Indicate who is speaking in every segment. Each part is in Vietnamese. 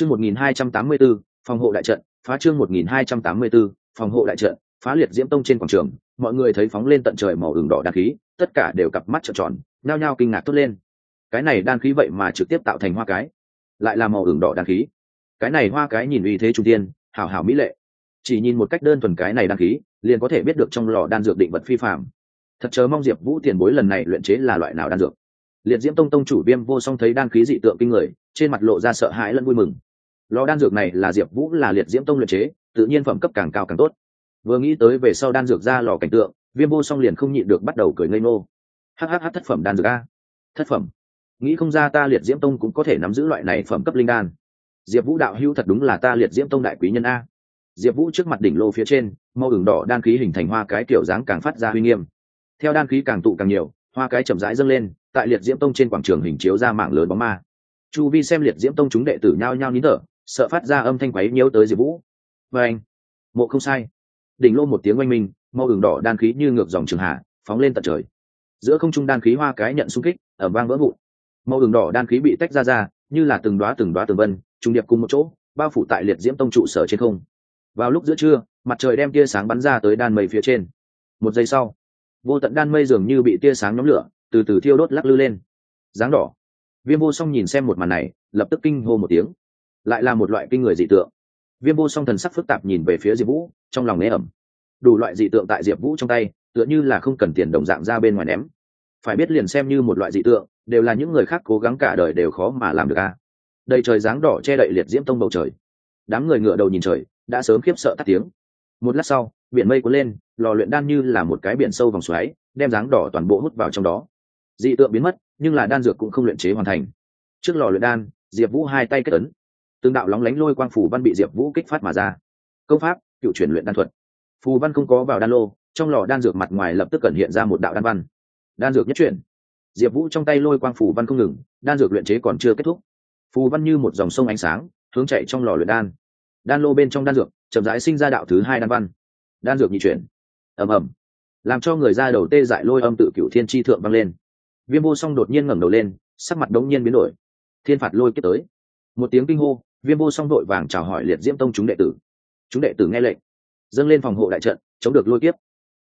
Speaker 1: chương một nghìn hai trăm tám mươi 1284, phòng hộ đại trận phá chương một nghìn hai trăm tám mươi 1284, phòng hộ đại trận phá liệt diễm tông trên quảng trường mọi người thấy phóng lên tận trời màu ửng đỏ đan khí tất cả đều cặp mắt trợn tròn nhao nhao kinh ngạc tốt lên. Cái này đan khí vậy mà trực tiếp tạo thành hoa cái lại là màu ửng đỏ đan khí. Cái này hoa cái nhìn uy thế trung tiên hảo hảo mỹ lệ. Chỉ nhìn một cách đơn thuần cái này đan khí liền có thể biết được trong lò đan dược định vật phi phàm. Thật chớ mong diệp vũ tiền bối lần này luyện chế là loại nào đan dược. Liệt diễm tông tông chủ viêm vô song thấy đan khí dị tượng kinh người trên mặt lộ ra sợ hãi lẫn vui mừng lò đan dược này là diệp vũ, là liệt diễm tông luyện chế, tự nhiên phẩm cấp càng cao càng tốt. Vừa nghĩ tới về sau đan dược ra lò cảnh tượng, viêm vô song liền không nhịn được bắt đầu cười ngây ngô. Hhh thất phẩm đan dược a. Thất phẩm. Nghĩ không ra ta liệt diễm tông cũng có thể nắm giữ loại này phẩm cấp linh đan. Diệp vũ đạo hữu thật đúng là ta liệt diễm tông đại quý nhân a. Diệp vũ trước mặt đỉnh lô phía trên, màu ửng đỏ đan khí hình thành hoa cái kiểu dáng càng phát ra huy nghiêm. Theo đan khí càng tụ càng nhiều, hoa cái chậm rãi dâng lên, tại liệt diễm tông trên quảng trường hình chiếu ra mạng lớn bóng ma. Chu vi xem liệt diễm tông chúng đệ tử nhao nhao nín thở sợ phát ra âm thanh quấy nhiễu tới diệp vũ. Và anh. Mộ không sai. Đỉnh lô một tiếng oanh minh, màu ửng đỏ đan khí như ngược dòng trường hạ, phóng lên tận trời. Giữa không trung đan khí hoa cái nhận xung kích ở vang vỡ vụn. Màu ửng đỏ đan khí bị tách ra ra, như là từng đoá từng đoá từng vân, trùng điệp cùng một chỗ, bao phủ tại liệt diễm tông trụ sở trên không. Vào lúc giữa trưa, mặt trời đem tia sáng bắn ra tới đan mây phía trên. Một giây sau, vô tận đan mây dường như bị tia sáng nhóm lửa, từ từ thiêu đốt lắc lư lên. Dáng đỏ. Viêm vô song nhìn xem một màn này, lập tức kinh hô một tiếng lại là một loại kinh người dị tượng. Viêm vô song thần sắc phức tạp nhìn về phía diệp vũ, trong lòng nế ẩm. Đủ loại dị tượng tại diệp vũ trong tay, tựa như là không cần tiền đồng dạng ra bên ngoài ném. Phải biết liền xem như một loại dị tượng, đều là những người khác cố gắng cả đời đều khó mà làm được a. Đầy trời dáng đỏ che đậy liệt diễm tông bầu trời. Đám người ngựa đầu nhìn trời, đã sớm khiếp sợ tắt tiếng. Một lát sau, biển mây cuốn lên, lò luyện đan như là một cái biển sâu vòng xoáy, đem dáng đỏ toàn bộ hút vào trong đó. Dị tượng biến mất, nhưng là đan dược cũng không luyện chế hoàn thành. Trước lò luyện đan, diệp vũ hai tay kết ấn tương đạo lóng lánh lôi quang phủ văn bị diệp vũ kích phát mà ra. Công pháp, cựu chuyển luyện đan thuật. Phù văn không có vào đan lô, trong lò đan dược mặt ngoài lập tức cẩn hiện ra một đạo đan văn. Đan dược nhất chuyển. Diệp vũ trong tay lôi quang phủ văn không ngừng, đan dược luyện chế còn chưa kết thúc. Phù văn như một dòng sông ánh sáng, hướng chạy trong lò luyện đan. Đan lô bên trong đan dược chậm rãi sinh ra đạo thứ hai đan văn. Đan dược nhị chuyển. Ầm ầm. Làm cho người ra đầu tê dại lôi âm tự cựu thiên tri thượng vang lên. Viêm vô song đột nhiên ngẩng đầu lên, sắc mặt đống nhiên biến đổi. Thiên phạt lôi kết tới một tiếng kinh hô, viêm vô song đội vàng chào hỏi liệt diễm tông chúng đệ tử. Chúng đệ tử nghe lệnh, dâng lên phòng hộ đại trận, chống được lôi kiếp.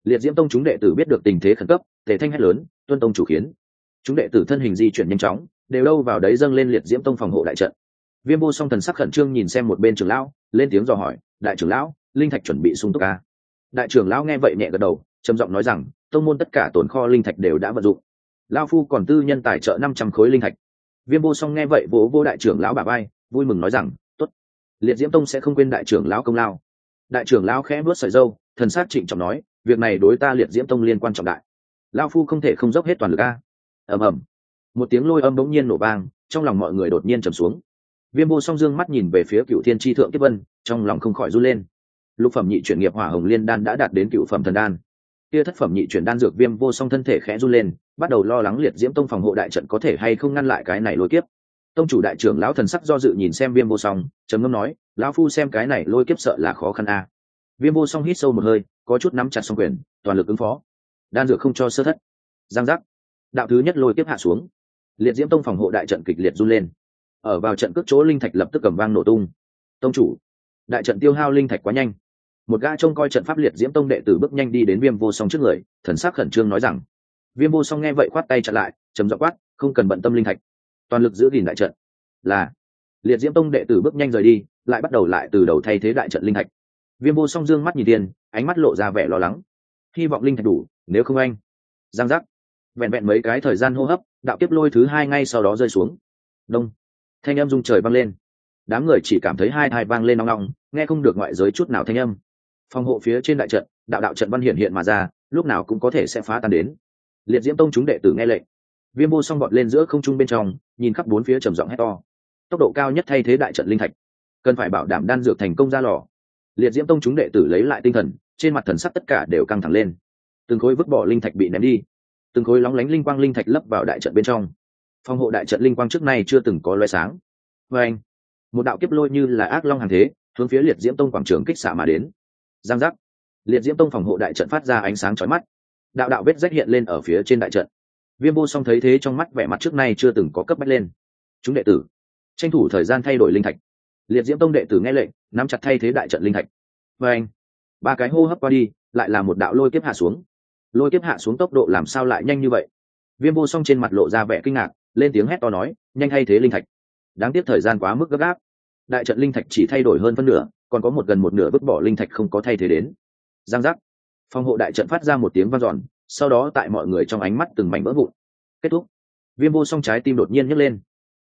Speaker 1: Liệt diễm tông chúng đệ tử biết được tình thế khẩn cấp thể thanh hét lớn, tuân tông chủ khiến chúng đệ tử thân hình di chuyển nhanh chóng, đều đâu vào đấy dâng lên liệt diễm tông phòng hộ đại trận. Viêm vô song thần sắc khẩn trương nhìn xem một bên trưởng lão, lên tiếng dò hỏi, đại trưởng lão, linh thạch chuẩn bị sung túc ca đại trưởng lão nghe vậy nhẹ gật đầu, trầm giọng nói rằng, tông môn tất cả tồn kho linh thạch đều đã vận dụng. Lao phu còn tư nhân tài trợ năm trăm khối linh thạch viêm vô song nghe vậy vỗ vô đại trưởng lão bà bay vui mừng nói rằng, tốt, liệt diễm tông sẽ không quên đại trưởng lão công lao. Đại trưởng lão khẽ vớt sợi dâu, thần sắc trịnh trọng nói, việc này đối ta liệt diễm tông liên quan trọng đại. Lao phu không thể không dốc hết toàn lực a. Ầm ầm. Một tiếng lôi âm bỗng nhiên nổ vang, trong lòng mọi người đột nhiên trầm xuống. Viêm vô song dương mắt nhìn về phía cựu thiên tri thượng kiếp vân, trong lòng không khỏi run lên. Lục phẩm nhị chuyển nghiệp hỏa hồng liên đan đã đạt đến cựu phẩm thần đan. Kia thất phẩm nhị chuyển đan dược viêm vô song thân thể khẽ run lên bắt đầu lo lắng liệt diễm tông phòng hộ đại trận có thể hay không ngăn lại cái này lôi kiếp. Tông chủ đại trưởng lão thần sắc do dự nhìn xem viêm vô song, trầm ngâm nói, lão phu xem cái này lôi kiếp sợ là khó khăn a. Viêm vô song hít sâu một hơi, có chút nắm chặt song quyền, toàn lực ứng phó. Đan dược không cho sơ thất. Giang giác. Đạo thứ nhất lôi kiếp hạ xuống. Liệt diễm tông phòng hộ đại trận kịch liệt run lên. Ở vào trận cước chỗ linh thạch lập tức cầm vang nổ tung. Tông chủ, đại trận tiêu hao linh thạch quá nhanh. Một gã trông coi trận pháp liệt diễm tông đệ tử bước nhanh đi đến viêm vô song trước người, thần sắc khẩn trương nói rằng viêm vô song nghe vậy khoát tay chặn lại chấm dọ quát, không cần bận tâm linh thạch. Toàn lực giữ gìn đại trận. Là. Liệt diễm tông đệ tử bước nhanh rời đi, lại bắt đầu lại từ đầu thay thế đại trận linh thạch. Viêm vô song dương mắt nhìn tiền, ánh mắt lộ ra vẻ lo lắng. Hy vọng linh thạch đủ, nếu không anh. Giang giác. Vẹn vẹn mấy cái thời gian hô hấp, đạo kiếp lôi thứ hai ngay sau đó rơi xuống. Đông. Thanh âm rung trời vang lên. Đám người chỉ cảm thấy hai thai vang lên nóng nóng nghe không được ngoại giới chút nào thanh âm. Phòng hộ phía trên đại trận, đạo đạo trận văn hiện hiện mà ra, lúc nào cũng có thể sẽ phá tan đến liệt diễm tông chúng đệ tử nghe lệnh. Viêm vô song bọt lên giữa không trung bên trong, nhìn khắp bốn phía trầm giọng hét to. Tốc độ cao nhất thay thế đại trận linh thạch. Cần phải bảo đảm đan dược thành công ra lò. Liệt diễm tông chúng đệ tử lấy lại tinh thần, trên mặt thần sắc tất cả đều căng thẳng lên. Từng khối vứt bỏ linh thạch bị ném đi. Từng khối lóng lánh linh quang linh thạch lấp vào đại trận bên trong. Phòng hộ đại trận linh quang trước nay chưa từng có loé sáng. Vê anh, một đạo kiếp lôi như là ác long hàng thế, hướng phía liệt diễm tông quảng trường kích xạ mà đến. Giang giác. Liệt diễm tông phòng hộ đại trận phát ra ánh sáng chói mắt đạo đạo vết rách hiện lên ở phía trên đại trận. Viêm vô song thấy thế trong mắt vẻ mặt trước nay chưa từng có cấp bách lên. Chúng đệ tử, tranh thủ thời gian thay đổi linh thạch. Liệt diễm tông đệ tử nghe lệnh, nắm chặt thay thế đại trận linh thạch. Và anh, ba cái hô hấp qua đi, lại là một đạo lôi kiếp hạ xuống. Lôi kiếp hạ xuống tốc độ làm sao lại nhanh như vậy? Viêm vô song trên mặt lộ ra vẻ kinh ngạc, lên tiếng hét to nói, nhanh thay thế linh thạch. Đáng tiếc thời gian quá mức gấp gáp. Đại trận linh thạch chỉ thay đổi hơn phân nửa, còn có một gần một nửa vứt bỏ linh thạch không có thay thế đến. Giang giác phòng hộ đại trận phát ra một tiếng vang giòn sau đó tại mọi người trong ánh mắt từng mảnh vỡ vụn. Kết thúc. Viêm vô song trái tim đột nhiên nhấc lên.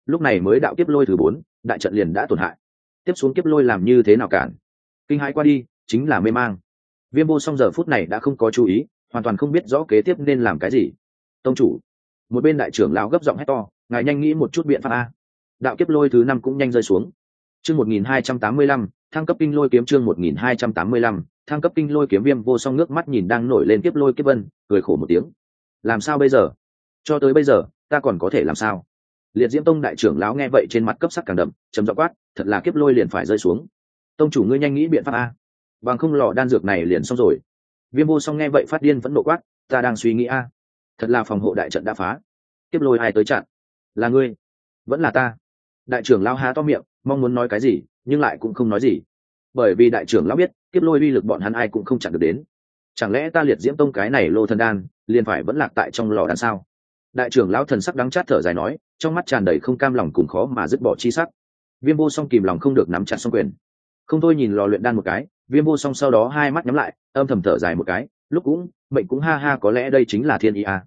Speaker 1: Lúc này mới đạo kiếp lôi thứ bốn, đại trận liền đã tổn hại. Tiếp xuống kiếp lôi làm như thế nào cản? Kinh hãi qua đi, chính là mê mang. Viêm vô song giờ phút này đã không có chú ý, hoàn toàn không biết rõ kế tiếp nên làm cái gì. Tông chủ, một bên đại trưởng lão gấp giọng hét to, ngài nhanh nghĩ một chút biện pháp a. Đạo kiếp lôi thứ năm cũng nhanh rơi xuống. Chương một nghìn hai trăm tám mươi lăm thăng cấp kinh lôi kiếm chương một nghìn hai trăm tám mươi lăm, thăng cấp kinh lôi kiếm viêm vô song nước mắt nhìn đang nổi lên kiếp lôi kiếp vân, cười khổ một tiếng. Làm sao bây giờ? Cho tới bây giờ, ta còn có thể làm sao? Liệt diễm tông đại trưởng lão nghe vậy trên mặt cấp sắc càng đậm chấm dọ quát, thật là kiếp lôi liền phải rơi xuống. Tông chủ ngươi nhanh nghĩ biện pháp a. Bằng không lò đan dược này liền xong rồi. Viêm vô song nghe vậy phát điên vẫn nộ quát, ta đang suy nghĩ a. Thật là phòng hộ đại trận đã phá. Kiếp lôi ai tới chặn? Là ngươi? Vẫn là ta. Đại trưởng lao há to miệng, mong muốn nói cái gì? Nhưng lại cũng không nói gì. Bởi vì đại trưởng lão biết, kiếp lôi uy lực bọn hắn ai cũng không chặn được đến. Chẳng lẽ ta liệt diễm tông cái này lô thần đan, liền phải vẫn lạc tại trong lò đan sao? Đại trưởng lão thần sắc đắng chát thở dài nói, trong mắt tràn đầy không cam lòng cùng khó mà dứt bỏ chi sắc. Viêm vô song kìm lòng không được nắm chặt xong quyền. Không thôi nhìn lò luyện đan một cái, viêm vô song sau đó hai mắt nhắm lại, âm thầm thở dài một cái, lúc cũng mệnh cũng ha ha có lẽ đây chính là thiên ý à.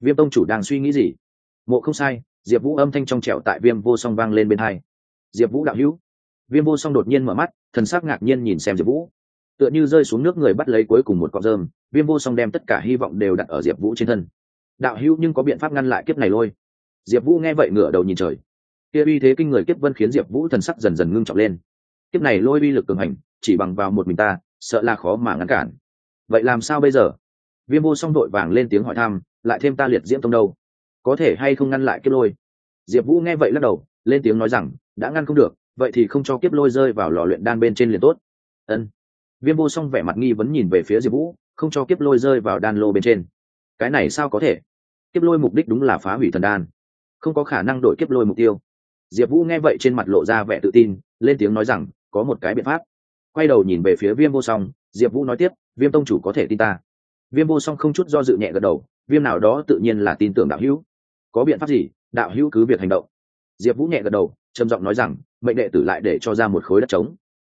Speaker 1: viêm tông chủ đang suy nghĩ gì? Mộ không sai, diệp vũ âm thanh trong trẹo tại viêm vô song vang lên bên hai. Diệp vũ đạo hữu viêm vô song đột nhiên mở mắt, thần sắc ngạc nhiên nhìn xem diệp vũ. Tựa như rơi xuống nước người bắt lấy cuối cùng một cọng rơm, viêm vô song đem tất cả hy vọng đều đặt ở diệp vũ trên thân. Đạo hữu nhưng có biện pháp ngăn lại kiếp này lôi. Diệp vũ nghe vậy ngửa đầu nhìn trời. Kia uy thế kinh người kiếp vân khiến diệp vũ thần sắc dần dần ngưng trọng lên. Kiếp này lôi uy lực cường hành, chỉ bằng vào một mình ta, sợ là khó mà ngăn cản. Vậy làm sao bây giờ? Viêm vô song đội vàng lên tiếng hỏi thăm, lại thêm ta liệt diễm tông đâu? Có thể hay không ngăn lại kiếp lôi? Diệp vũ nghe vậy lắc đầu, lên tiếng nói rằng, đã ngăn không được vậy thì không cho kiếp lôi rơi vào lò luyện đan bên trên liền tốt. Ân. Viêm vô song vẻ mặt nghi vấn nhìn về phía diệp vũ, không cho kiếp lôi rơi vào đan lô bên trên. Cái này sao có thể? Kiếp lôi mục đích đúng là phá hủy thần đan, không có khả năng đổi kiếp lôi mục tiêu. Diệp vũ nghe vậy trên mặt lộ ra vẻ tự tin, lên tiếng nói rằng, có một cái biện pháp. Quay đầu nhìn về phía viêm vô song, diệp vũ nói tiếp, viêm tông chủ có thể tin ta. Viêm vô song không chút do dự nhẹ gật đầu, viêm nào đó tự nhiên là tin tưởng đạo hữu. Có biện pháp gì, đạo hữu cứ việc hành động diệp vũ nhẹ gật đầu, trầm giọng nói rằng, mệnh đệ tử lại để cho ra một khối đất trống.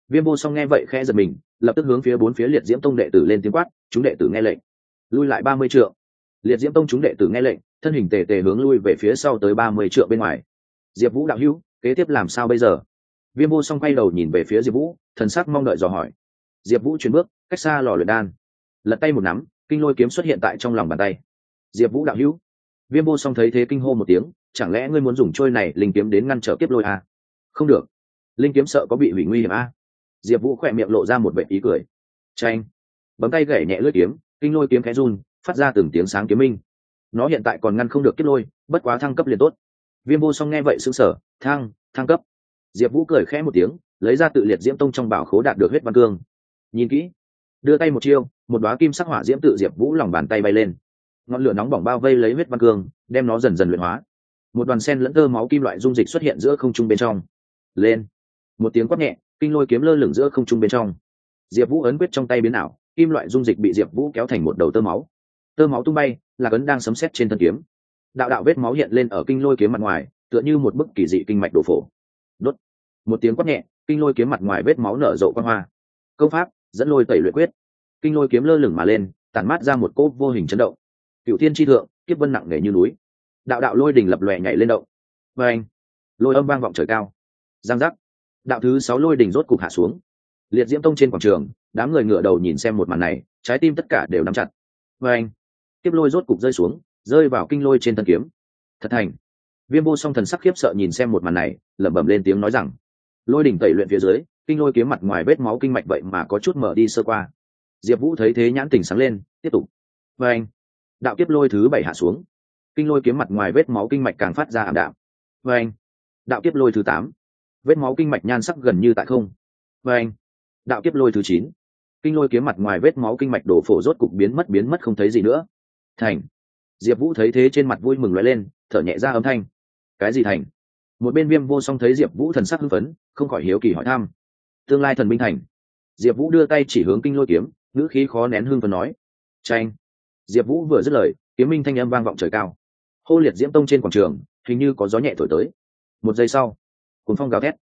Speaker 1: Viêm vô song nghe vậy khẽ giật mình, lập tức hướng phía bốn phía liệt diễm tông đệ tử lên tiếng quát, chúng đệ tử nghe lệnh. Lui lại ba mươi triệu liệt diễm tông chúng đệ tử nghe lệnh, thân hình tề tề hướng lui về phía sau tới ba mươi triệu bên ngoài. Diệp vũ đạo hữu, kế tiếp làm sao bây giờ? Viêm vô song quay đầu nhìn về phía diệp vũ, thần sắc mong đợi dò hỏi. Diệp vũ chuyển bước, cách xa lò luyện đan. Lật tay một nắm, kinh lôi kiếm xuất hiện tại trong lòng bàn tay. Diệp vũ đạo hữu. Viêm vô song thấy thế kinh hô một tiếng chẳng lẽ ngươi muốn dùng trôi này linh kiếm đến ngăn trở kiếp lôi à? không được. Linh kiếm sợ có bị hủy nguy hiểm à? diệp vũ khỏe miệng lộ ra một vệ ý cười. Tranh bấm tay gảy nhẹ lưỡi kiếm, kinh lôi kiếm khẽ run, phát ra từng tiếng sáng kiếm minh. Nó hiện tại còn ngăn không được kiếp lôi, bất quá thăng cấp liền tốt. Viêm vô song nghe vậy xứng sở thăng thăng cấp. Diệp vũ cười khẽ một tiếng, lấy ra tự liệt diễm tông trong bảo khố đạt được huyết văn cương. Nhìn kỹ. Đưa tay một chiêu, một đoá kim sắc hỏa diễm tự diệp vũ lòng bàn tay bay lên. Ngọn lửa nóng bỏng bao vây lấy huyết văn cương, đem nó dần dần luyện hóa một đoàn sen lẫn tơ máu kim loại dung dịch xuất hiện giữa không trung bên trong. Lên. Một tiếng quát nhẹ, kinh lôi kiếm lơ lửng giữa không trung bên trong. Diệp vũ ấn quyết trong tay biến ảo, kim loại dung dịch bị diệp vũ kéo thành một đầu tơ máu. Tơ máu tung bay, là cấn đang sấm xét trên thân kiếm. Đạo đạo vết máu hiện lên ở kinh lôi kiếm mặt ngoài, tựa như một bức kỳ dị kinh mạch đổ phổ. Đốt. Một tiếng quát nhẹ, kinh lôi kiếm mặt ngoài vết máu nở rộ quan hoa. Công pháp, dẫn lôi tẩy luyện quyết. Kinh lôi kiếm lơ lửng mà lên, tản mát ra một cốt vô hình chấn động. Cựu thiên tri thượng, kiếp vân nặng nề như núi đạo đạo lôi đình lập lòe nhảy lên động. Và anh, lôi âm vang vọng trời cao. Giang giác. Đạo thứ sáu lôi đình rốt cục hạ xuống. Liệt diễm tông trên quảng trường, đám người ngửa đầu nhìn xem một màn này, trái tim tất cả đều nắm chặt. Và anh, kiếp lôi rốt cục rơi xuống, rơi vào kinh lôi trên thân kiếm. Thật thành. Viêm vô song thần sắc khiếp sợ nhìn xem một màn này, lẩm bẩm lên tiếng nói rằng, lôi đỉnh tẩy luyện phía dưới, kinh lôi kiếm mặt ngoài vết máu kinh mạch vậy mà có chút mở đi sơ qua. Diệp vũ thấy thế nhãn tình sáng lên, tiếp tục. Và anh, đạo kiếp lôi thứ bảy hạ xuống kinh lôi kiếm mặt ngoài vết máu kinh mạch càng phát ra ảm đạm. Vê anh, đạo kiếp lôi thứ tám. Vết máu kinh mạch nhan sắc gần như tại không. Vê anh, đạo kiếp lôi thứ chín. Kinh lôi kiếm mặt ngoài vết máu kinh mạch đổ phổ rốt cục biến mất biến mất không thấy gì nữa. Thành. Diệp vũ thấy thế trên mặt vui mừng loại lên, thở nhẹ ra âm thanh. Cái gì thành? Một bên viêm vô song thấy diệp vũ thần sắc hưng phấn, không khỏi hiếu kỳ hỏi thăm. Tương lai thần binh thành. Diệp vũ đưa tay chỉ hướng kinh lôi kiếm, ngữ khí khó nén hưng phấn nói. Tranh diệp vũ vừa dứt lời, kiếm minh thanh âm vang vọng trời cao hô liệt diễm tông trên quảng trường, hình như có gió nhẹ thổi tới. Một giây sau cuốn phong gào thét.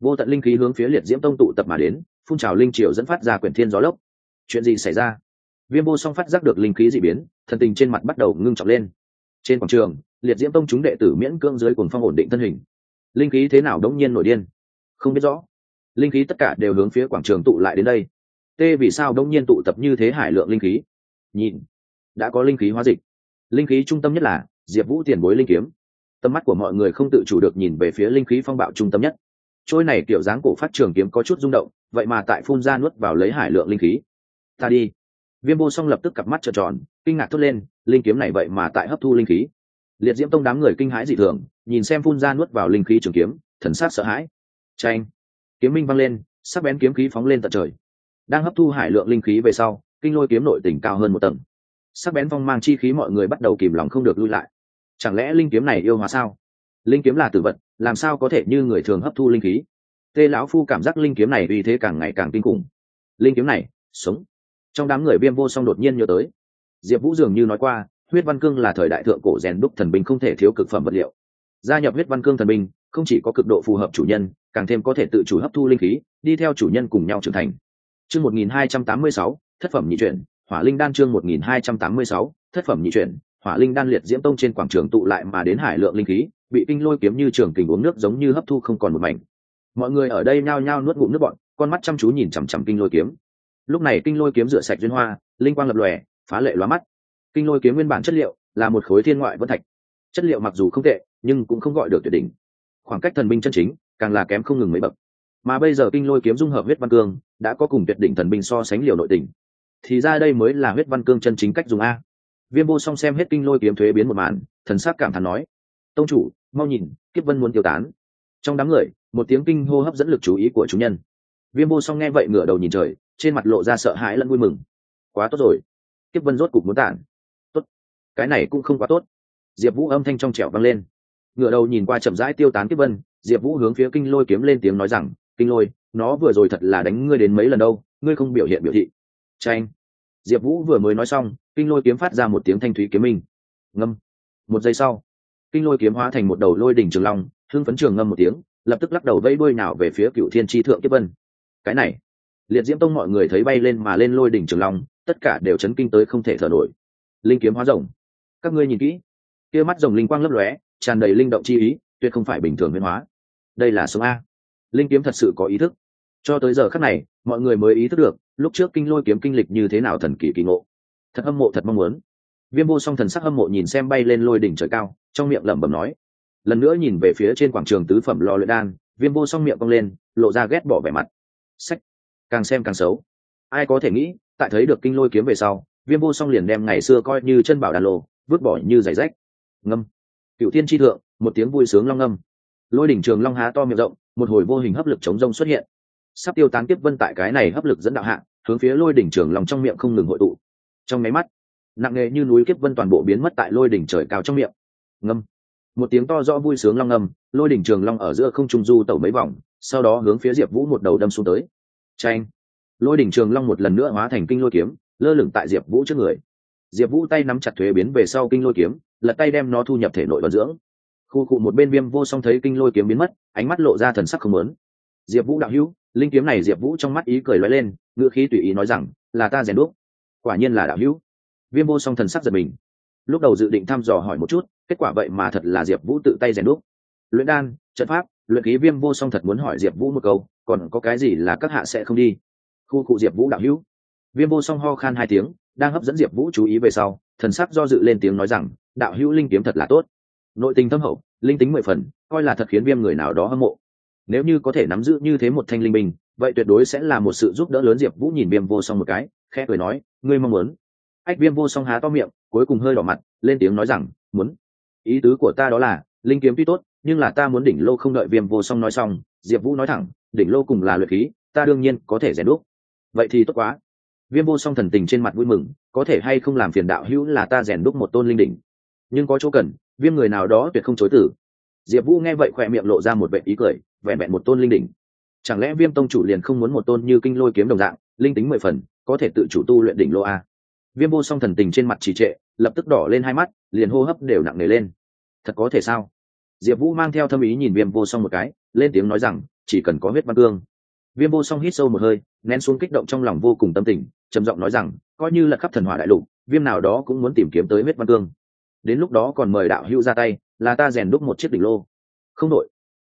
Speaker 1: Vô tận linh khí hướng phía liệt diễm tông tụ tập mà đến, phun trào linh triều dẫn phát ra quyển thiên gió lốc. Chuyện gì xảy ra? Viêm vô song phát giác được linh khí d ị biến, thần tình trên mặt bắt đầu ngưng trọng lên. Trên quảng trường, liệt diễm tông chúng đệ tử miễn cưỡng dưới cuồng phong ổn định thân hình. Linh khí thế nào đống nhiên nổi điên? Không biết rõ. Linh khí tất cả đều hướng phía quảng trường tụ lại đến đây. T, vì sao đống nhiên tụ tập như thế hải lượng linh khí? Nhìn, đã có linh khí hóa dịch. Linh khí trung tâm nhất là diệp vũ tiền bối linh kiếm. Tầm mắt của mọi người không tự chủ được nhìn về phía linh khí phong bạo trung tâm nhất. Trôi này kiểu dáng cổ phát trường kiếm có chút rung động, vậy mà tại phun ra nuốt vào lấy hải lượng linh khí. Ta đi. Viêm vô song lập tức cặp mắt trợn tròn, kinh ngạc thốt lên, linh kiếm này vậy mà tại hấp thu linh khí. Liệt diễm tông đám người kinh hãi dị thường, nhìn xem phun ra nuốt vào linh khí trường kiếm, thần sát sợ hãi. Tranh kiếm minh văng lên, sắc bén kiếm khí phóng lên tận trời. Đang hấp thu hải lượng linh khí về sau, kinh lôi kiếm nội tỉnh cao hơn một tầng. Sắc bén phong mang chi khí mọi người bắt đầu kìm lòng không được lui lại chẳng lẽ linh kiếm này yêu hóa sao? Linh kiếm là tử vật, làm sao có thể như người thường hấp thu linh khí? Tê lão phu cảm giác linh kiếm này vì thế càng ngày càng kinh khủng. Linh kiếm này, sống. Trong đám người viêm vô song đột nhiên nhớ tới. Diệp vũ dường như nói qua, huyết văn cương là thời đại thượng cổ rèn đúc thần binh không thể thiếu cực phẩm vật liệu. Gia nhập huyết văn cương thần binh, không chỉ có cực độ phù hợp chủ nhân, càng thêm có thể tự chủ hấp thu linh khí, đi theo chủ nhân cùng nhau trưởng thành. Chương một nghìn hai trăm tám mươi sáu, thất phẩm nhị chuyển, hỏa linh đan chương một nghìn hai trăm tám mươi sáu, thất phẩm nhị chuyển hỏa linh đan liệt diễm tông trên quảng trường tụ lại mà đến hải lượng linh khí, bị kinh lôi kiếm như trường kình uống nước giống như hấp thu không còn một mảnh. Mọi người ở đây nhao nhao nuốt ngụm nước bọn con mắt chăm chú nhìn chằm chằm kinh lôi kiếm. Lúc này kinh lôi kiếm rửa sạch duyên hoa, linh quang lập lòe, phá lệ lóa mắt. Kinh lôi kiếm nguyên bản chất liệu là một khối thiên ngoại vân thạch. Chất liệu mặc dù không tệ, nhưng cũng không gọi được tuyệt đỉnh. Khoảng cách thần binh chân chính càng là kém không ngừng mấy bậc. Mà bây giờ kinh lôi kiếm dung hợp huyết văn cương, đã có cùng tuyệt đỉnh thần binh so sánh liều nội tình. Thì ra đây mới là huyết văn cương chân chính cách dùng a viêm vô song xem hết kinh lôi kiếm thuế biến một màn, thần sắc cảm thán nói, tông chủ, mau nhìn, kiếp vân muốn tiêu tán. Trong đám người, một tiếng kinh hô hấp dẫn lực chú ý của chúng nhân. Viêm vô song nghe vậy ngửa đầu nhìn trời, trên mặt lộ ra sợ hãi lẫn vui mừng. Quá tốt rồi, kiếp vân rốt cục muốn tản. Tốt, cái này cũng không quá tốt. Diệp vũ âm thanh trong trẻo vang lên. Ngửa đầu nhìn qua chậm rãi tiêu tán kiếp vân, diệp vũ hướng phía kinh lôi kiếm lên tiếng nói rằng, kinh lôi, nó vừa rồi thật là đánh ngươi đến mấy lần đâu, ngươi không biểu hiện biểu thị. Tranh diệp vũ vừa mới nói xong, kinh lôi kiếm phát ra một tiếng thanh thúy kiếm minh. Ngâm. Một giây sau, kinh lôi kiếm hóa thành một đầu lôi đỉnh trường long, hưng phấn trường ngâm một tiếng, lập tức lắc đầu vây đuôi nào về phía cựu thiên tri thượng kiếp vân. Cái này, liệt diễm tông mọi người thấy bay lên mà lên lôi đỉnh trường long, tất cả đều chấn kinh tới không thể thở nổi. Linh kiếm hóa rồng. Các ngươi nhìn kỹ. Kia mắt rồng linh quang lấp lóe, tràn đầy linh động chi ý, tuyệt không phải bình thường biến hóa. Đây là số a. Linh kiếm thật sự có ý thức. Cho tới giờ khắc này, mọi người mới ý thức được lúc trước kinh lôi kiếm kinh lịch như thế nào thần kỳ kỳ ngộ. Thật hâm mộ, thật mong muốn. Viêm vô song thần sắc hâm mộ nhìn xem bay lên lôi đỉnh trời cao, trong miệng lẩm bẩm nói. Lần nữa nhìn về phía trên quảng trường tứ phẩm lò luyện đan, viêm vô song miệng cong lên, lộ ra ghét bỏ vẻ mặt. Sách. Càng xem càng xấu. Ai có thể nghĩ, tại thấy được kinh lôi kiếm về sau, viêm vô song liền đem ngày xưa coi như chân bảo đàn lô, vứt bỏ như giày rách. Ngâm. Cựu thiên tri thượng, một tiếng vui sướng long ngâm. Lôi đỉnh trường long há to miệng rộng, một hồi vô hình hấp lực chống rông xuất hiện sắp tiêu tán tiếp vân tại cái này hấp lực dẫn đạo hạ, hướng phía lôi đỉnh trường long trong miệng không ngừng hội tụ. Trong máy mắt, nặng nề như núi kiếp vân toàn bộ biến mất tại lôi đỉnh trời cao trong miệng. Ngâm. Một tiếng to rõ vui sướng long ngâm, lôi đỉnh trường long ở giữa không trung du tẩu mấy vòng, sau đó hướng phía diệp vũ một đầu đâm xuống tới. Tranh lôi đỉnh trường long một lần nữa hóa thành kinh lôi kiếm, lơ lửng tại diệp vũ trước người. Diệp vũ tay nắm chặt thuế biến về sau kinh lôi kiếm, lật tay đem nó thu nhập thể nội vận dưỡng. Khu cụ một bên viêm vô song thấy kinh lôi kiếm biến mất, ánh mắt lộ ra thần sắc không lớn diệp vũ đạo hữu linh kiếm này diệp vũ trong mắt ý cười lóe lên ngựa khí tùy ý nói rằng, là ta rèn đúc. Quả nhiên là đạo hữu. Viêm vô song thần sắc giật mình. Lúc đầu dự định thăm dò hỏi một chút, kết quả vậy mà thật là diệp vũ tự tay rèn đúc. Luyện đan, trận pháp, luyện khí viêm vô song thật muốn hỏi diệp vũ một câu, còn có cái gì là các hạ sẽ không đi? Khu cụ diệp vũ đạo hữu. Viêm vô song ho khan hai tiếng, đang hấp dẫn diệp vũ chú ý về sau, thần sắc do dự lên tiếng nói rằng, đạo hữu linh kiếm thật là tốt. Nội tình thâm hậu, linh tính mười phần, coi là thật khiến viêm người nào đó hâm mộ nếu như có thể nắm giữ như thế một thanh linh binh, vậy tuyệt đối sẽ là một sự giúp đỡ lớn diệp vũ nhìn viêm vô song một cái, khẽ cười nói, ngươi mong muốn? Ách, viêm vô song há to miệng, cuối cùng hơi đỏ mặt, lên tiếng nói rằng, muốn. Ý tứ của ta đó là, linh kiếm tuy tốt, nhưng là ta muốn đỉnh lô không đợi viêm vô song nói xong, diệp vũ nói thẳng, đỉnh lô cùng là luyện khí, ta đương nhiên có thể rèn đúc. Vậy thì tốt quá. Viêm vô song thần tình trên mặt vui mừng, có thể hay không làm phiền đạo hữu là ta rèn đúc một tôn linh đỉnh. Nhưng có chỗ cần, viêm người nào đó tuyệt không chối tử diệp vũ nghe vậy khỏe miệng lộ ra một vệ ý cười vẹn vẹn một tôn linh đỉnh. Chẳng lẽ viêm tông chủ liền không muốn một tôn như kinh lôi kiếm đồng dạng, linh tính mười phần, có thể tự chủ tu luyện đỉnh lô a? Viêm vô song thần tình trên mặt trì trệ, lập tức đỏ lên hai mắt, liền hô hấp đều nặng nề lên. Thật có thể sao? Diệp vũ mang theo thâm ý nhìn viêm vô song một cái, lên tiếng nói rằng, chỉ cần có huyết văn cương. Viêm vô song hít sâu một hơi, nén xuống kích động trong lòng vô cùng tâm tình, trầm giọng nói rằng, coi như là khắp thần hỏa đại lục, viêm nào đó cũng muốn tìm kiếm tới huyết văn cương. Đến lúc đó còn mời đạo hữu ra tay, là ta rèn đúc một chiếc đỉnh lô. Không đội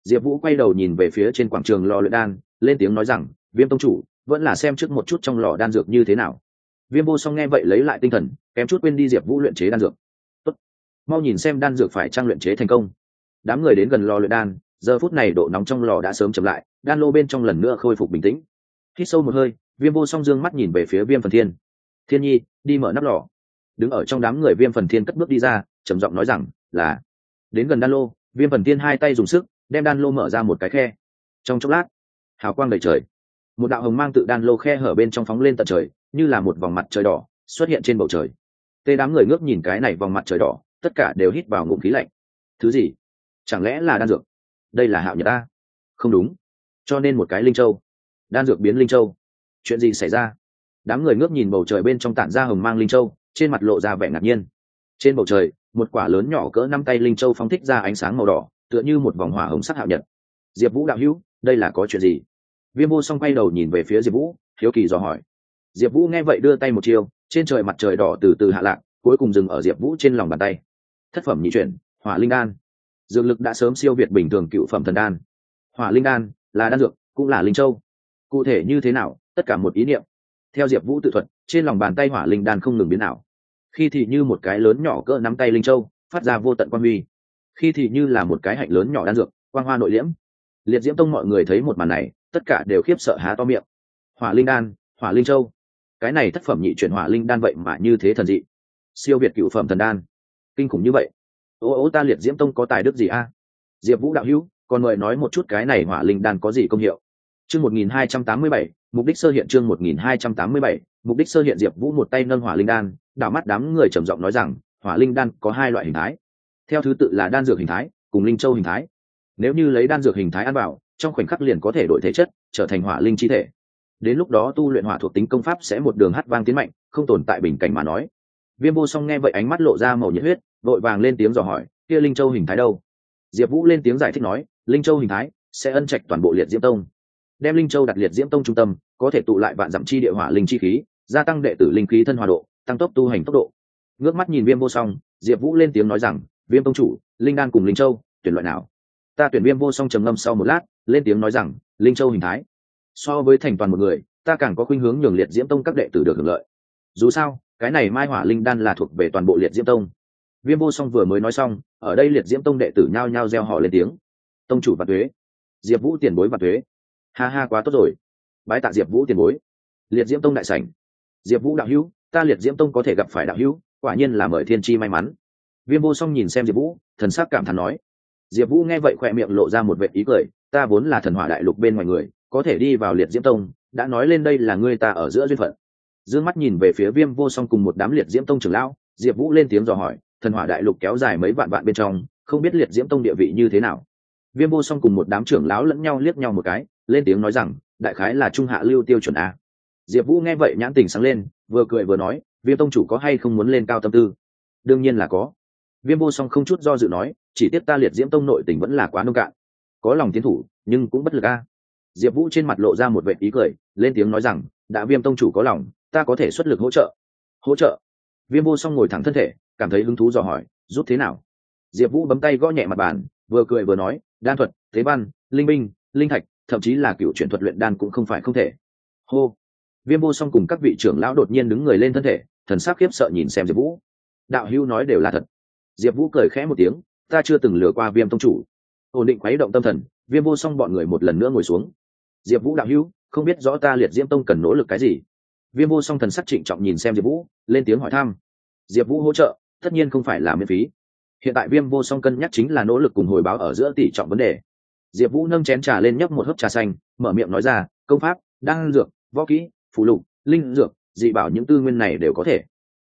Speaker 1: diệp vũ quay đầu nhìn về phía trên quảng trường lò luyện đan, lên tiếng nói rằng, viêm tông chủ, vẫn là xem trước một chút trong lò đan dược như thế nào. Viêm vô song nghe vậy lấy lại tinh thần, kém chút quên đi diệp vũ luyện chế đan dược. Tốt. mau nhìn xem đan dược phải trang luyện chế thành công. Đám người đến gần lò luyện đan, giờ phút này độ nóng trong lò đã sớm chậm lại, đan lô bên trong lần nữa khôi phục bình tĩnh. Hít sâu một hơi, viêm vô song dương mắt nhìn về phía viêm phần thiên. Thiên nhi, đi mở nắp lò. Đứng ở trong đám người viêm phần thiên cất bước đi ra, trầm giọng nói rằng, là. Đến gần đan lô, viêm phần thiên hai tay dùng sức đem đan lô mở ra một cái khe. Trong chốc lát, hào quang đầy trời. Một đạo hồng mang tự đan lô khe hở bên trong phóng lên tận trời, như là một vòng mặt trời đỏ, xuất hiện trên bầu trời. Tê đám người ngước nhìn cái này vòng mặt trời đỏ, tất cả đều hít vào ngụm khí lạnh. Thứ gì? Chẳng lẽ là đan dược? Đây là hạo nhật ta. Không đúng. Cho nên một cái linh châu. Đan dược biến linh châu. Chuyện gì xảy ra? Đám người ngước nhìn bầu trời bên trong tản ra hồng mang linh châu, trên mặt lộ ra vẻ ngạc nhiên. Trên bầu trời, một quả lớn nhỏ cỡ năm tay linh châu phóng thích ra ánh sáng màu đỏ tựa như một vòng hỏa hồng sắc hạo nhật. Diệp vũ đạo hữu, đây là có chuyện gì? Viêm vô song quay đầu nhìn về phía diệp vũ, hiếu kỳ dò hỏi. Diệp vũ nghe vậy đưa tay một chiêu, trên trời mặt trời đỏ từ từ hạ lạc, cuối cùng dừng ở diệp vũ trên lòng bàn tay. Thất phẩm nhị chuyển, hỏa linh đan. Dược lực đã sớm siêu việt bình thường cựu phẩm thần đan. Hỏa linh đan là đan dược, cũng là linh châu. Cụ thể như thế nào, tất cả một ý niệm. Theo diệp vũ tự thuật, trên lòng bàn tay hỏa linh đan không ngừng biến ảo. Khi thì như một cái lớn nhỏ cỡ nắm tay linh châu, phát ra vô tận quan huy khi thì như là một cái hạnh lớn nhỏ đan dược, quang hoa nội liễm. Liệt diễm tông mọi người thấy một màn này, tất cả đều khiếp sợ há to miệng. Hỏa linh đan, hỏa linh châu. Cái này thất phẩm nhị chuyển hỏa linh đan vậy mà như thế thần dị. Siêu việt cựu phẩm thần đan. Kinh khủng như vậy. Ô ô ta liệt diễm tông có tài đức gì a? Diệp vũ đạo hữu, còn mời nói một chút cái này hỏa linh đan có gì công hiệu. Chương một nghìn hai trăm tám mươi bảy, mục đích sơ hiện chương một nghìn hai trăm tám mươi bảy, mục đích sơ hiện diệp vũ một tay nâng hỏa linh đan đảo mắt đám người trầm giọng nói rằng, hỏa linh đan có hai loại hình thái theo thứ tự là đan dược hình thái, cùng linh châu hình thái. Nếu như lấy đan dược hình thái ăn vào, trong khoảnh khắc liền có thể đổi thể chất, trở thành hỏa linh chi thể. Đến lúc đó tu luyện hỏa thuộc tính công pháp sẽ một đường hát vang tiến mạnh, không tồn tại bình cảnh mà nói. Viêm vô song nghe vậy ánh mắt lộ ra màu nhiệt huyết, vội vàng lên tiếng dò hỏi, kia linh châu hình thái đâu? Diệp vũ lên tiếng giải thích nói, linh châu hình thái sẽ ân trạch toàn bộ liệt diễm tông. Đem linh châu đặt liệt diễm tông trung tâm, có thể tụ lại vạn dặm chi địa hỏa linh chi khí, gia tăng đệ tử linh khí thân hòa độ, tăng tốc tu hành tốc độ. Ngước mắt nhìn viêm vô song, diệp vũ lên tiếng nói rằng viêm tông chủ, linh đan cùng linh châu, tuyển loại nào? Ta tuyển viêm vô song trầm ngâm sau một lát, lên tiếng nói rằng, linh châu hình thái. So với thành toàn một người, ta càng có khuynh hướng nhường liệt diễm tông các đệ tử được hưởng lợi. Dù sao, cái này mai hỏa linh đan là thuộc về toàn bộ liệt diễm tông. Viêm vô song vừa mới nói xong, ở đây liệt diễm tông đệ tử nhao nhao reo họ lên tiếng. Tông chủ và thuế. Diệp vũ tiền bối và thuế. Ha ha, quá tốt rồi. Bái tạ diệp vũ tiền bối. Liệt diễm tông đại sảnh. Diệp vũ đạo hữu, ta liệt diễm tông có thể gặp phải đạo hữu, quả nhiên là mời thiên tri may mắn viêm vô song nhìn xem diệp vũ, thần sắc cảm thán nói. Diệp vũ nghe vậy khỏe miệng lộ ra một vệ ý cười, ta vốn là thần hỏa đại lục bên ngoài người, có thể đi vào liệt diễm tông, đã nói lên đây là ngươi ta ở giữa duyên phận. D ư ơ n g mắt nhìn về phía viêm vô song cùng một đám liệt diễm tông trưởng lão, diệp vũ lên tiếng dò hỏi, thần hỏa đại lục kéo dài mấy vạn vạn bên trong, không biết liệt diễm tông địa vị như thế nào. Viêm vô song cùng một đám trưởng lão lẫn nhau liếc nhau một cái, lên tiếng nói rằng, đại khái là trung hạ lưu tiêu chuẩn a. Diệp vũ nghe vậy nhãn tình sáng lên, vừa cười vừa nói, viêm tông chủ có hay không muốn lên cao tâm tư? Đương nhiên là có viêm vô song không chút do dự nói, chỉ tiếp ta liệt diễm tông nội tình vẫn là quá nông cạn. Có lòng tiến thủ, nhưng cũng bất lực a. Diệp vũ trên mặt lộ ra một vệ ý cười, lên tiếng nói rằng, đã viêm tông chủ có lòng, ta có thể xuất lực hỗ trợ. Hỗ trợ? Viêm vô song ngồi thẳng thân thể, cảm thấy hứng thú dò hỏi, giúp thế nào? Diệp vũ bấm tay gõ nhẹ mặt bàn, vừa cười vừa nói, đan thuật, thế văn, linh binh, linh thạch, thậm chí là cựu chuyển thuật luyện đan cũng không phải không thể. Hô. Viêm vô song cùng các vị trưởng lão đột nhiên đứng người lên thân thể, thần sắc khiếp sợ nhìn xem diệp vũ. Đạo hưu nói đều là thật diệp vũ cười khẽ một tiếng, ta chưa từng lừa qua viêm tông chủ. Ổn định khuấy động tâm thần, viêm vô song bọn người một lần nữa ngồi xuống. Diệp vũ đạo hữu, không biết rõ ta liệt diễm tông cần nỗ lực cái gì? Viêm vô song thần sắc trịnh trọng nhìn xem diệp vũ, lên tiếng hỏi thăm. Diệp vũ hỗ trợ, tất nhiên không phải là miễn phí. Hiện tại viêm vô song cân nhắc chính là nỗ lực cùng hồi báo ở giữa tỷ trọng vấn đề. Diệp vũ nâng chén trà lên nhấp một hớp trà xanh, mở miệng nói ra, công pháp đăng dược, võ kỹ phụ lục, linh dược, dị bảo những tư nguyên này đều có thể.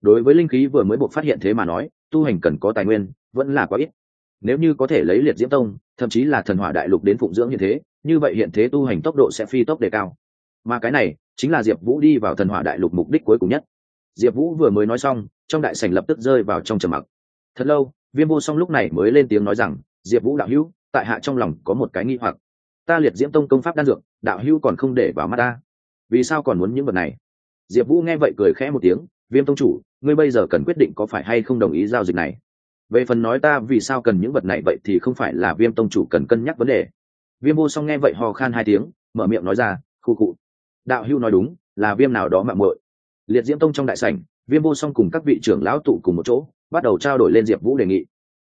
Speaker 1: Đối với linh khí vừa mới buộc phát hiện thế mà nói tu hành cần có tài nguyên, vẫn là quá ít. Nếu như có thể lấy liệt diễm tông, thậm chí là thần hỏa đại lục đến phụng dưỡng như thế, như vậy hiện thế tu hành tốc độ sẽ phi tốc đề cao. Mà cái này, chính là diệp vũ đi vào thần hỏa đại lục mục đích cuối cùng nhất. Diệp vũ vừa mới nói xong, trong đại sảnh lập tức rơi vào trong trầm mặc. Thật lâu, viêm vô song lúc này mới lên tiếng nói rằng, diệp vũ đạo hữu, tại hạ trong lòng có một cái nghi hoặc. Ta liệt diễm tông công pháp đan dược, đạo hữu còn không để vào mắt ta. Vì sao còn muốn những vật này? Diệp vũ nghe vậy cười khẽ một tiếng, viêm tông chủ ngươi bây giờ cần quyết định có phải hay không đồng ý giao dịch này? Về phần nói ta vì sao cần những vật này vậy thì không phải là viêm tông chủ cần cân nhắc vấn đề. Viêm vô song nghe vậy ho khan hai tiếng, mở miệng nói ra, khu cụ. Đạo hưu nói đúng, là viêm nào đó mạng muội. Liệt diễm tông trong đại sảnh, viêm vô song cùng các vị trưởng lão tụ cùng một chỗ, bắt đầu trao đổi lên diệp vũ đề nghị.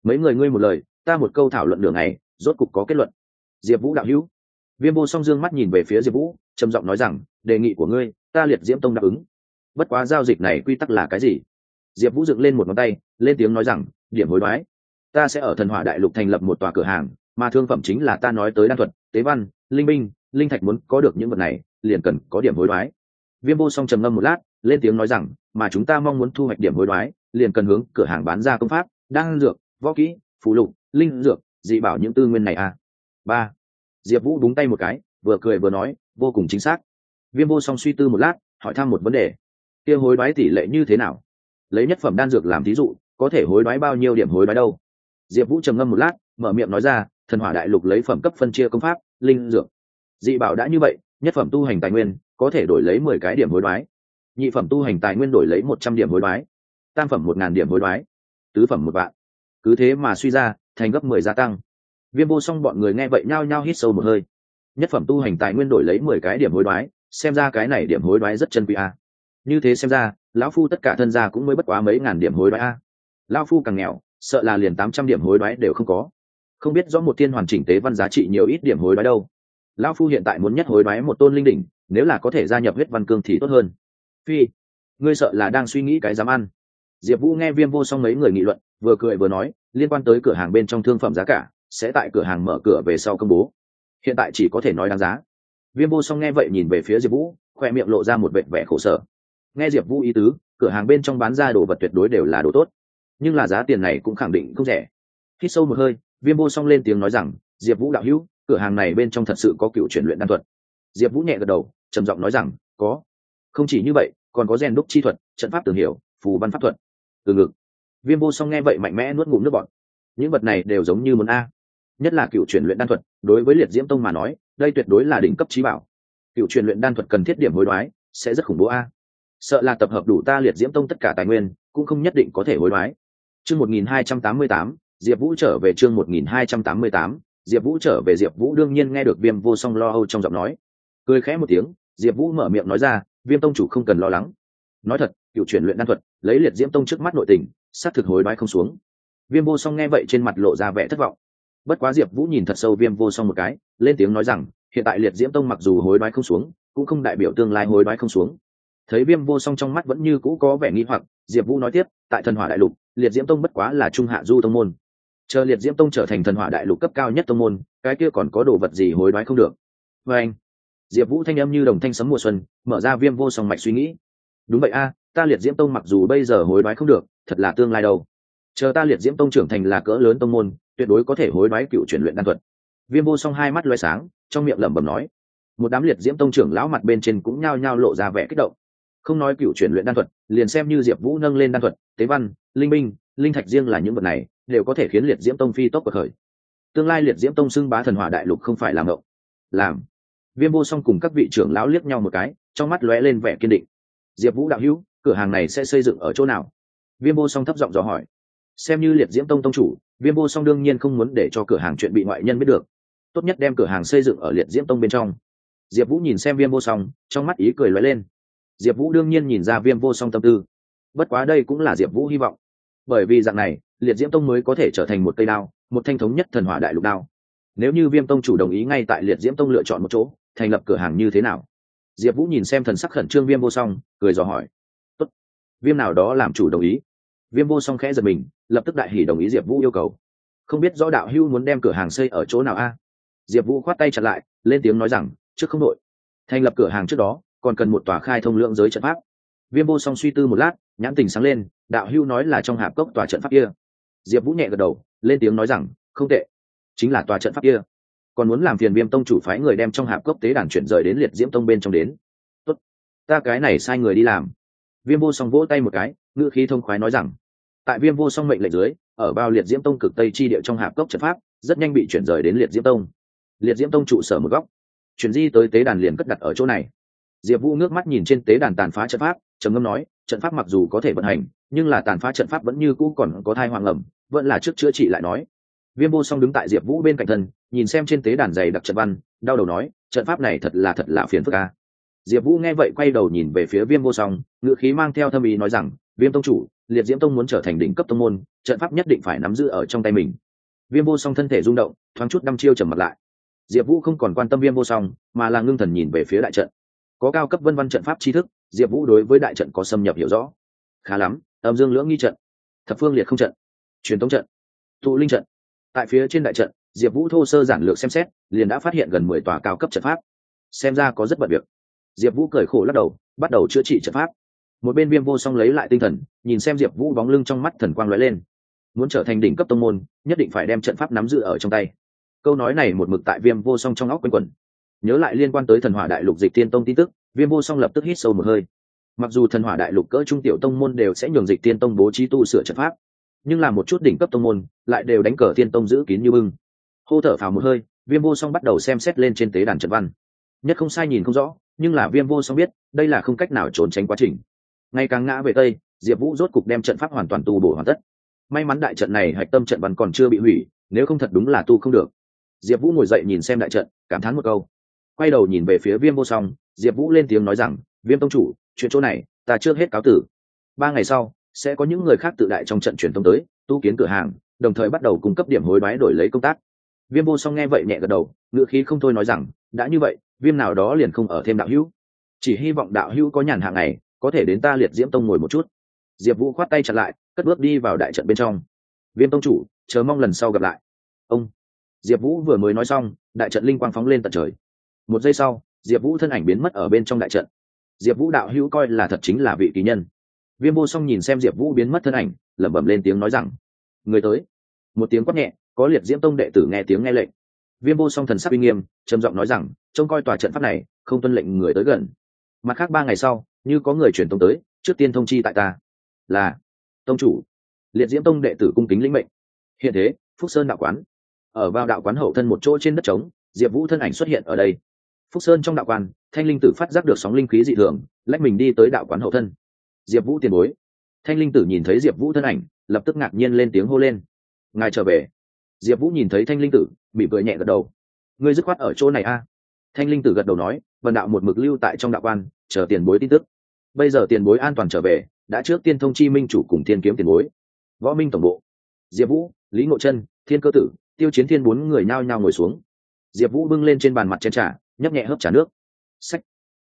Speaker 1: Mấy người ngươi một lời, ta một câu thảo luận đường này rốt cục có kết luận. Diệp vũ đạo hữu. Viêm vô song dương mắt nhìn về phía diệp vũ, trầm giọng nói rằng, đề nghị của ngươi, ta liệt diễm tông đáp ứng bất quá giao dịch này quy tắc là cái gì? Diệp vũ dựng lên một ngón tay, lên tiếng nói rằng, điểm hối đoái, ta sẽ ở thần hỏa đại lục thành lập một tòa cửa hàng, mà thương phẩm chính là ta nói tới đan thuật, tế văn, linh binh, linh thạch muốn có được những vật này, liền cần có điểm hối đoái. Viêm vô song trầm ngâm một lát, lên tiếng nói rằng, mà chúng ta mong muốn thu hoạch điểm hối đoái, liền cần hướng cửa hàng bán ra công pháp, đan dược, võ kỹ phụ lục, linh dược, dị bảo những tư nguyên này à. Ba. Diệp vũ đúng tay một cái, vừa cười vừa nói, vô cùng chính xác. Viêm vô song suy tư một lát, hỏi thăm một vấn đề kia hối đoái tỷ lệ như thế nào? Lấy nhất phẩm đan dược làm thí dụ, có thể hối đoái bao nhiêu điểm hối đoái đâu? Diệp vũ trầm ngâm một lát, mở miệng nói ra, thần hỏa đại lục lấy phẩm cấp phân chia công pháp, linh dược. Dị bảo đã như vậy, nhất phẩm tu hành tài nguyên, có thể đổi lấy mười cái điểm hối đoái. Nhị phẩm tu hành tài nguyên đổi lấy một trăm điểm hối đoái. Tam phẩm một ngàn điểm hối đoái. Tứ phẩm một vạn. Cứ thế mà suy ra, thành gấp mười gia tăng. Viêm vô song bọn người nghe vậy nhao nhao hít sâu một hơi. Nhất phẩm tu hành tài nguyên đổi lấy mười cái điểm hối đoái, xem ra cái này điểm hối đoái rất chân quý a như thế xem ra, lão phu tất cả thân gia cũng mới bất quá mấy ngàn điểm hối đoái a. Lão phu càng nghèo, sợ là liền tám trăm điểm hối đoái đều không có. Không biết rõ một thiên hoàn chỉnh tế văn giá trị nhiều ít điểm hối đoái đâu. Lão phu hiện tại muốn nhất hối đoái một tôn linh đỉnh, nếu là có thể gia nhập huyết văn cương thì tốt hơn. Phi, ngươi sợ là đang suy nghĩ cái dám ăn. Diệp vũ nghe viêm vô song mấy người nghị luận, vừa cười vừa nói, liên quan tới cửa hàng bên trong thương phẩm giá cả, sẽ tại cửa hàng mở cửa về sau công bố. Hiện tại chỉ có thể nói đáng giá. Viêm vô song nghe vậy nhìn về phía diệp vũ, khoe miệng lộ ra một vệt vẻ khổ sở nghe diệp vũ ý tứ, cửa hàng bên trong bán ra đồ vật tuyệt đối đều là đồ tốt. Nhưng là giá tiền này cũng khẳng định không rẻ. Khi sâu một hơi, viêm vô song lên tiếng nói rằng, diệp vũ đạo hữu, cửa hàng này bên trong thật sự có cựu chuyển luyện đan thuật. Diệp vũ nhẹ gật đầu, trầm giọng nói rằng, có. Không chỉ như vậy, còn có rèn đúc chi thuật, trận pháp tường hiểu, phù văn pháp thuật. Từ ngực. Viêm vô song nghe vậy mạnh mẽ nuốt ngụm nước bọt. Những vật này đều giống như muốn a. Nhất là cựu truyền luyện đan thuật, đối với liệt diễm tông mà nói, đây tuyệt đối là đỉnh cấp trí bảo. Cựu truyền luyện đan thuật cần thiết điểm hối đoái, sẽ rất khủng bố a sợ là tập hợp đủ ta liệt diễm tông tất cả tài nguyên, cũng không nhất định có thể hối đoái. Chương một nghìn hai trăm tám mươi tám, diệp vũ trở về chương một nghìn hai trăm tám mươi tám, diệp vũ trở về, diệp vũ đương nhiên nghe được viêm vô song lo âu trong giọng nói. Cười khẽ một tiếng, diệp vũ mở miệng nói ra, viêm tông chủ không cần lo lắng. Nói thật, cựu truyền luyện đan thuật, lấy liệt diễm tông trước mắt nội tình sát thực hối đoái không xuống. Viêm vô song nghe vậy trên mặt lộ ra vẻ thất vọng. Bất quá diệp vũ nhìn thật sâu viêm vô song một cái, lên tiếng nói rằng, hiện tại liệt diễm tông mặc dù hối đoái không xuống, cũng không đại biểu tương lai hối đoái không xuống thấy viêm vô song trong mắt vẫn như cũ có vẻ nghi hoặc, diệp vũ nói tiếp, tại thần hỏa đại lục, liệt diễm tông bất quá là trung hạ du tông môn. Chờ liệt diễm tông trở thành thần hỏa đại lục cấp cao nhất tông môn, cái kia còn có đồ vật gì hối đoái không được. Vê anh, diệp vũ thanh âm như đồng thanh sấm mùa xuân, mở ra viêm vô song mạch suy nghĩ. Đúng vậy a, ta liệt diễm tông mặc dù bây giờ hối đoái không được, thật là tương lai đâu. Chờ ta liệt diễm tông trưởng thành là cỡ lớn tông môn, tuyệt đối có thể hối đoái cựu chuyển luyện đan thuật. Viêm vô song hai mắt loay sáng, trong miệng lẩm bẩm nói. Một đám liệt diễm tông trưởng lão mặt bên trên cũng nhao nhao lộ ra vẻ kích động không nói cựu chuyển luyện đan thuật, liền xem như diệp vũ nâng lên đan thuật, tế văn, linh minh, linh thạch riêng là những vật này, đều có thể khiến liệt diễm tông phi tốc bậc khởi. Tương lai liệt diễm tông xưng bá thần hỏa đại lục không phải làm ngộng làm. Viêm vô song cùng các vị trưởng lão liếc nhau một cái, trong mắt lóe lên vẻ kiên định. Diệp vũ đạo hữu, cửa hàng này sẽ xây dựng ở chỗ nào? Viêm vô song thấp giọng dò hỏi. Xem như liệt diễm tông tông chủ, viêm vô song đương nhiên không muốn để cho cửa hàng chuyện bị ngoại nhân biết được. Tốt nhất đem cửa hàng xây dựng ở liệt diễm tông bên trong. Diệp vũ nhìn xem viêm vô song, trong mắt ý cười lóe lên diệp vũ đương nhiên nhìn ra viêm vô song tâm tư. Bất quá đây cũng là diệp vũ hy vọng. Bởi vì dạng này, liệt diễm tông mới có thể trở thành một cây đao, một thanh thống nhất thần hỏa đại lục đao. Nếu như viêm tông chủ đồng ý ngay tại liệt diễm tông lựa chọn một chỗ, thành lập cửa hàng như thế nào? Diệp vũ nhìn xem thần sắc khẩn trương viêm vô song, cười dò hỏi. Tốt. viêm nào đó làm chủ đồng ý. Viêm vô song khẽ giật mình, lập tức đại hỷ đồng ý diệp vũ yêu cầu. Không biết rõ đạo hưu muốn đem cửa hàng xây ở chỗ nào a? Diệp vũ khoát tay chặt lại, lên tiếng nói rằng, trước không đội thành lập cửa hàng trước đó còn cần một tòa khai thông lượng giới trận pháp. Viêm vô song suy tư một lát, nhãn tình sáng lên, đạo hưu nói là trong hạp cốc tòa trận pháp kia. Diệp vũ nhẹ gật đầu, lên tiếng nói rằng, không tệ, chính là tòa trận pháp kia. Còn muốn làm phiền viêm tông chủ phái người đem trong hạp cốc tế đàn chuyển rời đến liệt diễm tông bên trong đến. Tốt, ta cái này sai người đi làm. Viêm vô song vỗ tay một cái, ngữ khí thông khoái nói rằng, tại viêm vô song mệnh lệnh dưới, ở bao liệt diễm tông cực tây chi địa trong hạp cốc trận pháp, rất nhanh bị chuyển rời đến liệt diễm tông. Liệt diễm tông trụ sở một góc. Chuyển di tới tế đàn liền cất đặt ở chỗ này diệp vũ nước mắt nhìn trên tế đàn tàn phá trận pháp, trầm ngâm nói, trận pháp mặc dù có thể vận hành, nhưng là tàn phá trận pháp vẫn như cũ còn có thai hoàng ẩm, vẫn là trước chữa trị lại nói. Viêm vô song đứng tại diệp vũ bên cạnh thân, nhìn xem trên tế đàn dày đặc trận văn, đau đầu nói, trận pháp này thật là thật là phiền phức ca diệp vũ nghe vậy quay đầu nhìn về phía viêm vô song ngự khí mang theo thâm ý nói rằng, viêm tông chủ, liệt diễm tông muốn trở thành đỉnh cấp tông môn, trận pháp nhất định phải nắm giữ ở trong tay mình. Viêm vô song thân thể rung động, thoáng chút năm chiêu trầm mặt lại. Diệp vũ không còn quan tâm viêm vô song, mà là ngưng thần nhìn về phía đại trận có cao cấp vân văn trận pháp tri thức, diệp vũ đối với đại trận có xâm nhập hiểu rõ. Khá lắm, âm dương lưỡng nghi trận, thập phương liệt không trận, truyền thống trận, tụ linh trận. Tại phía trên đại trận, diệp vũ thô sơ giản lược xem xét, liền đã phát hiện gần mười tòa cao cấp trận pháp. Xem ra có rất bận việc. Diệp vũ cười khổ lắc đầu, bắt đầu chữa trị trận pháp. Một bên viêm vô song lấy lại tinh thần, nhìn xem diệp vũ bóng lưng trong mắt thần quang l ó e lên. Muốn trở thành đỉnh cấp tông môn, nhất định phải đem trận pháp nắm giữ ở trong tay. Câu nói này một mực tại viêm vô song trong óc quanh quẩn nhớ lại liên quan tới thần hỏa đại lục dịch tiên tông tin tức, viêm vô song lập tức hít sâu một hơi. Mặc dù thần hỏa đại lục cỡ trung tiểu tông môn đều sẽ nhường dịch tiên tông bố trí tu sửa trận pháp, nhưng là một chút đỉnh cấp tông môn lại đều đánh cờ tiên tông giữ kín như bưng. Hô thở phào một hơi, viêm vô song bắt đầu xem xét lên trên tế đàn trận văn. Nhất không sai nhìn không rõ, nhưng là viêm vô song biết, đây là không cách nào trốn tránh quá trình. Ngày càng ngã về tây, diệp vũ rốt cục đem trận pháp hoàn toàn tu bổ hoàn tất. May mắn đại trận này hạch tâm trận văn còn chưa bị hủy, nếu không thật đúng là tu không được. Diệp vũ ngồi dậy nhìn xem đại trận, cảm thán một câu quay đầu nhìn về phía viêm vô song, diệp vũ lên tiếng nói rằng, viêm tông chủ, chuyện chỗ này, ta chưa hết cáo tử. Ba ngày sau, sẽ có những người khác tự đại trong trận truyền tông tới, tu kiến cửa hàng, đồng thời bắt đầu cung cấp điểm hối đoái đổi lấy công tác. Viêm vô song nghe vậy nhẹ gật đầu ngựa khí không thôi nói rằng, đã như vậy, viêm nào đó liền không ở thêm đạo hữu. Chỉ hy vọng đạo hữu có nhàn hạng này có thể đến ta liệt diễm tông ngồi một chút. Diệp vũ khoát tay chặt lại, cất bước đi vào đại trận bên trong. Viêm tông chủ, chờ mong lần sau gặp lại. Ông. Diệp vũ vừa mới nói xong, đại trận linh quang phóng lên tận trời một giây sau, diệp vũ thân ảnh biến mất ở bên trong đại trận. Diệp vũ đạo hữu coi là thật chính là vị kỳ nhân. Viêm vô song nhìn xem diệp vũ biến mất thân ảnh, lẩm bẩm lên tiếng nói rằng, người tới. Một tiếng quát nhẹ, có liệt diễm tông đệ tử nghe tiếng nghe lệnh. Viêm vô song thần sắc uy nghiêm, trầm giọng nói rằng, trông coi tòa trận pháp này, không tuân lệnh người tới gần. Mặt khác ba ngày sau, như có người truyền tông tới, trước tiên thông chi tại ta. Là, tông chủ. Liệt diễm tông đệ tử cung kính lĩnh mệnh. Hiện thế, phúc sơn đạo quán. Ở vào đạo quán hậu thân một chỗ trên đất trống, diệp vũ thân ảnh xuất hiện ở đây phúc sơn trong đạo quan, thanh linh tử phát giác được sóng linh khí dị thường, lách mình đi tới đạo quán hậu thân. Diệp vũ tiền bối. Thanh linh tử nhìn thấy diệp vũ thân ảnh, lập tức ngạc nhiên lên tiếng hô lên. Ngài trở về. Diệp vũ nhìn thấy thanh linh tử bị cười nhẹ gật đầu. Ngươi dứt khoát ở chỗ này a. Thanh linh tử gật đầu nói, vần đạo một mực lưu tại trong đạo quan, chờ tiền bối tin tức. Bây giờ tiền bối an toàn trở về, đã trước tiên thông chi minh chủ cùng thiên kiếm tiền bối. Võ minh tổng bộ. Diệp vũ, lý ngộ chân, thiên cơ tử, tiêu chiến thiên bốn người nhao nhao ngồi xuống. Diệp vũ bưng lên trên bàn mặt chén trà nhấp nhẹ hớp trà nước. Sách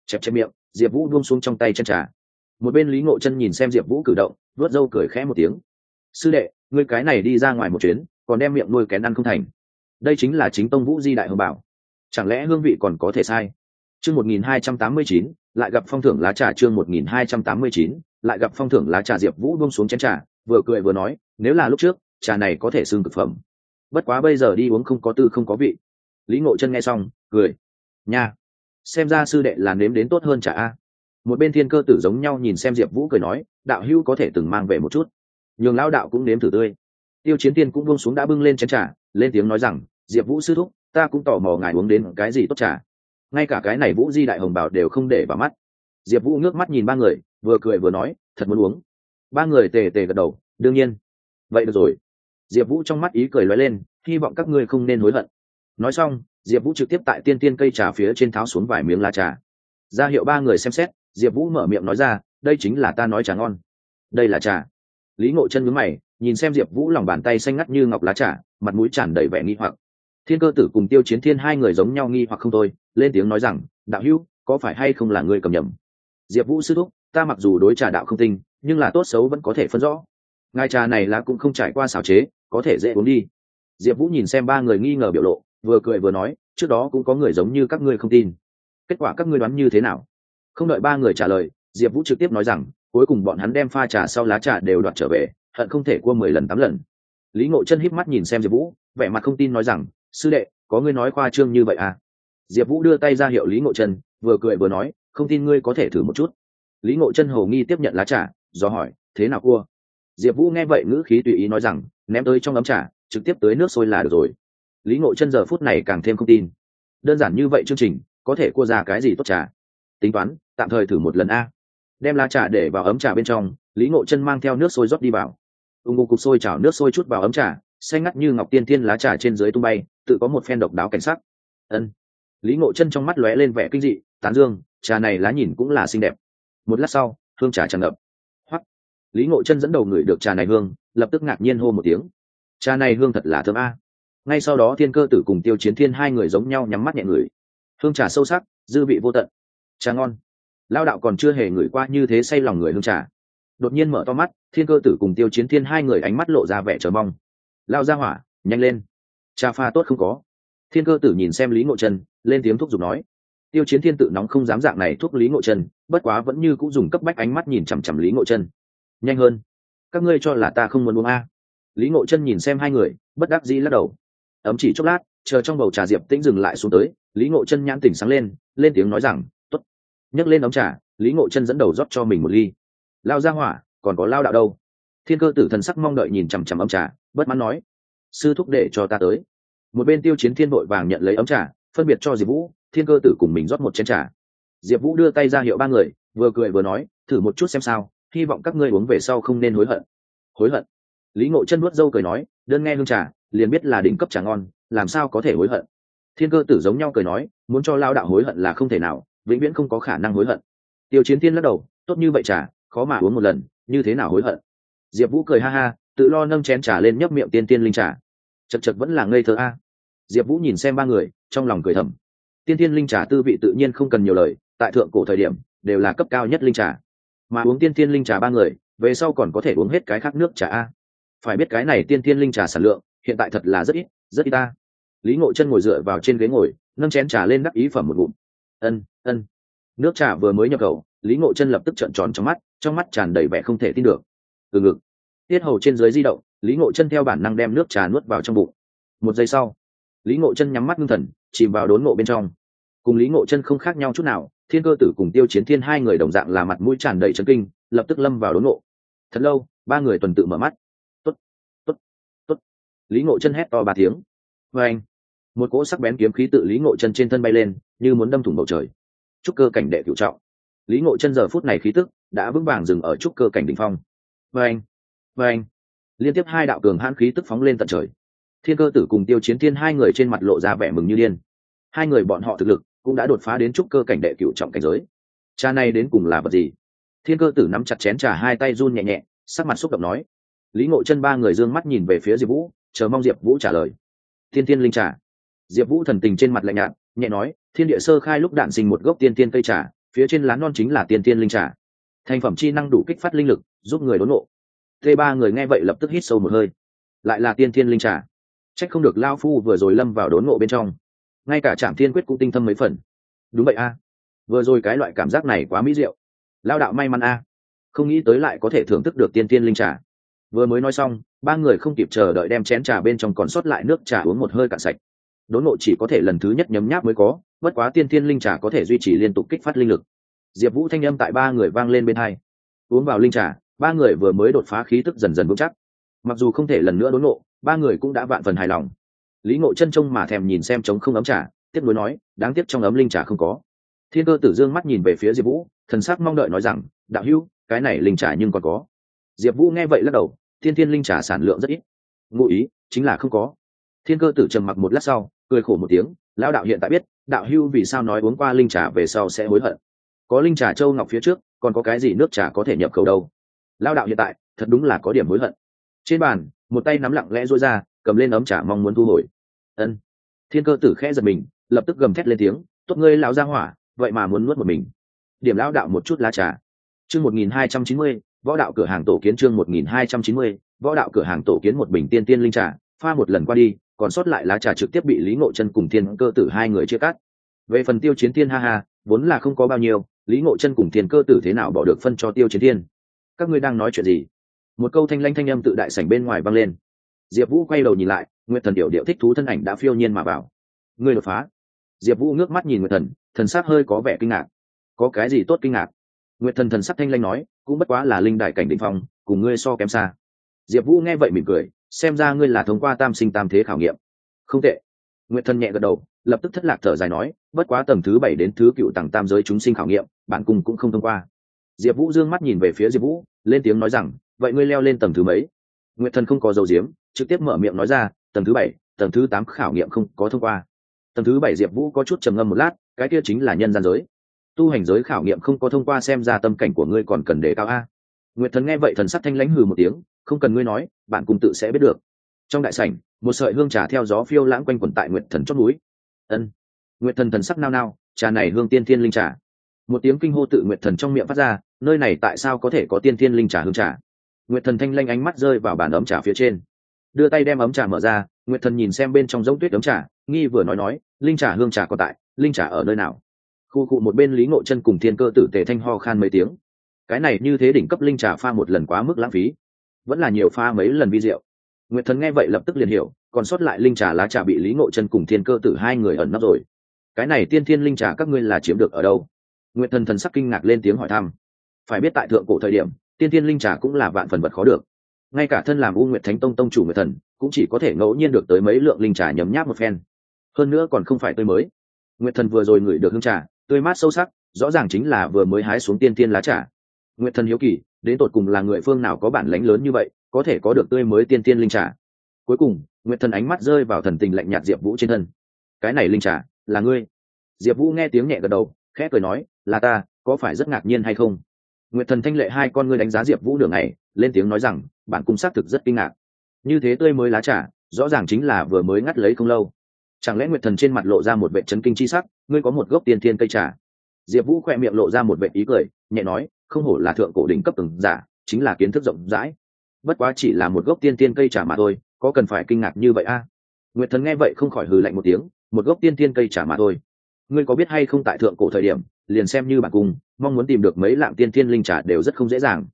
Speaker 1: chẹp chẹp miệng, diệp vũ buông xuống trong tay chân trà. Một bên lý ngộ chân nhìn xem diệp vũ cử động vớt râu cười khẽ một tiếng. Sư đệ, ngươi cái này đi ra ngoài một chuyến, còn đem miệng nuôi kén ăn không thành. Đây chính là chính tông vũ di đại hương bảo. Chẳng lẽ hương vị còn có thể sai? Chương một nghìn hai trăm tám mươi chín, lại gặp phong thưởng lá trà chương một nghìn hai trăm tám mươi chín, lại gặp phong thưởng lá trà diệp vũ buông xuống chén trà, vừa cười vừa nói, nếu là lúc trước, trà này có thể xương thực phẩm. Bất quá bây giờ đi uống không có tư không có vị. Lý ngộ chân nghe xong, cười nha, xem ra sư đệ là nếm đến tốt hơn chả a. Một bên thiên cơ tử giống nhau nhìn xem diệp vũ cười nói, đạo hữu có thể từng mang về một chút. Nhường lao đạo cũng nếm thử tươi. Tiêu chiến tiên cũng buông xuống đã bưng lên chén trà, lên tiếng nói rằng, diệp vũ sư thúc, ta cũng tò mò ngài uống đến cái gì tốt trà. Ngay cả cái này vũ di đại hồng bảo đều không để vào mắt. Diệp vũ ngước mắt nhìn ba người, vừa cười vừa nói, thật muốn uống. Ba người tề tề gật đầu, đương nhiên. Vậy được rồi. Diệp vũ trong mắt ý cười lóe lên, hy vọng các ngươi không nên hối hận. Nói xong diệp vũ trực tiếp tại tiên tiên cây trà phía trên tháo xuống vài miếng lá trà. Ra hiệu ba người xem xét, diệp vũ mở miệng nói ra, đây chính là ta nói trà ngon. Đây là trà. Lý ngộ chân mướn mày, nhìn xem diệp vũ lòng bàn tay xanh ngắt như ngọc lá trà, mặt mũi tràn đầy vẻ nghi hoặc. Thiên cơ tử cùng tiêu chiến thiên hai người giống nhau nghi hoặc không thôi, lên tiếng nói rằng, đạo hữu, có phải hay không là người cầm nhầm? Diệp vũ sư thúc, ta mặc dù đối trà đạo không tinh nhưng là tốt xấu vẫn có thể phân rõ. Ngài trà này là cũng không trải qua xào chế, có thể dễ uống đi. Diệp vũ nhìn xem ba người nghi ngờ biểu lộ vừa cười vừa nói, trước đó cũng có người giống như các ngươi không tin. Kết quả các ngươi đoán như thế nào? Không đợi ba người trả lời, diệp vũ trực tiếp nói rằng, cuối cùng bọn hắn đem pha trà sau lá trà đều đoạt trở về, hận không thể cua mười lần tám lần. Lý ngộ chân híp mắt nhìn xem diệp vũ, vẻ mặt không tin nói rằng, sư đệ, có ngươi nói khoa trương như vậy à? Diệp vũ đưa tay ra hiệu lý ngộ chân, vừa cười vừa nói, không tin ngươi có thể thử một chút. Lý ngộ chân hầu nghi tiếp nhận lá trà, do hỏi, thế nào cua? Diệp vũ nghe vậy ngữ khí tùy ý nói rằng, ném tới trong ấm trà, trực tiếp tới nước sôi là được rồi lý ngộ chân giờ phút này càng thêm không tin. Đơn giản như vậy chương trình, có thể cua ra cái gì tốt trà tính toán, tạm thời thử một lần a. Đem lá trà để vào ấm trà bên trong, lý ngộ chân mang theo nước sôi rót đi vào. Ung ung cục sôi chảo nước sôi chút vào ấm trà, xanh ngắt như ngọc tiên thiên lá trà trên dưới tung bay, tự có một phen độc đáo cảnh sắc. Ân. Lý ngộ chân trong mắt lóe lên vẻ kinh dị, tán dương, trà này lá nhìn cũng là xinh đẹp. Một lát sau, hương trà tràn ngập. Hoắt lý ngộ chân dẫn đầu người được trà này hương, lập tức ngạc nhiên hô một tiếng. Trà này hương thật là thơm a ngay sau đó thiên cơ tử cùng tiêu chiến thiên hai người giống nhau nhắm mắt nhẹ người. Hương trà sâu sắc, dư vị vô tận. Trà ngon. Lao đạo còn chưa hề ngửi qua như thế say lòng người hương trà. Đột nhiên mở to mắt, thiên cơ tử cùng tiêu chiến thiên hai người ánh mắt lộ ra vẻ chờ mong. Lao ra hỏa, nhanh lên. Trà pha tốt không có. Thiên cơ tử nhìn xem lý ngộ chân lên tiếng thúc giục nói. Tiêu chiến thiên tự nóng không dám dạng này thuốc lý ngộ chân bất quá vẫn như cũng dùng cấp bách ánh mắt nhìn chằm chằm lý ngộ chân nhanh hơn. Các ngươi cho là ta không muốn uống a. Lý ngộ chân nhìn xem hai người, bất đắc dĩ lắc đầu ấm chỉ chốc lát, chờ trong bầu trà diệp tĩnh dừng lại xuống tới, lý ngộ chân nhãn tỉnh sáng lên lên tiếng nói rằng t ố t nhấc lên ấm trà, lý ngộ chân dẫn đầu rót cho mình một ly. Lao ra hỏa, còn có lao đạo đâu? Thiên cơ tử thần sắc mong đợi nhìn chằm chằm ấm trà, bất mãn nói, sư thúc để cho ta tới. Một bên tiêu chiến thiên vội vàng nhận lấy ấm trà, phân biệt cho diệp vũ, thiên cơ tử cùng mình rót một chén trà. Diệp vũ đưa tay ra hiệu ba người, vừa cười vừa nói, thử một chút xem sao, hy vọng các ngươi uống về sau không nên hối hận. Hối hận? Lý ngộ chân nuốt dâu cười nói, đơn nghe hương trà liền biết là đỉnh cấp trà ngon, làm sao có thể hối hận. Thiên cơ tử giống nhau cười nói, muốn cho lao đạo hối hận là không thể nào, vĩnh viễn không có khả năng hối hận. Tiêu chiến thiên lắc đầu, tốt như vậy trà, khó mà uống một lần, như thế nào hối hận? Diệp vũ cười ha ha, tự lo nâng chén trà lên nhấp miệng tiên tiên linh trà. Chật chật vẫn là ngây thơ a. Diệp vũ nhìn xem ba người, trong lòng cười thầm. Tiên tiên linh trà tư vị tự nhiên không cần nhiều lời, tại thượng cổ thời điểm, đều là cấp cao nhất linh trà. Mà uống tiên tiên linh trà ba người, về sau còn có thể uống hết cái khác nước trà a. Phải biết cái này tiên tiên linh trà sản lượng hiện tại thật là rất ít rất ít ta. Lý ngộ chân ngồi dựa vào trên ghế ngồi, nâng chén trà lên đắc ý phẩm một bụng. ân ân. Nước trà vừa mới nhập khẩu, lý ngộ chân lập tức trợn tròn trong mắt trong mắt tràn đầy vẻ không thể tin được. Từ ngực, tiết hầu trên dưới di động, lý ngộ chân theo bản năng đem nước trà nuốt vào trong bụng. Một giây sau, lý ngộ chân nhắm mắt ngưng thần, chìm vào đốn ngộ bên trong. Cùng lý ngộ chân không khác nhau chút nào, thiên cơ tử cùng tiêu chiến thiên hai người đồng dạng là mặt mũi tràn đầy trấn kinh, lập tức lâm vào đốn ngộ. Thật lâu, ba người tuần tự mở mắt lý ngộ chân hét to ba tiếng. Vê anh, một cỗ sắc bén kiếm khí tự lý ngộ chân trên thân bay lên, như muốn đâm thủng bầu trời. Trúc cơ cảnh đệ cựu trọng. Lý ngộ chân giờ phút này khí tức đã vững vàng dừng ở trúc cơ cảnh đ ỉ n h phong. Vê anh vê anh, liên tiếp hai đạo cường hãn khí tức phóng lên tận trời. Thiên cơ tử cùng tiêu chiến thiên hai người trên mặt lộ ra vẻ mừng như điên. Hai người bọn họ thực lực cũng đã đột phá đến trúc cơ cảnh đệ cựu trọng cảnh giới. Cha này đến cùng là vật gì? Thiên cơ tử nắm chặt chén trà hai tay run nhẹ nhẹ, sắc mặt xúc động nói. Lý ngộ chân ba người d ư ơ n g mắt nhìn về phía diệp vũ chờ mong diệp vũ trả lời. Thiên thiên linh trà. Diệp vũ thần tình trên mặt lạnh nhạt, nhẹ nói, thiên địa sơ khai lúc đạn sinh một gốc tiên tiên cây trà, phía trên lá non chính là tiên tiên linh trà. Thành phẩm chi năng đủ kích phát linh lực, giúp người đốn nộ t ba người nghe vậy lập tức hít sâu một hơi. Lại là tiên thiên linh trà. Trách không được lao phu vừa rồi lâm vào đốn ngộ bên trong. Ngay cả trạm thiên quyết cũng tinh thâm mấy phần. Đúng vậy a. Vừa rồi cái loại cảm giác này quá mỹ diệu. Lao đạo may mắn a. Không nghĩ tới lại có thể thưởng thức được tiên tiên linh trà vừa mới nói xong, ba người không kịp chờ đợi đem chén trà bên trong còn sót lại nước trà uống một hơi cạn sạch. Đốn ngộ chỉ có thể lần thứ nhất nhấm nháp mới có, bất quá tiên thiên linh trà có thể duy trì liên tục kích phát linh lực. Diệp vũ thanh âm tại ba người vang lên bên hai. Uống vào linh trà, ba người vừa mới đột phá khí tức dần dần vững chắc. Mặc dù không thể lần nữa đốn ngộ ba người cũng đã vạn phần hài lòng. Lý ngộ chân trông mà thèm nhìn xem trống không ấm trà tiếp nối nói, đáng tiếc trong ấm linh trà không có. Thiên cơ tử dương mắt nhìn về phía diệp vũ, thần sắc mong đợi nói rằng, đạo hữu, cái này linh trà nhưng còn có diệp vũ nghe vậy lắc đầu, thiên thiên linh trà sản lượng rất ít. Ngụ ý, chính là không có. Thiên cơ tử trầm mặc một lát sau, cười khổ một tiếng, lão đạo hiện tại biết, đạo hưu vì sao nói uống qua linh trà về sau sẽ hối hận. Có linh trà châu ngọc phía trước, còn có cái gì nước trà có thể nhập khẩu đâu? Lão đạo hiện tại, thật đúng là có điểm hối hận. Trên bàn, một tay nắm lặng lẽ rối ra, cầm lên ấm trà mong muốn thu hồi. Ân. Thiên cơ tử khẽ giật mình, lập tức gầm thét lên tiếng, tốt ngươi lão ra hỏa, vậy mà muốn nuốt một mình. Điểm lão đạo một chút lá trà. Chương một nghìn hai trăm chín mươi võ đạo cửa hàng tổ kiến chương một nghìn hai trăm chín mươi, võ đạo cửa hàng tổ kiến một bình tiên tiên linh trà, pha một lần qua đi, còn sót lại lá trà trực tiếp bị lý ngộ chân cùng thiên cơ tử hai người chia cắt. Về phần tiêu chiến tiên ha ha, vốn là không có bao nhiêu, lý ngộ chân cùng thiên cơ tử thế nào bỏ được phân cho tiêu chiến thiên? Các ngươi đang nói chuyện gì? Một câu thanh lanh thanh âm tự đại sảnh bên ngoài vang lên. Diệp vũ quay đầu nhìn lại, nguyệt thần điệu điệu thích thú thân ảnh đã phiêu nhiên mà vào. Ngươi đột phá. Diệp vũ ngước mắt nhìn nguyệt thần thần sắc hơi có vẻ kinh ngạc. Có cái gì tốt kinh ngạc? Nguyệt thần thần sắc thanh lanh nói, cũng bất quá là linh đại cảnh định phong, cùng ngươi so kém xa. Diệp vũ nghe vậy mỉm cười, xem ra ngươi là thông qua tam sinh tam thế khảo nghiệm. Không tệ. Nguyệt thần nhẹ gật đầu, lập tức thất lạc thở dài nói, bất quá tầng thứ bảy đến thứ cựu tầng tam giới chúng sinh khảo nghiệm, bản cùng cũng không thông qua. Diệp vũ d ư ơ n g mắt nhìn về phía diệp vũ, lên tiếng nói rằng, vậy ngươi leo lên tầng thứ mấy? Nguyệt thần không có dầu diếm trực tiếp mở miệng nói ra, tầng thứ bảy, tầng thứ tám khảo nghiệm không có thông qua. Tầng thứ bảy diệp vũ có chút trầm ngâm một lát, cái kia chính là nhân gian giới tu hành giới khảo nghiệm không có thông qua xem ra tâm cảnh của ngươi còn cần đề cao a. Nguyệt thần nghe vậy thần sắc thanh lãnh hừ một tiếng, không cần ngươi nói, bạn cùng tự sẽ biết được. Trong đại sảnh, một sợi hương trà theo gió phiêu lãng quanh quẩn tại nguyệt thần chót núi. Ân. Nguyệt thần thần sắc nao nao, trà này hương tiên thiên linh trà. Một tiếng kinh hô tự nguyệt thần trong miệng phát ra, nơi này tại sao có thể có tiên thiên linh trà hương trà? Nguyệt thần thanh lanh ánh mắt rơi vào bàn ấm trà phía trên. Đưa tay đem ấm trà mở ra, nguyệt thần nhìn xem bên trong giống tuyết ấm trà, nghi vừa nói nói, linh trà hương trà còn tại, linh trà ở nơi nào? Khu cụ một bên lý ngộ chân cùng thiên cơ tử tề thanh ho khan mấy tiếng. Cái này như thế đỉnh cấp linh trà pha một lần quá mức lãng phí. Vẫn là nhiều pha mấy lần vi rượu. Nguyệt thần nghe vậy lập tức liền hiểu, còn sót lại linh trà lá trà bị lý ngộ chân cùng thiên cơ tử hai người ẩn nấp rồi. Cái này tiên thiên linh trà các ngươi là chiếm được ở đâu? Nguyệt thần thần sắc kinh ngạc lên tiếng hỏi thăm. Phải biết tại thượng cổ thời điểm, tiên thiên linh trà cũng là vạn phần vật khó được. Ngay cả thân làm u nguyệt thánh tông tông chủ nguyệt thần, cũng chỉ có thể ngẫu nhiên được tới mấy lượng linh trà nhấm nháp một phen. Hơn nữa còn không phải tươi mới. Nguyệt thần vừa rồi ngửi được hương trà tươi mát sâu sắc, rõ ràng chính là vừa mới hái xuống tiên tiên lá trà. Nguyệt thần hiếu kỳ, đến tột cùng là người phương nào có bản lãnh lớn như vậy, có thể có được tươi mới tiên tiên linh trà? Cuối cùng, nguyệt thần ánh mắt rơi vào thần tình lạnh nhạt diệp vũ trên thân. Cái này linh trà, là ngươi? Diệp vũ nghe tiếng nhẹ gật đầu, khẽ cười nói, là ta, có phải rất ngạc nhiên hay không? Nguyệt thần thanh lệ hai con ngươi đánh giá diệp vũ đường này lên tiếng nói rằng bản cung xác thực rất kinh ngạc. Như thế tươi mới lá trà, rõ ràng chính là vừa mới ngắt lấy không lâu chẳng lẽ nguyệt thần trên mặt lộ ra một vệ chấn kinh chi sắc, ngươi có một gốc tiên thiên cây trà? Diệp vũ khoe miệng lộ ra một vệ ý cười, nhẹ nói, không hổ là thượng cổ đỉnh cấp từng giả, chính là kiến thức rộng rãi. Bất quá chỉ là một gốc tiên tiên cây trà mà thôi, có cần phải kinh ngạc như vậy a? À? nguyệt thần nghe vậy không khỏi hừ lạnh một tiếng, một gốc tiên tiên cây trà mà thôi. Ngươi có biết hay không tại thượng cổ thời điểm, liền xem như bản cung, mong muốn tìm được mấy lạng tiên tiên linh trà đều rất không dễ dàng.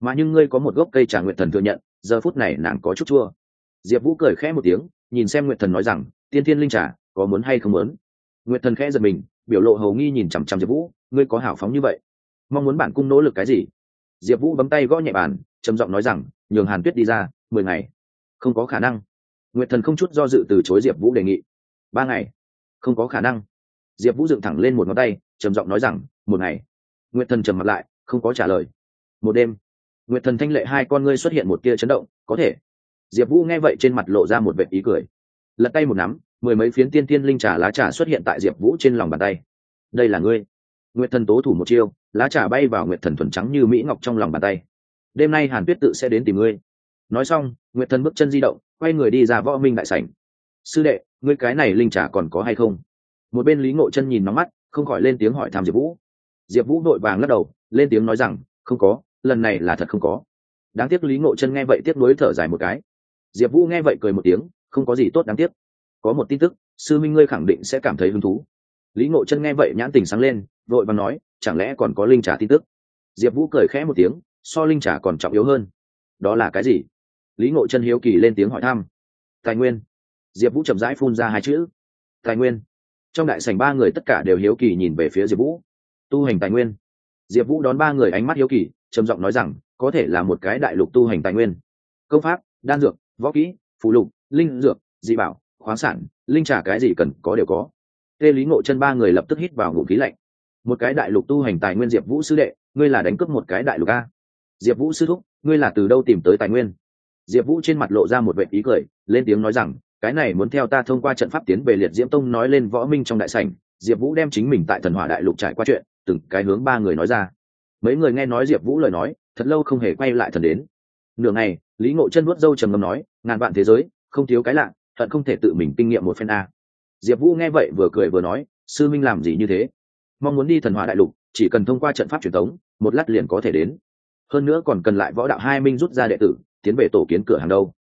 Speaker 1: Mà nhưng ngươi có một gốc cây trà nguyệt thần thừa nhận, giờ phút này nàng có chút chua. Diệp vũ cười khẽ một tiếng nhìn xem nguyệt thần nói rằng, tiên tiên linh trà, có muốn hay không muốn? Nguyệt thần khẽ giật mình, biểu lộ hầu nghi nhìn chằm chằm diệp vũ, ngươi có hảo phóng như vậy? Mong muốn bản cung nỗ lực cái gì? Diệp vũ bấm tay gõ nhẹ bàn, trầm giọng nói rằng, nhường hàn tuyết đi ra, mười ngày. Không có khả năng. Nguyệt thần không chút do dự từ chối diệp vũ đề nghị. Ba ngày? Không có khả năng. Diệp vũ dựng thẳng lên một ngón tay, trầm giọng nói rằng, một ngày? Nguyệt thần trầm mặt lại, không có trả lời. Một đêm? Nguyệt thần thanh lệ hai con ngươi xuất hiện một tia chấn động, có thể diệp vũ nghe vậy trên mặt lộ ra một vệ ý cười. Lật tay một nắm, mười mấy phiến tiên tiên linh trà lá trà xuất hiện tại diệp vũ trên lòng bàn tay. Đây là ngươi. Nguyệt thần tố thủ một chiêu, lá trà bay vào nguyệt thần thuần trắng như mỹ ngọc trong lòng bàn tay. Đêm nay hàn tuyết tự sẽ đến tìm ngươi. Nói xong, nguyệt thần bước chân di động, quay người đi ra võ minh đại sảnh. Sư đệ, ngươi cái này linh trà còn có hay không? Một bên lý ngộ chân nhìn nóng mắt, không khỏi lên tiếng hỏi thăm diệp vũ. Diệp vũ vội vàng lắc đầu, lên tiếng nói rằng, không có, lần này là thật không có. Đáng tiếc lý ngộ chân nghe vậy tiếc nuối thở dài một cái diệp vũ nghe vậy cười một tiếng, không có gì tốt đáng tiếc. Có một tin tức, sư minh ngươi khẳng định sẽ cảm thấy hứng thú. Lý ngộ chân nghe vậy nhãn tình sáng lên, vội và nói, chẳng lẽ còn có linh trả tin tức? Diệp vũ cười khẽ một tiếng, so linh trả còn trọng yếu hơn. Đó là cái gì? Lý ngộ chân hiếu kỳ lên tiếng hỏi thăm. Tài nguyên. Diệp vũ chậm rãi phun ra hai chữ. Tài nguyên. Trong đại sảnh ba người tất cả đều hiếu kỳ nhìn về phía diệp vũ. Tu hành tài nguyên. Diệp vũ đón ba người ánh mắt hiếu kỳ, trầm giọng nói rằng, có thể là một cái đại lục tu hành tài nguyên. Công pháp, đan dược võ kỹ phụ lục, linh dược, dị bảo, khoáng sản, linh trả cái gì cần có đều có. Tê lý ngộ chân ba người lập tức hít vào ngụ khí lạnh. Một cái đại lục tu hành tài nguyên diệp vũ sư đệ, ngươi là đánh cướp một cái đại lục a. Diệp vũ sư thúc, ngươi là từ đâu tìm tới tài nguyên? Diệp vũ trên mặt lộ ra một vệ ý cười, lên tiếng nói rằng, cái này muốn theo ta thông qua trận pháp tiến về liệt diễm tông nói lên võ minh trong đại sảnh. Diệp vũ đem chính mình tại thần hỏa đại lục trải qua chuyện, từng cái hướng ba người nói ra. Mấy người nghe nói diệp vũ lời nói, thật lâu không hề quay lại thần đến. Nửa ngày lý ngộ chân nuốt dâu trầm ngâm nói, ngàn vạn thế giới, không thiếu cái lạ thận không thể tự mình kinh nghiệm một phen a. Diệp vũ nghe vậy vừa cười vừa nói, sư minh làm gì như thế? Mong muốn đi thần hỏa đại lục, chỉ cần thông qua trận pháp truyền thống một lát liền có thể đến. Hơn nữa còn cần lại võ đạo hai minh rút ra đệ tử, tiến về tổ kiến cửa hàng đâu.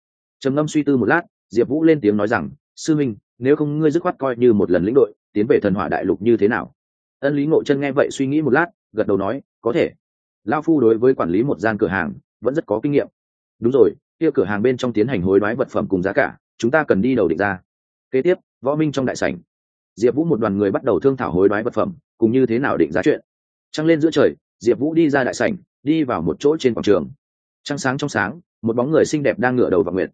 Speaker 1: Trầm ngâm suy tư một lát, diệp vũ lên tiếng nói rằng, sư minh, nếu không ngươi dứt khoát coi như một lần lĩnh đội, tiến về thần hỏa đại lục như thế nào? Ân lý ngộ chân nghe vậy suy nghĩ một lát, gật đầu nói, có thể. Lao phu đối với quản lý một gian cửa hàng, vẫn rất có kinh nghiệm đúng rồi, kia cửa hàng bên trong tiến hành hối đoái vật phẩm cùng giá cả, chúng ta cần đi đầu định ra. Kế tiếp, võ minh trong đại sảnh. Diệp vũ một đoàn người bắt đầu thương thảo hối đoái vật phẩm, cùng như thế nào định giá chuyện. Trăng lên giữa trời, diệp vũ đi ra đại sảnh, đi vào một chỗ trên quảng trường. Trăng sáng trong sáng, một bóng người xinh đẹp đang ngửa đầu vào nguyện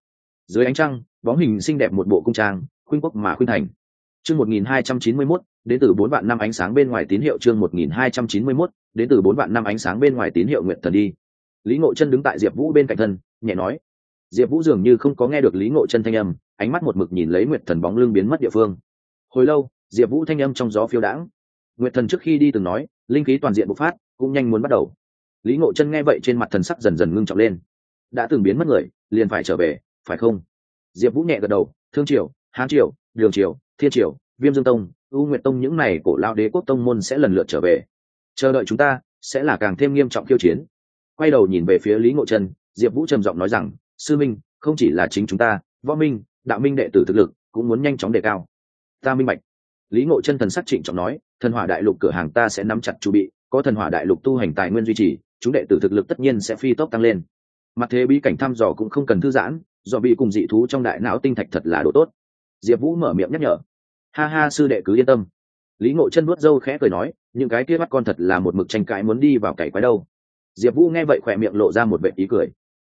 Speaker 1: dưới ánh trăng, bóng hình xinh đẹp một bộ cung trang, khuynh quốc mà khuynh thành. Chương một nghìn hai trăm chín mươi mốt, đến từ bốn vạn năm ánh sáng bên ngoài tín hiệu chương một nghìn hai trăm chín mươi mốt, đến từ bốn vạn năm ánh sáng bên ngoài tín hiệu nguyện thần đi. Lý ngộ chân đứng tại diệp vũ bên cạnh thân nhẹ nói. Diệp vũ dường như không có nghe được lý ngộ chân thanh âm, ánh mắt một mực nhìn lấy nguyệt thần bóng lưng biến mất địa phương. Hồi lâu, diệp vũ thanh âm trong gió phiêu đãng. Nguyệt thần trước khi đi từng nói, linh khí toàn diện bộc phát, cũng nhanh muốn bắt đầu. Lý ngộ chân nghe vậy trên mặt thần sắc dần dần ngưng trọng lên. Đã từng biến mất người, liền phải trở về, phải không? Diệp vũ nhẹ gật đầu, thương triều, hán triều, đường triều, thiên triều, viêm dương tông, u nguyệt tông những n à y cổ lao đế quốc tông môn sẽ lần lượt trở về. Chờ đợi chúng ta, sẽ là càng thêm nghiêm trọng khiêu chiến. Quay đầu nhìn về phía lý ngộ chân diệp vũ trầm giọng nói rằng, sư minh, không chỉ là chính chúng ta, võ minh, đạo minh đệ tử thực lực cũng muốn nhanh chóng đề cao. Ta minh bạch. Lý ngộ chân thần sắc trịnh trọng nói, thần hỏa đại lục cửa hàng ta sẽ nắm chặt chu bị, có thần hỏa đại lục tu hành tài nguyên duy trì, chúng đệ tử thực lực tất nhiên sẽ phi tốc tăng lên. Mặt thế bí cảnh thăm dò cũng không cần thư giãn, do bị cùng dị thú trong đại não tinh thạch thật là độ tốt. Diệp vũ mở miệng nhắc nhở. Ha ha, sư đệ cứ yên tâm. Lý ngộ chân nuốt dâu khẽ cười nói, những cái kia mắt con thật là một mực tranh cãi muốn đi vào cày quái đâu. Diệp vũ nghe vậy khỏe miệng lộ ra một vệ ý cười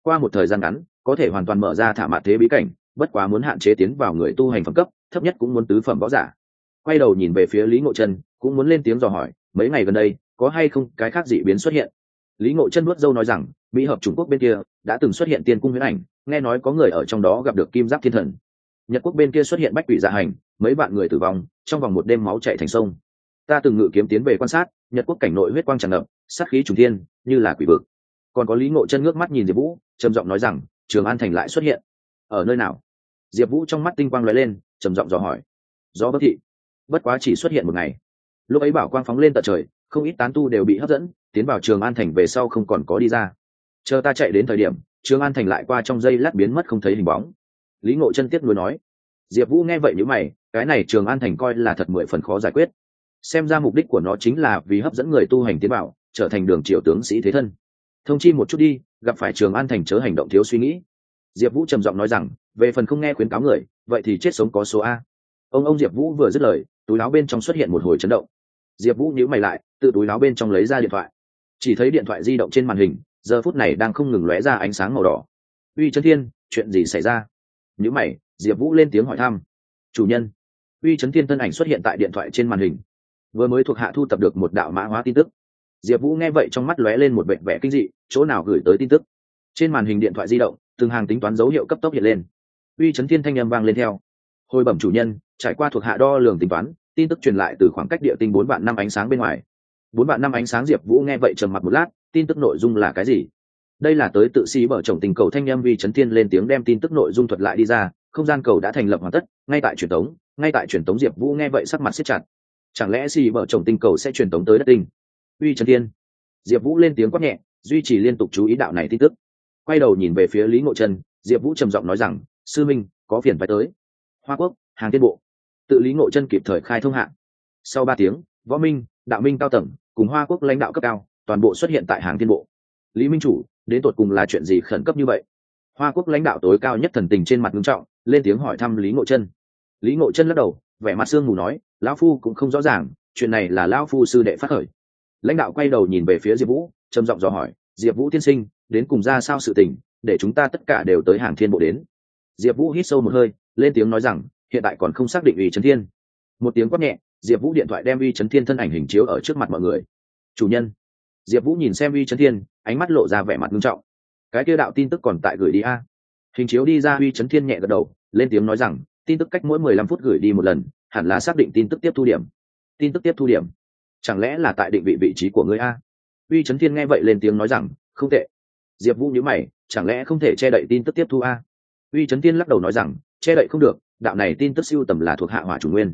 Speaker 1: qua một thời gian ngắn, có thể hoàn toàn mở ra thả mạt thế bí cảnh, bất quá muốn hạn chế tiến vào người tu hành phẩm cấp, thấp nhất cũng muốn tứ phẩm võ giả. Quay đầu nhìn về phía lý ngộ chân, cũng muốn lên tiếng dò hỏi, mấy ngày gần đây, có hay không cái khác dị biến xuất hiện? Lý ngộ chân nuốt dâu nói rằng, mỹ hợp trung quốc bên kia, đã từng xuất hiện tiên cung huyễn ảnh, nghe nói có người ở trong đó gặp được kim giáp thiên thần. Nhật quốc bên kia xuất hiện bách quỷ dạ hành, mấy bạn người tử vong, trong vòng một đêm máu chạy thành sông. Ta từng ngự kiếm tiến về quan sát, nhật quốc cảnh nội huyết quang tràn ngập, sát khí trùng thiên, như là quỷ vực. Còn có lý ngộ chân ngước mắt nhìn diệp vũ trầm giọng nói rằng, trường an thành lại xuất hiện. Ở nơi nào? Diệp vũ trong mắt tinh quang lóe lên, trầm giọng dò hỏi. Do bất thị. Bất quá chỉ xuất hiện một ngày. Lúc ấy bảo quang phóng lên tận trời, không ít tán tu đều bị hấp dẫn, tiến vào trường an thành về sau không còn có đi ra. Chờ ta chạy đến thời điểm, trường an thành lại qua trong giây lát biến mất không thấy hình bóng. Lý ngộ chân tiếp nối nói. Diệp vũ nghe vậy nhữ mày, cái này trường an thành coi là thật mười phần khó giải quyết. Xem ra mục đích của nó chính là vì hấp dẫn người tu hành tiến bảo trở thành đường triệu tướng sĩ thế thân. Thông chi một chút đi gặp phải trường an thành chớ hành động thiếu suy nghĩ. Diệp vũ trầm giọng nói rằng, về phần không nghe khuyến cáo người, vậy thì chết sống có số a. Ông ông diệp vũ vừa dứt lời, túi láo bên trong xuất hiện một hồi chấn động. Diệp vũ nhíu mày lại, tự túi láo bên trong lấy ra điện thoại. Chỉ thấy điện thoại di động trên màn hình, giờ phút này đang không ngừng lóe ra ánh sáng màu đỏ. Uy trấn thiên, chuyện gì xảy ra? Nhữ mày, diệp vũ lên tiếng hỏi thăm. Chủ nhân. Uy trấn thiên thân ảnh xuất hiện tại điện thoại trên màn hình. Vừa mới thuộc hạ thu tập được một đạo mã hóa tin tức diệp vũ nghe vậy trong mắt lóe lên một vẻ vẻ kinh dị, chỗ nào gửi tới tin tức? Trên màn hình điện thoại di động, từng hàng tính toán dấu hiệu cấp tốc hiện lên. Uy chấn thiên thanh â m vang lên theo. Hồi bẩm chủ nhân, trải qua thuộc hạ đo lường tính toán, tin tức truyền lại từ khoảng cách địa tinh bốn vạn năm ánh sáng bên ngoài. Bốn vạn năm ánh sáng diệp vũ nghe vậy trầm mặt một lát, tin tức nội dung là cái gì? Đây là tới tự xí bở chồng tình cầu thanh â m vi chấn thiên lên tiếng đem tin tức nội dung thuật lại đi ra, không gian cầu đã thành lập hoàn tất, ngay tại truyền tống, ngay tại truyền tống diệp vũ nghe vậy sắc mặt siết chặt. Chẳng lẽ xì bở chồng tinh cầu sẽ truyền tống tới đất tinh? Uy trần thiên. Diệp vũ lên tiếng quát nhẹ, duy trì liên tục chú ý đạo này tin tức. Quay đầu nhìn về phía lý ngộ trân, diệp vũ trầm giọng nói rằng, sư minh, có phiền phải tới. Hoa quốc, hàng tiên bộ. Tự lý ngộ chân kịp thời khai thông hạng. Sau ba tiếng, võ minh, đạo minh cao tầng, cùng hoa quốc lãnh đạo cấp cao, toàn bộ xuất hiện tại hàng tiên bộ. Lý minh chủ, đến tột cùng là chuyện gì khẩn cấp như vậy? Hoa quốc lãnh đạo tối cao nhất thần tình trên mặt nghiêm trọng, lên tiếng hỏi thăm lý ngộ chân lý ngộ chân lắc đầu, vẻ mặt sương mù nói, lão phu cũng không rõ ràng, chuyện này là lão phu sư đệ phát khởi lãnh đạo quay đầu nhìn về phía diệp vũ, trầm giọng dò hỏi, diệp vũ tiên sinh, đến cùng ra sao sự tình, để chúng ta tất cả đều tới hàng thiên bộ đến? Diệp vũ hít sâu một hơi, lên tiếng nói rằng, hiện tại còn không xác định ủy trấn thiên. Một tiếng quát nhẹ, diệp vũ điện thoại đem uy trấn thiên thân ảnh hình chiếu ở trước mặt mọi người. Chủ nhân. Diệp vũ nhìn xem uy trấn thiên, ánh mắt lộ ra vẻ mặt nghiêm trọng. Cái kia đạo tin tức còn tại gửi đi a? Hình chiếu đi ra, uy trấn thiên nhẹ gật đầu, lên tiếng nói rằng, tin tức cách mỗi mười lăm phút gửi đi một lần, hẳn là xác định tin tức tiếp thu điểm. Tin tức tiếp thu điểm? Chẳng lẽ là tại định vị vị trí của ngươi a? Uy trấn thiên nghe vậy lên tiếng nói rằng, không tệ. Diệp vũ nhữ mày, chẳng lẽ không thể che đậy tin tức tiếp thu a? Uy trấn thiên lắc đầu nói rằng, che đậy không được, đạo này tin tức siêu tầm là thuộc hạ hỏa chủ nguyên.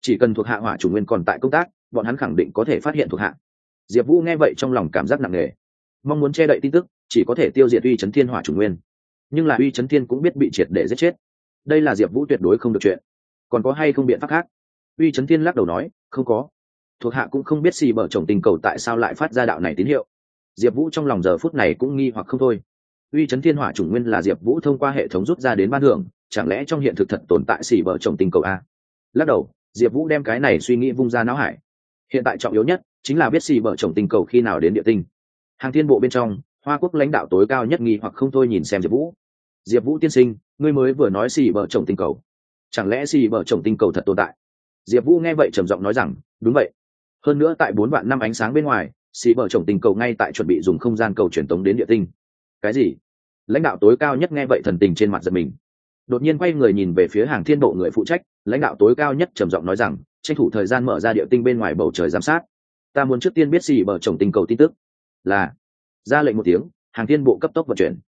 Speaker 1: Chỉ cần thuộc hạ hỏa chủ nguyên còn tại công tác, bọn hắn khẳng định có thể phát hiện thuộc hạ. Diệp vũ nghe vậy trong lòng cảm giác nặng nề. Mong muốn che đậy tin tức, chỉ có thể tiêu diệt uy trấn thiên hỏa chủ nguyên. Nhưng là uy trấn thiên cũng biết bị triệt để giết chết. Đây là diệp vũ tuyệt đối không được chuyện. Còn có hay không biện pháp khác? Uy trấn thiên lắc đầu nói, không có thuộc hạ cũng không biết xì bở chồng tình cầu tại sao lại phát ra đạo này tín hiệu. Diệp vũ trong lòng giờ phút này cũng nghi hoặc không thôi. Uy chấn thiên hỏa chủng nguyên là diệp vũ thông qua hệ thống rút ra đến ban hưởng, chẳng lẽ trong hiện thực thật tồn tại xì bở chồng tình cầu a? Lắc đầu diệp vũ đem cái này suy nghĩ vung ra não hải. Hiện tại trọng yếu nhất chính là biết xì bở chồng tình cầu khi nào đến địa tinh. Hàng thiên bộ bên trong hoa quốc lãnh đạo tối cao nhất nghi hoặc không thôi nhìn xem diệp vũ. Diệp vũ tiên sinh ngươi mới vừa nói xì bở chồng tình cầu. Chẳng lẽ xì bở chồng tình cầu thật tồn tại? Diệp vũ nghe vậy trầm giọng nói rằng đúng vậy hơn nữa tại bốn vạn năm ánh sáng bên ngoài, xì bờ chồng tình cầu ngay tại chuẩn bị dùng không gian cầu truyền tống đến địa tinh. Cái gì? Lãnh đạo tối cao nhất nghe vậy thần tình trên mặt giật mình. Đột nhiên quay người nhìn về phía hàng thiên bộ người phụ trách, lãnh đạo tối cao nhất trầm giọng nói rằng, tranh thủ thời gian mở ra địa tinh bên ngoài bầu trời giám sát. Ta muốn trước tiên biết xì bờ chồng tình cầu tin tức. Là. Ra lệnh một tiếng, hàng thiên bộ cấp tốc vận chuyển.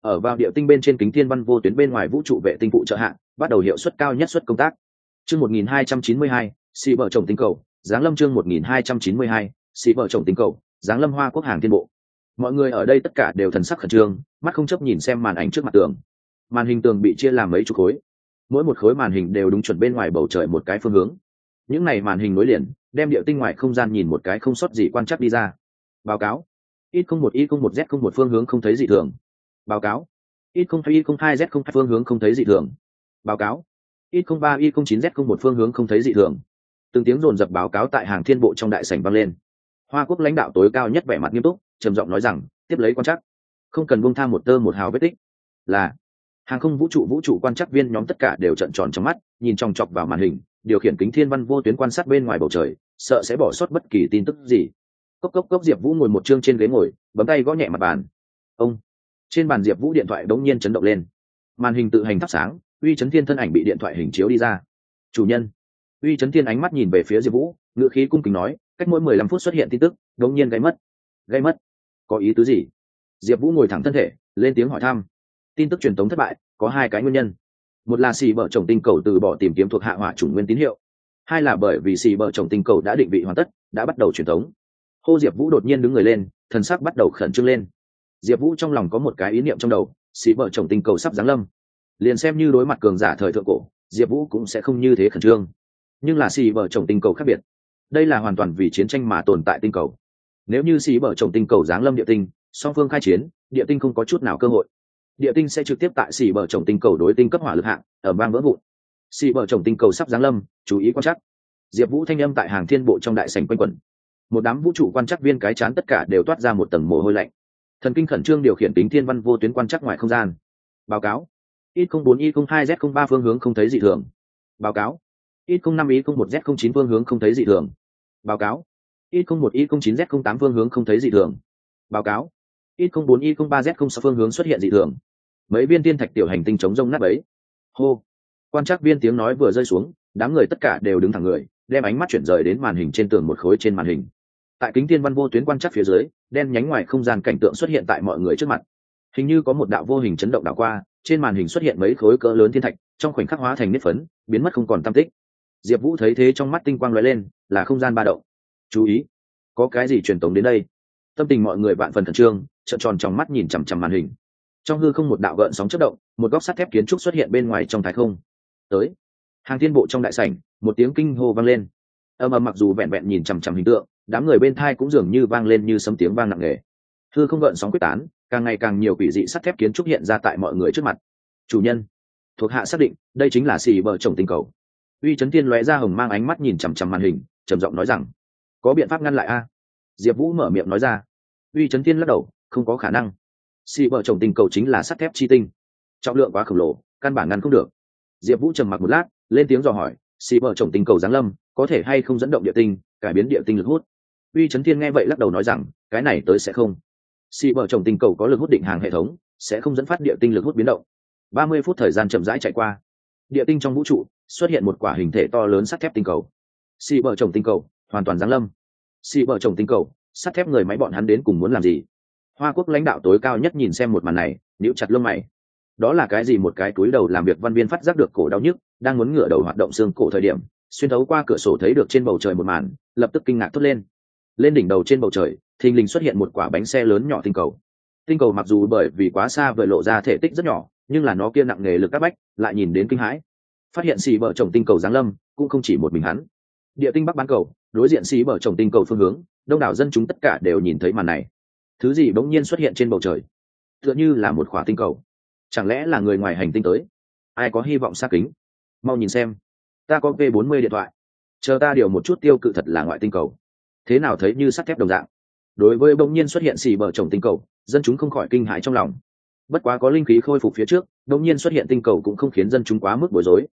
Speaker 1: Ở vào địa tinh bên trên kính thiên văn vô tuyến bên ngoài vũ trụ vệ tinh phụ trợ hạng bắt đầu hiệu suất cao nhất suất công tác. Chương một nghìn hai trăm chín mươi hai vợ chồng tinh cầu giáng lâm chương một nghìn hai trăm chín mươi hai vợ chồng tính cầu, giáng lâm hoa quốc hàng thiên bộ. Mọi người ở đây tất cả đều thần sắc khẩn trương, mắt không chấp nhìn xem màn ảnh trước mặt tường. Màn hình tường bị chia làm mấy chục khối. Mỗi một khối màn hình đều đúng chuẩn bên ngoài bầu trời một cái phương hướng. Những này màn hình nối liền, đem địa tinh ngoài không gian nhìn một cái không sót gì quan chắc đi ra. Báo cáo. Ít không một y không một, z không một phương hướng không thấy gì thường. Báo cáo. Ít không hai y không hai, z không hai phương hướng không thấy dị thường. Báo cáo. Ít không ba y không chín, z không một phương hướng không thấy dị thường từng tiếng rồn rập báo cáo tại hàng thiên bộ trong đại sảnh vang lên. Hoa quốc lãnh đạo tối cao nhất vẻ mặt nghiêm túc, trầm giọng nói rằng, tiếp lấy quan chắc không cần buông tham một tơ một hào vết tích. Là, hàng không vũ trụ vũ trụ quan chắc viên nhóm tất cả đều trận tròn trong mắt, nhìn chòng chọc vào màn hình, điều khiển kính thiên văn vô tuyến quan sát bên ngoài bầu trời, sợ sẽ bỏ sót bất kỳ tin tức gì. Cốc cốc cốc diệp vũ ngồi một chương trên ghế ngồi, bấm tay gõ nhẹ mặt bàn. Ông, trên bàn diệp vũ điện thoại đống nhiên chấn động lên. Màn hình tự hành thắp sáng, uy chấn thiên thân ảnh bị điện thoại hình chiếu đi ra. Chủ nhân uy chấn thiên ánh mắt nhìn về phía diệp vũ ngựa khí cung kính nói, cách mỗi mười lăm phút xuất hiện tin tức, đột nhiên gây mất. Gây mất? Có ý tứ gì? Diệp vũ ngồi thẳng thân thể, lên tiếng hỏi thăm. Tin tức truyền thống thất bại, có hai cái nguyên nhân. Một là xì bờ chồng tinh cầu từ bỏ tìm kiếm thuộc hạ hỏa chủng nguyên tín hiệu. Hai là bởi vì xì bờ chồng tinh cầu đã định vị hoàn tất, đã bắt đầu truyền thống hô diệp vũ đột nhiên đứng người lên, thần sắc bắt đầu khẩn trương lên. Diệp vũ trong lòng có một cái ý niệm trong đầu, xì vợ chồng tinh cầu sắp giáng lâm. Liền xem như đối mặt cường giả thời thượng cổ, diệp vũ cũng sẽ không như thế khẩn trương nhưng là xì bờ chồng tinh cầu khác biệt. Đây là hoàn toàn vì chiến tranh mà tồn tại tinh cầu. Nếu như xì bờ chồng tinh cầu giáng lâm địa tinh, song phương khai chiến, địa tinh không có chút nào cơ hội. Địa tinh sẽ trực tiếp tại xì bờ chồng tinh cầu đối tinh cấp hỏa lực hạng, ở bang vỡ vụn. Xì bờ chồng tinh cầu sắp giáng lâm, chú ý quan chắc diệp vũ thanh âm tại hàng thiên bộ trong đại sành quanh quẩn. Một đám vũ trụ quan chắc viên cái chán tất cả đều toát ra một tầng mồ hôi lạnh. Thần kinh khẩn trương điều khiển tính thiên văn vô tuyến quan chắc ngoài không gian. Báo cáo. Ít không bốn y không hai, z không ba phương hướng không thấy dị thường. Báo cáo ít không năm y không một, z không chín phương hướng không thấy dị thường. Báo cáo. Ít không một y không chín, z không tám phương hướng không thấy dị thường. Báo cáo. Ít không bốn y không ba, z không sáu phương hướng xuất hiện dị thường. Mấy viên tiên thạch tiểu hành tinh chống rông nát ấy hô. Quan trắc viên tiếng nói vừa rơi xuống, đám người tất cả đều đứng thẳng người, đem ánh mắt chuyển rời đến màn hình trên tường một khối trên màn hình. Tại kính thiên văn vô tuyến quan trắc phía dưới, đen nhánh ngoài không gian cảnh tượng xuất hiện tại mọi người trước mặt. Hình như có một đạo vô hình chấn động đảo qua, trên màn hình xuất hiện mấy khối cỡ lớn thiên thạch, trong khoảnh khắc hóa thành nếp phấn, biến mất không còn tam tích diệp vũ thấy thế trong mắt tinh quang l ó e lên, là không gian ba động. Chú ý, có cái gì truyền tống đến đây? Tâm tình mọi người vạn phần thần trương, trợn tròn trong mắt nhìn chằm chằm màn hình. Trong hư không một đạo gợn sóng chất động, một góc sắt thép kiến trúc xuất hiện bên ngoài trong thái không. Tới, hàng thiên bộ trong đại sảnh, một tiếng kinh hô vang lên. Âm ầm mặc dù vẹn vẹn nhìn chằm chằm hình tượng, đám người bên thai cũng dường như vang lên như sấm tiếng vang nặng nề. Hư không gợn sóng quyết tán, càng ngày càng nhiều quỷ dị sắt thép kiến trúc hiện ra tại mọi người trước mặt. Chủ nhân, thuộc hạ xác định, đây chính là xì bờ chồng tinh cầu uy Trấn thiên lóe ra hồng mang ánh mắt nhìn chằm chằm màn hình, trầm giọng nói rằng, có biện pháp ngăn lại a? Diệp vũ mở miệng nói ra. Uy Trấn thiên lắc đầu, không có khả năng. Xì bờ chồng tinh cầu chính là sắt thép chi tinh. Trọng lượng quá khổng lồ, căn bản ngăn không được. Diệp vũ trầm mặc một lát, lên tiếng dò hỏi xì bờ chồng tinh cầu giáng lâm, có thể hay không dẫn động địa tinh, cải biến địa tinh lực hút? Uy Trấn thiên nghe vậy lắc đầu nói rằng, cái này tới sẽ không. Xì bờ trồng tinh cầu có lực hút định hàng hệ thống, sẽ không dẫn phát địa tinh lực hút biến động. Ba mươi phút thời gian chậm rãi chạy qua. Địa tinh trong vũ trụ xuất hiện một quả hình thể to lớn sắt thép tinh cầu. Xì bờ trồng tinh cầu, hoàn toàn giáng lâm. Xì bờ trồng tinh cầu, sắt thép người máy bọn hắn đến cùng muốn làm gì? Hoa quốc lãnh đạo tối cao nhất nhìn xem một màn này níu chặt lông mày. Đó là cái gì một cái túi đầu làm việc văn viên phát giác được cổ đau nhức, đang muốn ngửa đầu hoạt động xương cổ thời điểm, xuyên thấu qua cửa sổ thấy được trên bầu trời một màn, lập tức kinh ngạc thốt lên. Lên đỉnh đầu trên bầu trời, thình lình xuất hiện một quả bánh xe lớn nhỏ tinh cầu. Tinh cầu mặc dù bởi vì quá xa vợi lộ ra thể tích rất nhỏ, nhưng là nó kia nặng nghề lực các bách, lại nhìn đến kinh hãi phát hiện xì bờ trồng tinh cầu giáng lâm, cũng không chỉ một mình hắn. Địa tinh bắc bán cầu, đối diện xì bờ trồng tinh cầu phương hướng, đông đảo dân chúng tất cả đều nhìn thấy màn này. Thứ gì bỗng nhiên xuất hiện trên bầu trời? Tựa như là một khỏa tinh cầu. Chẳng lẽ là người ngoài hành tinh tới? Ai có hy vọng xa kính? Mau nhìn xem. Ta có v 40 điện thoại. Chờ ta điều một chút tiêu cự thật là ngoại tinh cầu. Thế nào thấy như sắt thép đồng dạng? Đối với bỗng nhiên xuất hiện xì bờ trồng tinh cầu, dân chúng không khỏi kinh hãi trong lòng. Bất quá có linh khí khôi phục phía trước đông nhiên xuất hiện tinh cầu cũng không khiến dân chúng quá mức bối rối.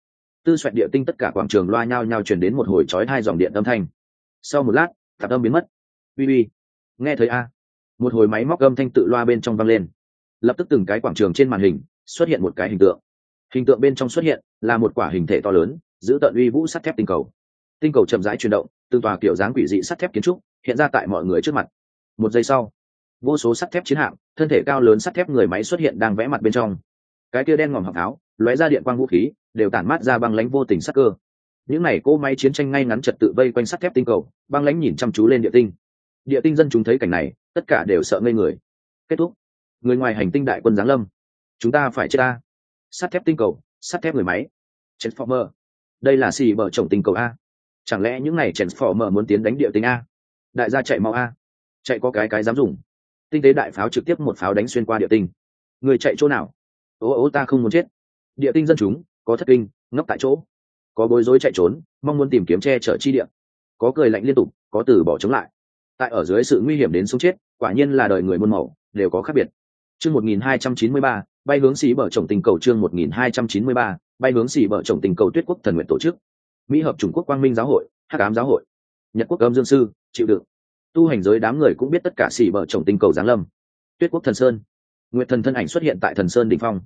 Speaker 1: Tư xoẹt địa tinh tất cả quảng trường loa nhao nhao truyền đến một hồi chói hai dòng điện âm thanh. Sau một lát tạp âm biến mất. Uy uy. Nghe thấy a. Một hồi máy móc âm thanh tự loa bên trong vang lên. Lập tức từng cái quảng trường trên màn hình xuất hiện một cái hình tượng. Hình tượng bên trong xuất hiện là một quả hình thể to lớn, giữ tận uy vũ sắt thép tinh cầu. Tinh cầu chậm rãi chuyển động từ tòa kiểu dáng quỷ dị sắt thép kiến trúc hiện ra tại mọi người trước mặt. Một giây sau, vô số sắt thép chiến hạm, thân thể cao lớn sắt thép người máy xuất hiện đang vẽ mặt bên trong cái kia đen ngòm học tháo, lóe ra điện quang vũ khí đều tản mát ra băng lãnh vô tình sắc cơ. Những này cỗ máy chiến tranh ngay ngắn trật tự vây quanh sắt thép tinh cầu băng lãnh nhìn chăm chú lên địa tinh. Địa tinh dân chúng thấy cảnh này tất cả đều sợ ngây người. Kết thúc. Người ngoài hành tinh đại quân giáng lâm. Chúng ta phải chết ta. Sắt thép tinh cầu sắt thép người máy. Transformer. Đây là xì bờ trồng tinh cầu a. Chẳng lẽ những này transformer muốn tiến đánh địa tinh a? Đại gia chạy mau a. Chạy có cái cái dám dùng. Tinh tế đại pháo trực tiếp một pháo đánh xuyên qua địa tinh. Người chạy chỗ nào? Ô ô ta không muốn chết. Địa tinh dân chúng, có thất kinh ngóc tại chỗ. Có bối rối chạy trốn, mong muốn tìm kiếm che chở chi địa. Có cười lạnh liên tục, có từ bỏ chống lại. Tại ở dưới sự nguy hiểm đến sống chết, quả nhiên là đời người muôn màu, đều có khác biệt. Chương một nghìn hai trăm chín mươi ba, bay hướng xì bờ trồng tình cầu chương một nghìn hai trăm chín mươi ba, bay hướng xì bờ trồng tình cầu tuyết quốc thần nguyện tổ chức. Mỹ hợp trung quốc quang minh giáo hội, hắc ám giáo hội. Nhật quốc âm dương sư, chịu đựng. Tu hành giới đám người cũng biết tất cả xì bờ trồng tinh cầu giáng lâm. Tuyết quốc thần sơn. Nguyệt thần thân ảnh xuất hiện tại thần sơn đỉnh phong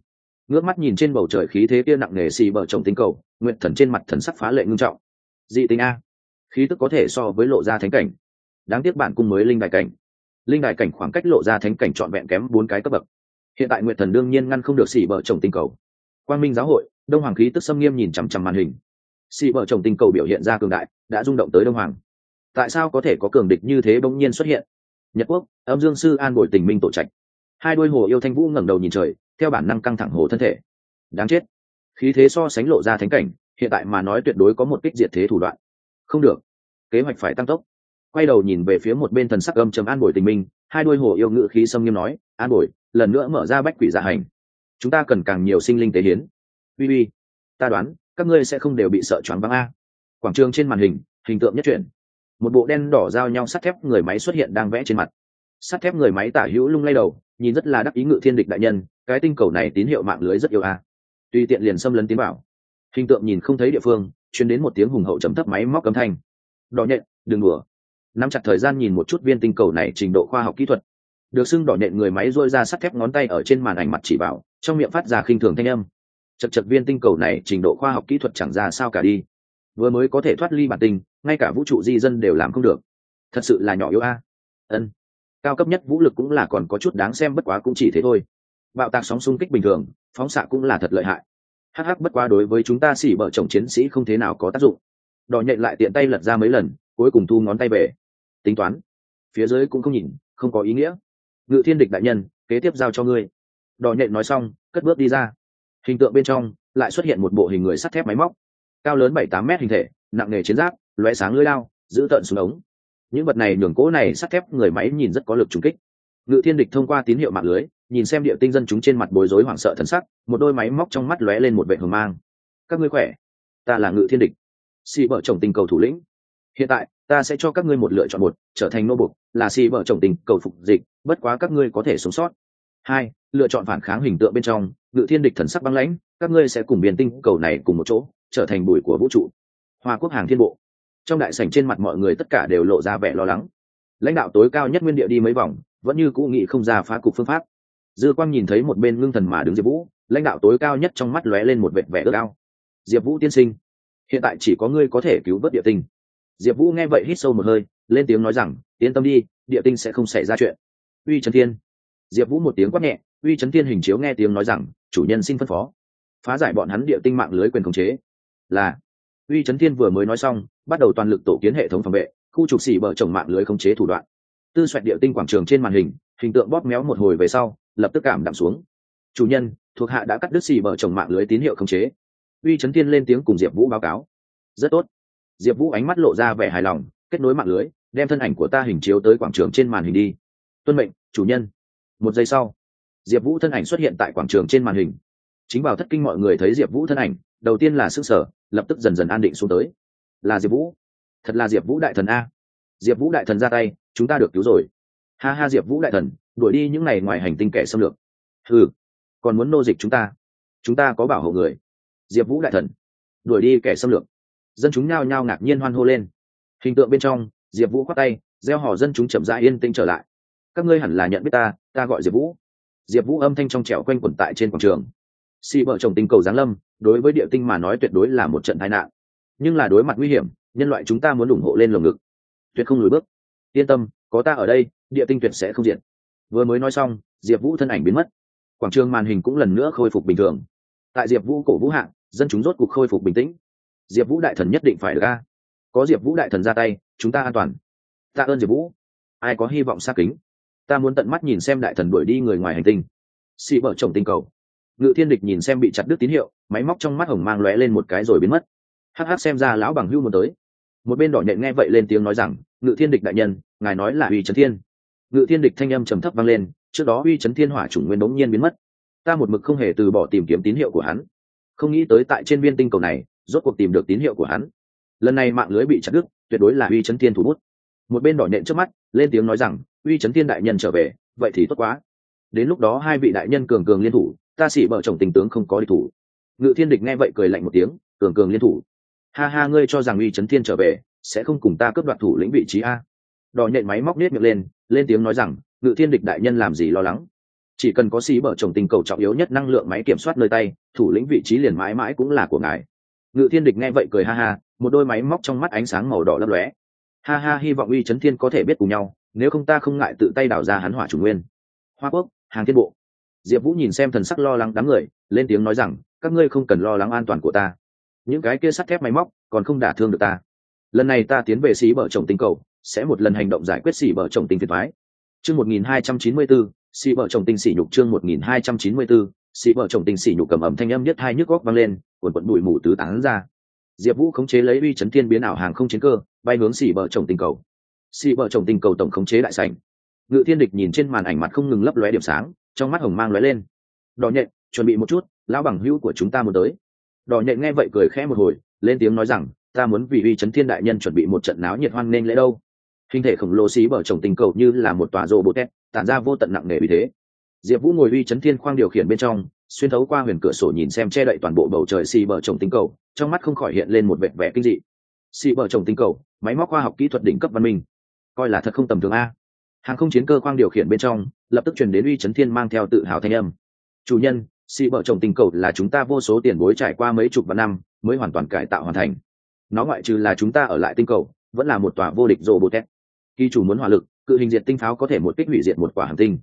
Speaker 1: ngước mắt nhìn trên bầu trời khí thế kia nặng nề xì bờ trồng tinh cầu, nguyệt thần trên mặt thần sắc phá lệ ngưng trọng. Dị tính a. Khí tức có thể so với lộ ra thánh cảnh. Đáng tiếc bản cung mới linh đại cảnh. Linh đại cảnh khoảng cách lộ ra thánh cảnh trọn vẹn kém bốn cái cấp bậc. Hiện tại nguyệt thần đương nhiên ngăn không được xì bờ trồng tinh cầu. Quang minh giáo hội, đông hoàng khí tức xâm nghiêm nhìn chằm chằm màn hình. Xì bờ trồng tinh cầu biểu hiện ra cường đại, đã rung động tới đông hoàng. Tại sao có thể có cường địch như thế bỗng nhiên xuất hiện? Nhật quốc, âm dương sư an bồi tình minh tổ trạch hai đôi hồ yêu thanh vũ ngẩng đầu nhìn trời, theo bản năng căng thẳng hồ thân thể. Đáng chết. Khí thế so sánh lộ ra thánh cảnh, hiện tại mà nói tuyệt đối có một kích diệt thế thủ đoạn. Không được. Kế hoạch phải tăng tốc. Quay đầu nhìn về phía một bên thần sắc âm trầm an bồi tình minh, hai đôi hồ yêu ngự khí xâm nghiêm nói, an bồi, lần nữa mở ra bách quỷ dạ hành. Chúng ta cần càng nhiều sinh linh tế hiến. Uy uy, ta đoán, các ngươi sẽ không đều bị sợ choáng váng a. Quảng trường trên màn hình hình tượng nhất truyện một bộ đen đỏ giao nhau sắt thép người máy xuất hiện đang vẽ trên mặt. Sắt thép người máy tả hữu lung lay đầu nhìn rất là đắc ý ngự thiên địch đại nhân, cái tinh cầu này tín hiệu mạng lưới rất yêu a. Tuy tiện liền xâm lấn tiến bảo hình tượng nhìn không thấy địa phương chuyến đến một tiếng hùng hậu chấm thấp máy móc cấm thanh. Đỏ nhện, đừng đùa. Nắm chặt thời gian nhìn một chút viên tinh cầu này trình độ khoa học kỹ thuật. Được xưng đỏ nhện người máy rôi ra sắt thép ngón tay ở trên màn ảnh mặt chỉ bảo, trong miệng phát ra khinh thường thanh âm. Chật chật viên tinh cầu này trình độ khoa học kỹ thuật chẳng ra sao cả đi. Vừa mới có thể thoát ly bản tinh, ngay cả vũ trụ di dân đều làm không được. Thật sự là nhỏ yếu a. Ân cao cấp nhất vũ lực cũng là còn có chút đáng xem bất quá cũng chỉ thế thôi. Bạo tạc sóng xung kích bình thường, phóng xạ cũng là thật lợi hại. Hh bất quá đối với chúng ta xỉ bở chồng chiến sĩ không thế nào có tác dụng. Đỏ nhện lại tiện tay lật ra mấy lần, cuối cùng thu ngón tay về. Tính toán. Phía dưới cũng không nhìn, không có ý nghĩa. Ngự thiên địch đại nhân, kế tiếp giao cho ngươi. Đỏ nhện nói xong, cất bước đi ra. Hình tượng bên trong, lại xuất hiện một bộ hình người sắt thép máy móc. Cao lớn bảy tám mét hình thể, nặng nghề chiến giáp, lóe sáng lưỡi lao giữ tận xuống ống những vật này nhường cố này sắt thép người máy nhìn rất có lực trùng kích. Ngự thiên địch thông qua tín hiệu mạng lưới, nhìn xem địa tinh dân chúng trên mặt bối rối hoảng sợ thân sắc, một đôi máy móc trong mắt lóe lên một vệ hờ mang. Các ngươi khỏe? Ta là ngự thiên địch, xì vợ chồng tình cầu thủ lĩnh. Hiện tại, ta sẽ cho các ngươi một lựa chọn một, trở thành nô bục, là xì vợ chồng tình cầu phục dịch, bất quá các ngươi có thể sống sót. Hai, lựa chọn phản kháng hình tượng bên trong, ngự thiên địch thần sắc băng lãnh, các ngươi sẽ cùng biển tinh cầu này cùng một chỗ, trở thành bụi của vũ trụ. Hoa quốc hàng thiên bộ trong đại sảnh trên mặt mọi người tất cả đều lộ ra vẻ lo lắng. Lãnh đạo tối cao nhất nguyên địa đi mấy vòng, vẫn như cũ nghị không ra phá cục phương pháp. Dư quang nhìn thấy một bên ngưng thần mà đứng diệp vũ, lãnh đạo tối cao nhất trong mắt lóe lên một vệt vẻ ước ao. Diệp vũ tiên sinh, hiện tại chỉ có ngươi có thể cứu vớt địa tinh. Diệp vũ nghe vậy hít sâu một hơi, lên tiếng nói rằng, yên tâm đi, địa tinh sẽ không xảy ra chuyện. Uy trấn thiên. Diệp vũ một tiếng quát nhẹ, uy trấn thiên hình chiếu nghe tiếng nói rằng, chủ nhân xin phân phó. Phá giải bọn hắn địa tinh mạng lưới quyền khống chế. Là uy trấn thiên vừa mới nói xong, bắt đầu toàn lực tổ kiến hệ thống phòng vệ, khu trục xỉ bờ trồng mạng lưới khống chế thủ đoạn. Tư xoẹt địa tinh quảng trường trên màn hình hình tượng bóp méo một hồi về sau, lập tức cảm đạm xuống. Chủ nhân, thuộc hạ đã cắt đứt xỉ bờ trồng mạng lưới tín hiệu khống chế. Uy trấn thiên lên tiếng cùng diệp vũ báo cáo. Rất tốt. Diệp vũ ánh mắt lộ ra vẻ hài lòng, kết nối mạng lưới, đem thân ảnh của ta hình chiếu tới quảng trường trên màn hình đi. Tuân mệnh, chủ nhân. Một giây sau, diệp vũ thân ảnh xuất hiện tại quảng trường trên màn hình. Chính vào thất kinh mọi người thấy diệp vũ thân ảnh, đầu tiên là s ư n g sở lập tức dần dần an định xuống tới. Là diệp vũ. Thật là diệp vũ đại thần a. Diệp vũ đại thần ra tay, chúng ta được cứu rồi. Ha ha diệp vũ đại thần, đuổi đi những ngày ngoài hành tinh kẻ xâm lược. Ừ còn muốn nô dịch chúng ta? Chúng ta có bảo hộ người. Diệp vũ đại thần, đuổi đi kẻ xâm lược. Dân chúng nhao nhao ngạc nhiên hoan hô lên. Hình tượng bên trong, diệp vũ khoác tay, gieo hò dân chúng chậm rãi yên tĩnh trở lại. Các ngươi hẳn là nhận biết ta ta gọi diệp vũ. Diệp vũ âm thanh trong trẻo quanh quẩn tại trên quảng trường. Si vợ chồng tình cầu giáng lâm đối với địa tinh mà nói tuyệt đối là một trận tai nạn. Nhưng là đối mặt nguy hiểm, nhân loại chúng ta muốn ủng hộ lên lồng ngực. Tuyệt không lùi bước. Yên tâm, có ta ở đây, địa tinh tuyệt sẽ không diện vừa mới nói xong, diệp vũ thân ảnh biến mất. Quảng trường màn hình cũng lần nữa khôi phục bình thường. Tại diệp vũ cổ vũ hạng, dân chúng rốt cuộc khôi phục bình tĩnh. Diệp vũ đại thần nhất định phải được có diệp vũ đại thần ra tay, chúng ta an toàn. Tạ ơn diệp vũ. Ai có hy vọng xa kính? Ta muốn tận mắt nhìn xem đại thần đuổi đi người ngoài hành tinh. Xị vợ chồng tinh cầu ngự thiên địch nhìn xem bị chặt đứt tín hiệu, máy móc trong mắt hồng mang lóe lên một cái rồi biến mất. Hh xem ra lão bằng hưu muốn tới. Một bên đỏ nhện nghe vậy lên tiếng nói rằng, ngự thiên địch đại nhân, ngài nói là uy trấn thiên. Ngự thiên địch thanh âm trầm thấp vang lên, trước đó uy trấn thiên hỏa chủng nguyên đống nhiên biến mất. Ta một mực không hề từ bỏ tìm kiếm tín hiệu của hắn. Không nghĩ tới tại trên viên tinh cầu này, rốt cuộc tìm được tín hiệu của hắn. Lần này mạng lưới bị chặt đứt, tuyệt đối là uy trấn thiên thủ bút. Một bên đỏ nhện trước mắt, lên tiếng nói rằng, uy chấn thiên đại nhân trở về, vậy thì tốt quá. Đến lúc đó hai vị đại nhân cường cường liên thủ ta xỉ vợ chồng tình tướng không có địch thủ. Ngự thiên địch nghe vậy cười lạnh một tiếng, cường cường liên thủ. Ha ha, ngươi cho rằng uy chấn thiên trở về, sẽ không cùng ta cướp đoạt thủ lĩnh vị trí a? Đỏ nhện máy móc nết miệng lên lên tiếng nói rằng, ngự thiên địch đại nhân làm gì lo lắng? Chỉ cần có xí bở chồng tình cầu trọng yếu nhất năng lượng máy kiểm soát nơi tay, thủ lĩnh vị trí liền mãi mãi cũng là của ngài. Ngự thiên địch nghe vậy cười ha ha, một đôi máy móc trong mắt ánh sáng màu đỏ lấp lóe. Ha ha, hy vọng uy chấn thiên có thể biết cùng nhau, nếu không ta không ngại tự tay đào ra hắn hỏa chủ nguyên. Hoa quốc, hàng thiên bộ diệp vũ nhìn xem thần sắc lo lắng đám người, lên tiếng nói rằng, các ngươi không cần lo lắng an toàn của ta. Những cái kia sắt thép máy móc còn không đả thương được ta. Lần này ta tiến về xí bờ chồng tinh cầu, sẽ một lần hành động giải quyết xỉ bờ chồng tinh phiền thoái chương một nghìn hai trăm chín mươi bốn xỉ bờ chồng tinh xỉ nhục chương một nghìn hai trăm chín mươi bốn xỉ bờ chồng tinh xỉ nhục cầm ẩm thanh âm nhất hai nhức góc vang lên quần quận bụi mù tứ tán ra. Diệp vũ khống chế lấy uy chấn thiên biến ảo hàng không chiến cơ, bay hướng xỉ bờ chồng tinh cầu. Xỉ bờ chồng tinh cầu tổng khống chế đại sảnh. Ngự thiên địch nhìn trên màn ảnh mặt không ngừng lấp lóe điểm sáng trong mắt hồng mang lóe lên. Đỏ nhện, chuẩn bị một chút, lão bằng hữu của chúng ta muốn tới. Đỏ nhện nghe vậy cười khẽ một hồi, lên tiếng nói rằng, ta muốn vì uy chấn thiên đại nhân chuẩn bị một trận náo nhiệt hoan nên lễ đâu. Hình thể khổng lồ xí bờ trồng tinh cầu như là một tòa rô bột tét tản ra vô tận nặng nề vì thế. Diệp vũ ngồi uy chấn thiên khoang điều khiển bên trong, xuyên thấu qua huyền cửa sổ nhìn xem che đậy toàn bộ bầu trời xì bờ trồng tinh cầu, trong mắt không khỏi hiện lên một vẻ vẻ kinh dị. Xì bờ trồng tinh cầu, máy móc khoa học kỹ thuật đỉnh cấp văn minh. Coi là thật không tầm thường a hàng không chiến cơ khoang điều khiển bên trong, lập tức chuyển đến uy chấn thiên mang theo tự hào thanh âm. Chủ nhân, xì bờ trồng tinh cầu là chúng ta vô số tiền bối trải qua mấy chục vạn năm, mới hoàn toàn cải tạo hoàn thành. Nó ngoại trừ là chúng ta ở lại tinh cầu, vẫn là một tòa vô địch rô bô tét khi chủ muốn hỏa lực, cự hình diệt tinh pháo có thể một kích hủy diệt một quả hành tinh.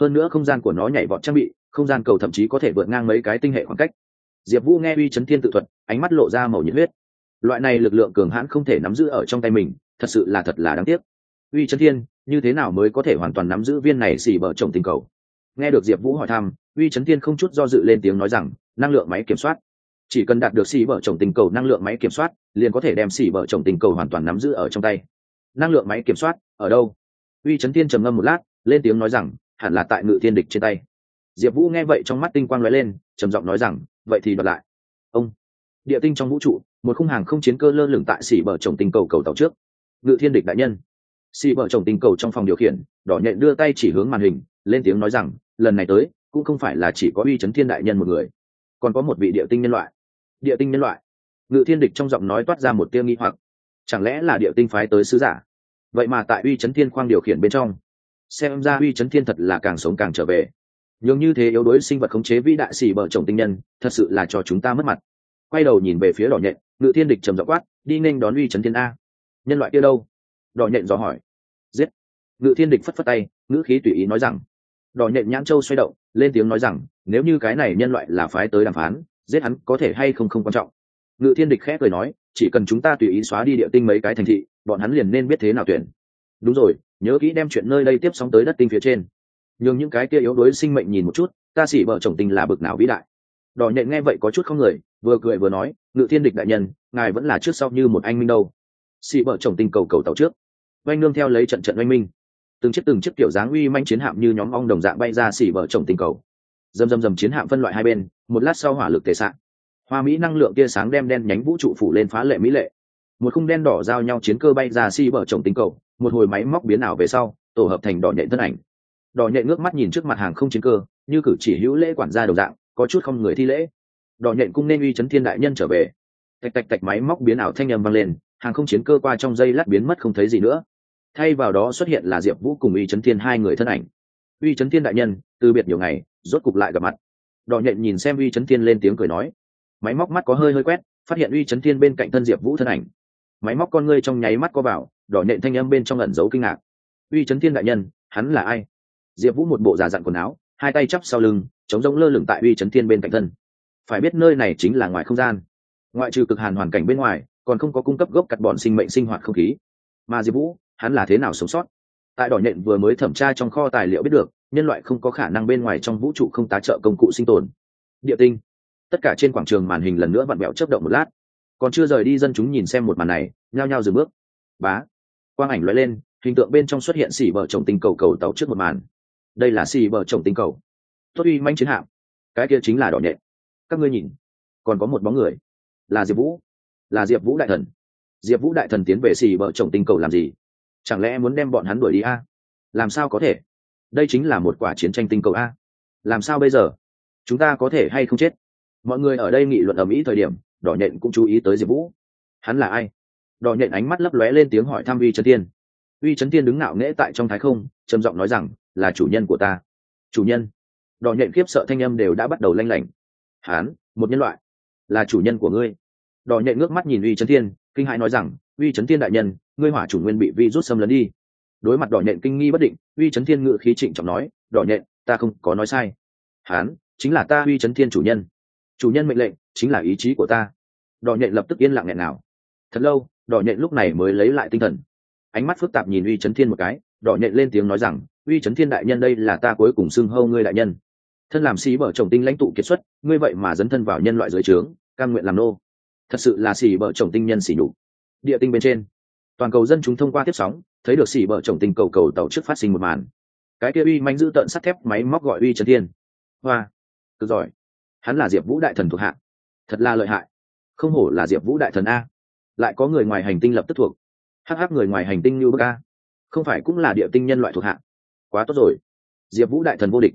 Speaker 1: Hơn nữa không gian của nó nhảy vọt trang bị, không gian cầu thậm chí có thể vượt ngang mấy cái tinh hệ khoảng cách. Diệp vũ nghe uy chấn thiên tự thuật, ánh mắt lộ ra màu nhiệt huyết. Loại này lực lượng cường hãn không thể nắm giữ ở trong tay mình, thật sự là thật là đáng tiếc. Uy chấn thiên như thế nào mới có thể hoàn toàn nắm giữ viên này xì bờ chồng tình cầu? Nghe được diệp vũ hỏi thăm, uy Trấn thiên không chút do dự lên tiếng nói rằng, năng lượng máy kiểm soát. Chỉ cần đạt được xì bờ chồng tình cầu năng lượng máy kiểm soát, liền có thể đem xì bờ chồng tình cầu hoàn toàn nắm giữ ở trong tay. Năng lượng máy kiểm soát, ở đâu? Uy Trấn thiên trầm ngâm một lát, lên tiếng nói rằng, hẳn là tại ngự thiên địch trên tay. Diệp vũ nghe vậy trong mắt tinh quang lóe lên, trầm giọng nói rằng, vậy thì đoạt lại. Ông, địa tinh trong vũ trụ, một khung hàng không chiến cơ lơ lửng tại xỉ bờ trồng tinh cầu cầu tàu trước. Ngự thiên địch đại nhân xì vợ chồng tinh cầu trong phòng điều khiển, đỏ nhện đưa tay chỉ hướng màn hình, lên tiếng nói rằng, lần này tới, cũng không phải là chỉ có uy chấn thiên đại nhân một người, còn có một vị địa tinh nhân loại. Địa tinh nhân loại? Ngự thiên địch trong giọng nói toát ra một tiêu nghi hoặc. Chẳng lẽ là địa tinh phái tới sứ giả? Vậy mà tại uy chấn thiên khoang điều khiển bên trong, xem ra uy chấn thiên thật là càng sống càng trở về. Nhường như thế yếu đuối sinh vật khống chế vĩ đại xì bờ chồng tinh nhân, thật sự là cho chúng ta mất mặt. Quay đầu nhìn về phía đỏ nhện, ngự thiên địch trầm dọ quát, đi nên đón uy chấn thiên a. Nhân loại kia đâu? Đỏ nhện dò hỏi. Giết. Ngự thiên địch phất phất tay, ngữ khí tùy ý nói rằng. Đỏ nhện nhãn châu xoay động, lên tiếng nói rằng, nếu như cái này nhân loại là phái tới đàm phán, giết hắn có thể hay không không quan trọng. Ngự thiên địch khẽ cười nói, chỉ cần chúng ta tùy ý xóa đi địa tinh mấy cái thành thị, bọn hắn liền nên biết thế nào tuyển. Đúng rồi, nhớ kỹ đem chuyện nơi đây tiếp sóng tới đất tinh phía trên. Nhường những cái kia yếu đuối sinh mệnh nhìn một chút, ta xỉ vợ chồng tình là bực nào vĩ đại. Đỏ nhện nghe vậy có chút không người, vừa cười vừa nói, ngự thiên địch đại nhân, ngài vẫn là trước sau như một anh minh đâu. Xỉ vợ chồng tình cầu cầu tàu trước oanh nương theo lấy trận trận oanh minh. Từng chiếc từng chiếc kiểu dáng uy manh chiến hạm như nhóm ong đồng dạng bay ra xỉ vợ chồng tình cầu. Dầm dầm dầm chiến hạm phân loại hai bên, một lát sau hỏa lực tề sạn hoa mỹ năng lượng tia sáng đem đen nhánh vũ trụ phủ lên phá lệ mỹ lệ. Một khung đen đỏ giao nhau chiến cơ bay ra xi bờ chồng tình cầu, một hồi máy móc biến ảo về sau, tổ hợp thành đỏ nhện thân ảnh. Đỏ nhện ngước mắt nhìn trước mặt hàng không chiến cơ, như cử chỉ hữu lễ quản gia đồng dạng, có chút không người thi lễ. Đỏ nhện cũng nên uy chấn thiên đại nhân trở về. Tạch tạch tạch máy móc biến ảo thanh â vang lên, hàng không chiến cơ qua trong dây lát biến mất không thấy gì nữa thay vào đó xuất hiện là diệp vũ cùng uy Trấn thiên hai người thân ảnh. Uy Trấn thiên đại nhân, từ biệt nhiều ngày, rốt cục lại gặp mặt. Đỏ nhện nhìn xem uy Trấn thiên lên tiếng cười nói. Máy móc mắt có hơi hơi quét, phát hiện uy Trấn thiên bên cạnh thân diệp vũ thân ảnh. Máy móc con ngươi trong nháy mắt có vào, đỏ nhện thanh âm bên trong ẩn giấu kinh ngạc. Uy Trấn thiên đại nhân, hắn là ai? Diệp vũ một bộ giả dặn quần áo, hai tay chắp sau lưng, chống giống lơ lửng tại uy Trấn thiên bên cạnh thân. Phải biết nơi này chính là ngoài không gian. Ngoại trừ cực hàn hoàn cảnh bên ngoài, còn không có cung cấp gốc cắt bọn sinh mệnh sinh hoạt không khí. Mà diệp vũ hắn là thế nào sống sót. Tại đỏ nhện vừa mới thẩm tra trong kho tài liệu biết được, nhân loại không có khả năng bên ngoài trong vũ trụ không tá trợ công cụ sinh tồn. Địa tinh. Tất cả trên quảng trường màn hình lần nữa vặn vẹo chấp động một lát. Còn chưa rời đi, dân chúng nhìn xem một màn này, nhao nhao dừng bước. Bá. Quang ảnh loại lên, hình tượng bên trong xuất hiện xỉ vợ chồng tinh cầu cầu tàu trước một màn. Đây là xỉ vợ chồng tinh cầu. Tốt uy manh chiến hạm. Cái kia chính là đỏ nhện. Các ngươi nhìn. Còn có một bóng người. Là diệp vũ. Là diệp vũ đại thần. Diệp vũ đại thần tiến về xỉ vợ chồng tinh cầu làm gì? Chẳng lẽ muốn đem bọn hắn đuổi đi a? Làm sao có thể? Đây chính là một quả chiến tranh tinh cầu a. Làm sao bây giờ? Chúng ta có thể hay không chết? Mọi người ở đây nghị luận ở mỹ thời điểm, đỏ nhện cũng chú ý tới diệp vũ. Hắn là ai? Đỏ nhện ánh mắt lấp lóe lên tiếng hỏi thăm uy trấn tiên uy trấn tiên đứng ngạo nghễ tại trong thái không, trầm giọng nói rằng, là chủ nhân của ta. Chủ nhân? Đỏ nhện khiếp sợ thanh âm đều đã bắt đầu lanh lảnh. Hán, một nhân loại. Là chủ nhân của ngươi. Đỏ nhện ngước mắt nhìn uy trấn tiên kinh hãi nói rằng uy trấn Thiên đại nhân, ngươi hỏa chủ nguyên bị vi rút xâm lấn đi. Đối mặt đỏ nhện kinh nghi bất định, uy trấn thiên ngự khí trịnh trọng nói, đỏ nhện, ta không có nói sai. Hán, chính là ta uy trấn thiên chủ nhân. Chủ nhân mệnh lệnh chính là ý chí của ta. Đỏ nhện lập tức yên lặng nghẹn nào. Thật lâu, đỏ nhện lúc này mới lấy lại tinh thần. Ánh mắt phức tạp nhìn uy trấn thiên một cái, đỏ nhện lên tiếng nói rằng, uy trấn thiên đại nhân đây là ta cuối cùng xưng hâu ngươi đại nhân. Thân làm xí bở chồng tinh lãnh tụ kiệt xuất, ngươi vậy mà dấn thân vào nhân loại dưới trướng căn nguyện làm nô. Thật sự là xỉ bở chồng tinh nhân xỉ nhục địa tinh bên trên. Toàn cầu dân chúng thông qua tiếp sóng, thấy được xỉ bờ chồng tình cầu cầu tàu trước phát sinh một màn. Cái kia uy manh giữ tận sắt thép máy móc gọi uy trấn thiên. Hoa cực giỏi. Hắn là diệp vũ đại thần thuộc hạ. Thật là lợi hại. Không hổ là diệp vũ đại thần a. Lại có người ngoài hành tinh lập tức thuộc. Hh người ngoài hành tinh như bức a. Không phải cũng là địa tinh nhân loại thuộc hạ. Quá tốt rồi. Diệp vũ đại thần vô địch.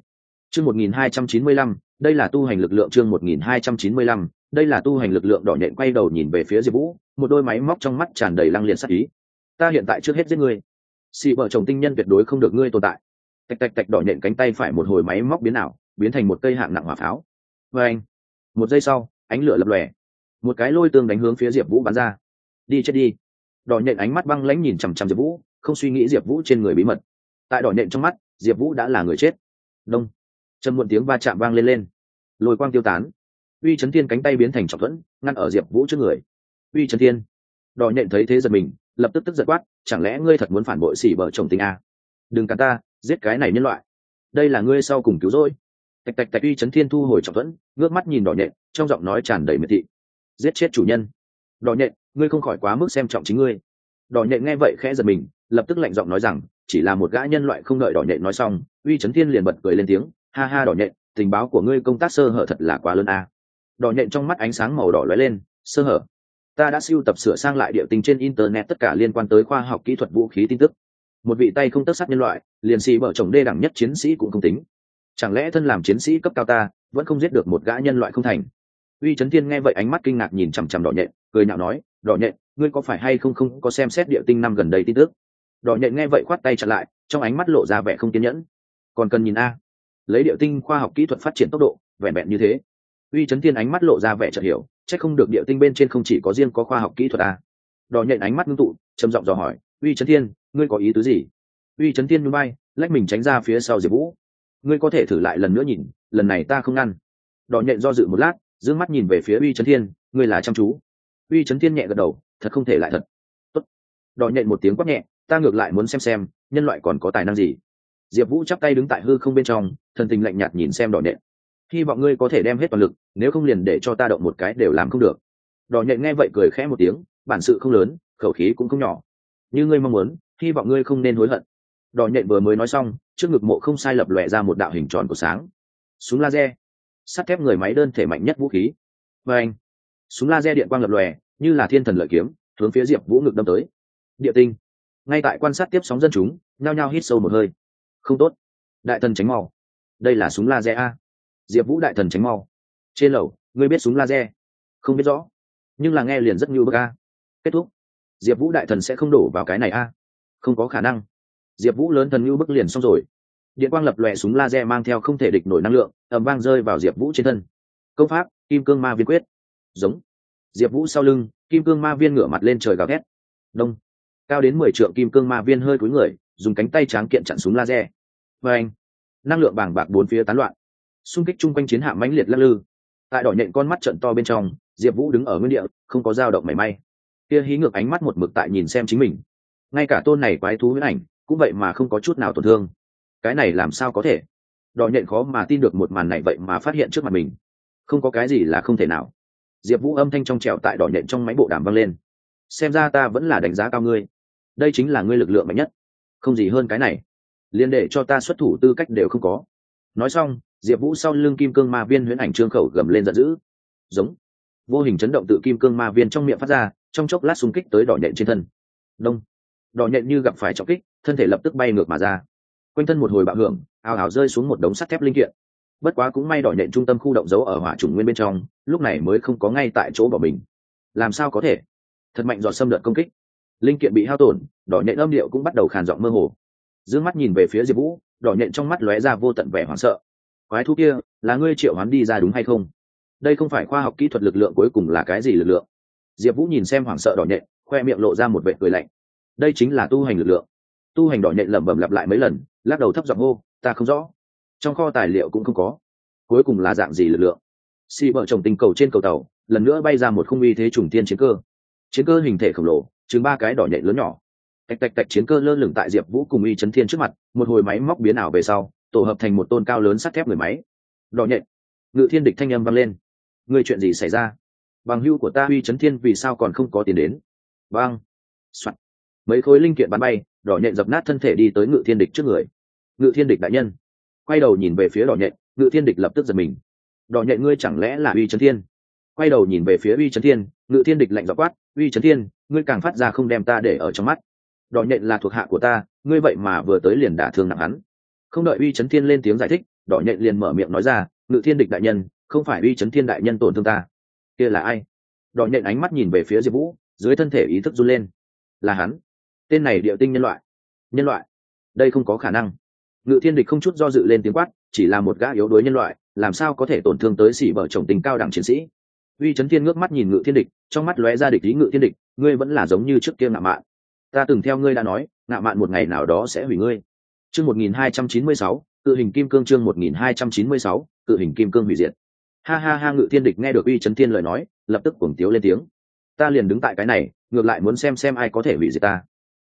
Speaker 1: Chương một nghìn hai trăm chín mươi lăm, đây là tu hành lực lượng chương một nghìn hai trăm chín mươi lăm, đây là tu hành lực lượng đỏ nhện quay đầu nhìn về phía diệp vũ một đôi máy móc trong mắt tràn đầy lăng liệt sắc ý. Ta hiện tại trước hết giết ngươi. Xị vợ chồng tinh nhân tuyệt đối không được ngươi tồn tại. Tạch tạch tạch đỏ nhện cánh tay phải một hồi máy móc biến ảo, biến thành một cây hạng nặng hỏa pháo. Vê anh, một giây sau, ánh lửa lập lòe. Một cái lôi tương đánh hướng phía diệp vũ bắn ra. Đi chết đi. Đỏ nhện ánh mắt băng lãnh nhìn chằm chằm diệp vũ, không suy nghĩ diệp vũ trên người bí mật. Tại đỏ nhện trong mắt, diệp vũ đã là người chết. Đông. Chân muộn tiếng va chạm vang lên lên. Lôi quang tiêu tán. Uy chấn thiên cánh tay biến thành trọng thuẫn, ngăn ở diệp vũ trước người uy trần thiên. Đòi nhện thấy thế giật mình, lập tức tức giật quát, chẳng lẽ ngươi thật muốn phản bội xỉ bở chồng tình a đừng cả ta, giết cái này nhân loại. Đây là ngươi sau cùng cứu rỗi. Tạch tạch tạch uy Trấn thiên thu hồi trọng thuẫn, ngước mắt nhìn đỏ nhện, trong giọng nói tràn đầy miệt thị. Giết chết chủ nhân. Đỏ nhện, ngươi không khỏi quá mức xem trọng chính ngươi. Đỏ nhện nghe vậy khẽ giật mình, lập tức lạnh giọng nói rằng, chỉ là một gã nhân loại không đợi đỏ nhện nói xong, uy Trấn thiên liền bật cười lên tiếng, ha ha đỏ nhện, tình báo của ngươi công tác sơ hở thật là quá lớn a đỏ nhện trong mắt ánh sáng màu đỏ lóe lên, sơ hở ta đã siêu tập sửa sang lại địa tình trên internet tất cả liên quan tới khoa học kỹ thuật vũ khí tin tức. Một vị tay không tất sát nhân loại, liền xì vợ chồng đê đẳng nhất chiến sĩ cũng không tính. Chẳng lẽ thân làm chiến sĩ cấp cao ta, vẫn không giết được một gã nhân loại không thành? Uy trấn thiên nghe vậy ánh mắt kinh ngạc nhìn chằm chằm đỏ nhện, cười nhạo nói, đỏ nhện, ngươi có phải hay không không có xem xét địa tinh năm gần đây tin tức? Đỏ nhện nghe vậy khoát tay chặn lại, trong ánh mắt lộ ra vẻ không kiên nhẫn. Còn cần nhìn a. Lấy địa tinh khoa học kỹ thuật phát triển tốc độ, vẹn vẹn như thế uy trấn thiên ánh mắt lộ ra vẻ chợt hiểu, chắc không được địa tinh bên trên không chỉ có riêng có khoa học kỹ thuật à. đò nhện ánh mắt ngưng tụ, trầm giọng dò hỏi, uy trấn thiên, ngươi có ý tứ gì? Uy trấn thiên núi bay lách mình tránh ra phía sau diệp vũ. Ngươi có thể thử lại lần nữa nhìn, lần này ta không ngăn. Đò nhện do dự một lát d mắt nhìn về phía uy trấn thiên, ngươi là chăm chú. Uy trấn thiên nhẹ gật đầu, thật không thể lại thật. Tốt. đò nhện một tiếng quát nhẹ, ta ngược lại muốn xem xem, nhân loại còn có tài năng gì. Diệp vũ chắp tay đứng tại hư không bên trong, thần tình lạnh nhạt nhìn xem đỏ nhện hy vọng ngươi có thể đem hết toàn lực nếu không liền để cho ta động một cái đều làm không được. Đỏ nhện nghe vậy cười khẽ một tiếng bản sự không lớn khẩu khí cũng không nhỏ. Như ngươi mong muốn hy vọng ngươi không nên hối hận. Đỏ nhện vừa mới nói xong trước ngực mộ không sai lập lòe ra một đạo hình tròn của sáng. Súng laser. Sắt thép người máy đơn thể mạnh nhất vũ khí. Và anh. Súng laser điện quang lập lòe như là thiên thần lợi kiếm hướng phía diệp vũ ngực đâm tới. Địa tinh. Ngay tại quan sát tiếp sóng dân chúng nhao nhao hít sâu một hơi. Không tốt. Đại thần tránh màu, đây là súng laser a diệp vũ đại thần tránh mau. Trên lầu, ngươi biết súng laser? Không biết rõ. Nhưng là nghe liền rất như bức a. Kết thúc. Diệp vũ đại thần sẽ không đổ vào cái này a. Không có khả năng. Diệp vũ lớn thần như bức liền xong rồi. Điện quang lập lòe súng laser mang theo không thể địch nổi năng lượng ẩm vang rơi vào diệp vũ trên thân. Công pháp, kim cương ma viên quyết. Giống. Diệp vũ sau lưng, kim cương ma viên ngửa mặt lên trời gào thét. Đông. Cao đến mười triệu kim cương ma viên hơi cúi người, dùng cánh tay tráng kiện chặn súng laser. Và anh, năng lượng bàng bạc bốn phía tán loạn xung kích chung quanh chiến hạm mãnh liệt lắc lư. Tại đỏ nhện con mắt trận to bên trong, diệp vũ đứng ở nguyên địa, không có dao động mảy may. Kia hí ngược ánh mắt một mực tại nhìn xem chính mình. Ngay cả tôn này quái thú huyễn ảnh, cũng vậy mà không có chút nào tổn thương. Cái này làm sao có thể? Đỏ nhện khó mà tin được một màn này vậy mà phát hiện trước mặt mình. Không có cái gì là không thể nào. Diệp vũ âm thanh trong trèo tại đỏ nhện trong máy bộ đàm vang lên. Xem ra ta vẫn là đánh giá cao ngươi. Đây chính là ngươi lực lượng mạnh nhất. Không gì hơn cái này. Liên để cho ta xuất thủ tư cách đều không có nói xong, diệp vũ sau lưng kim cương ma viên huyễn ảnh trương khẩu gầm lên giận dữ. Giống. Vô hình chấn động tự kim cương ma viên trong miệng phát ra, trong chốc lát xung kích tới đỏ nhện trên thân. Đông. Đỏ nhện như gặp phải trọng kích, thân thể lập tức bay ngược mà ra. Quanh thân một hồi bạo hưởng, ào ào rơi xuống một đống sắt thép linh kiện. Bất quá cũng may đỏ nhện trung tâm khu động dấu ở hỏa chủng nguyên bên trong, lúc này mới không có ngay tại chỗ bỏ mình. Làm sao có thể? Thật mạnh dọn xâm lợn công kích. Linh kiện bị hao tổn, đỏ nhện âm điệu cũng bắt đầu khàn giọng mơ hồ. D mắt nhìn về phía diệp vũ đỏ nhện trong mắt lóe ra vô tận vẻ hoảng sợ. Quái thú kia, là ngươi triệu hoán đi ra đúng hay không? Đây không phải khoa học kỹ thuật lực lượng cuối cùng là cái gì lực lượng? Diệp vũ nhìn xem hoảng sợ đỏ nhện, khoe miệng lộ ra một vệ cười lạnh. Đây chính là tu hành lực lượng. Tu hành đỏ nhện lẩm bẩm lặp lại mấy lần, lắc đầu thấp giọng hô, ta không rõ. Trong kho tài liệu cũng không có. Cuối cùng là dạng gì lực lượng? Xì vợ chồng tình cầu trên cầu tàu, lần nữa bay ra một khung uy thế trùng tiên chiến cơ. Chiến cơ hình thể khổng lồ, chừng ba cái đỏ nhện lớn nhỏ tạch tạch tạch chiến cơ lơ lửng tại diệp vũ cùng y chấn thiên trước mặt, một hồi máy móc biến ảo về sau, tổ hợp thành một tôn cao lớn sắt thép người máy. Đỏ nhện. Ngự thiên địch thanh âm vang lên. Người chuyện gì xảy ra? Bằng hưu của ta uy chấn thiên vì sao còn không có tiền đến? Vang soạn. Mấy khối linh kiện bắn bay, đỏ nhện dập nát thân thể đi tới ngự thiên địch trước người. Ngự thiên địch đại nhân. Quay đầu nhìn về phía đỏ nhện, ngự thiên địch lập tức giật mình. Đỏ nhện ngươi chẳng lẽ là uy chấn thiên? Quay đầu nhìn về phía uy chấn thiên, ngự thiên địch lạnh dọc quát uy chấn thiên, ngươi càng phát ra không đem ta để ở trong mắt đỏ nhện là thuộc hạ của ta, ngươi vậy mà vừa tới liền đả thương nặng hắn. Không đợi uy chấn thiên lên tiếng giải thích, đỏ nhện liền mở miệng nói ra, ngự thiên địch đại nhân, không phải uy chấn thiên đại nhân tổn thương ta. Kia là ai? Đỏ nhện ánh mắt nhìn về phía diệp vũ, dưới thân thể ý thức run lên. Là hắn. Tên này địa tinh nhân loại. Nhân loại. Đây không có khả năng. Ngự thiên địch không chút do dự lên tiếng quát, chỉ là một gã yếu đuối nhân loại, làm sao có thể tổn thương tới xỉ bờ chồng tình cao đẳng chiến sĩ? Uy chấn thiên ngước mắt nhìn ngự thiên địch, trong mắt lóe ra địch ý ngự thiên địch, ngươi vẫn là giống như trước kia ngạo mạn ta từng theo ngươi đã nói, ngạo mạn một ngày nào đó sẽ hủy ngươi. Chương một nghìn hai trăm chín mươi sáu, cự hình kim cương chương một nghìn hai trăm chín mươi sáu, cự hình kim cương hủy diệt. Ha ha ha, ngự thiên địch nghe được uy chấn thiên lời nói, lập tức cuồng tiếu lên tiếng. Ta liền đứng tại cái này, ngược lại muốn xem xem ai có thể hủy diệt ta.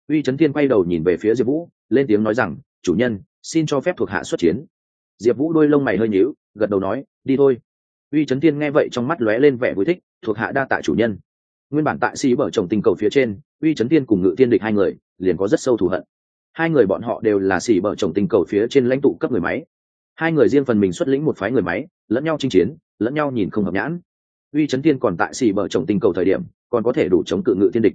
Speaker 1: Uy chấn thiên quay đầu nhìn về phía diệp vũ, lên tiếng nói rằng, chủ nhân, xin cho phép thuộc hạ xuất chiến. Diệp vũ đôi lông mày hơi nhíu, gật đầu nói, đi thôi. Uy chấn thiên nghe vậy trong mắt lóe lên vẻ vui thích, thuộc hạ đa tạ chủ nhân nguyên bản tại sĩ bờ chồng tình cầu phía trên, uy chấn thiên cùng ngự thiên địch hai người, liền có rất sâu thù hận. Hai người bọn họ đều là sĩ bờ chồng tình cầu phía trên lãnh tụ cấp người máy. Hai người riêng phần mình xuất lĩnh một phái người máy, lẫn nhau chinh chiến, lẫn nhau nhìn không hợp nhãn. Uy chấn thiên còn tại sĩ bờ chồng tình cầu thời điểm, còn có thể đủ chống cự ngự thiên địch.